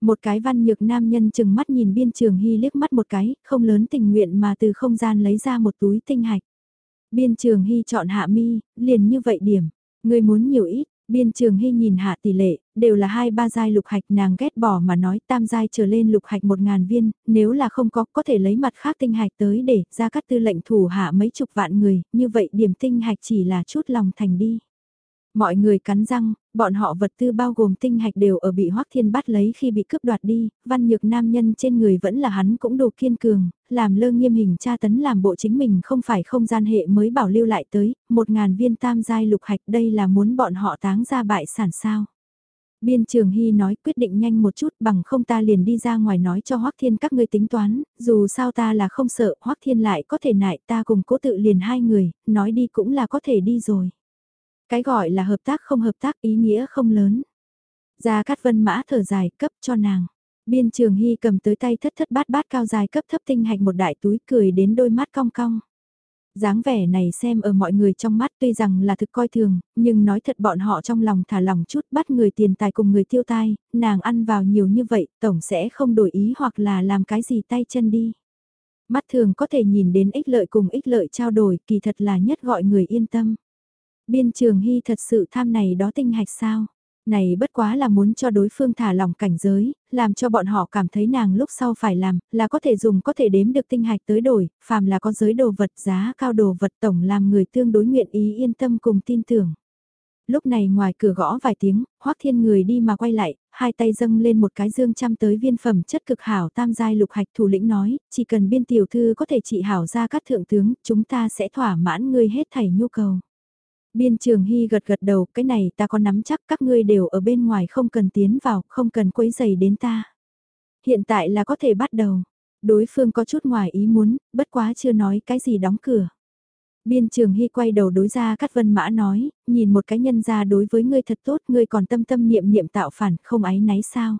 Một cái văn nhược nam nhân chừng mắt nhìn biên trường hy liếc mắt một cái, không lớn tình nguyện mà từ không gian lấy ra một túi tinh hạch. Biên trường hy chọn hạ mi, liền như vậy điểm. Người muốn nhiều ít, biên trường hy nhìn hạ tỷ lệ, đều là hai ba giai lục hạch nàng ghét bỏ mà nói tam giai trở lên lục hạch một ngàn viên, nếu là không có có thể lấy mặt khác tinh hạch tới để ra các tư lệnh thủ hạ mấy chục vạn người, như vậy điểm tinh hạch chỉ là chút lòng thành đi. Mọi người cắn răng, bọn họ vật tư bao gồm tinh hạch đều ở bị Hoắc Thiên bắt lấy khi bị cướp đoạt đi, văn nhược nam nhân trên người vẫn là hắn cũng đồ kiên cường, làm lơ nghiêm hình tra tấn làm bộ chính mình không phải không gian hệ mới bảo lưu lại tới, một ngàn viên tam giai lục hạch đây là muốn bọn họ táng ra bại sản sao. Biên Trường Hy nói quyết định nhanh một chút bằng không ta liền đi ra ngoài nói cho Hoắc Thiên các ngươi tính toán, dù sao ta là không sợ Hoắc Thiên lại có thể nại ta cùng cố tự liền hai người, nói đi cũng là có thể đi rồi. Cái gọi là hợp tác không hợp tác ý nghĩa không lớn. Gia Cát Vân Mã thở dài cấp cho nàng. Biên Trường Hy cầm tới tay thất thất bát bát cao dài cấp thấp tinh hạch một đại túi cười đến đôi mắt cong cong. dáng vẻ này xem ở mọi người trong mắt tuy rằng là thực coi thường, nhưng nói thật bọn họ trong lòng thả lòng chút bắt người tiền tài cùng người tiêu tai, nàng ăn vào nhiều như vậy, tổng sẽ không đổi ý hoặc là làm cái gì tay chân đi. Mắt thường có thể nhìn đến ích lợi cùng ích lợi trao đổi kỳ thật là nhất gọi người yên tâm. Biên trường hy thật sự tham này đó tinh hạch sao? Này bất quá là muốn cho đối phương thả lòng cảnh giới, làm cho bọn họ cảm thấy nàng lúc sau phải làm, là có thể dùng có thể đếm được tinh hạch tới đổi, phàm là có giới đồ vật giá cao đồ vật tổng làm người tương đối nguyện ý yên tâm cùng tin tưởng. Lúc này ngoài cửa gõ vài tiếng, Hoắc Thiên người đi mà quay lại, hai tay dâng lên một cái dương chăm tới viên phẩm chất cực hảo tam giai lục hạch thủ lĩnh nói, chỉ cần biên tiểu thư có thể trị hảo ra các thượng tướng, chúng ta sẽ thỏa mãn ngươi hết thảy nhu cầu. Biên trường hy gật gật đầu, cái này ta có nắm chắc các ngươi đều ở bên ngoài không cần tiến vào, không cần quấy giày đến ta. Hiện tại là có thể bắt đầu. Đối phương có chút ngoài ý muốn, bất quá chưa nói cái gì đóng cửa. Biên trường hy quay đầu đối ra Cát Vân Mã nói, nhìn một cái nhân ra đối với ngươi thật tốt, ngươi còn tâm tâm niệm niệm tạo phản, không ái náy sao.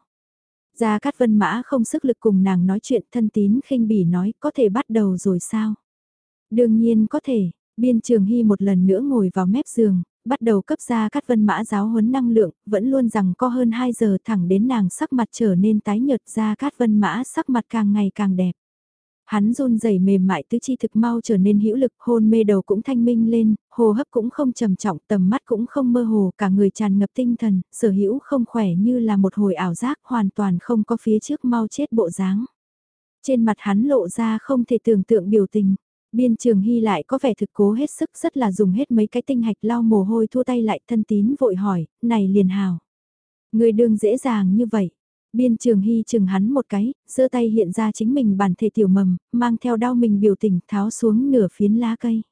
Gia Cát Vân Mã không sức lực cùng nàng nói chuyện thân tín khinh bỉ nói, có thể bắt đầu rồi sao? Đương nhiên có thể, biên trường hy một lần nữa ngồi vào mép giường, bắt đầu cấp ra Cát Vân Mã giáo huấn năng lượng, vẫn luôn rằng có hơn 2 giờ thẳng đến nàng sắc mặt trở nên tái nhợt ra Cát Vân Mã sắc mặt càng ngày càng đẹp. Hắn run rẩy mềm mại tứ chi thực mau trở nên hữu lực, hôn mê đầu cũng thanh minh lên, hồ hấp cũng không trầm trọng, tầm mắt cũng không mơ hồ, cả người tràn ngập tinh thần, sở hữu không khỏe như là một hồi ảo giác, hoàn toàn không có phía trước mau chết bộ dáng. Trên mặt hắn lộ ra không thể tưởng tượng biểu tình. Biên trường hy lại có vẻ thực cố hết sức rất là dùng hết mấy cái tinh hạch lau mồ hôi thua tay lại thân tín vội hỏi, này liền hào. Người đương dễ dàng như vậy, Biên trường hy chừng hắn một cái, giơ tay hiện ra chính mình bản thể tiểu mầm, mang theo đau mình biểu tình tháo xuống nửa phiến lá cây.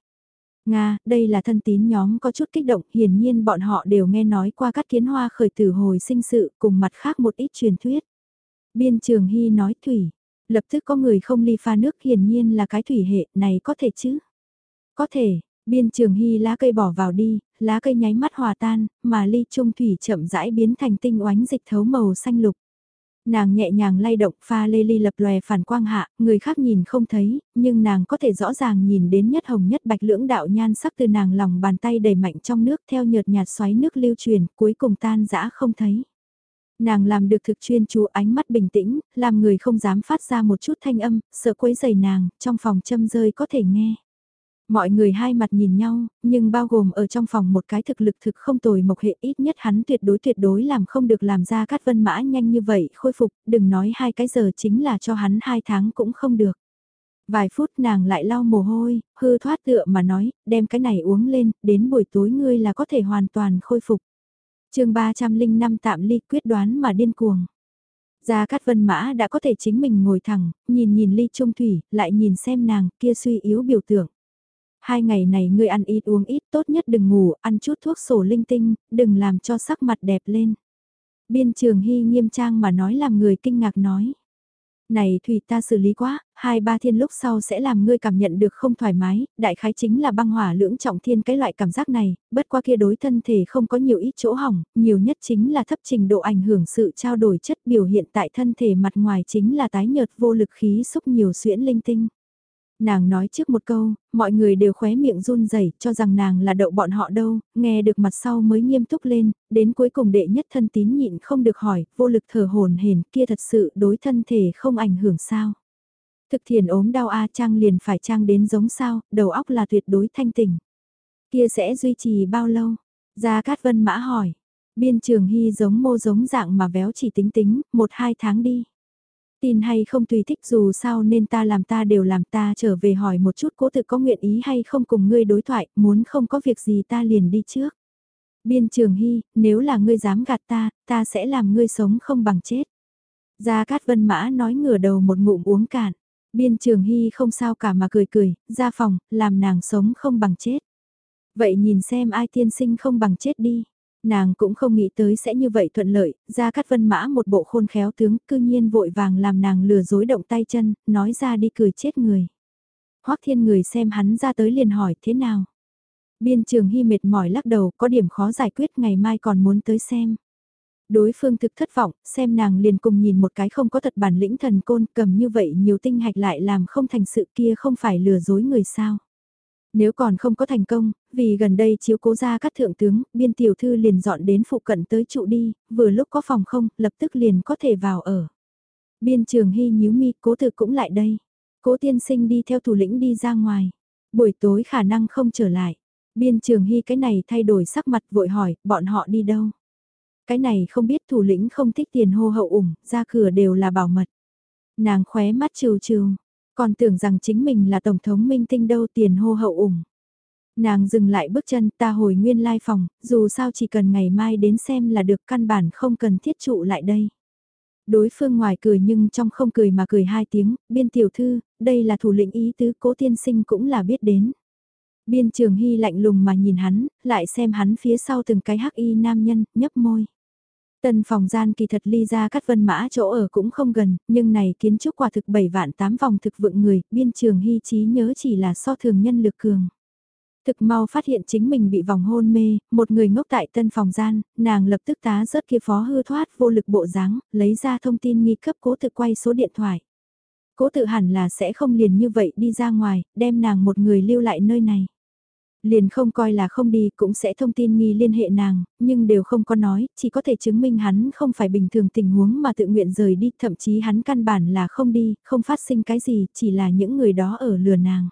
Nga, đây là thân tín nhóm có chút kích động, hiển nhiên bọn họ đều nghe nói qua các kiến hoa khởi tử hồi sinh sự cùng mặt khác một ít truyền thuyết. Biên trường hy nói thủy, lập tức có người không ly pha nước hiển nhiên là cái thủy hệ, này có thể chứ? Có thể, biên trường hy lá cây bỏ vào đi, lá cây nháy mắt hòa tan, mà ly trung thủy chậm rãi biến thành tinh oánh dịch thấu màu xanh lục. Nàng nhẹ nhàng lay động pha lê ly lập lòe phản quang hạ, người khác nhìn không thấy, nhưng nàng có thể rõ ràng nhìn đến nhất hồng nhất bạch lưỡng đạo nhan sắc từ nàng lòng bàn tay đầy mạnh trong nước theo nhợt nhạt xoáy nước lưu truyền, cuối cùng tan dã không thấy. Nàng làm được thực chuyên chú ánh mắt bình tĩnh, làm người không dám phát ra một chút thanh âm, sợ quấy giày nàng, trong phòng châm rơi có thể nghe. Mọi người hai mặt nhìn nhau, nhưng bao gồm ở trong phòng một cái thực lực thực không tồi mộc hệ ít nhất hắn tuyệt đối tuyệt đối làm không được làm ra cát vân mã nhanh như vậy khôi phục, đừng nói hai cái giờ chính là cho hắn hai tháng cũng không được. Vài phút nàng lại lau mồ hôi, hư thoát tựa mà nói, đem cái này uống lên, đến buổi tối ngươi là có thể hoàn toàn khôi phục chương 305 tạm ly quyết đoán mà điên cuồng. Gia Cát Vân Mã đã có thể chính mình ngồi thẳng, nhìn nhìn ly trung thủy, lại nhìn xem nàng kia suy yếu biểu tượng. Hai ngày này ngươi ăn ít uống ít tốt nhất đừng ngủ, ăn chút thuốc sổ linh tinh, đừng làm cho sắc mặt đẹp lên. Biên trường hy nghiêm trang mà nói làm người kinh ngạc nói. Này Thủy ta xử lý quá, hai ba thiên lúc sau sẽ làm ngươi cảm nhận được không thoải mái, đại khái chính là băng hỏa lưỡng trọng thiên cái loại cảm giác này, bất qua kia đối thân thể không có nhiều ít chỗ hỏng, nhiều nhất chính là thấp trình độ ảnh hưởng sự trao đổi chất biểu hiện tại thân thể mặt ngoài chính là tái nhợt vô lực khí xúc nhiều xuyễn linh tinh. Nàng nói trước một câu, mọi người đều khóe miệng run rẩy cho rằng nàng là đậu bọn họ đâu, nghe được mặt sau mới nghiêm túc lên, đến cuối cùng đệ nhất thân tín nhịn không được hỏi, vô lực thở hồn hển kia thật sự đối thân thể không ảnh hưởng sao. Thực thiền ốm đau A trang liền phải trang đến giống sao, đầu óc là tuyệt đối thanh tỉnh. Kia sẽ duy trì bao lâu? Gia Cát Vân Mã hỏi. Biên trường hy giống mô giống dạng mà véo chỉ tính tính, một hai tháng đi. Tin hay không tùy thích dù sao nên ta làm ta đều làm ta trở về hỏi một chút cố tự có nguyện ý hay không cùng ngươi đối thoại, muốn không có việc gì ta liền đi trước. Biên trường hy, nếu là ngươi dám gạt ta, ta sẽ làm ngươi sống không bằng chết. Gia Cát Vân Mã nói ngửa đầu một ngụm uống cạn. Biên trường hy không sao cả mà cười cười, ra phòng, làm nàng sống không bằng chết. Vậy nhìn xem ai tiên sinh không bằng chết đi. Nàng cũng không nghĩ tới sẽ như vậy thuận lợi, ra cắt vân mã một bộ khôn khéo tướng, cư nhiên vội vàng làm nàng lừa dối động tay chân, nói ra đi cười chết người. Hoắc thiên người xem hắn ra tới liền hỏi thế nào. Biên trường hy mệt mỏi lắc đầu, có điểm khó giải quyết ngày mai còn muốn tới xem. Đối phương thực thất vọng, xem nàng liền cùng nhìn một cái không có thật bản lĩnh thần côn cầm như vậy nhiều tinh hạch lại làm không thành sự kia không phải lừa dối người sao. Nếu còn không có thành công, vì gần đây chiếu cố ra các thượng tướng, biên tiểu thư liền dọn đến phụ cận tới trụ đi, vừa lúc có phòng không, lập tức liền có thể vào ở. Biên trường hy nhíu mi, cố thực cũng lại đây. Cố tiên sinh đi theo thủ lĩnh đi ra ngoài. Buổi tối khả năng không trở lại. Biên trường hy cái này thay đổi sắc mặt vội hỏi, bọn họ đi đâu? Cái này không biết thủ lĩnh không thích tiền hô hậu ủng, ra cửa đều là bảo mật. Nàng khóe mắt trừ trừ, còn tưởng rằng chính mình là Tổng thống minh tinh đâu tiền hô hậu ủng. Nàng dừng lại bước chân ta hồi nguyên lai phòng, dù sao chỉ cần ngày mai đến xem là được căn bản không cần thiết trụ lại đây. Đối phương ngoài cười nhưng trong không cười mà cười hai tiếng, biên tiểu thư, đây là thủ lĩnh ý tứ cố tiên sinh cũng là biết đến. Biên trường hy lạnh lùng mà nhìn hắn, lại xem hắn phía sau từng cái hắc y nam nhân, nhấp môi tân phòng gian kỳ thật ly ra cắt vân mã chỗ ở cũng không gần, nhưng này kiến trúc quả thực 7 vạn 8 vòng thực vượng người, biên trường hy trí nhớ chỉ là so thường nhân lực cường. Thực mau phát hiện chính mình bị vòng hôn mê, một người ngốc tại tân phòng gian, nàng lập tức tá rớt kia phó hư thoát vô lực bộ dáng lấy ra thông tin nghi cấp cố tự quay số điện thoại. Cố tự hẳn là sẽ không liền như vậy đi ra ngoài, đem nàng một người lưu lại nơi này. Liền không coi là không đi cũng sẽ thông tin nghi liên hệ nàng, nhưng đều không có nói, chỉ có thể chứng minh hắn không phải bình thường tình huống mà tự nguyện rời đi, thậm chí hắn căn bản là không đi, không phát sinh cái gì, chỉ là những người đó ở lừa nàng.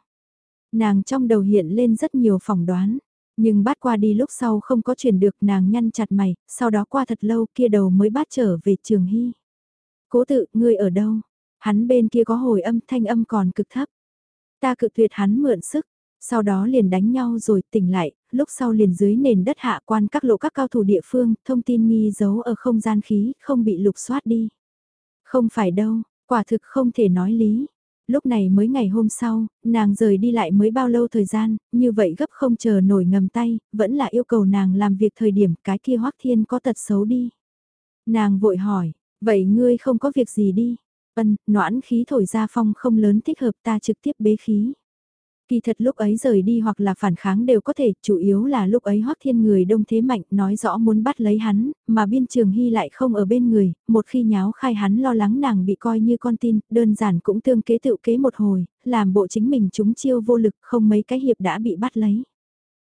Nàng trong đầu hiện lên rất nhiều phỏng đoán, nhưng bắt qua đi lúc sau không có truyền được nàng nhăn chặt mày, sau đó qua thật lâu kia đầu mới bắt trở về trường hy. Cố tự, ngươi ở đâu? Hắn bên kia có hồi âm thanh âm còn cực thấp. Ta cự tuyệt hắn mượn sức, sau đó liền đánh nhau rồi tỉnh lại, lúc sau liền dưới nền đất hạ quan các lộ các cao thủ địa phương, thông tin nghi giấu ở không gian khí, không bị lục soát đi. Không phải đâu, quả thực không thể nói lý. Lúc này mới ngày hôm sau, nàng rời đi lại mới bao lâu thời gian, như vậy gấp không chờ nổi ngầm tay, vẫn là yêu cầu nàng làm việc thời điểm cái kia hoắc thiên có tật xấu đi. Nàng vội hỏi, vậy ngươi không có việc gì đi. Ân, noãn khí thổi ra phong không lớn thích hợp ta trực tiếp bế khí. Kỳ thật lúc ấy rời đi hoặc là phản kháng đều có thể, chủ yếu là lúc ấy Hoắc Thiên người đông thế mạnh nói rõ muốn bắt lấy hắn, mà biên trường hy lại không ở bên người, một khi nháo khai hắn lo lắng nàng bị coi như con tin, đơn giản cũng tương kế tự kế một hồi, làm bộ chính mình chúng chiêu vô lực không mấy cái hiệp đã bị bắt lấy.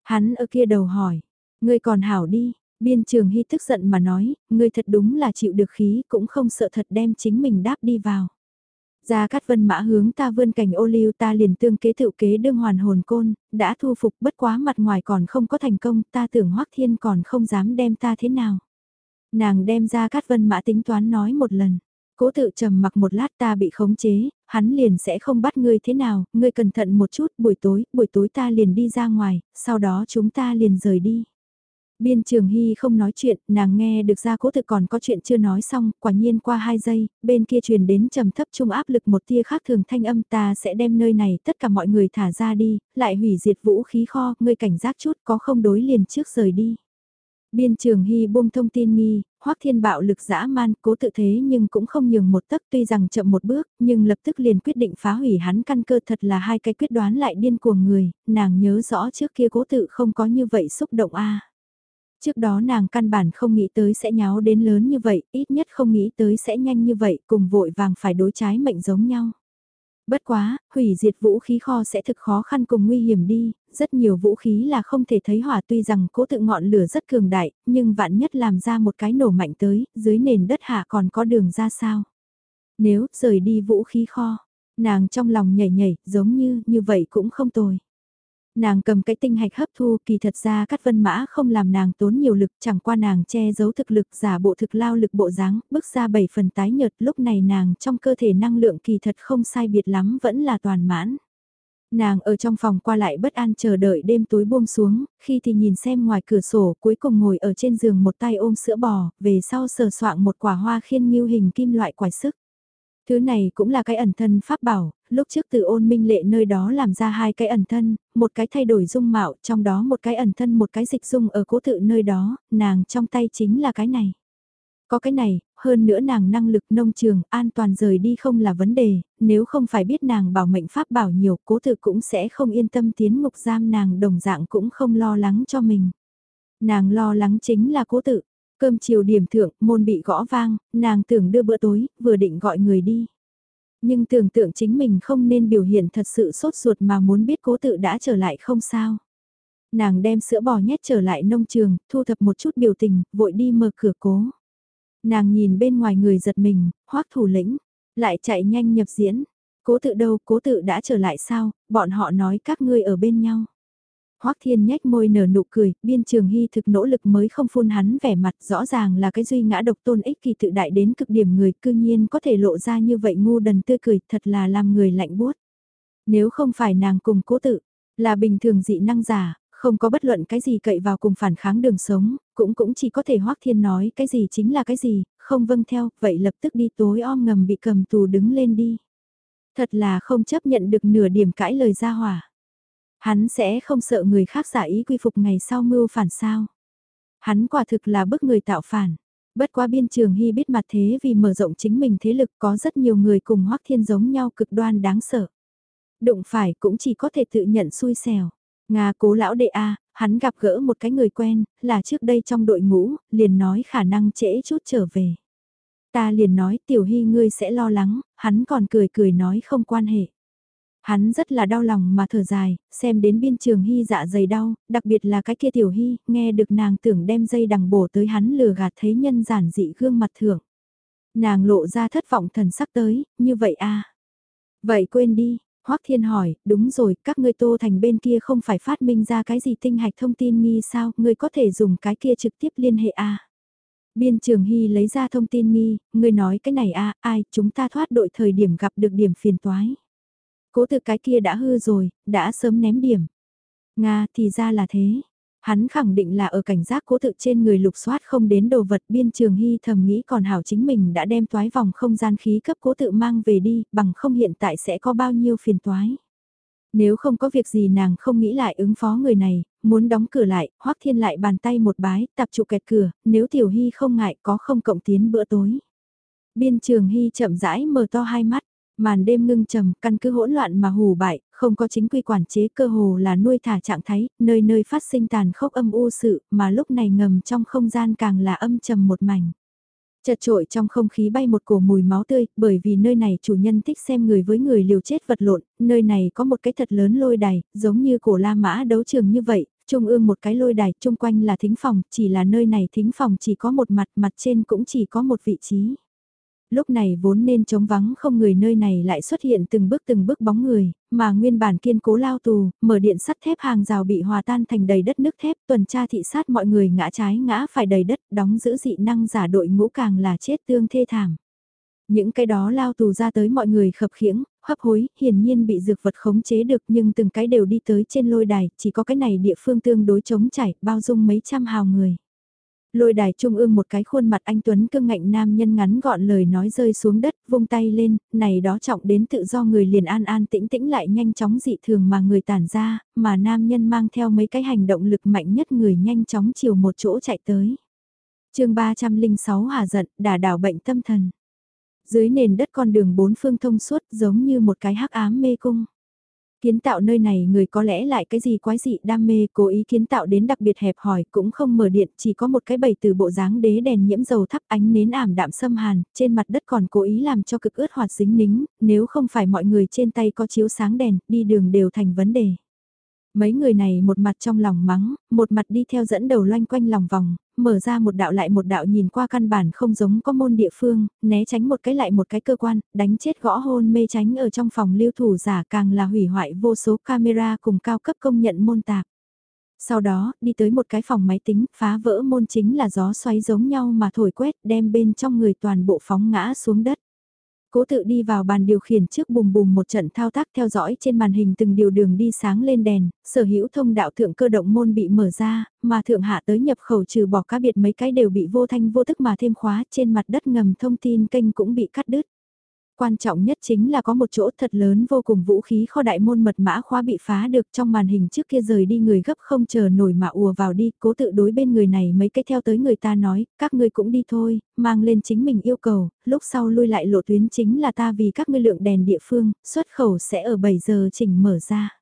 Hắn ở kia đầu hỏi, ngươi còn hảo đi, biên trường hy tức giận mà nói, ngươi thật đúng là chịu được khí cũng không sợ thật đem chính mình đáp đi vào. Gia Cát Vân Mã hướng ta vươn cành ô liu ta liền tương kế tự kế đương hoàn hồn côn, đã thu phục bất quá mặt ngoài còn không có thành công, ta tưởng Hoắc Thiên còn không dám đem ta thế nào. Nàng đem Gia Cát Vân Mã tính toán nói một lần. Cố tự trầm mặc một lát ta bị khống chế, hắn liền sẽ không bắt ngươi thế nào, ngươi cẩn thận một chút, buổi tối, buổi tối ta liền đi ra ngoài, sau đó chúng ta liền rời đi. Biên Trường Hy không nói chuyện, nàng nghe được ra cố thực còn có chuyện chưa nói xong, quả nhiên qua 2 giây, bên kia truyền đến trầm thấp trung áp lực một tia khác thường thanh âm ta sẽ đem nơi này tất cả mọi người thả ra đi, lại hủy diệt vũ khí kho, ngươi cảnh giác chút có không đối liền trước rời đi. Biên Trường Hy buông thông tin nghi, Hoắc Thiên bạo lực dã man, cố tự thế nhưng cũng không nhường một tấc tuy rằng chậm một bước, nhưng lập tức liền quyết định phá hủy hắn căn cơ thật là hai cái quyết đoán lại điên cuồng người, nàng nhớ rõ trước kia cố tự không có như vậy xúc động a. Trước đó nàng căn bản không nghĩ tới sẽ nháo đến lớn như vậy, ít nhất không nghĩ tới sẽ nhanh như vậy, cùng vội vàng phải đối trái mệnh giống nhau. Bất quá, hủy diệt vũ khí kho sẽ thực khó khăn cùng nguy hiểm đi, rất nhiều vũ khí là không thể thấy hỏa tuy rằng cố tự ngọn lửa rất cường đại, nhưng vạn nhất làm ra một cái nổ mạnh tới, dưới nền đất hạ còn có đường ra sao. Nếu rời đi vũ khí kho, nàng trong lòng nhảy nhảy, giống như, như vậy cũng không tồi. Nàng cầm cái tinh hạch hấp thu kỳ thật ra cắt vân mã không làm nàng tốn nhiều lực chẳng qua nàng che giấu thực lực giả bộ thực lao lực bộ dáng bước ra bảy phần tái nhợt lúc này nàng trong cơ thể năng lượng kỳ thật không sai biệt lắm vẫn là toàn mãn. Nàng ở trong phòng qua lại bất an chờ đợi đêm tối buông xuống, khi thì nhìn xem ngoài cửa sổ cuối cùng ngồi ở trên giường một tay ôm sữa bò, về sau sờ soạng một quả hoa khiên nghiêu hình kim loại quải sức. Thứ này cũng là cái ẩn thân pháp bảo, lúc trước từ ôn minh lệ nơi đó làm ra hai cái ẩn thân, một cái thay đổi dung mạo, trong đó một cái ẩn thân một cái dịch dung ở cố tự nơi đó, nàng trong tay chính là cái này. Có cái này, hơn nữa nàng năng lực nông trường, an toàn rời đi không là vấn đề, nếu không phải biết nàng bảo mệnh pháp bảo nhiều, cố tự cũng sẽ không yên tâm tiến ngục giam nàng đồng dạng cũng không lo lắng cho mình. Nàng lo lắng chính là cố tự, cơm chiều điểm thượng, môn bị gõ vang, nàng tưởng đưa bữa tối, vừa định gọi người đi. Nhưng tưởng tượng chính mình không nên biểu hiện thật sự sốt ruột mà muốn biết cố tự đã trở lại không sao. Nàng đem sữa bò nhét trở lại nông trường, thu thập một chút biểu tình, vội đi mở cửa cố. Nàng nhìn bên ngoài người giật mình, hoắc thủ lĩnh, lại chạy nhanh nhập diễn. Cố tự đâu, cố tự đã trở lại sao, bọn họ nói các ngươi ở bên nhau. Hoắc Thiên nhếch môi nở nụ cười, biên trường hy thực nỗ lực mới không phun hắn vẻ mặt rõ ràng là cái duy ngã độc tôn ích kỳ tự đại đến cực điểm người cư nhiên có thể lộ ra như vậy ngu đần tươi cười thật là làm người lạnh buốt. Nếu không phải nàng cùng cố tự, là bình thường dị năng giả, Không có bất luận cái gì cậy vào cùng phản kháng đường sống, cũng cũng chỉ có thể Hoắc Thiên nói cái gì chính là cái gì, không vâng theo, vậy lập tức đi tối om ngầm bị cầm tù đứng lên đi. Thật là không chấp nhận được nửa điểm cãi lời ra hỏa. Hắn sẽ không sợ người khác giả ý quy phục ngày sau mưu phản sao. Hắn quả thực là bức người tạo phản. Bất quá biên trường hy biết mặt thế vì mở rộng chính mình thế lực có rất nhiều người cùng hoắc thiên giống nhau cực đoan đáng sợ. Đụng phải cũng chỉ có thể tự nhận xui xẻo. Nga cố lão đệ A, hắn gặp gỡ một cái người quen, là trước đây trong đội ngũ, liền nói khả năng trễ chút trở về. Ta liền nói tiểu hy ngươi sẽ lo lắng, hắn còn cười cười nói không quan hệ. Hắn rất là đau lòng mà thở dài, xem đến biên trường hy dạ dày đau, đặc biệt là cái kia tiểu hy, nghe được nàng tưởng đem dây đằng bổ tới hắn lừa gạt thấy nhân giản dị gương mặt thưởng. Nàng lộ ra thất vọng thần sắc tới, như vậy a Vậy quên đi, Hoắc Thiên hỏi, đúng rồi, các ngươi Tô Thành bên kia không phải phát minh ra cái gì tinh hạch thông tin nghi sao, ngươi có thể dùng cái kia trực tiếp liên hệ à? a. Biên Trường Hy lấy ra thông tin nghi, ngươi nói cái này a, ai, chúng ta thoát đội thời điểm gặp được điểm phiền toái. Cố tự cái kia đã hư rồi, đã sớm ném điểm. Nga thì ra là thế. Hắn khẳng định là ở cảnh giác cố tự trên người lục soát không đến đồ vật biên trường hy thầm nghĩ còn hảo chính mình đã đem toái vòng không gian khí cấp cố tự mang về đi, bằng không hiện tại sẽ có bao nhiêu phiền toái. Nếu không có việc gì nàng không nghĩ lại ứng phó người này, muốn đóng cửa lại, hoắc thiên lại bàn tay một bái, tập trụ kẹt cửa, nếu tiểu hy không ngại có không cộng tiến bữa tối. Biên trường hy chậm rãi mở to hai mắt, Màn đêm ngưng trầm, căn cứ hỗn loạn mà hù bại, không có chính quy quản chế cơ hồ là nuôi thả trạng thái, nơi nơi phát sinh tàn khốc âm u sự, mà lúc này ngầm trong không gian càng là âm trầm một mảnh. Chật trội trong không khí bay một cổ mùi máu tươi, bởi vì nơi này chủ nhân thích xem người với người liều chết vật lộn, nơi này có một cái thật lớn lôi đài, giống như cổ La Mã đấu trường như vậy, trung ương một cái lôi đài, chung quanh là thính phòng, chỉ là nơi này thính phòng chỉ có một mặt, mặt trên cũng chỉ có một vị trí lúc này vốn nên trống vắng không người nơi này lại xuất hiện từng bước từng bước bóng người, mà nguyên bản kiên cố lao tù, mở điện sắt thép hàng rào bị hòa tan thành đầy đất nước thép, tuần tra thị sát mọi người ngã trái ngã phải đầy đất, đóng giữ dị năng giả đội ngũ càng là chết tương thê thảm. Những cái đó lao tù ra tới mọi người khập khiễng, hấp hối, hiển nhiên bị dược vật khống chế được nhưng từng cái đều đi tới trên lôi đài, chỉ có cái này địa phương tương đối chống chảy, bao dung mấy trăm hào người. Lôi đài trung ương một cái khuôn mặt anh Tuấn cương ngạnh nam nhân ngắn gọn lời nói rơi xuống đất, vung tay lên, này đó trọng đến tự do người liền an an tĩnh tĩnh lại nhanh chóng dị thường mà người tản ra, mà nam nhân mang theo mấy cái hành động lực mạnh nhất người nhanh chóng chiều một chỗ chạy tới. chương 306 hà giận, đả đảo bệnh tâm thần. Dưới nền đất con đường bốn phương thông suốt giống như một cái hắc ám mê cung. Kiến tạo nơi này người có lẽ lại cái gì quái dị đam mê cố ý kiến tạo đến đặc biệt hẹp hòi cũng không mở điện chỉ có một cái bầy từ bộ dáng đế đèn nhiễm dầu thắp ánh nến ảm đạm xâm hàn, trên mặt đất còn cố ý làm cho cực ướt hoạt dính nính, nếu không phải mọi người trên tay có chiếu sáng đèn, đi đường đều thành vấn đề. Mấy người này một mặt trong lòng mắng, một mặt đi theo dẫn đầu loanh quanh lòng vòng, mở ra một đạo lại một đạo nhìn qua căn bản không giống có môn địa phương, né tránh một cái lại một cái cơ quan, đánh chết gõ hôn mê tránh ở trong phòng lưu thủ giả càng là hủy hoại vô số camera cùng cao cấp công nhận môn tạp. Sau đó, đi tới một cái phòng máy tính, phá vỡ môn chính là gió xoáy giống nhau mà thổi quét đem bên trong người toàn bộ phóng ngã xuống đất. Cố tự đi vào bàn điều khiển trước bùm bùm một trận thao tác theo dõi trên màn hình từng điều đường đi sáng lên đèn, sở hữu thông đạo thượng cơ động môn bị mở ra, mà thượng hạ tới nhập khẩu trừ bỏ cá biệt mấy cái đều bị vô thanh vô tức mà thêm khóa trên mặt đất ngầm thông tin kênh cũng bị cắt đứt quan trọng nhất chính là có một chỗ thật lớn vô cùng vũ khí kho đại môn mật mã khóa bị phá được trong màn hình trước kia rời đi người gấp không chờ nổi mà ùa vào đi, cố tự đối bên người này mấy cái theo tới người ta nói, các ngươi cũng đi thôi, mang lên chính mình yêu cầu, lúc sau lui lại lộ tuyến chính là ta vì các ngươi lượng đèn địa phương, xuất khẩu sẽ ở 7 giờ chỉnh mở ra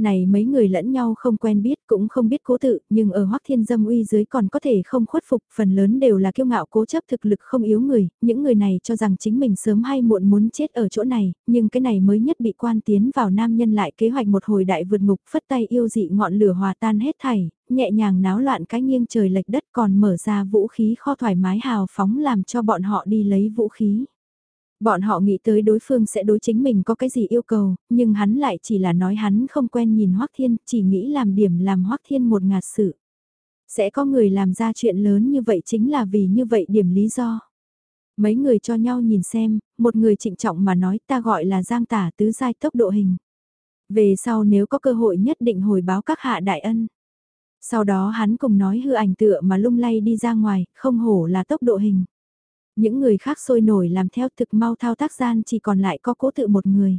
này mấy người lẫn nhau không quen biết cũng không biết cố tự, nhưng ở hoắc thiên dâm uy dưới còn có thể không khuất phục, phần lớn đều là kiêu ngạo cố chấp thực lực không yếu người, những người này cho rằng chính mình sớm hay muộn muốn chết ở chỗ này, nhưng cái này mới nhất bị quan tiến vào nam nhân lại kế hoạch một hồi đại vượt ngục phất tay yêu dị ngọn lửa hòa tan hết thảy, nhẹ nhàng náo loạn cái nghiêng trời lệch đất còn mở ra vũ khí kho thoải mái hào phóng làm cho bọn họ đi lấy vũ khí. Bọn họ nghĩ tới đối phương sẽ đối chính mình có cái gì yêu cầu, nhưng hắn lại chỉ là nói hắn không quen nhìn Hoác Thiên, chỉ nghĩ làm điểm làm Hoác Thiên một ngạt sự. Sẽ có người làm ra chuyện lớn như vậy chính là vì như vậy điểm lý do. Mấy người cho nhau nhìn xem, một người trịnh trọng mà nói ta gọi là giang tả tứ giai tốc độ hình. Về sau nếu có cơ hội nhất định hồi báo các hạ đại ân. Sau đó hắn cùng nói hư ảnh tựa mà lung lay đi ra ngoài, không hổ là tốc độ hình. Những người khác sôi nổi làm theo thực mau thao tác gian chỉ còn lại có cố tự một người.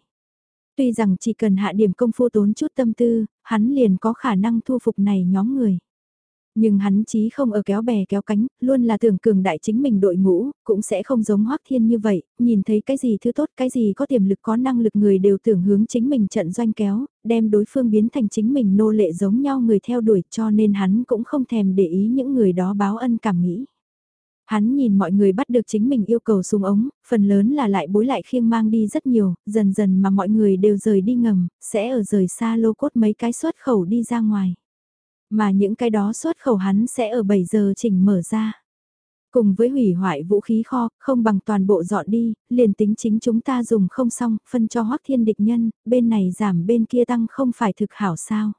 Tuy rằng chỉ cần hạ điểm công phu tốn chút tâm tư, hắn liền có khả năng thu phục này nhóm người. Nhưng hắn chí không ở kéo bè kéo cánh, luôn là tưởng cường đại chính mình đội ngũ, cũng sẽ không giống hoắc thiên như vậy, nhìn thấy cái gì thứ tốt, cái gì có tiềm lực có năng lực người đều tưởng hướng chính mình trận doanh kéo, đem đối phương biến thành chính mình nô lệ giống nhau người theo đuổi cho nên hắn cũng không thèm để ý những người đó báo ân cảm nghĩ. Hắn nhìn mọi người bắt được chính mình yêu cầu xuống ống, phần lớn là lại bối lại khiêng mang đi rất nhiều, dần dần mà mọi người đều rời đi ngầm, sẽ ở rời xa lô cốt mấy cái xuất khẩu đi ra ngoài. Mà những cái đó xuất khẩu hắn sẽ ở 7 giờ chỉnh mở ra. Cùng với hủy hoại vũ khí kho, không bằng toàn bộ dọn đi, liền tính chính chúng ta dùng không xong, phân cho hoắc thiên địch nhân, bên này giảm bên kia tăng không phải thực hảo sao.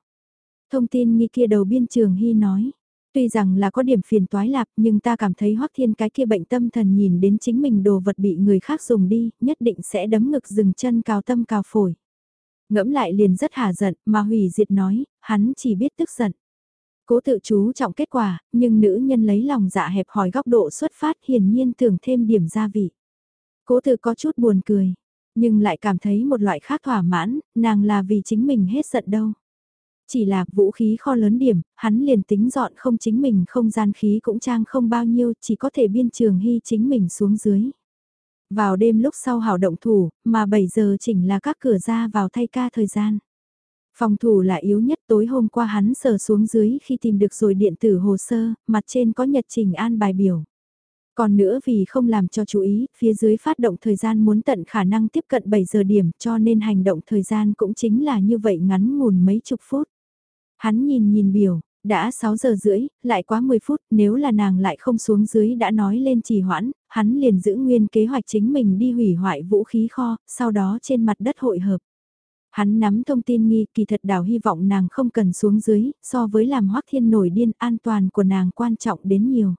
Thông tin nghi kia đầu biên trường hy nói. Tuy rằng là có điểm phiền toái lạc nhưng ta cảm thấy hoắc thiên cái kia bệnh tâm thần nhìn đến chính mình đồ vật bị người khác dùng đi, nhất định sẽ đấm ngực dừng chân cào tâm cào phổi. Ngẫm lại liền rất hà giận mà hủy diệt nói, hắn chỉ biết tức giận. Cố tự chú trọng kết quả, nhưng nữ nhân lấy lòng dạ hẹp hỏi góc độ xuất phát hiển nhiên tưởng thêm điểm gia vị. Cố tự có chút buồn cười, nhưng lại cảm thấy một loại khác thỏa mãn, nàng là vì chính mình hết giận đâu. Chỉ là vũ khí kho lớn điểm, hắn liền tính dọn không chính mình không gian khí cũng trang không bao nhiêu, chỉ có thể biên trường hy chính mình xuống dưới. Vào đêm lúc sau hảo động thủ, mà 7 giờ chỉnh là các cửa ra vào thay ca thời gian. Phòng thủ là yếu nhất tối hôm qua hắn sờ xuống dưới khi tìm được rồi điện tử hồ sơ, mặt trên có nhật trình an bài biểu. Còn nữa vì không làm cho chú ý, phía dưới phát động thời gian muốn tận khả năng tiếp cận 7 giờ điểm cho nên hành động thời gian cũng chính là như vậy ngắn ngủn mấy chục phút. Hắn nhìn nhìn biểu, đã 6 giờ rưỡi, lại quá 10 phút, nếu là nàng lại không xuống dưới đã nói lên trì hoãn, hắn liền giữ nguyên kế hoạch chính mình đi hủy hoại vũ khí kho, sau đó trên mặt đất hội hợp. Hắn nắm thông tin nghi kỳ thật đảo hy vọng nàng không cần xuống dưới, so với làm hoác thiên nổi điên an toàn của nàng quan trọng đến nhiều.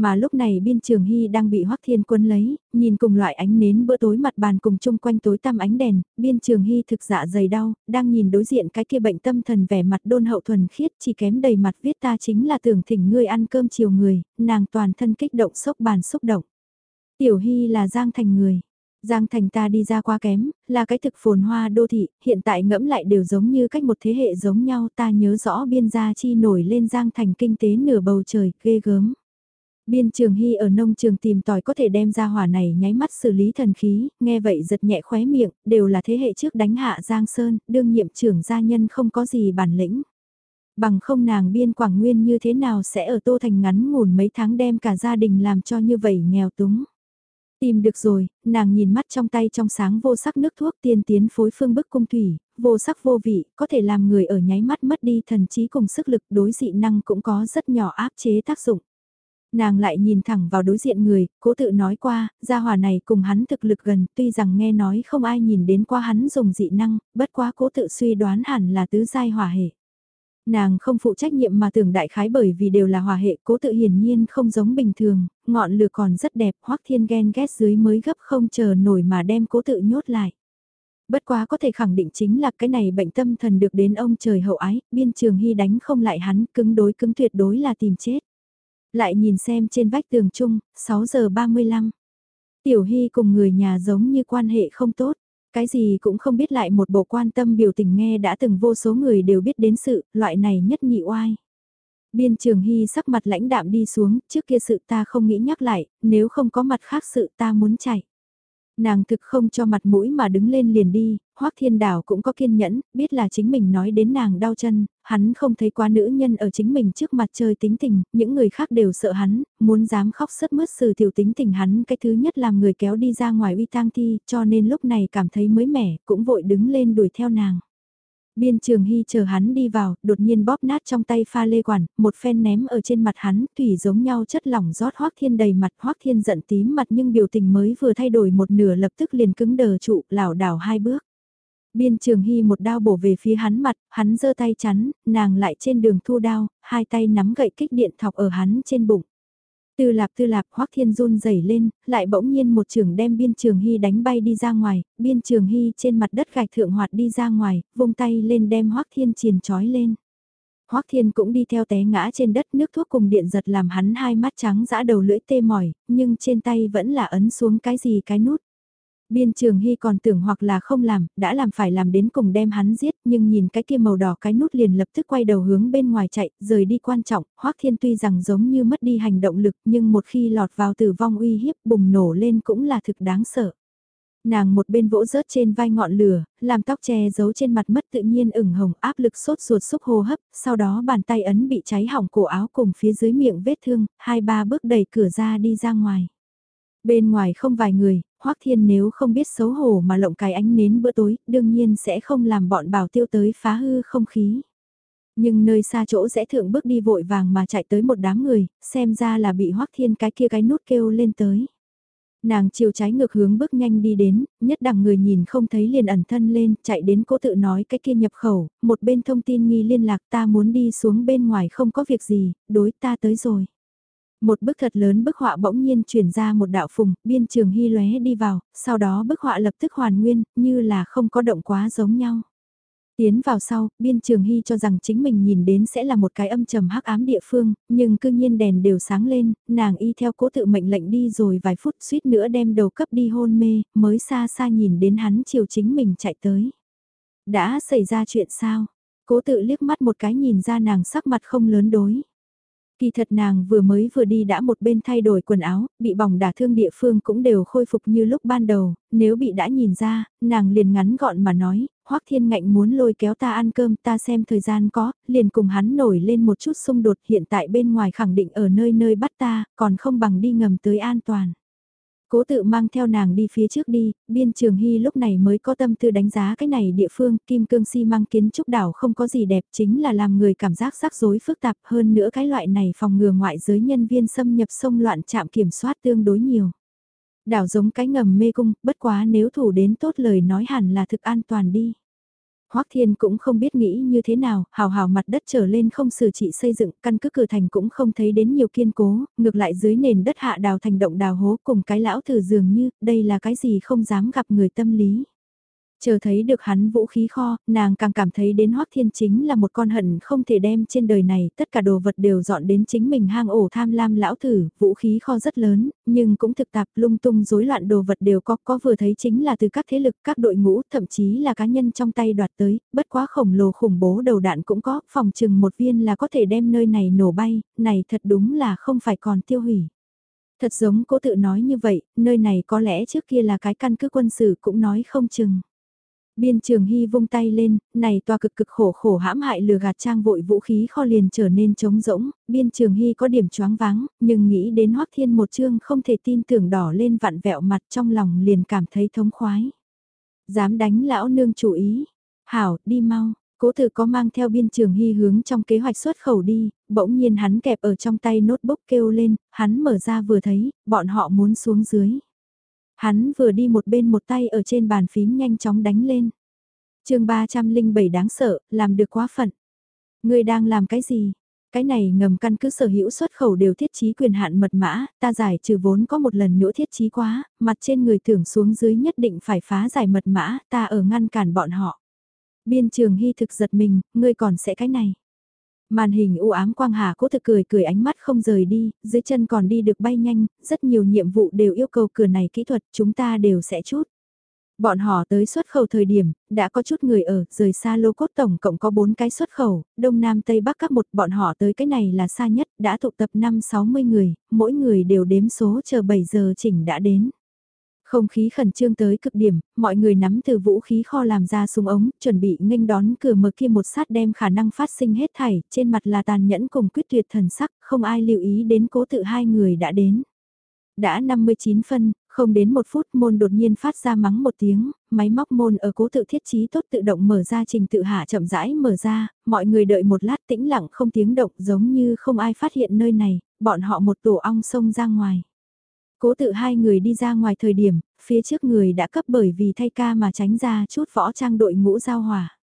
Mà lúc này biên trường hy đang bị hoắc thiên quân lấy, nhìn cùng loại ánh nến bữa tối mặt bàn cùng chung quanh tối tăm ánh đèn, biên trường hy thực dạ dày đau, đang nhìn đối diện cái kia bệnh tâm thần vẻ mặt đôn hậu thuần khiết chỉ kém đầy mặt viết ta chính là tưởng thỉnh ngươi ăn cơm chiều người, nàng toàn thân kích động sốc bàn xúc động. Tiểu hy là giang thành người. Giang thành ta đi ra quá kém, là cái thực phồn hoa đô thị, hiện tại ngẫm lại đều giống như cách một thế hệ giống nhau ta nhớ rõ biên gia chi nổi lên Giang thành kinh tế nửa bầu trời, ghê gớm. Biên trường hy ở nông trường tìm tòi có thể đem ra hỏa này nháy mắt xử lý thần khí, nghe vậy giật nhẹ khóe miệng, đều là thế hệ trước đánh hạ Giang Sơn, đương nhiệm trưởng gia nhân không có gì bản lĩnh. Bằng không nàng biên quảng nguyên như thế nào sẽ ở tô thành ngắn ngủn mấy tháng đem cả gia đình làm cho như vậy nghèo túng. Tìm được rồi, nàng nhìn mắt trong tay trong sáng vô sắc nước thuốc tiên tiến phối phương bức cung thủy, vô sắc vô vị, có thể làm người ở nháy mắt mất đi thần trí cùng sức lực đối dị năng cũng có rất nhỏ áp chế tác dụng. Nàng lại nhìn thẳng vào đối diện người, cố tự nói qua, gia hòa này cùng hắn thực lực gần, tuy rằng nghe nói không ai nhìn đến qua hắn dùng dị năng, bất quá cố tự suy đoán hẳn là tứ giai hỏa hệ. Nàng không phụ trách nhiệm mà tưởng đại khái bởi vì đều là hòa hệ cố tự hiển nhiên không giống bình thường, ngọn lửa còn rất đẹp hoắc thiên ghen ghét dưới mới gấp không chờ nổi mà đem cố tự nhốt lại. Bất quá có thể khẳng định chính là cái này bệnh tâm thần được đến ông trời hậu ái, biên trường hy đánh không lại hắn, cứng đối cứng tuyệt đối là tìm chết. Lại nhìn xem trên vách tường chung, 6 giờ 35. Tiểu Hy cùng người nhà giống như quan hệ không tốt. Cái gì cũng không biết lại một bộ quan tâm biểu tình nghe đã từng vô số người đều biết đến sự, loại này nhất nhị oai. Biên trường hy sắc mặt lãnh đạm đi xuống, trước kia sự ta không nghĩ nhắc lại, nếu không có mặt khác sự ta muốn chạy. Nàng thực không cho mặt mũi mà đứng lên liền đi, Hoắc Thiên Đảo cũng có kiên nhẫn, biết là chính mình nói đến nàng đau chân, hắn không thấy quá nữ nhân ở chính mình trước mặt chơi tính tình, những người khác đều sợ hắn, muốn dám khóc sất mướt sự tiểu tính tình hắn cái thứ nhất làm người kéo đi ra ngoài uy tang thi, cho nên lúc này cảm thấy mới mẻ, cũng vội đứng lên đuổi theo nàng. Biên trường hy chờ hắn đi vào, đột nhiên bóp nát trong tay pha lê quản, một phen ném ở trên mặt hắn, thủy giống nhau chất lỏng rót hoác thiên đầy mặt, hoác thiên giận tím mặt nhưng biểu tình mới vừa thay đổi một nửa lập tức liền cứng đờ trụ, lảo đảo hai bước. Biên trường hy một đao bổ về phía hắn mặt, hắn giơ tay chắn, nàng lại trên đường thu đao, hai tay nắm gậy kích điện thọc ở hắn trên bụng. Tư lạp tư lạp hoắc thiên run rẩy lên, lại bỗng nhiên một trường đem biên trường hy đánh bay đi ra ngoài, biên trường hy trên mặt đất gạch thượng hoạt đi ra ngoài, vung tay lên đem hoắc thiên triền trói lên. Hoắc Thiên cũng đi theo té ngã trên đất nước thuốc cùng điện giật làm hắn hai mắt trắng dã đầu lưỡi tê mỏi, nhưng trên tay vẫn là ấn xuống cái gì cái nút. Biên trường hy còn tưởng hoặc là không làm, đã làm phải làm đến cùng đem hắn giết, nhưng nhìn cái kia màu đỏ cái nút liền lập tức quay đầu hướng bên ngoài chạy, rời đi quan trọng, Hoắc Thiên tuy rằng giống như mất đi hành động lực nhưng một khi lọt vào tử vong uy hiếp bùng nổ lên cũng là thực đáng sợ. Nàng một bên vỗ rớt trên vai ngọn lửa, làm tóc che giấu trên mặt mất tự nhiên ửng hồng áp lực sốt ruột xúc hô hấp, sau đó bàn tay ấn bị cháy hỏng cổ áo cùng phía dưới miệng vết thương, hai ba bước đẩy cửa ra đi ra ngoài. Bên ngoài không vài người, Hoắc Thiên nếu không biết xấu hổ mà lộng cái ánh nến bữa tối, đương nhiên sẽ không làm bọn bảo tiêu tới phá hư không khí. Nhưng nơi xa chỗ rẽ thượng bước đi vội vàng mà chạy tới một đám người, xem ra là bị Hoắc Thiên cái kia cái nút kêu lên tới. Nàng chiều trái ngược hướng bước nhanh đi đến, nhất đẳng người nhìn không thấy liền ẩn thân lên, chạy đến cố tự nói cái kia nhập khẩu, một bên thông tin nghi liên lạc ta muốn đi xuống bên ngoài không có việc gì, đối ta tới rồi. Một bức thật lớn bức họa bỗng nhiên chuyển ra một đạo phùng, biên trường hy lóe đi vào, sau đó bức họa lập tức hoàn nguyên, như là không có động quá giống nhau. Tiến vào sau, biên trường hy cho rằng chính mình nhìn đến sẽ là một cái âm trầm hắc ám địa phương, nhưng cư nhiên đèn đều sáng lên, nàng y theo cố tự mệnh lệnh đi rồi vài phút suýt nữa đem đầu cấp đi hôn mê, mới xa xa nhìn đến hắn chiều chính mình chạy tới. Đã xảy ra chuyện sao? Cố tự liếc mắt một cái nhìn ra nàng sắc mặt không lớn đối. Kỳ thật nàng vừa mới vừa đi đã một bên thay đổi quần áo, bị bỏng đả thương địa phương cũng đều khôi phục như lúc ban đầu, nếu bị đã nhìn ra, nàng liền ngắn gọn mà nói, Hoắc Thiên Ngạnh muốn lôi kéo ta ăn cơm ta xem thời gian có, liền cùng hắn nổi lên một chút xung đột hiện tại bên ngoài khẳng định ở nơi nơi bắt ta, còn không bằng đi ngầm tới an toàn. Cố tự mang theo nàng đi phía trước đi, biên trường hy lúc này mới có tâm tư đánh giá cái này địa phương, kim cương si mang kiến trúc đảo không có gì đẹp chính là làm người cảm giác rắc rối phức tạp hơn nữa cái loại này phòng ngừa ngoại giới nhân viên xâm nhập sông loạn chạm kiểm soát tương đối nhiều. Đảo giống cái ngầm mê cung, bất quá nếu thủ đến tốt lời nói hẳn là thực an toàn đi. Hoắc Thiên cũng không biết nghĩ như thế nào, hào hào mặt đất trở lên không xử trị xây dựng, căn cứ cửa thành cũng không thấy đến nhiều kiên cố, ngược lại dưới nền đất hạ đào thành động đào hố cùng cái lão thử dường như, đây là cái gì không dám gặp người tâm lý. Chờ thấy được hắn vũ khí kho, nàng càng cảm thấy đến Hoắc Thiên chính là một con hận không thể đem trên đời này, tất cả đồ vật đều dọn đến chính mình hang ổ tham lam lão thử, vũ khí kho rất lớn, nhưng cũng thực tạp lung tung rối loạn đồ vật đều có, có vừa thấy chính là từ các thế lực, các đội ngũ, thậm chí là cá nhân trong tay đoạt tới, bất quá khổng lồ khủng bố đầu đạn cũng có, phòng chừng một viên là có thể đem nơi này nổ bay, này thật đúng là không phải còn tiêu hủy. Thật giống cố tự nói như vậy, nơi này có lẽ trước kia là cái căn cứ quân sự cũng nói không chừng. Biên trường hy vung tay lên, này toa cực cực khổ khổ hãm hại lừa gạt trang vội vũ khí kho liền trở nên trống rỗng, biên trường hy có điểm choáng váng, nhưng nghĩ đến hoắc thiên một chương không thể tin tưởng đỏ lên vặn vẹo mặt trong lòng liền cảm thấy thống khoái. Dám đánh lão nương chủ ý, hảo, đi mau. Cố tử có mang theo biên trường hy hướng trong kế hoạch xuất khẩu đi, bỗng nhiên hắn kẹp ở trong tay notebook kêu lên, hắn mở ra vừa thấy, bọn họ muốn xuống dưới. Hắn vừa đi một bên một tay ở trên bàn phím nhanh chóng đánh lên. chương 307 đáng sợ, làm được quá phận. Người đang làm cái gì? Cái này ngầm căn cứ sở hữu xuất khẩu đều thiết trí quyền hạn mật mã, ta giải trừ vốn có một lần nữa thiết trí quá, mặt trên người thưởng xuống dưới nhất định phải phá giải mật mã, ta ở ngăn cản bọn họ. Biên trường hy thực giật mình, ngươi còn sẽ cái này. Màn hình u ám quang hà cố thực cười cười ánh mắt không rời đi, dưới chân còn đi được bay nhanh, rất nhiều nhiệm vụ đều yêu cầu cửa này kỹ thuật, chúng ta đều sẽ chút. Bọn họ tới xuất khẩu thời điểm, đã có chút người ở, rời xa lô cốt tổng cộng có 4 cái xuất khẩu, đông nam tây bắc các một, bọn họ tới cái này là xa nhất, đã tụ tập 5-60 người, mỗi người đều đếm số chờ 7 giờ chỉnh đã đến. Không khí khẩn trương tới cực điểm, mọi người nắm từ vũ khí kho làm ra súng ống, chuẩn bị nghênh đón cửa mở kia một sát đem khả năng phát sinh hết thảy, trên mặt là tàn nhẫn cùng quyết tuyệt thần sắc, không ai lưu ý đến cố tự hai người đã đến. Đã 59 phân, không đến một phút môn đột nhiên phát ra mắng một tiếng, máy móc môn ở cố tự thiết trí tốt tự động mở ra trình tự hạ chậm rãi mở ra, mọi người đợi một lát tĩnh lặng không tiếng động giống như không ai phát hiện nơi này, bọn họ một tổ ong sông ra ngoài. Cố tự hai người đi ra ngoài thời điểm, phía trước người đã cấp bởi vì thay ca mà tránh ra chút võ trang đội ngũ giao hòa.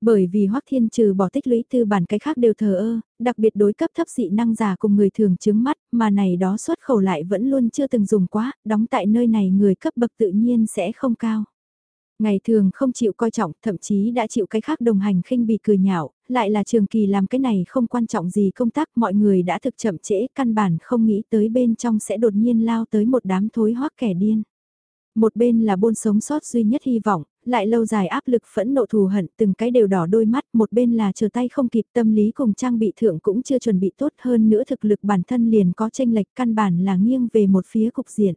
Bởi vì Hoắc Thiên trừ bỏ tích lũy tư bản cái khác đều thờ ơ, đặc biệt đối cấp thấp dị năng giả cùng người thường chứng mắt, mà này đó xuất khẩu lại vẫn luôn chưa từng dùng quá, đóng tại nơi này người cấp bậc tự nhiên sẽ không cao. Ngày thường không chịu coi trọng, thậm chí đã chịu cái khác đồng hành khinh bị cười nhạo, lại là trường kỳ làm cái này không quan trọng gì công tác mọi người đã thực chậm trễ căn bản không nghĩ tới bên trong sẽ đột nhiên lao tới một đám thối hoắc kẻ điên. Một bên là bôn sống sót duy nhất hy vọng, lại lâu dài áp lực phẫn nộ thù hận từng cái đều đỏ đôi mắt, một bên là chờ tay không kịp tâm lý cùng trang bị thượng cũng chưa chuẩn bị tốt hơn nữa thực lực bản thân liền có tranh lệch căn bản là nghiêng về một phía cục diện.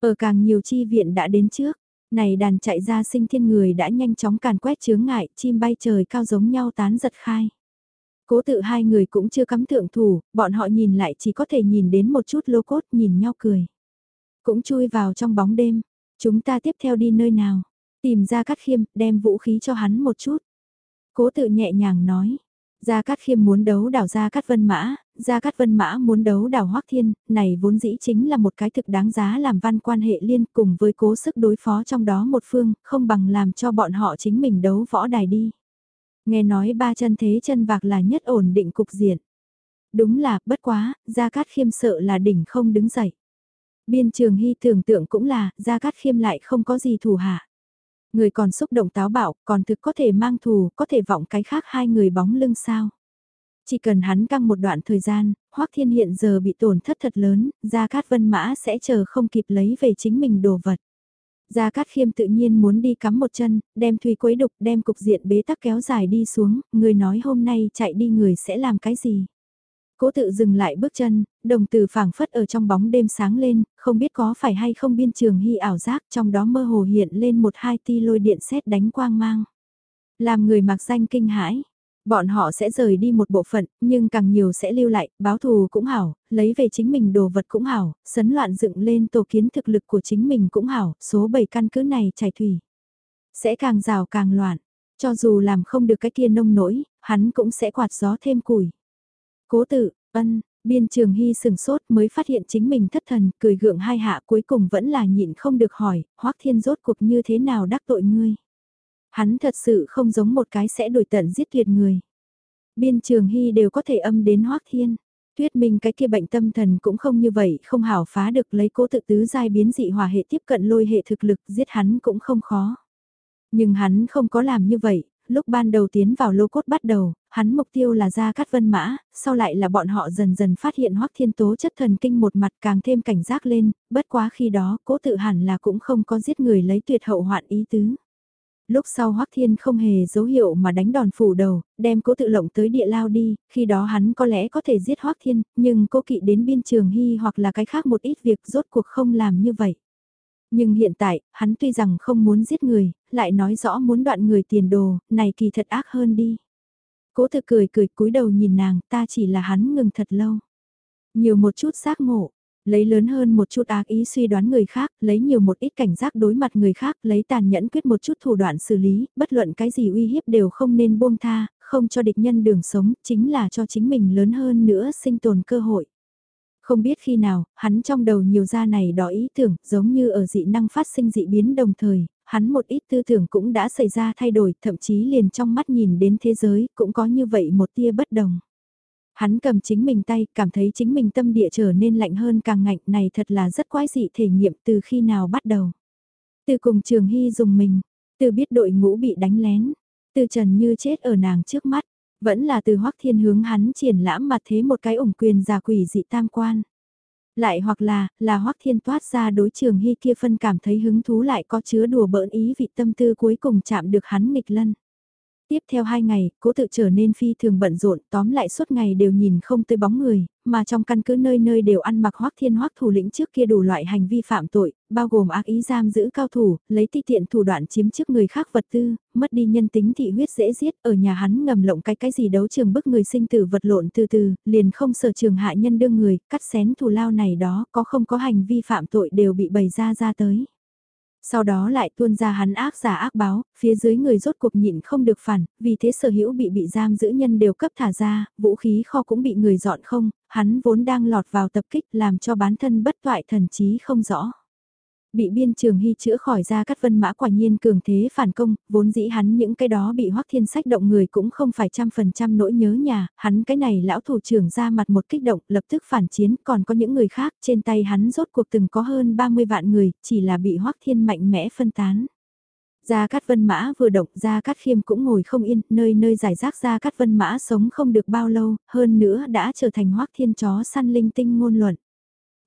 Ở càng nhiều chi viện đã đến trước, này đàn chạy ra sinh thiên người đã nhanh chóng càn quét chướng ngại, chim bay trời cao giống nhau tán giật khai. Cố tự hai người cũng chưa cắm thượng thủ, bọn họ nhìn lại chỉ có thể nhìn đến một chút lô cốt nhìn nhau cười. Cũng chui vào trong bóng đêm, chúng ta tiếp theo đi nơi nào, tìm ra cát khiêm, đem vũ khí cho hắn một chút. Cố tự nhẹ nhàng nói, Gia Cát Khiêm muốn đấu đảo Gia Cát Vân Mã, Gia Cát Vân Mã muốn đấu đảo Hoắc Thiên, này vốn dĩ chính là một cái thực đáng giá làm văn quan hệ liên cùng với cố sức đối phó trong đó một phương, không bằng làm cho bọn họ chính mình đấu võ đài đi. Nghe nói ba chân thế chân vạc là nhất ổn định cục diện. Đúng là, bất quá, Gia Cát Khiêm sợ là đỉnh không đứng dậy. Biên trường hy tưởng tượng cũng là, Gia Cát Khiêm lại không có gì thủ hạ. Người còn xúc động táo bạo, còn thực có thể mang thù, có thể vọng cái khác hai người bóng lưng sao. Chỉ cần hắn căng một đoạn thời gian, Hoắc Thiên hiện giờ bị tổn thất thật lớn, Gia Cát Vân Mã sẽ chờ không kịp lấy về chính mình đồ vật. Gia Cát Khiêm tự nhiên muốn đi cắm một chân, đem Thùy quấy đục, đem cục diện bế tắc kéo dài đi xuống, người nói hôm nay chạy đi người sẽ làm cái gì. Cố tự dừng lại bước chân, đồng từ phảng phất ở trong bóng đêm sáng lên, không biết có phải hay không biên trường hy ảo giác trong đó mơ hồ hiện lên một hai ti lôi điện xét đánh quang mang. Làm người mặc danh kinh hãi, bọn họ sẽ rời đi một bộ phận, nhưng càng nhiều sẽ lưu lại, báo thù cũng hảo, lấy về chính mình đồ vật cũng hảo, sấn loạn dựng lên tổ kiến thực lực của chính mình cũng hảo, số 7 căn cứ này chảy thủy. Sẽ càng rào càng loạn, cho dù làm không được cái kia nông nỗi, hắn cũng sẽ quạt gió thêm củi. Cố tự, ân, biên trường hy sừng sốt mới phát hiện chính mình thất thần, cười gượng hai hạ cuối cùng vẫn là nhịn không được hỏi, hoắc thiên rốt cuộc như thế nào đắc tội ngươi. Hắn thật sự không giống một cái sẽ đổi tận giết tuyệt người. Biên trường hy đều có thể âm đến hoắc thiên. Tuyết minh cái kia bệnh tâm thần cũng không như vậy, không hảo phá được lấy cố tự tứ giai biến dị hòa hệ tiếp cận lôi hệ thực lực giết hắn cũng không khó. Nhưng hắn không có làm như vậy, lúc ban đầu tiến vào lô cốt bắt đầu, hắn mục tiêu là ra cắt vân mã, sau lại là bọn họ dần dần phát hiện hoắc thiên tố chất thần kinh một mặt càng thêm cảnh giác lên, bất quá khi đó cố tự hẳn là cũng không có giết người lấy tuyệt hậu hoạn ý tứ. Lúc sau Hoắc Thiên không hề dấu hiệu mà đánh đòn phủ đầu, đem cố tự lộng tới địa lao đi, khi đó hắn có lẽ có thể giết Hoắc Thiên, nhưng cố kỵ đến biên trường hy hoặc là cái khác một ít việc rốt cuộc không làm như vậy. Nhưng hiện tại, hắn tuy rằng không muốn giết người, lại nói rõ muốn đoạn người tiền đồ, này kỳ thật ác hơn đi. Cố thực cười cười cúi đầu nhìn nàng, ta chỉ là hắn ngừng thật lâu. Nhiều một chút giác ngộ, lấy lớn hơn một chút ác ý suy đoán người khác, lấy nhiều một ít cảnh giác đối mặt người khác, lấy tàn nhẫn quyết một chút thủ đoạn xử lý, bất luận cái gì uy hiếp đều không nên buông tha, không cho địch nhân đường sống, chính là cho chính mình lớn hơn nữa sinh tồn cơ hội. Không biết khi nào, hắn trong đầu nhiều ra này đó ý tưởng, giống như ở dị năng phát sinh dị biến đồng thời, hắn một ít tư tưởng cũng đã xảy ra thay đổi, thậm chí liền trong mắt nhìn đến thế giới, cũng có như vậy một tia bất đồng. Hắn cầm chính mình tay, cảm thấy chính mình tâm địa trở nên lạnh hơn càng ngạnh này thật là rất quái dị thể nghiệm từ khi nào bắt đầu. Từ cùng trường hy dùng mình, từ biết đội ngũ bị đánh lén, từ trần như chết ở nàng trước mắt, vẫn là từ hoắc thiên hướng hắn triển lãm mặt thế một cái ủng quyền giả quỷ dị tam quan. Lại hoặc là, là hoắc thiên toát ra đối trường hy kia phân cảm thấy hứng thú lại có chứa đùa bỡn ý vị tâm tư cuối cùng chạm được hắn nghịch lân. Tiếp theo hai ngày, cố tự trở nên phi thường bận rộn, tóm lại suốt ngày đều nhìn không tới bóng người, mà trong căn cứ nơi nơi đều ăn mặc hoác thiên hoác thủ lĩnh trước kia đủ loại hành vi phạm tội, bao gồm ác ý giam giữ cao thủ, lấy ti tiện thủ đoạn chiếm trước người khác vật tư, mất đi nhân tính thị huyết dễ giết, ở nhà hắn ngầm lộng cái cái gì đấu trường bức người sinh tử vật lộn từ từ, liền không sở trường hạ nhân đương người, cắt xén thù lao này đó, có không có hành vi phạm tội đều bị bày ra ra tới. Sau đó lại tuôn ra hắn ác giả ác báo, phía dưới người rốt cuộc nhịn không được phản, vì thế sở hữu bị bị giam giữ nhân đều cấp thả ra, vũ khí kho cũng bị người dọn không, hắn vốn đang lọt vào tập kích làm cho bán thân bất toại thần trí không rõ. Bị biên trường hy chữa khỏi ra cắt vân mã quả nhiên cường thế phản công, vốn dĩ hắn những cái đó bị hoắc thiên sách động người cũng không phải trăm phần trăm nỗi nhớ nhà, hắn cái này lão thủ trưởng ra mặt một kích động lập tức phản chiến, còn có những người khác trên tay hắn rốt cuộc từng có hơn 30 vạn người, chỉ là bị hoắc thiên mạnh mẽ phân tán. Gia Cát Vân Mã vừa động Gia Cát Khiêm cũng ngồi không yên, nơi nơi giải rác Gia Cát Vân Mã sống không được bao lâu, hơn nữa đã trở thành hoác thiên chó săn linh tinh ngôn luận.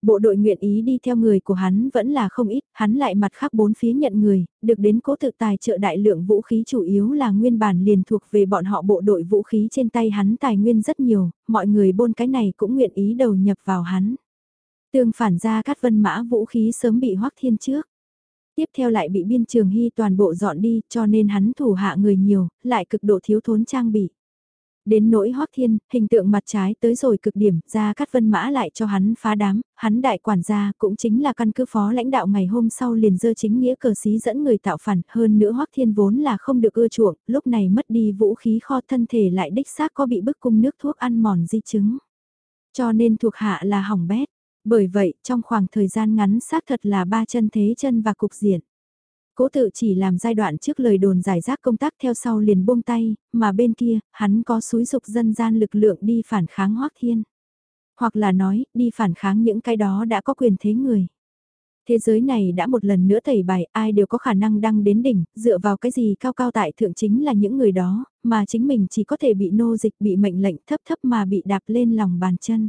Bộ đội nguyện ý đi theo người của hắn vẫn là không ít, hắn lại mặt khác bốn phía nhận người, được đến cố tự tài trợ đại lượng vũ khí chủ yếu là nguyên bản liền thuộc về bọn họ bộ đội vũ khí trên tay hắn tài nguyên rất nhiều, mọi người bôn cái này cũng nguyện ý đầu nhập vào hắn. Tương phản ra cát vân mã vũ khí sớm bị hoắc thiên trước. Tiếp theo lại bị biên trường hy toàn bộ dọn đi cho nên hắn thủ hạ người nhiều, lại cực độ thiếu thốn trang bị. Đến nỗi hoắc thiên, hình tượng mặt trái tới rồi cực điểm, ra cắt vân mã lại cho hắn phá đám, hắn đại quản gia cũng chính là căn cứ phó lãnh đạo ngày hôm sau liền dơ chính nghĩa cờ xí dẫn người tạo phản, hơn nữa hoắc thiên vốn là không được ưa chuộng, lúc này mất đi vũ khí kho thân thể lại đích xác có bị bức cung nước thuốc ăn mòn di chứng. Cho nên thuộc hạ là hỏng bét, bởi vậy trong khoảng thời gian ngắn xác thật là ba chân thế chân và cục diện. Cố tự chỉ làm giai đoạn trước lời đồn giải rác công tác theo sau liền buông tay, mà bên kia, hắn có xúi dục dân gian lực lượng đi phản kháng hoác thiên. Hoặc là nói, đi phản kháng những cái đó đã có quyền thế người. Thế giới này đã một lần nữa tẩy bài, ai đều có khả năng đăng đến đỉnh, dựa vào cái gì cao cao tại thượng chính là những người đó, mà chính mình chỉ có thể bị nô dịch bị mệnh lệnh thấp thấp mà bị đạp lên lòng bàn chân.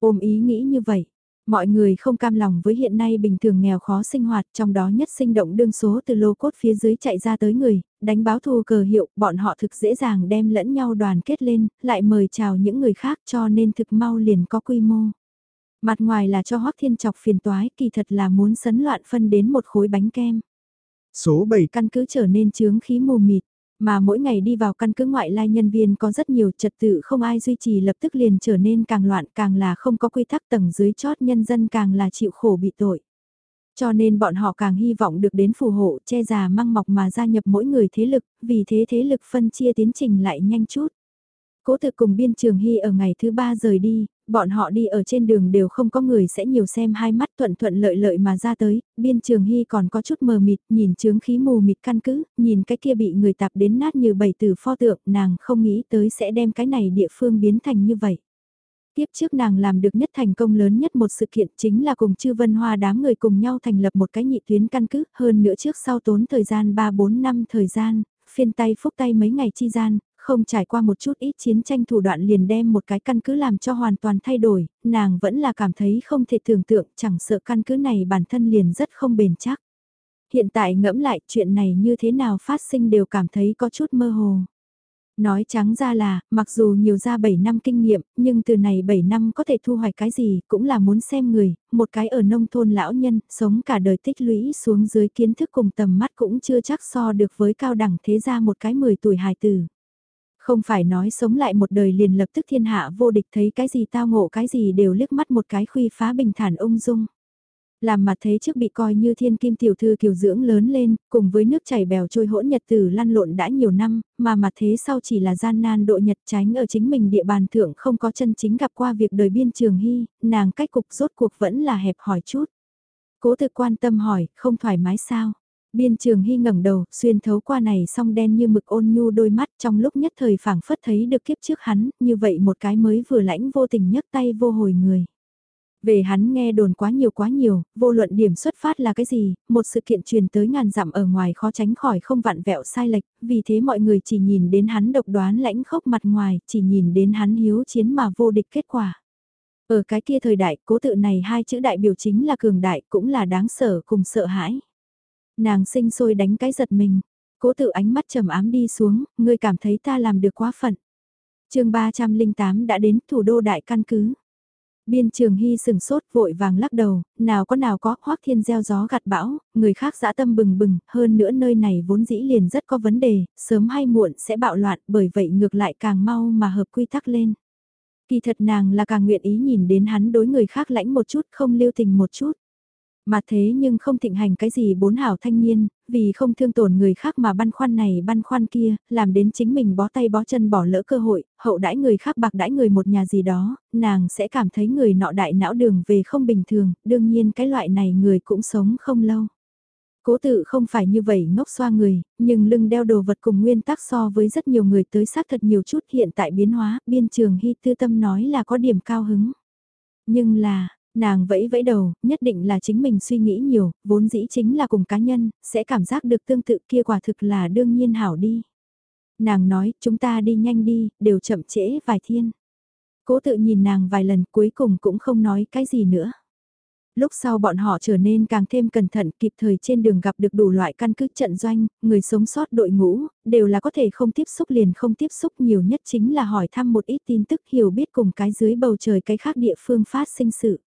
Ôm ý nghĩ như vậy, Mọi người không cam lòng với hiện nay bình thường nghèo khó sinh hoạt, trong đó nhất sinh động đương số từ lô cốt phía dưới chạy ra tới người, đánh báo thù cờ hiệu, bọn họ thực dễ dàng đem lẫn nhau đoàn kết lên, lại mời chào những người khác cho nên thực mau liền có quy mô. Mặt ngoài là cho Hoắc Thiên chọc phiền toái, kỳ thật là muốn sấn loạn phân đến một khối bánh kem. Số 7 căn cứ trở nên chướng khí mù mịt. Mà mỗi ngày đi vào căn cứ ngoại lai nhân viên có rất nhiều trật tự không ai duy trì lập tức liền trở nên càng loạn càng là không có quy tắc tầng dưới chót nhân dân càng là chịu khổ bị tội. Cho nên bọn họ càng hy vọng được đến phù hộ che già măng mọc mà gia nhập mỗi người thế lực, vì thế thế lực phân chia tiến trình lại nhanh chút. Cố thực cùng biên trường hy ở ngày thứ ba rời đi, bọn họ đi ở trên đường đều không có người sẽ nhiều xem hai mắt thuận thuận lợi lợi mà ra tới, biên trường hy còn có chút mờ mịt, nhìn chướng khí mù mịt căn cứ, nhìn cái kia bị người tạp đến nát như bảy từ pho tượng, nàng không nghĩ tới sẽ đem cái này địa phương biến thành như vậy. Tiếp trước nàng làm được nhất thành công lớn nhất một sự kiện chính là cùng Chư Vân Hoa đám người cùng nhau thành lập một cái nhị tuyến căn cứ, hơn nữa trước sau tốn thời gian 3-4 năm thời gian, phiên tay phúc tay mấy ngày chi gian, không trải qua một chút ít chiến tranh thủ đoạn liền đem một cái căn cứ làm cho hoàn toàn thay đổi, nàng vẫn là cảm thấy không thể tưởng tượng chẳng sợ căn cứ này bản thân liền rất không bền chắc. Hiện tại ngẫm lại chuyện này như thế nào phát sinh đều cảm thấy có chút mơ hồ. Nói trắng ra là, mặc dù nhiều ra 7 năm kinh nghiệm, nhưng từ này 7 năm có thể thu hoạch cái gì, cũng là muốn xem người, một cái ở nông thôn lão nhân, sống cả đời tích lũy xuống dưới kiến thức cùng tầm mắt cũng chưa chắc so được với cao đẳng thế ra một cái 10 tuổi hài tử. Không phải nói sống lại một đời liền lập tức thiên hạ vô địch thấy cái gì tao ngộ cái gì đều liếc mắt một cái khuy phá bình thản ung dung. Làm mặt thế trước bị coi như thiên kim tiểu thư kiều dưỡng lớn lên, cùng với nước chảy bèo trôi hỗn nhật tử lăn lộn đã nhiều năm, mà mặt thế sau chỉ là gian nan độ nhật tránh ở chính mình địa bàn thượng không có chân chính gặp qua việc đời biên trường hy, nàng cách cục rốt cuộc vẫn là hẹp hỏi chút. Cố thực quan tâm hỏi, không thoải mái sao? Biên trường hy ngẩng đầu, xuyên thấu qua này song đen như mực ôn nhu đôi mắt trong lúc nhất thời phảng phất thấy được kiếp trước hắn, như vậy một cái mới vừa lãnh vô tình nhấc tay vô hồi người. Về hắn nghe đồn quá nhiều quá nhiều, vô luận điểm xuất phát là cái gì, một sự kiện truyền tới ngàn dặm ở ngoài khó tránh khỏi không vặn vẹo sai lệch, vì thế mọi người chỉ nhìn đến hắn độc đoán lãnh khốc mặt ngoài, chỉ nhìn đến hắn hiếu chiến mà vô địch kết quả. Ở cái kia thời đại, cố tự này hai chữ đại biểu chính là cường đại cũng là đáng sợ cùng sợ hãi. Nàng sinh sôi đánh cái giật mình. Cố tự ánh mắt trầm ám đi xuống, ngươi cảm thấy ta làm được quá phận. chương 308 đã đến thủ đô đại căn cứ. Biên trường hy sừng sốt vội vàng lắc đầu, nào có nào có, hoác thiên gieo gió gặt bão, người khác dã tâm bừng bừng, hơn nữa nơi này vốn dĩ liền rất có vấn đề, sớm hay muộn sẽ bạo loạn, bởi vậy ngược lại càng mau mà hợp quy tắc lên. Kỳ thật nàng là càng nguyện ý nhìn đến hắn đối người khác lãnh một chút không lưu tình một chút. Mà thế nhưng không thịnh hành cái gì bốn hảo thanh niên, vì không thương tổn người khác mà băn khoăn này băn khoăn kia, làm đến chính mình bó tay bó chân bỏ lỡ cơ hội, hậu đãi người khác bạc đãi người một nhà gì đó, nàng sẽ cảm thấy người nọ đại não đường về không bình thường, đương nhiên cái loại này người cũng sống không lâu. Cố tự không phải như vậy ngốc xoa người, nhưng lưng đeo đồ vật cùng nguyên tắc so với rất nhiều người tới xác thật nhiều chút hiện tại biến hóa, biên trường hy tư tâm nói là có điểm cao hứng. Nhưng là, Nàng vẫy vẫy đầu, nhất định là chính mình suy nghĩ nhiều, vốn dĩ chính là cùng cá nhân, sẽ cảm giác được tương tự kia quả thực là đương nhiên hảo đi. Nàng nói, chúng ta đi nhanh đi, đều chậm trễ vài thiên. Cố tự nhìn nàng vài lần cuối cùng cũng không nói cái gì nữa. Lúc sau bọn họ trở nên càng thêm cẩn thận kịp thời trên đường gặp được đủ loại căn cứ trận doanh, người sống sót đội ngũ, đều là có thể không tiếp xúc liền không tiếp xúc nhiều nhất chính là hỏi thăm một ít tin tức hiểu biết cùng cái dưới bầu trời cái khác địa phương phát sinh sự.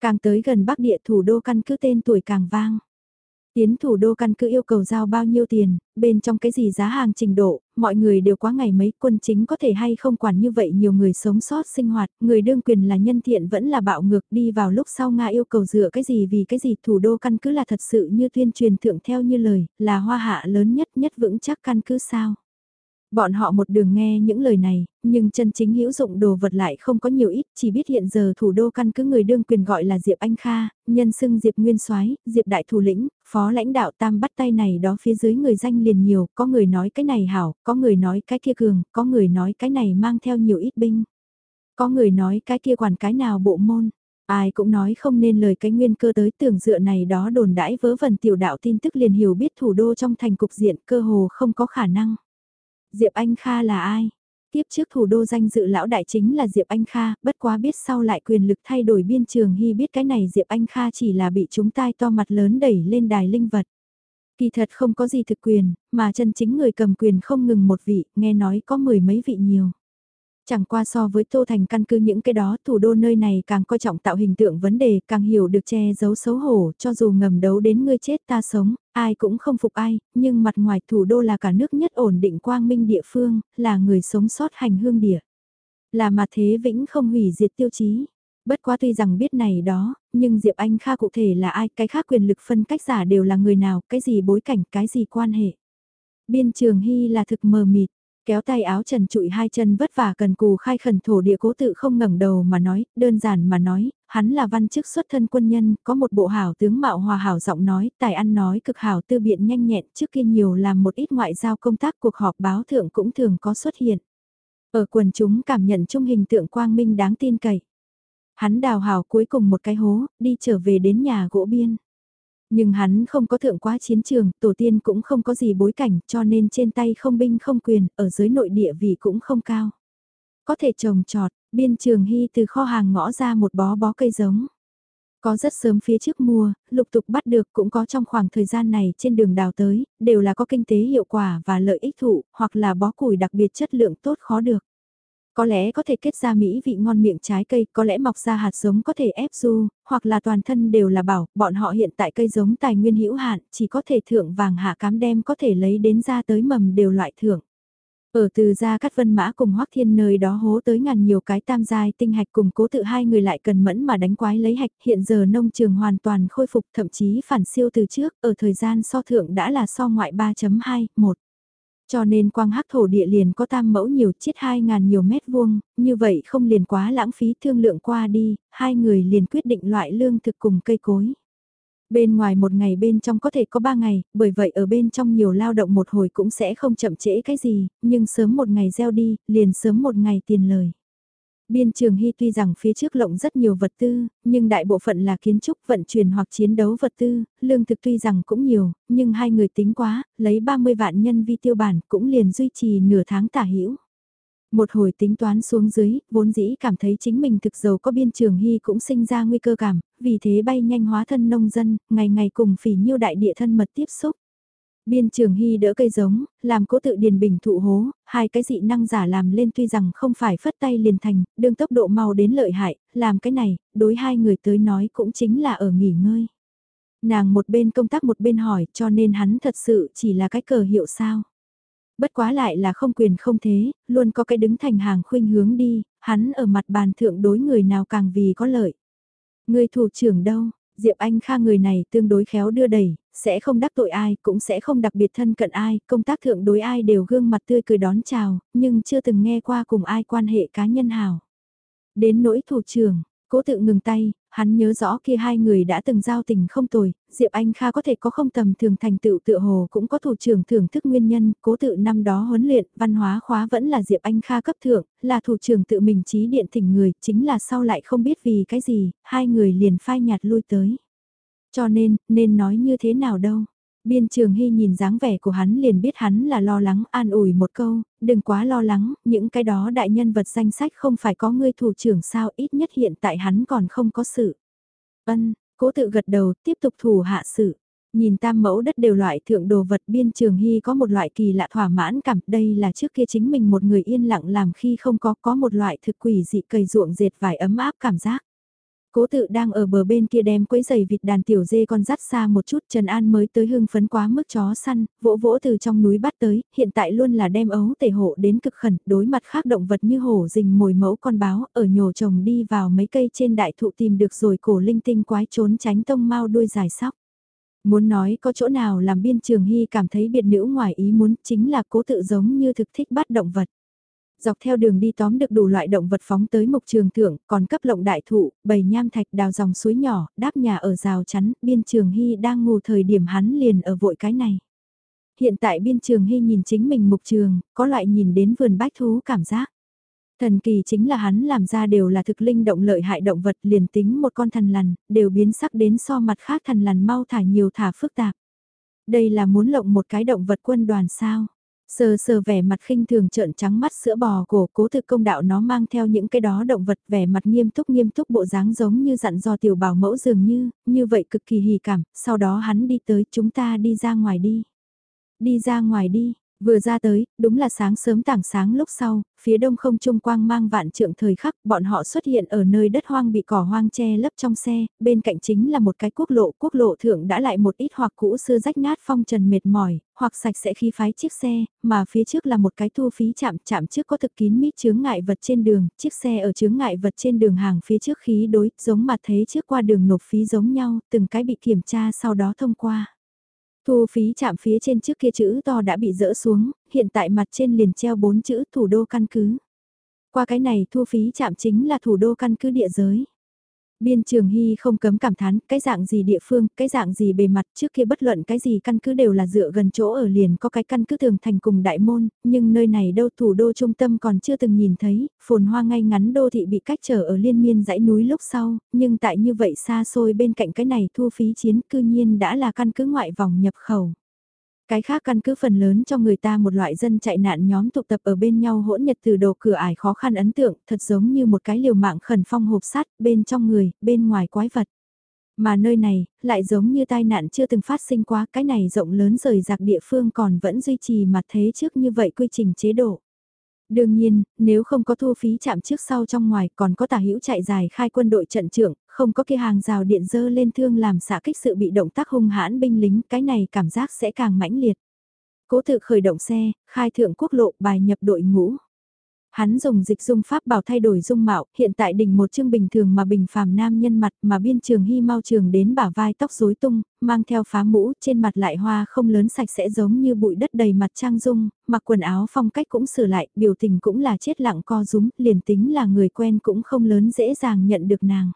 Càng tới gần bắc địa thủ đô căn cứ tên tuổi càng vang. Tiến thủ đô căn cứ yêu cầu giao bao nhiêu tiền, bên trong cái gì giá hàng trình độ, mọi người đều quá ngày mấy quân chính có thể hay không quản như vậy nhiều người sống sót sinh hoạt, người đương quyền là nhân thiện vẫn là bạo ngược đi vào lúc sau Nga yêu cầu dựa cái gì vì cái gì thủ đô căn cứ là thật sự như tuyên truyền thượng theo như lời, là hoa hạ lớn nhất nhất vững chắc căn cứ sao. Bọn họ một đường nghe những lời này, nhưng chân chính hữu dụng đồ vật lại không có nhiều ít, chỉ biết hiện giờ thủ đô căn cứ người đương quyền gọi là Diệp Anh Kha, nhân xưng Diệp Nguyên soái Diệp Đại Thủ lĩnh, phó lãnh đạo tam bắt tay này đó phía dưới người danh liền nhiều, có người nói cái này hảo, có người nói cái kia cường, có người nói cái này mang theo nhiều ít binh. Có người nói cái kia quản cái nào bộ môn. Ai cũng nói không nên lời cái nguyên cơ tới tưởng dựa này đó đồn đãi vớ vẩn tiểu đạo tin tức liền hiểu biết thủ đô trong thành cục diện cơ hồ không có khả năng. Diệp Anh Kha là ai? Tiếp trước thủ đô danh dự lão đại chính là Diệp Anh Kha, bất quá biết sau lại quyền lực thay đổi biên trường hy biết cái này Diệp Anh Kha chỉ là bị chúng tai to mặt lớn đẩy lên đài linh vật. Kỳ thật không có gì thực quyền, mà chân chính người cầm quyền không ngừng một vị, nghe nói có mười mấy vị nhiều. Chẳng qua so với Tô Thành căn cứ những cái đó, thủ đô nơi này càng coi trọng tạo hình tượng vấn đề, càng hiểu được che giấu xấu hổ, cho dù ngầm đấu đến ngươi chết ta sống, ai cũng không phục ai, nhưng mặt ngoài thủ đô là cả nước nhất ổn định quang minh địa phương, là người sống sót hành hương địa. Là mà thế vĩnh không hủy diệt tiêu chí. Bất quá tuy rằng biết này đó, nhưng Diệp Anh Kha cụ thể là ai, cái khác quyền lực phân cách giả đều là người nào, cái gì bối cảnh, cái gì quan hệ. Biên trường hy là thực mờ mịt, Kéo tay áo trần trụi hai chân vất vả cần cù khai khẩn thổ địa cố tự không ngẩng đầu mà nói, đơn giản mà nói, hắn là văn chức xuất thân quân nhân, có một bộ hảo tướng mạo hòa hảo giọng nói, tài ăn nói cực hảo tư biện nhanh nhẹn trước kia nhiều làm một ít ngoại giao công tác cuộc họp báo thượng cũng thường có xuất hiện. Ở quần chúng cảm nhận chung hình tượng quang minh đáng tin cậy. Hắn đào hảo cuối cùng một cái hố, đi trở về đến nhà gỗ biên. Nhưng hắn không có thượng quá chiến trường, tổ tiên cũng không có gì bối cảnh cho nên trên tay không binh không quyền, ở dưới nội địa vị cũng không cao. Có thể trồng trọt, biên trường hy từ kho hàng ngõ ra một bó bó cây giống. Có rất sớm phía trước mua, lục tục bắt được cũng có trong khoảng thời gian này trên đường đào tới, đều là có kinh tế hiệu quả và lợi ích thụ, hoặc là bó củi đặc biệt chất lượng tốt khó được. Có lẽ có thể kết ra mỹ vị ngon miệng trái cây, có lẽ mọc ra hạt giống có thể ép du, hoặc là toàn thân đều là bảo, bọn họ hiện tại cây giống tài nguyên hữu hạn, chỉ có thể thượng vàng hạ cám đem có thể lấy đến ra tới mầm đều loại thưởng. Ở từ gia cắt vân mã cùng hoắc thiên nơi đó hố tới ngàn nhiều cái tam giai tinh hạch cùng cố tự hai người lại cần mẫn mà đánh quái lấy hạch. Hiện giờ nông trường hoàn toàn khôi phục thậm chí phản siêu từ trước, ở thời gian so thượng đã là so ngoại 3.2, 1. Cho nên quang hắc thổ địa liền có tam mẫu nhiều chiết 2.000 nhiều mét vuông, như vậy không liền quá lãng phí thương lượng qua đi, hai người liền quyết định loại lương thực cùng cây cối. Bên ngoài một ngày bên trong có thể có ba ngày, bởi vậy ở bên trong nhiều lao động một hồi cũng sẽ không chậm trễ cái gì, nhưng sớm một ngày gieo đi, liền sớm một ngày tiền lời. Biên trường Hy tuy rằng phía trước lộng rất nhiều vật tư, nhưng đại bộ phận là kiến trúc vận chuyển hoặc chiến đấu vật tư, lương thực tuy rằng cũng nhiều, nhưng hai người tính quá, lấy 30 vạn nhân vi tiêu bản cũng liền duy trì nửa tháng tả hữu Một hồi tính toán xuống dưới, vốn dĩ cảm thấy chính mình thực giàu có biên trường hy cũng sinh ra nguy cơ cảm, vì thế bay nhanh hóa thân nông dân, ngày ngày cùng phỉ nhiêu đại địa thân mật tiếp xúc. Biên trường hy đỡ cây giống, làm cố tự điền bình thụ hố, hai cái dị năng giả làm lên tuy rằng không phải phất tay liền thành, đương tốc độ mau đến lợi hại, làm cái này, đối hai người tới nói cũng chính là ở nghỉ ngơi. Nàng một bên công tác một bên hỏi cho nên hắn thật sự chỉ là cái cờ hiệu sao. Bất quá lại là không quyền không thế, luôn có cái đứng thành hàng khuynh hướng đi, hắn ở mặt bàn thượng đối người nào càng vì có lợi. Người thủ trưởng đâu, Diệp Anh Kha người này tương đối khéo đưa đẩy, sẽ không đắc tội ai, cũng sẽ không đặc biệt thân cận ai, công tác thượng đối ai đều gương mặt tươi cười đón chào, nhưng chưa từng nghe qua cùng ai quan hệ cá nhân hào. Đến nỗi thủ trưởng, cố tự ngừng tay, Hắn nhớ rõ kia hai người đã từng giao tình không tồi, Diệp Anh Kha có thể có không tầm thường thành tựu tự hồ cũng có thủ trưởng thưởng thức nguyên nhân, cố tự năm đó huấn luyện, văn hóa khóa vẫn là Diệp Anh Kha cấp thượng, là thủ trưởng tự mình trí điện thỉnh người, chính là sau lại không biết vì cái gì, hai người liền phai nhạt lui tới. Cho nên, nên nói như thế nào đâu. Biên trường hy nhìn dáng vẻ của hắn liền biết hắn là lo lắng an ủi một câu, đừng quá lo lắng, những cái đó đại nhân vật danh sách không phải có ngươi thủ trưởng sao ít nhất hiện tại hắn còn không có sự. Ân, cố tự gật đầu tiếp tục thủ hạ sự. Nhìn tam mẫu đất đều loại thượng đồ vật biên trường hy có một loại kỳ lạ thỏa mãn cảm đây là trước kia chính mình một người yên lặng làm khi không có có một loại thực quỷ dị cầy ruộng dệt vải ấm áp cảm giác. Cố tự đang ở bờ bên kia đem quấy giày vịt đàn tiểu dê con dắt xa một chút Trần An mới tới hưng phấn quá mức chó săn, vỗ vỗ từ trong núi bắt tới, hiện tại luôn là đem ấu tể hộ đến cực khẩn, đối mặt khác động vật như hổ rình mồi mẫu con báo, ở nhổ trồng đi vào mấy cây trên đại thụ tìm được rồi cổ linh tinh quái trốn tránh tông mau đuôi dài sóc. Muốn nói có chỗ nào làm biên trường hy cảm thấy biệt nữ ngoài ý muốn chính là cố tự giống như thực thích bắt động vật dọc theo đường đi tóm được đủ loại động vật phóng tới mục trường thượng, còn cấp lộng đại thụ, bầy nham thạch đào dòng suối nhỏ, đáp nhà ở rào chắn, biên trường hy đang ngủ thời điểm hắn liền ở vội cái này. Hiện tại biên trường hy nhìn chính mình mục trường, có loại nhìn đến vườn bách thú cảm giác. Thần kỳ chính là hắn làm ra đều là thực linh động lợi hại động vật liền tính một con thần lằn, đều biến sắc đến so mặt khác thần lằn mau thả nhiều thả phức tạp. Đây là muốn lộng một cái động vật quân đoàn sao. Sờ sờ vẻ mặt khinh thường trợn trắng mắt sữa bò cổ cố thực công đạo nó mang theo những cái đó động vật vẻ mặt nghiêm túc nghiêm túc bộ dáng giống như dặn dò tiểu bảo mẫu dường như, như vậy cực kỳ hỉ cảm, sau đó hắn đi tới chúng ta đi ra ngoài đi. Đi ra ngoài đi, Vừa ra tới, đúng là sáng sớm tảng sáng lúc sau, phía đông không trung quang mang vạn trượng thời khắc, bọn họ xuất hiện ở nơi đất hoang bị cỏ hoang che lấp trong xe, bên cạnh chính là một cái quốc lộ, quốc lộ thượng đã lại một ít hoặc cũ xưa rách nát phong trần mệt mỏi, hoặc sạch sẽ khi phái chiếc xe, mà phía trước là một cái thu phí chạm, chạm trước có thực kín mít chướng ngại vật trên đường, chiếc xe ở chướng ngại vật trên đường hàng phía trước khí đối, giống mà thế trước qua đường nộp phí giống nhau, từng cái bị kiểm tra sau đó thông qua. Thu phí chạm phía trên trước kia chữ to đã bị dỡ xuống, hiện tại mặt trên liền treo bốn chữ thủ đô căn cứ. Qua cái này thu phí chạm chính là thủ đô căn cứ địa giới. Biên Trường Hy không cấm cảm thán, cái dạng gì địa phương, cái dạng gì bề mặt trước kia bất luận cái gì căn cứ đều là dựa gần chỗ ở liền có cái căn cứ thường thành cùng đại môn, nhưng nơi này đâu thủ đô trung tâm còn chưa từng nhìn thấy, phồn hoa ngay ngắn đô thị bị cách trở ở liên miên dãy núi lúc sau, nhưng tại như vậy xa xôi bên cạnh cái này thu phí chiến cư nhiên đã là căn cứ ngoại vòng nhập khẩu. Cái khác căn cứ phần lớn cho người ta một loại dân chạy nạn nhóm tụ tập ở bên nhau hỗn nhật từ đầu cửa ải khó khăn ấn tượng, thật giống như một cái liều mạng khẩn phong hộp sắt, bên trong người, bên ngoài quái vật. Mà nơi này, lại giống như tai nạn chưa từng phát sinh quá, cái này rộng lớn rời rạc địa phương còn vẫn duy trì mặt thế trước như vậy quy trình chế độ. Đương nhiên, nếu không có thu phí chạm trước sau trong ngoài còn có tả hữu chạy dài khai quân đội trận trưởng, không có kia hàng rào điện dơ lên thương làm xả kích sự bị động tác hung hãn binh lính, cái này cảm giác sẽ càng mãnh liệt. Cố tự khởi động xe, khai thượng quốc lộ bài nhập đội ngũ. Hắn dùng dịch dung pháp bảo thay đổi dung mạo, hiện tại đỉnh một chương bình thường mà bình phàm nam nhân mặt mà biên trường hy mau trường đến bả vai tóc rối tung, mang theo phá mũ, trên mặt lại hoa không lớn sạch sẽ giống như bụi đất đầy mặt trang dung, mặc quần áo phong cách cũng sửa lại, biểu tình cũng là chết lặng co rúm, liền tính là người quen cũng không lớn dễ dàng nhận được nàng.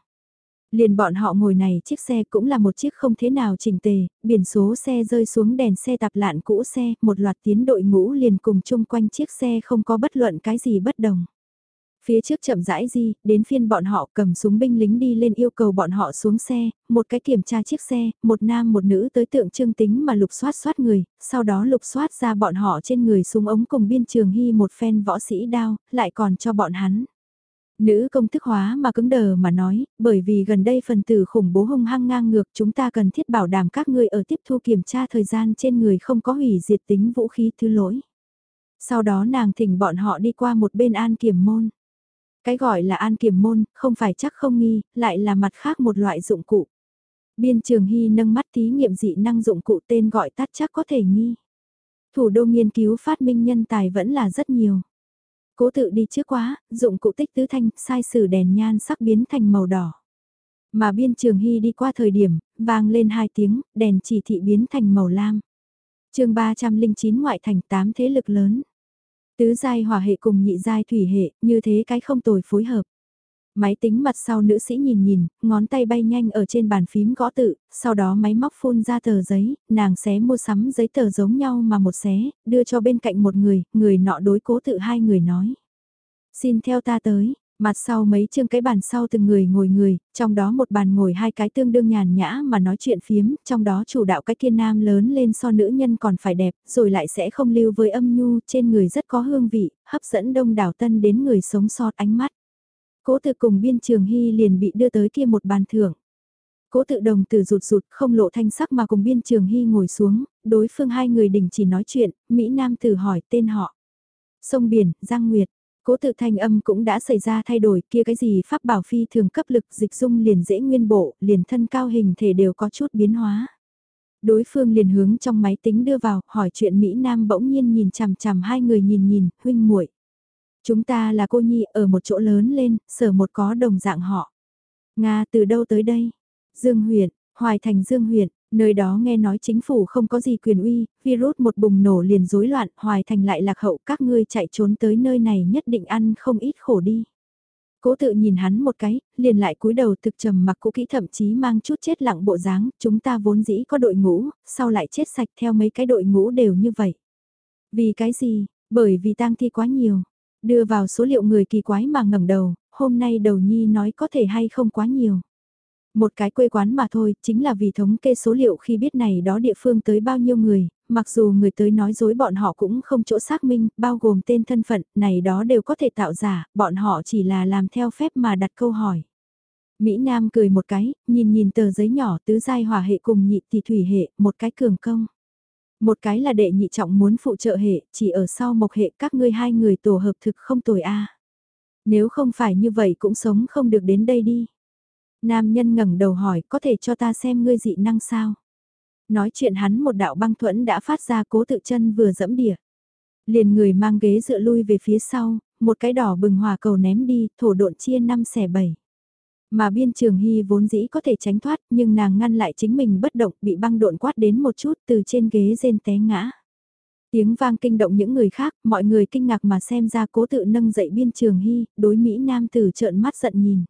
Liền bọn họ ngồi này chiếc xe cũng là một chiếc không thế nào chỉnh tề, biển số xe rơi xuống đèn xe tạp lạn cũ xe, một loạt tiến đội ngũ liền cùng chung quanh chiếc xe không có bất luận cái gì bất đồng. Phía trước chậm rãi di, đến phiên bọn họ cầm súng binh lính đi lên yêu cầu bọn họ xuống xe, một cái kiểm tra chiếc xe, một nam một nữ tới tượng trưng tính mà lục soát soát người, sau đó lục soát ra bọn họ trên người súng ống cùng biên trường hy một phen võ sĩ đao, lại còn cho bọn hắn. Nữ công thức hóa mà cứng đờ mà nói, bởi vì gần đây phần tử khủng bố hung hăng ngang ngược chúng ta cần thiết bảo đảm các ngươi ở tiếp thu kiểm tra thời gian trên người không có hủy diệt tính vũ khí thứ lỗi. Sau đó nàng thỉnh bọn họ đi qua một bên an kiểm môn. Cái gọi là an kiểm môn, không phải chắc không nghi, lại là mặt khác một loại dụng cụ. Biên trường hy nâng mắt thí nghiệm dị năng dụng cụ tên gọi tắt chắc có thể nghi. Thủ đô nghiên cứu phát minh nhân tài vẫn là rất nhiều. Cố tự đi trước quá, dụng cụ tích tứ thanh, sai sử đèn nhan sắc biến thành màu đỏ. Mà biên trường hy đi qua thời điểm, vang lên hai tiếng, đèn chỉ thị biến thành màu lam. chương 309 ngoại thành 8 thế lực lớn. Tứ giai hỏa hệ cùng nhị giai thủy hệ, như thế cái không tồi phối hợp. Máy tính mặt sau nữ sĩ nhìn nhìn, ngón tay bay nhanh ở trên bàn phím gõ tự, sau đó máy móc phun ra tờ giấy, nàng xé mua sắm giấy tờ giống nhau mà một xé, đưa cho bên cạnh một người, người nọ đối cố tự hai người nói. Xin theo ta tới, Mặt sau mấy chương cái bàn sau từng người ngồi người, trong đó một bàn ngồi hai cái tương đương nhàn nhã mà nói chuyện phiếm, trong đó chủ đạo cái kiên nam lớn lên so nữ nhân còn phải đẹp, rồi lại sẽ không lưu với âm nhu, trên người rất có hương vị, hấp dẫn đông đảo tân đến người sống sót ánh mắt. Cố tự cùng biên trường hy liền bị đưa tới kia một bàn thưởng. Cố tự đồng từ rụt rụt không lộ thanh sắc mà cùng biên trường hy ngồi xuống, đối phương hai người đình chỉ nói chuyện, Mỹ Nam tử hỏi tên họ. Sông Biển, Giang Nguyệt, Cố tự thanh âm cũng đã xảy ra thay đổi kia cái gì pháp bảo phi thường cấp lực dịch dung liền dễ nguyên bộ, liền thân cao hình thể đều có chút biến hóa. Đối phương liền hướng trong máy tính đưa vào, hỏi chuyện Mỹ Nam bỗng nhiên nhìn chằm chằm hai người nhìn nhìn, huynh muội Chúng ta là cô nhi ở một chỗ lớn lên, sở một có đồng dạng họ. Nga từ đâu tới đây? Dương huyện, Hoài Thành Dương huyện, Nơi đó nghe nói chính phủ không có gì quyền uy, virus một bùng nổ liền rối loạn, hoài thành lại lạc hậu các ngươi chạy trốn tới nơi này nhất định ăn không ít khổ đi. Cố tự nhìn hắn một cái, liền lại cúi đầu thực trầm mặc cũ kỹ thậm chí mang chút chết lặng bộ dáng, chúng ta vốn dĩ có đội ngũ, sau lại chết sạch theo mấy cái đội ngũ đều như vậy. Vì cái gì? Bởi vì tang thi quá nhiều. Đưa vào số liệu người kỳ quái mà ngẩng đầu, hôm nay đầu nhi nói có thể hay không quá nhiều. Một cái quê quán mà thôi, chính là vì thống kê số liệu khi biết này đó địa phương tới bao nhiêu người, mặc dù người tới nói dối bọn họ cũng không chỗ xác minh, bao gồm tên thân phận, này đó đều có thể tạo giả, bọn họ chỉ là làm theo phép mà đặt câu hỏi. Mỹ Nam cười một cái, nhìn nhìn tờ giấy nhỏ tứ giai hòa hệ cùng nhị tỷ thủy hệ, một cái cường công. Một cái là đệ nhị trọng muốn phụ trợ hệ, chỉ ở sau mộc hệ các ngươi hai người tổ hợp thực không tồi a. Nếu không phải như vậy cũng sống không được đến đây đi. Nam nhân ngẩng đầu hỏi có thể cho ta xem ngươi dị năng sao? Nói chuyện hắn một đạo băng thuẫn đã phát ra cố tự chân vừa dẫm địa Liền người mang ghế dựa lui về phía sau, một cái đỏ bừng hòa cầu ném đi, thổ độn chia năm xẻ bảy. Mà biên trường hy vốn dĩ có thể tránh thoát nhưng nàng ngăn lại chính mình bất động bị băng độn quát đến một chút từ trên ghế rên té ngã. Tiếng vang kinh động những người khác, mọi người kinh ngạc mà xem ra cố tự nâng dậy biên trường hy, đối Mỹ Nam tử trợn mắt giận nhìn.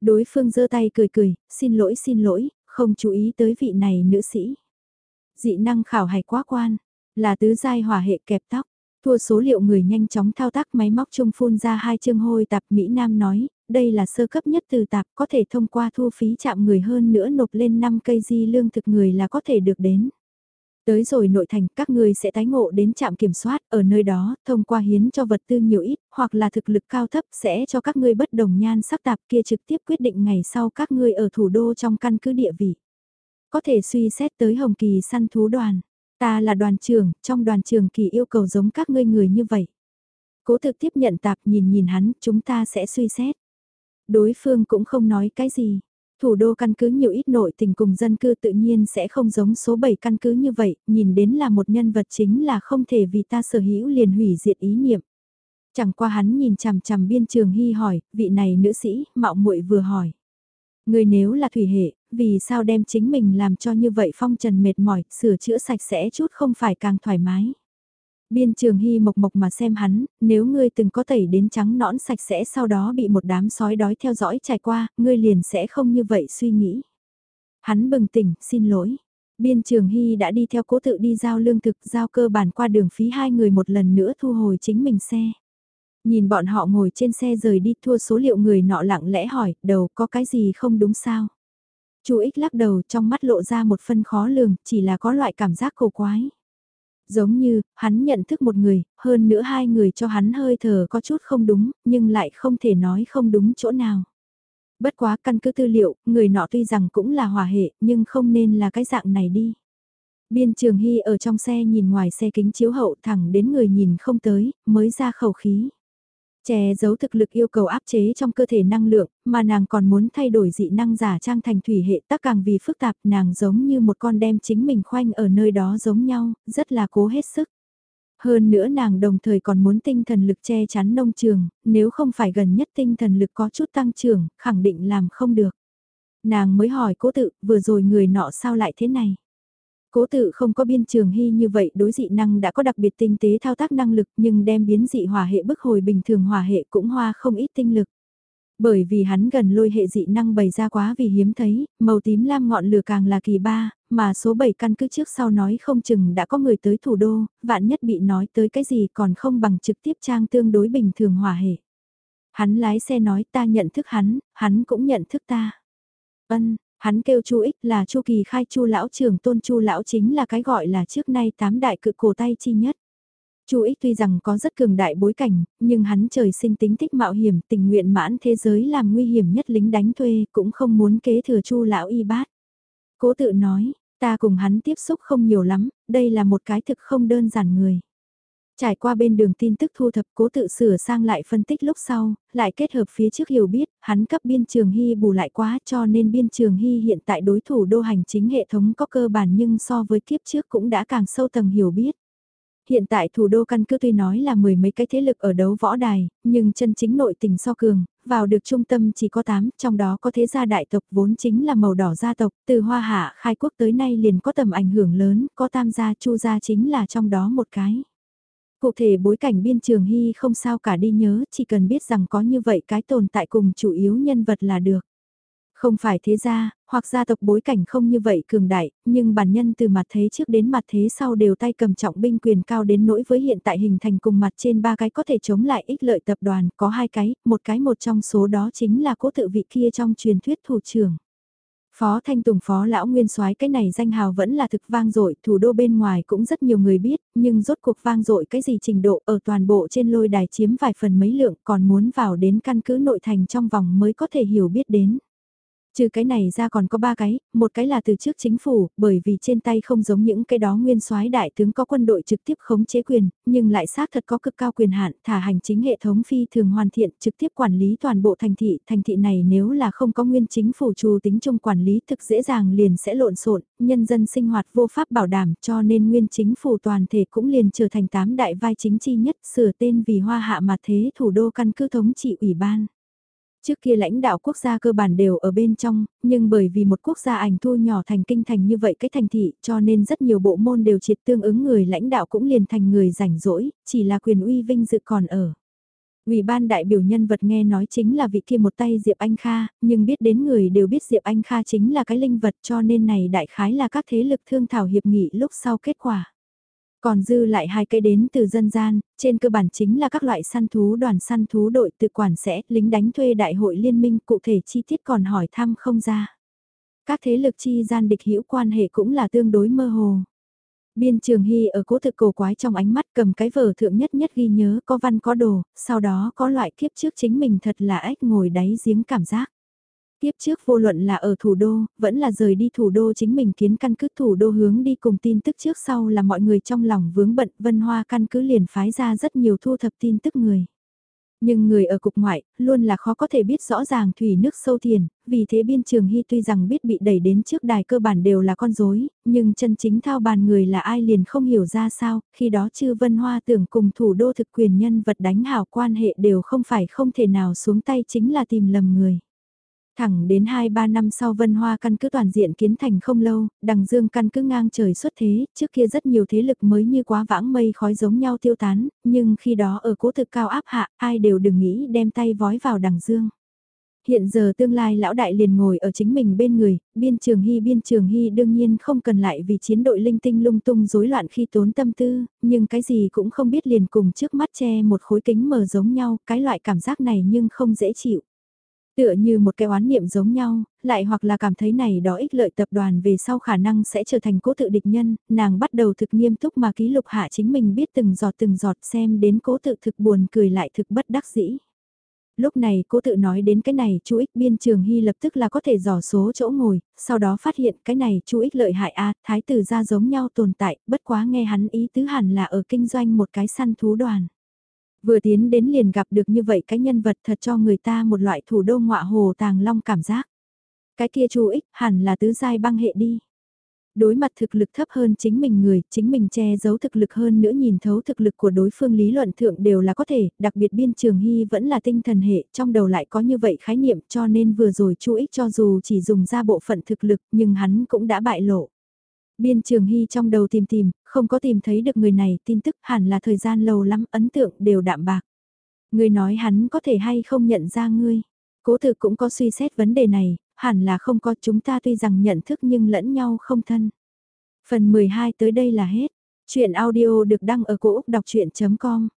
Đối phương giơ tay cười cười, xin lỗi xin lỗi, không chú ý tới vị này nữ sĩ. Dị năng khảo hạch quá quan, là tứ giai hỏa hệ kẹp tóc. Thua số liệu người nhanh chóng thao tác máy móc chung phun ra hai chương hôi tạp Mỹ Nam nói, đây là sơ cấp nhất từ tạp có thể thông qua thu phí chạm người hơn nữa nộp lên 5 cây di lương thực người là có thể được đến. Tới rồi nội thành các người sẽ tái ngộ đến trạm kiểm soát ở nơi đó, thông qua hiến cho vật tư nhiều ít, hoặc là thực lực cao thấp sẽ cho các ngươi bất đồng nhan sắc tạp kia trực tiếp quyết định ngày sau các ngươi ở thủ đô trong căn cứ địa vị. Có thể suy xét tới Hồng Kỳ săn thú đoàn. Ta là đoàn trưởng, trong đoàn trưởng kỳ yêu cầu giống các ngươi người như vậy. Cố thực tiếp nhận tạp nhìn nhìn hắn, chúng ta sẽ suy xét. Đối phương cũng không nói cái gì. Thủ đô căn cứ nhiều ít nội tình cùng dân cư tự nhiên sẽ không giống số 7 căn cứ như vậy, nhìn đến là một nhân vật chính là không thể vì ta sở hữu liền hủy diệt ý niệm. Chẳng qua hắn nhìn chằm chằm biên trường hy hỏi, vị này nữ sĩ, mạo muội vừa hỏi. Người nếu là thủy hệ, vì sao đem chính mình làm cho như vậy phong trần mệt mỏi, sửa chữa sạch sẽ chút không phải càng thoải mái. Biên trường hy mộc mộc mà xem hắn, nếu ngươi từng có tẩy đến trắng nõn sạch sẽ sau đó bị một đám sói đói theo dõi trải qua, ngươi liền sẽ không như vậy suy nghĩ. Hắn bừng tỉnh, xin lỗi. Biên trường hy đã đi theo cố tự đi giao lương thực, giao cơ bản qua đường phí hai người một lần nữa thu hồi chính mình xe. Nhìn bọn họ ngồi trên xe rời đi thua số liệu người nọ lặng lẽ hỏi, đầu có cái gì không đúng sao? Chú ích lắc đầu trong mắt lộ ra một phân khó lường, chỉ là có loại cảm giác cổ quái. Giống như, hắn nhận thức một người, hơn nữa hai người cho hắn hơi thở có chút không đúng, nhưng lại không thể nói không đúng chỗ nào. Bất quá căn cứ tư liệu, người nọ tuy rằng cũng là hòa hệ, nhưng không nên là cái dạng này đi. Biên trường hy ở trong xe nhìn ngoài xe kính chiếu hậu thẳng đến người nhìn không tới, mới ra khẩu khí. Che giấu thực lực yêu cầu áp chế trong cơ thể năng lượng, mà nàng còn muốn thay đổi dị năng giả trang thành thủy hệ tắc càng vì phức tạp nàng giống như một con đem chính mình khoanh ở nơi đó giống nhau, rất là cố hết sức. Hơn nữa nàng đồng thời còn muốn tinh thần lực che chắn nông trường, nếu không phải gần nhất tinh thần lực có chút tăng trưởng, khẳng định làm không được. Nàng mới hỏi cố tự, vừa rồi người nọ sao lại thế này? Cố tự không có biên trường hy như vậy đối dị năng đã có đặc biệt tinh tế thao tác năng lực nhưng đem biến dị hỏa hệ bức hồi bình thường hỏa hệ cũng hoa không ít tinh lực. Bởi vì hắn gần lôi hệ dị năng bày ra quá vì hiếm thấy, màu tím lam ngọn lửa càng là kỳ ba, mà số 7 căn cứ trước sau nói không chừng đã có người tới thủ đô, vạn nhất bị nói tới cái gì còn không bằng trực tiếp trang tương đối bình thường hòa hệ. Hắn lái xe nói ta nhận thức hắn, hắn cũng nhận thức ta. Vân, hắn kêu Chu Ích là Chu Kỳ khai Chu lão trưởng tôn Chu lão chính là cái gọi là trước nay tám đại cự cổ tay chi nhất. Chu Ích tuy rằng có rất cường đại bối cảnh, nhưng hắn trời sinh tính thích mạo hiểm, tình nguyện mãn thế giới làm nguy hiểm nhất lính đánh thuê, cũng không muốn kế thừa Chu lão y bát. Cố tự nói, ta cùng hắn tiếp xúc không nhiều lắm, đây là một cái thực không đơn giản người. Trải qua bên đường tin tức thu thập cố tự sửa sang lại phân tích lúc sau, lại kết hợp phía trước hiểu biết, hắn cấp biên trường hy bù lại quá cho nên biên trường hy hiện tại đối thủ đô hành chính hệ thống có cơ bản nhưng so với kiếp trước cũng đã càng sâu tầng hiểu biết. Hiện tại thủ đô căn cứ tuy nói là mười mấy cái thế lực ở đấu võ đài, nhưng chân chính nội tình so cường, vào được trung tâm chỉ có 8, trong đó có thế gia đại tộc vốn chính là màu đỏ gia tộc, từ hoa hạ khai quốc tới nay liền có tầm ảnh hưởng lớn, có tam gia chu gia chính là trong đó một cái. Cụ thể bối cảnh biên trường hy không sao cả đi nhớ, chỉ cần biết rằng có như vậy cái tồn tại cùng chủ yếu nhân vật là được. Không phải thế ra, hoặc gia tộc bối cảnh không như vậy cường đại, nhưng bản nhân từ mặt thế trước đến mặt thế sau đều tay cầm trọng binh quyền cao đến nỗi với hiện tại hình thành cùng mặt trên ba cái có thể chống lại ích lợi tập đoàn, có hai cái, một cái một trong số đó chính là cố tự vị kia trong truyền thuyết thủ trưởng. Phó Thanh Tùng Phó Lão Nguyên soái cái này danh hào vẫn là thực vang dội thủ đô bên ngoài cũng rất nhiều người biết, nhưng rốt cuộc vang dội cái gì trình độ ở toàn bộ trên lôi đài chiếm vài phần mấy lượng còn muốn vào đến căn cứ nội thành trong vòng mới có thể hiểu biết đến. Trừ cái này ra còn có ba cái, một cái là từ trước chính phủ, bởi vì trên tay không giống những cái đó nguyên soái đại tướng có quân đội trực tiếp khống chế quyền, nhưng lại xác thật có cực cao quyền hạn, thả hành chính hệ thống phi thường hoàn thiện, trực tiếp quản lý toàn bộ thành thị, thành thị này nếu là không có nguyên chính phủ trù tính chung quản lý thực dễ dàng liền sẽ lộn xộn, nhân dân sinh hoạt vô pháp bảo đảm, cho nên nguyên chính phủ toàn thể cũng liền trở thành tám đại vai chính chi nhất, sửa tên vì hoa hạ mà thế thủ đô căn cứ thống trị ủy ban. Trước kia lãnh đạo quốc gia cơ bản đều ở bên trong, nhưng bởi vì một quốc gia ảnh thu nhỏ thành kinh thành như vậy cái thành thị cho nên rất nhiều bộ môn đều triệt tương ứng người lãnh đạo cũng liền thành người rảnh rỗi, chỉ là quyền uy vinh dự còn ở. Ủy ban đại biểu nhân vật nghe nói chính là vị kia một tay Diệp Anh Kha, nhưng biết đến người đều biết Diệp Anh Kha chính là cái linh vật cho nên này đại khái là các thế lực thương thảo hiệp nghị lúc sau kết quả. Còn dư lại hai cây đến từ dân gian, trên cơ bản chính là các loại săn thú đoàn săn thú đội tự quản sẽ, lính đánh thuê đại hội liên minh cụ thể chi tiết còn hỏi thăm không ra. Các thế lực chi gian địch hữu quan hệ cũng là tương đối mơ hồ. Biên trường hy ở cố thực cổ quái trong ánh mắt cầm cái vở thượng nhất nhất ghi nhớ có văn có đồ, sau đó có loại kiếp trước chính mình thật là ếch ngồi đáy giếng cảm giác. Tiếp trước vô luận là ở thủ đô, vẫn là rời đi thủ đô chính mình kiến căn cứ thủ đô hướng đi cùng tin tức trước sau là mọi người trong lòng vướng bận vân hoa căn cứ liền phái ra rất nhiều thu thập tin tức người. Nhưng người ở cục ngoại, luôn là khó có thể biết rõ ràng thủy nước sâu thiền, vì thế biên trường hy tuy rằng biết bị đẩy đến trước đài cơ bản đều là con rối nhưng chân chính thao bàn người là ai liền không hiểu ra sao, khi đó chư vân hoa tưởng cùng thủ đô thực quyền nhân vật đánh hảo quan hệ đều không phải không thể nào xuống tay chính là tìm lầm người. Thẳng đến 2-3 năm sau Vân Hoa căn cứ toàn diện kiến thành không lâu, đằng dương căn cứ ngang trời xuất thế, trước kia rất nhiều thế lực mới như quá vãng mây khói giống nhau tiêu tán, nhưng khi đó ở cố thực cao áp hạ, ai đều đừng nghĩ đem tay vói vào đằng dương. Hiện giờ tương lai lão đại liền ngồi ở chính mình bên người, biên trường hy biên trường hy đương nhiên không cần lại vì chiến đội linh tinh lung tung rối loạn khi tốn tâm tư, nhưng cái gì cũng không biết liền cùng trước mắt che một khối kính mờ giống nhau, cái loại cảm giác này nhưng không dễ chịu. Tựa như một cái oán niệm giống nhau, lại hoặc là cảm thấy này đó ích lợi tập đoàn về sau khả năng sẽ trở thành cố tự địch nhân, nàng bắt đầu thực nghiêm túc mà ký lục hạ chính mình biết từng giọt từng giọt xem đến cố tự thực buồn cười lại thực bất đắc dĩ. Lúc này cố tự nói đến cái này chú ích biên trường hy lập tức là có thể dò số chỗ ngồi, sau đó phát hiện cái này chú ích lợi hại a thái tử ra giống nhau tồn tại, bất quá nghe hắn ý tứ hẳn là ở kinh doanh một cái săn thú đoàn. Vừa tiến đến liền gặp được như vậy cái nhân vật thật cho người ta một loại thủ đô ngọa hồ tàng long cảm giác. Cái kia chú ích hẳn là tứ giai băng hệ đi. Đối mặt thực lực thấp hơn chính mình người, chính mình che giấu thực lực hơn nữa nhìn thấu thực lực của đối phương lý luận thượng đều là có thể, đặc biệt biên trường hy vẫn là tinh thần hệ, trong đầu lại có như vậy khái niệm cho nên vừa rồi chú ích cho dù chỉ dùng ra bộ phận thực lực nhưng hắn cũng đã bại lộ. Biên Trường Hy trong đầu tìm tìm, không có tìm thấy được người này, tin tức hẳn là thời gian lâu lắm, ấn tượng đều đạm bạc. Người nói hắn có thể hay không nhận ra ngươi. Cố tự cũng có suy xét vấn đề này, hẳn là không có chúng ta tuy rằng nhận thức nhưng lẫn nhau không thân. Phần 12 tới đây là hết. Chuyện audio được đăng ở cổ Úc đọc chuyện.com